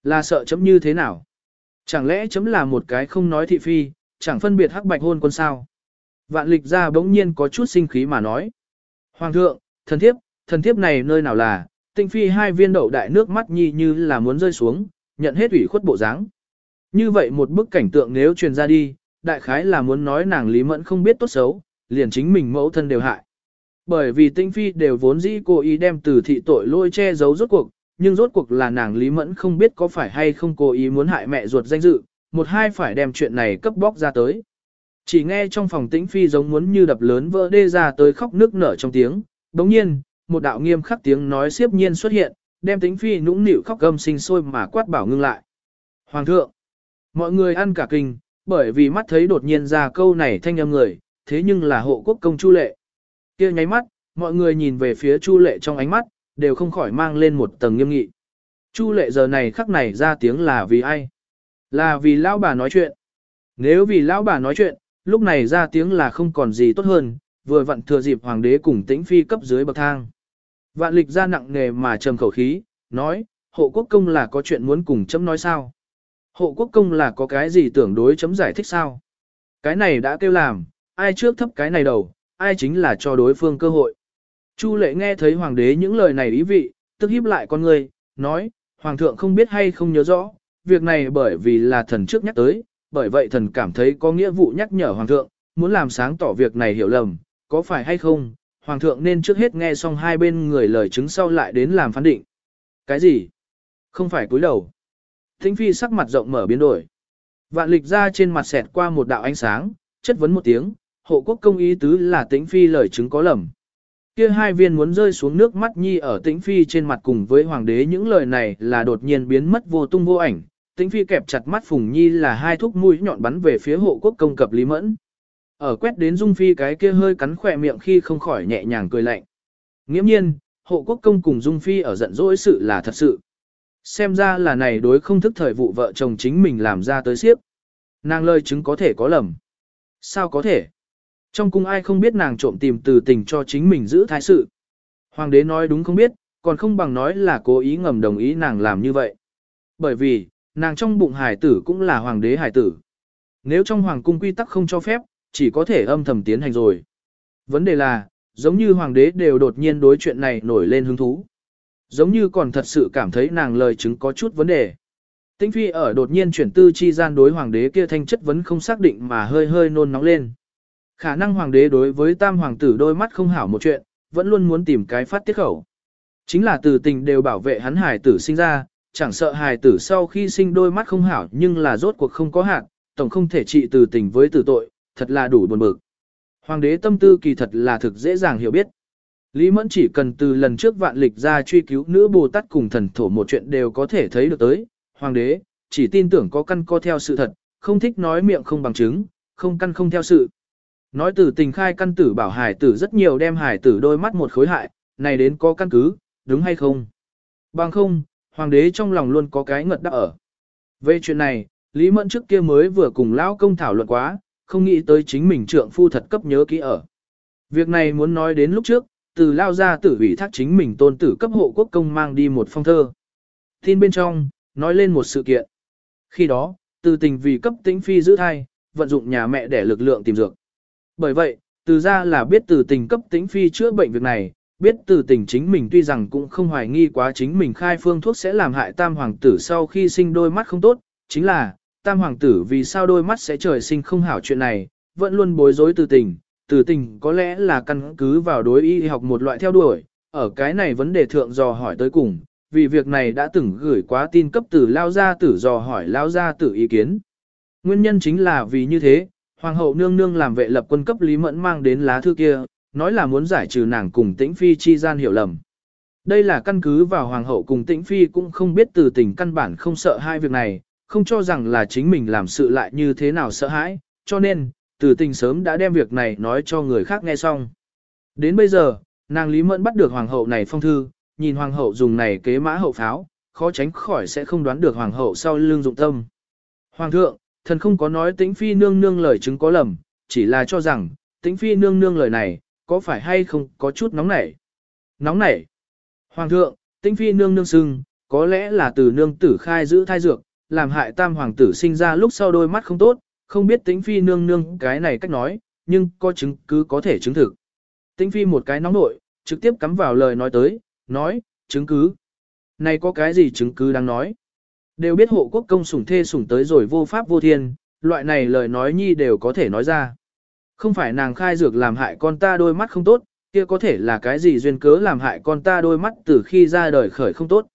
Là sợ chấm như thế nào? Chẳng lẽ chấm là một cái không nói thị phi, chẳng phân biệt hắc bạch hôn quân sao? Vạn lịch ra bỗng nhiên có chút sinh khí mà nói. Hoàng thượng, thần thiếp, thần thiếp này nơi nào là, tinh phi hai viên đậu đại nước mắt nhi như là muốn rơi xuống, nhận hết ủy khuất bộ dáng. Như vậy một bức cảnh tượng nếu truyền ra đi, đại khái là muốn nói nàng Lý Mẫn không biết tốt xấu, liền chính mình mẫu thân đều hại. Bởi vì tinh phi đều vốn dĩ cố ý đem từ thị tội lôi che giấu rốt cuộc, nhưng rốt cuộc là nàng Lý Mẫn không biết có phải hay không cố ý muốn hại mẹ ruột danh dự, một hai phải đem chuyện này cấp bóc ra tới. Chỉ nghe trong phòng tĩnh phi giống muốn như đập lớn vỡ đê ra tới khóc nước nở trong tiếng, đồng nhiên, một đạo nghiêm khắc tiếng nói xiếp nhiên xuất hiện, đem tĩnh phi nũng nịu khóc gầm sinh sôi mà quát bảo ngưng lại. Hoàng thượng, mọi người ăn cả kinh, bởi vì mắt thấy đột nhiên ra câu này thanh âm người, thế nhưng là hộ quốc công Chu Lệ. kia nháy mắt, mọi người nhìn về phía Chu Lệ trong ánh mắt, đều không khỏi mang lên một tầng nghiêm nghị. Chu Lệ giờ này khắc này ra tiếng là vì ai? Là vì lão bà nói chuyện. Nếu vì lão bà nói chuyện, lúc này ra tiếng là không còn gì tốt hơn, vừa vặn thừa dịp hoàng đế cùng tĩnh phi cấp dưới bậc thang. Vạn lịch ra nặng nghề mà trầm khẩu khí, nói, hộ quốc công là có chuyện muốn cùng chấm nói sao? Hộ quốc công là có cái gì tưởng đối chấm giải thích sao? Cái này đã kêu làm, ai trước thấp cái này đầu, ai chính là cho đối phương cơ hội. Chu lệ nghe thấy hoàng đế những lời này ý vị, tức hiếp lại con người, nói, hoàng thượng không biết hay không nhớ rõ, việc này bởi vì là thần trước nhắc tới, bởi vậy thần cảm thấy có nghĩa vụ nhắc nhở hoàng thượng, muốn làm sáng tỏ việc này hiểu lầm, có phải hay không, hoàng thượng nên trước hết nghe xong hai bên người lời chứng sau lại đến làm phán định. Cái gì? Không phải cúi đầu. Thính phi sắc mặt rộng mở biến đổi. Vạn lịch ra trên mặt xẹt qua một đạo ánh sáng, chất vấn một tiếng, hộ quốc công ý tứ là tĩnh phi lời chứng có lầm. Kia hai viên muốn rơi xuống nước mắt nhi ở tĩnh phi trên mặt cùng với hoàng đế những lời này là đột nhiên biến mất vô tung vô ảnh. Tĩnh phi kẹp chặt mắt phùng nhi là hai thúc mũi nhọn bắn về phía hộ quốc công cập lý mẫn. Ở quét đến dung phi cái kia hơi cắn khỏe miệng khi không khỏi nhẹ nhàng cười lạnh. Nghiễm nhiên, hộ quốc công cùng dung phi ở giận dỗi sự là thật sự. Xem ra là này đối không thức thời vụ vợ chồng chính mình làm ra tới siếp. Nàng lời chứng có thể có lầm. Sao có thể? Trong cung ai không biết nàng trộm tìm từ tình cho chính mình giữ thái sự. Hoàng đế nói đúng không biết, còn không bằng nói là cố ý ngầm đồng ý nàng làm như vậy. Bởi vì, nàng trong bụng hải tử cũng là hoàng đế hải tử. Nếu trong hoàng cung quy tắc không cho phép, chỉ có thể âm thầm tiến hành rồi. Vấn đề là, giống như hoàng đế đều đột nhiên đối chuyện này nổi lên hứng thú. Giống như còn thật sự cảm thấy nàng lời chứng có chút vấn đề. Tĩnh phi ở đột nhiên chuyển tư chi gian đối hoàng đế kia thanh chất vấn không xác định mà hơi hơi nôn nóng lên. Khả năng hoàng đế đối với tam hoàng tử đôi mắt không hảo một chuyện, vẫn luôn muốn tìm cái phát tiết khẩu. Chính là từ tình đều bảo vệ hắn Hải tử sinh ra, chẳng sợ hài tử sau khi sinh đôi mắt không hảo nhưng là rốt cuộc không có hạn, tổng không thể trị từ tình với tử tội, thật là đủ buồn bực. Hoàng đế tâm tư kỳ thật là thực dễ dàng hiểu biết. Lý Mẫn chỉ cần từ lần trước vạn lịch ra truy cứu nữ Bồ Tát cùng thần thổ một chuyện đều có thể thấy được tới. Hoàng đế, chỉ tin tưởng có căn co theo sự thật, không thích nói miệng không bằng chứng, không căn không theo sự. Nói từ tình khai căn tử bảo hải tử rất nhiều đem hải tử đôi mắt một khối hại, này đến có căn cứ, đúng hay không? Bằng không, hoàng đế trong lòng luôn có cái ngật đắc ở. Về chuyện này, Lý Mẫn trước kia mới vừa cùng lão công thảo luận quá, không nghĩ tới chính mình trượng phu thật cấp nhớ kỹ ở. Việc này muốn nói đến lúc trước, từ lao ra tử ủy thác chính mình tôn tử cấp hộ quốc công mang đi một phong thơ. Tin bên trong, nói lên một sự kiện. Khi đó, từ tình vì cấp tĩnh phi giữ thai, vận dụng nhà mẹ để lực lượng tìm dược. Bởi vậy, từ ra là biết từ tình cấp tĩnh phi chữa bệnh việc này, biết từ tình chính mình tuy rằng cũng không hoài nghi quá chính mình khai phương thuốc sẽ làm hại tam hoàng tử sau khi sinh đôi mắt không tốt, chính là, tam hoàng tử vì sao đôi mắt sẽ trời sinh không hảo chuyện này, vẫn luôn bối rối từ tình, từ tình có lẽ là căn cứ vào đối y học một loại theo đuổi, ở cái này vấn đề thượng dò hỏi tới cùng, vì việc này đã từng gửi quá tin cấp từ lao gia tử dò hỏi lao gia tử ý kiến. Nguyên nhân chính là vì như thế, Hoàng hậu nương nương làm vệ lập quân cấp Lý Mẫn mang đến lá thư kia, nói là muốn giải trừ nàng cùng tĩnh phi chi gian hiểu lầm. Đây là căn cứ vào Hoàng hậu cùng tĩnh phi cũng không biết từ tình căn bản không sợ hai việc này, không cho rằng là chính mình làm sự lại như thế nào sợ hãi, cho nên, từ tình sớm đã đem việc này nói cho người khác nghe xong. Đến bây giờ, nàng Lý Mẫn bắt được Hoàng hậu này phong thư, nhìn Hoàng hậu dùng này kế mã hậu pháo, khó tránh khỏi sẽ không đoán được Hoàng hậu sau lưng dụng tâm. Hoàng thượng, thần không có nói tĩnh phi nương nương lời chứng có lầm, chỉ là cho rằng, tĩnh phi nương nương lời này, có phải hay không có chút nóng nảy. Nóng nảy. Hoàng thượng, tinh phi nương nương sưng, có lẽ là từ nương tử khai giữ thai dược, làm hại tam hoàng tử sinh ra lúc sau đôi mắt không tốt, không biết tinh phi nương nương cái này cách nói, nhưng có chứng cứ có thể chứng thực. tinh phi một cái nóng nội, trực tiếp cắm vào lời nói tới, nói, chứng cứ. Này có cái gì chứng cứ đang nói? Đều biết hộ quốc công sủng thê sủng tới rồi vô pháp vô thiên, loại này lời nói nhi đều có thể nói ra. Không phải nàng khai dược làm hại con ta đôi mắt không tốt, kia có thể là cái gì duyên cớ làm hại con ta đôi mắt từ khi ra đời khởi không tốt.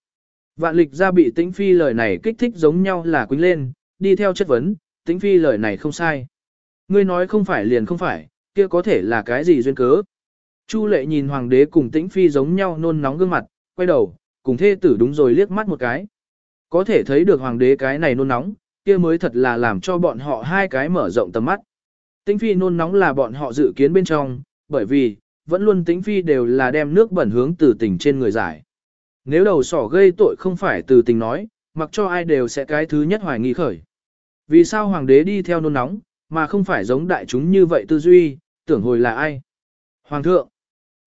Vạn lịch ra bị tĩnh phi lời này kích thích giống nhau là quýnh lên, đi theo chất vấn, tĩnh phi lời này không sai. Ngươi nói không phải liền không phải, kia có thể là cái gì duyên cớ. Chu lệ nhìn hoàng đế cùng tĩnh phi giống nhau nôn nóng gương mặt, quay đầu, cùng thê tử đúng rồi liếc mắt một cái. Có thể thấy được hoàng đế cái này nôn nóng, kia mới thật là làm cho bọn họ hai cái mở rộng tầm mắt. Tĩnh phi nôn nóng là bọn họ dự kiến bên trong, bởi vì, vẫn luôn tĩnh phi đều là đem nước bẩn hướng từ tình trên người giải. Nếu đầu sỏ gây tội không phải từ tình nói, mặc cho ai đều sẽ cái thứ nhất hoài nghi khởi. Vì sao hoàng đế đi theo nôn nóng, mà không phải giống đại chúng như vậy tư duy, tưởng hồi là ai? Hoàng thượng!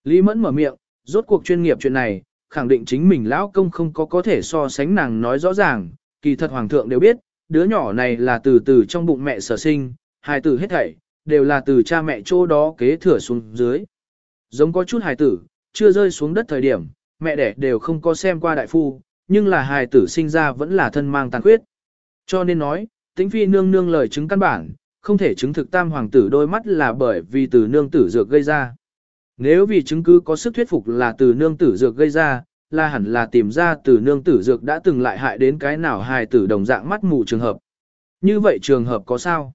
Lý Mẫn mở miệng, rốt cuộc chuyên nghiệp chuyện này, khẳng định chính mình lão công không có có thể so sánh nàng nói rõ ràng, kỳ thật hoàng thượng đều biết, đứa nhỏ này là từ từ trong bụng mẹ sở sinh, hài tử hết thảy, đều là từ cha mẹ chỗ đó kế thừa xuống dưới. Giống có chút hài tử, chưa rơi xuống đất thời điểm, mẹ đẻ đều không có xem qua đại phu, nhưng là hài tử sinh ra vẫn là thân mang tàn khuyết. Cho nên nói, tính phi nương nương lời chứng căn bản, không thể chứng thực tam hoàng tử đôi mắt là bởi vì từ nương tử dược gây ra. Nếu vì chứng cứ có sức thuyết phục là từ nương tử dược gây ra, là hẳn là tìm ra từ nương tử dược đã từng lại hại đến cái nào hài tử đồng dạng mắt mù trường hợp. Như vậy trường hợp có sao?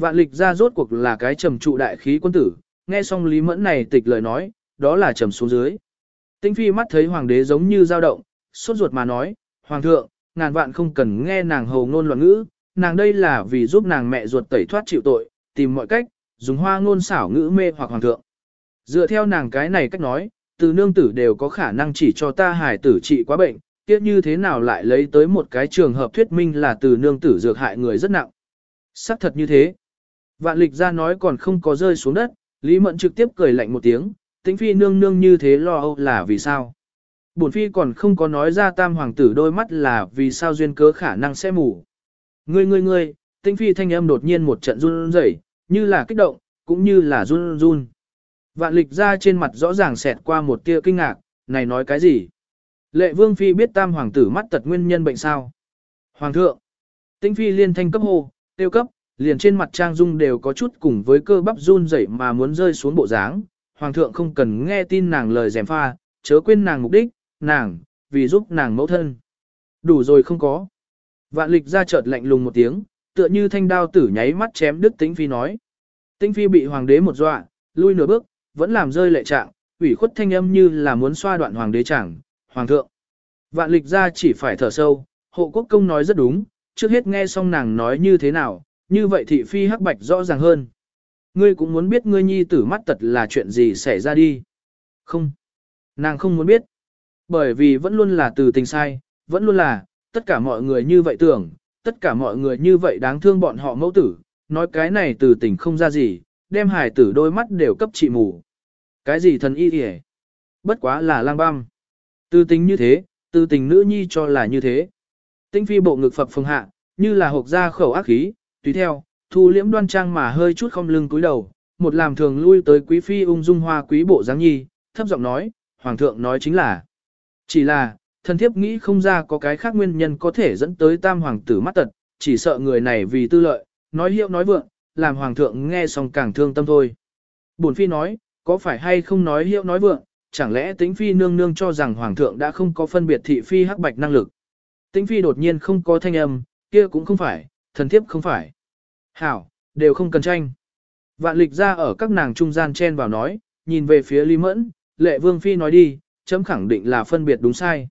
Vạn lịch ra rốt cuộc là cái trầm trụ đại khí quân tử, nghe xong Lý Mẫn này tịch lời nói, đó là trầm xuống dưới. Tinh phi mắt thấy hoàng đế giống như dao động, sốt ruột mà nói, Hoàng thượng, ngàn vạn không cần nghe nàng hầu ngôn loạn ngữ, nàng đây là vì giúp nàng mẹ ruột tẩy thoát chịu tội, tìm mọi cách, dùng hoa ngôn xảo ngữ mê hoặc Hoàng thượng. Dựa theo nàng cái này cách nói, từ nương tử đều có khả năng chỉ cho ta hài tử trị quá bệnh, tiếc như thế nào lại lấy tới một cái trường hợp thuyết minh là từ nương tử dược hại người rất nặng. Sắc thật như thế. Vạn lịch ra nói còn không có rơi xuống đất, Lý Mẫn trực tiếp cười lạnh một tiếng, tĩnh phi nương nương như thế lo âu là vì sao. Bổn phi còn không có nói ra tam hoàng tử đôi mắt là vì sao duyên cớ khả năng sẽ mù. Ngươi ngươi ngươi, tĩnh phi thanh âm đột nhiên một trận run rẩy, như là kích động, cũng như là run run. Vạn lịch ra trên mặt rõ ràng xẹt qua một tia kinh ngạc, này nói cái gì? Lệ vương phi biết tam hoàng tử mắt tật nguyên nhân bệnh sao? Hoàng thượng! Tĩnh phi liên thanh cấp hô, tiêu cấp, liền trên mặt trang dung đều có chút cùng với cơ bắp run rẩy mà muốn rơi xuống bộ dáng. Hoàng thượng không cần nghe tin nàng lời dèm pha, chớ quên nàng mục đích, nàng, vì giúp nàng mẫu thân. Đủ rồi không có. Vạn lịch ra chợt lạnh lùng một tiếng, tựa như thanh đao tử nháy mắt chém đứt tĩnh phi nói. Tĩnh phi bị hoàng đế một dọa, lui nửa bước, vẫn làm rơi lệ trạng, ủy khuất thanh âm như là muốn xoa đoạn hoàng đế chẳng, hoàng thượng. Vạn lịch ra chỉ phải thở sâu, hộ quốc công nói rất đúng, trước hết nghe xong nàng nói như thế nào, như vậy thị phi hắc bạch rõ ràng hơn. Ngươi cũng muốn biết ngươi nhi tử mắt tật là chuyện gì xảy ra đi. Không. Nàng không muốn biết. Bởi vì vẫn luôn là từ tình sai, vẫn luôn là, tất cả mọi người như vậy tưởng, tất cả mọi người như vậy đáng thương bọn họ mẫu tử, nói cái này từ tình không ra gì, đem hải tử đôi mắt đều cấp trị mù. Cái gì thần y hề? Bất quá là lang băm. Từ tình như thế, từ tình nữ nhi cho là như thế. Tinh phi bộ ngực phập phương hạ, như là hộp ra khẩu ác khí, tùy theo, thu liễm đoan trang mà hơi chút không lưng cúi đầu, một làm thường lui tới quý phi ung dung hoa quý bộ dáng nhi, thấp giọng nói, hoàng thượng nói chính là. Chỉ là, thần thiếp nghĩ không ra có cái khác nguyên nhân có thể dẫn tới tam hoàng tử mắt tật, chỉ sợ người này vì tư lợi, nói hiệu nói vượng, làm hoàng thượng nghe xong càng thương tâm thôi. Bổn phi nói, có phải hay không nói hiệu nói vượng, chẳng lẽ tính phi nương nương cho rằng hoàng thượng đã không có phân biệt thị phi hắc bạch năng lực. Tính phi đột nhiên không có thanh âm, kia cũng không phải, thần thiếp không phải. Hảo, đều không cần tranh. Vạn lịch ra ở các nàng trung gian chen vào nói, nhìn về phía Lý Mẫn, lệ vương phi nói đi, chấm khẳng định là phân biệt đúng sai.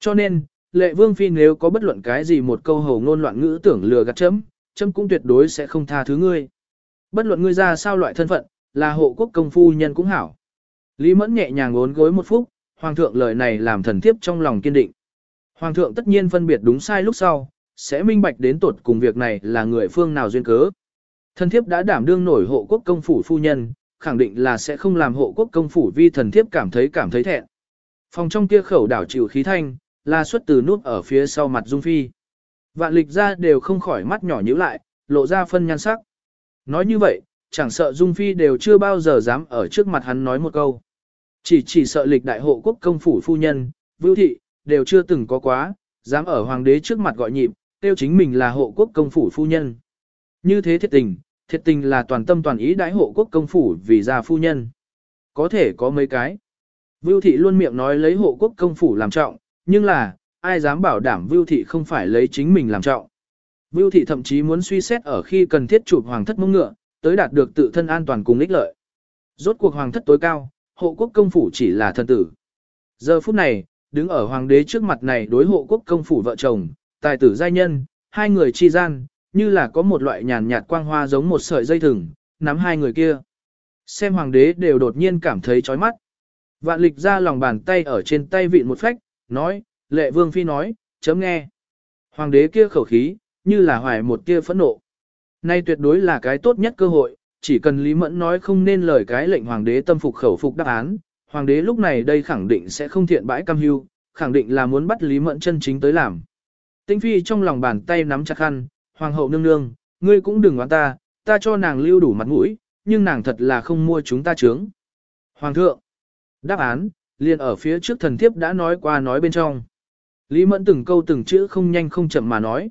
Cho nên, lệ vương phi nếu có bất luận cái gì một câu hầu ngôn loạn ngữ tưởng lừa gạt chấm, chấm cũng tuyệt đối sẽ không tha thứ ngươi. Bất luận ngươi ra sao loại thân phận, là hộ quốc công phu nhân cũng hảo. Lý Mẫn nhẹ nhàng ốn gối một phút, hoàng thượng lời này làm thần thiếp trong lòng kiên định. Hoàng thượng tất nhiên phân biệt đúng sai lúc sau, sẽ minh bạch đến tột cùng việc này là người phương nào duyên cớ. Thần thiếp đã đảm đương nổi hộ quốc công phủ phu nhân, khẳng định là sẽ không làm hộ quốc công phủ vi thần thiếp cảm thấy cảm thấy thẹn. Phòng trong kia khẩu đảo chịu khí thanh, là xuất từ nút ở phía sau mặt Dung Phi. Vạn lịch ra đều không khỏi mắt nhỏ nhíu lại, lộ ra phân nhan sắc. Nói như vậy, chẳng sợ Dung Phi đều chưa bao giờ dám ở trước mặt hắn nói một câu. Chỉ chỉ sợ lịch đại hộ quốc công phủ phu nhân, vưu thị, đều chưa từng có quá, dám ở hoàng đế trước mặt gọi nhịp, tiêu chính mình là hộ quốc công phủ phu nhân. Như thế thiệt tình, thiệt tình là toàn tâm toàn ý đãi hộ quốc công phủ vì gia phu nhân. Có thể có mấy cái. Vưu thị luôn miệng nói lấy hộ quốc công phủ làm trọng, nhưng là, ai dám bảo đảm Vưu thị không phải lấy chính mình làm trọng. Vưu thị thậm chí muốn suy xét ở khi cần thiết chụp hoàng thất mông ngựa, tới đạt được tự thân an toàn cùng ích lợi. Rốt cuộc hoàng thất tối cao, hộ quốc công phủ chỉ là thần tử. Giờ phút này, đứng ở hoàng đế trước mặt này đối hộ quốc công phủ vợ chồng, tài tử giai nhân, hai người chi gian, như là có một loại nhàn nhạt quang hoa giống một sợi dây thừng, nắm hai người kia. Xem hoàng đế đều đột nhiên cảm thấy chói mắt. Vạn lịch ra lòng bàn tay ở trên tay vịn một phách, nói, lệ vương phi nói, chấm nghe. Hoàng đế kia khẩu khí, như là hoài một kia phẫn nộ. Nay tuyệt đối là cái tốt nhất cơ hội, chỉ cần Lý Mẫn nói không nên lời cái lệnh hoàng đế tâm phục khẩu phục đáp án, hoàng đế lúc này đây khẳng định sẽ không thiện bãi cam hưu, khẳng định là muốn bắt Lý Mẫn chân chính tới làm. Tinh phi trong lòng bàn tay nắm chặt khăn, hoàng hậu nương nương, ngươi cũng đừng oán ta, ta cho nàng lưu đủ mặt mũi, nhưng nàng thật là không mua chúng ta trướng. Hoàng thượng, đáp án, liền ở phía trước thần thiếp đã nói qua nói bên trong. Lý Mẫn từng câu từng chữ không nhanh không chậm mà nói.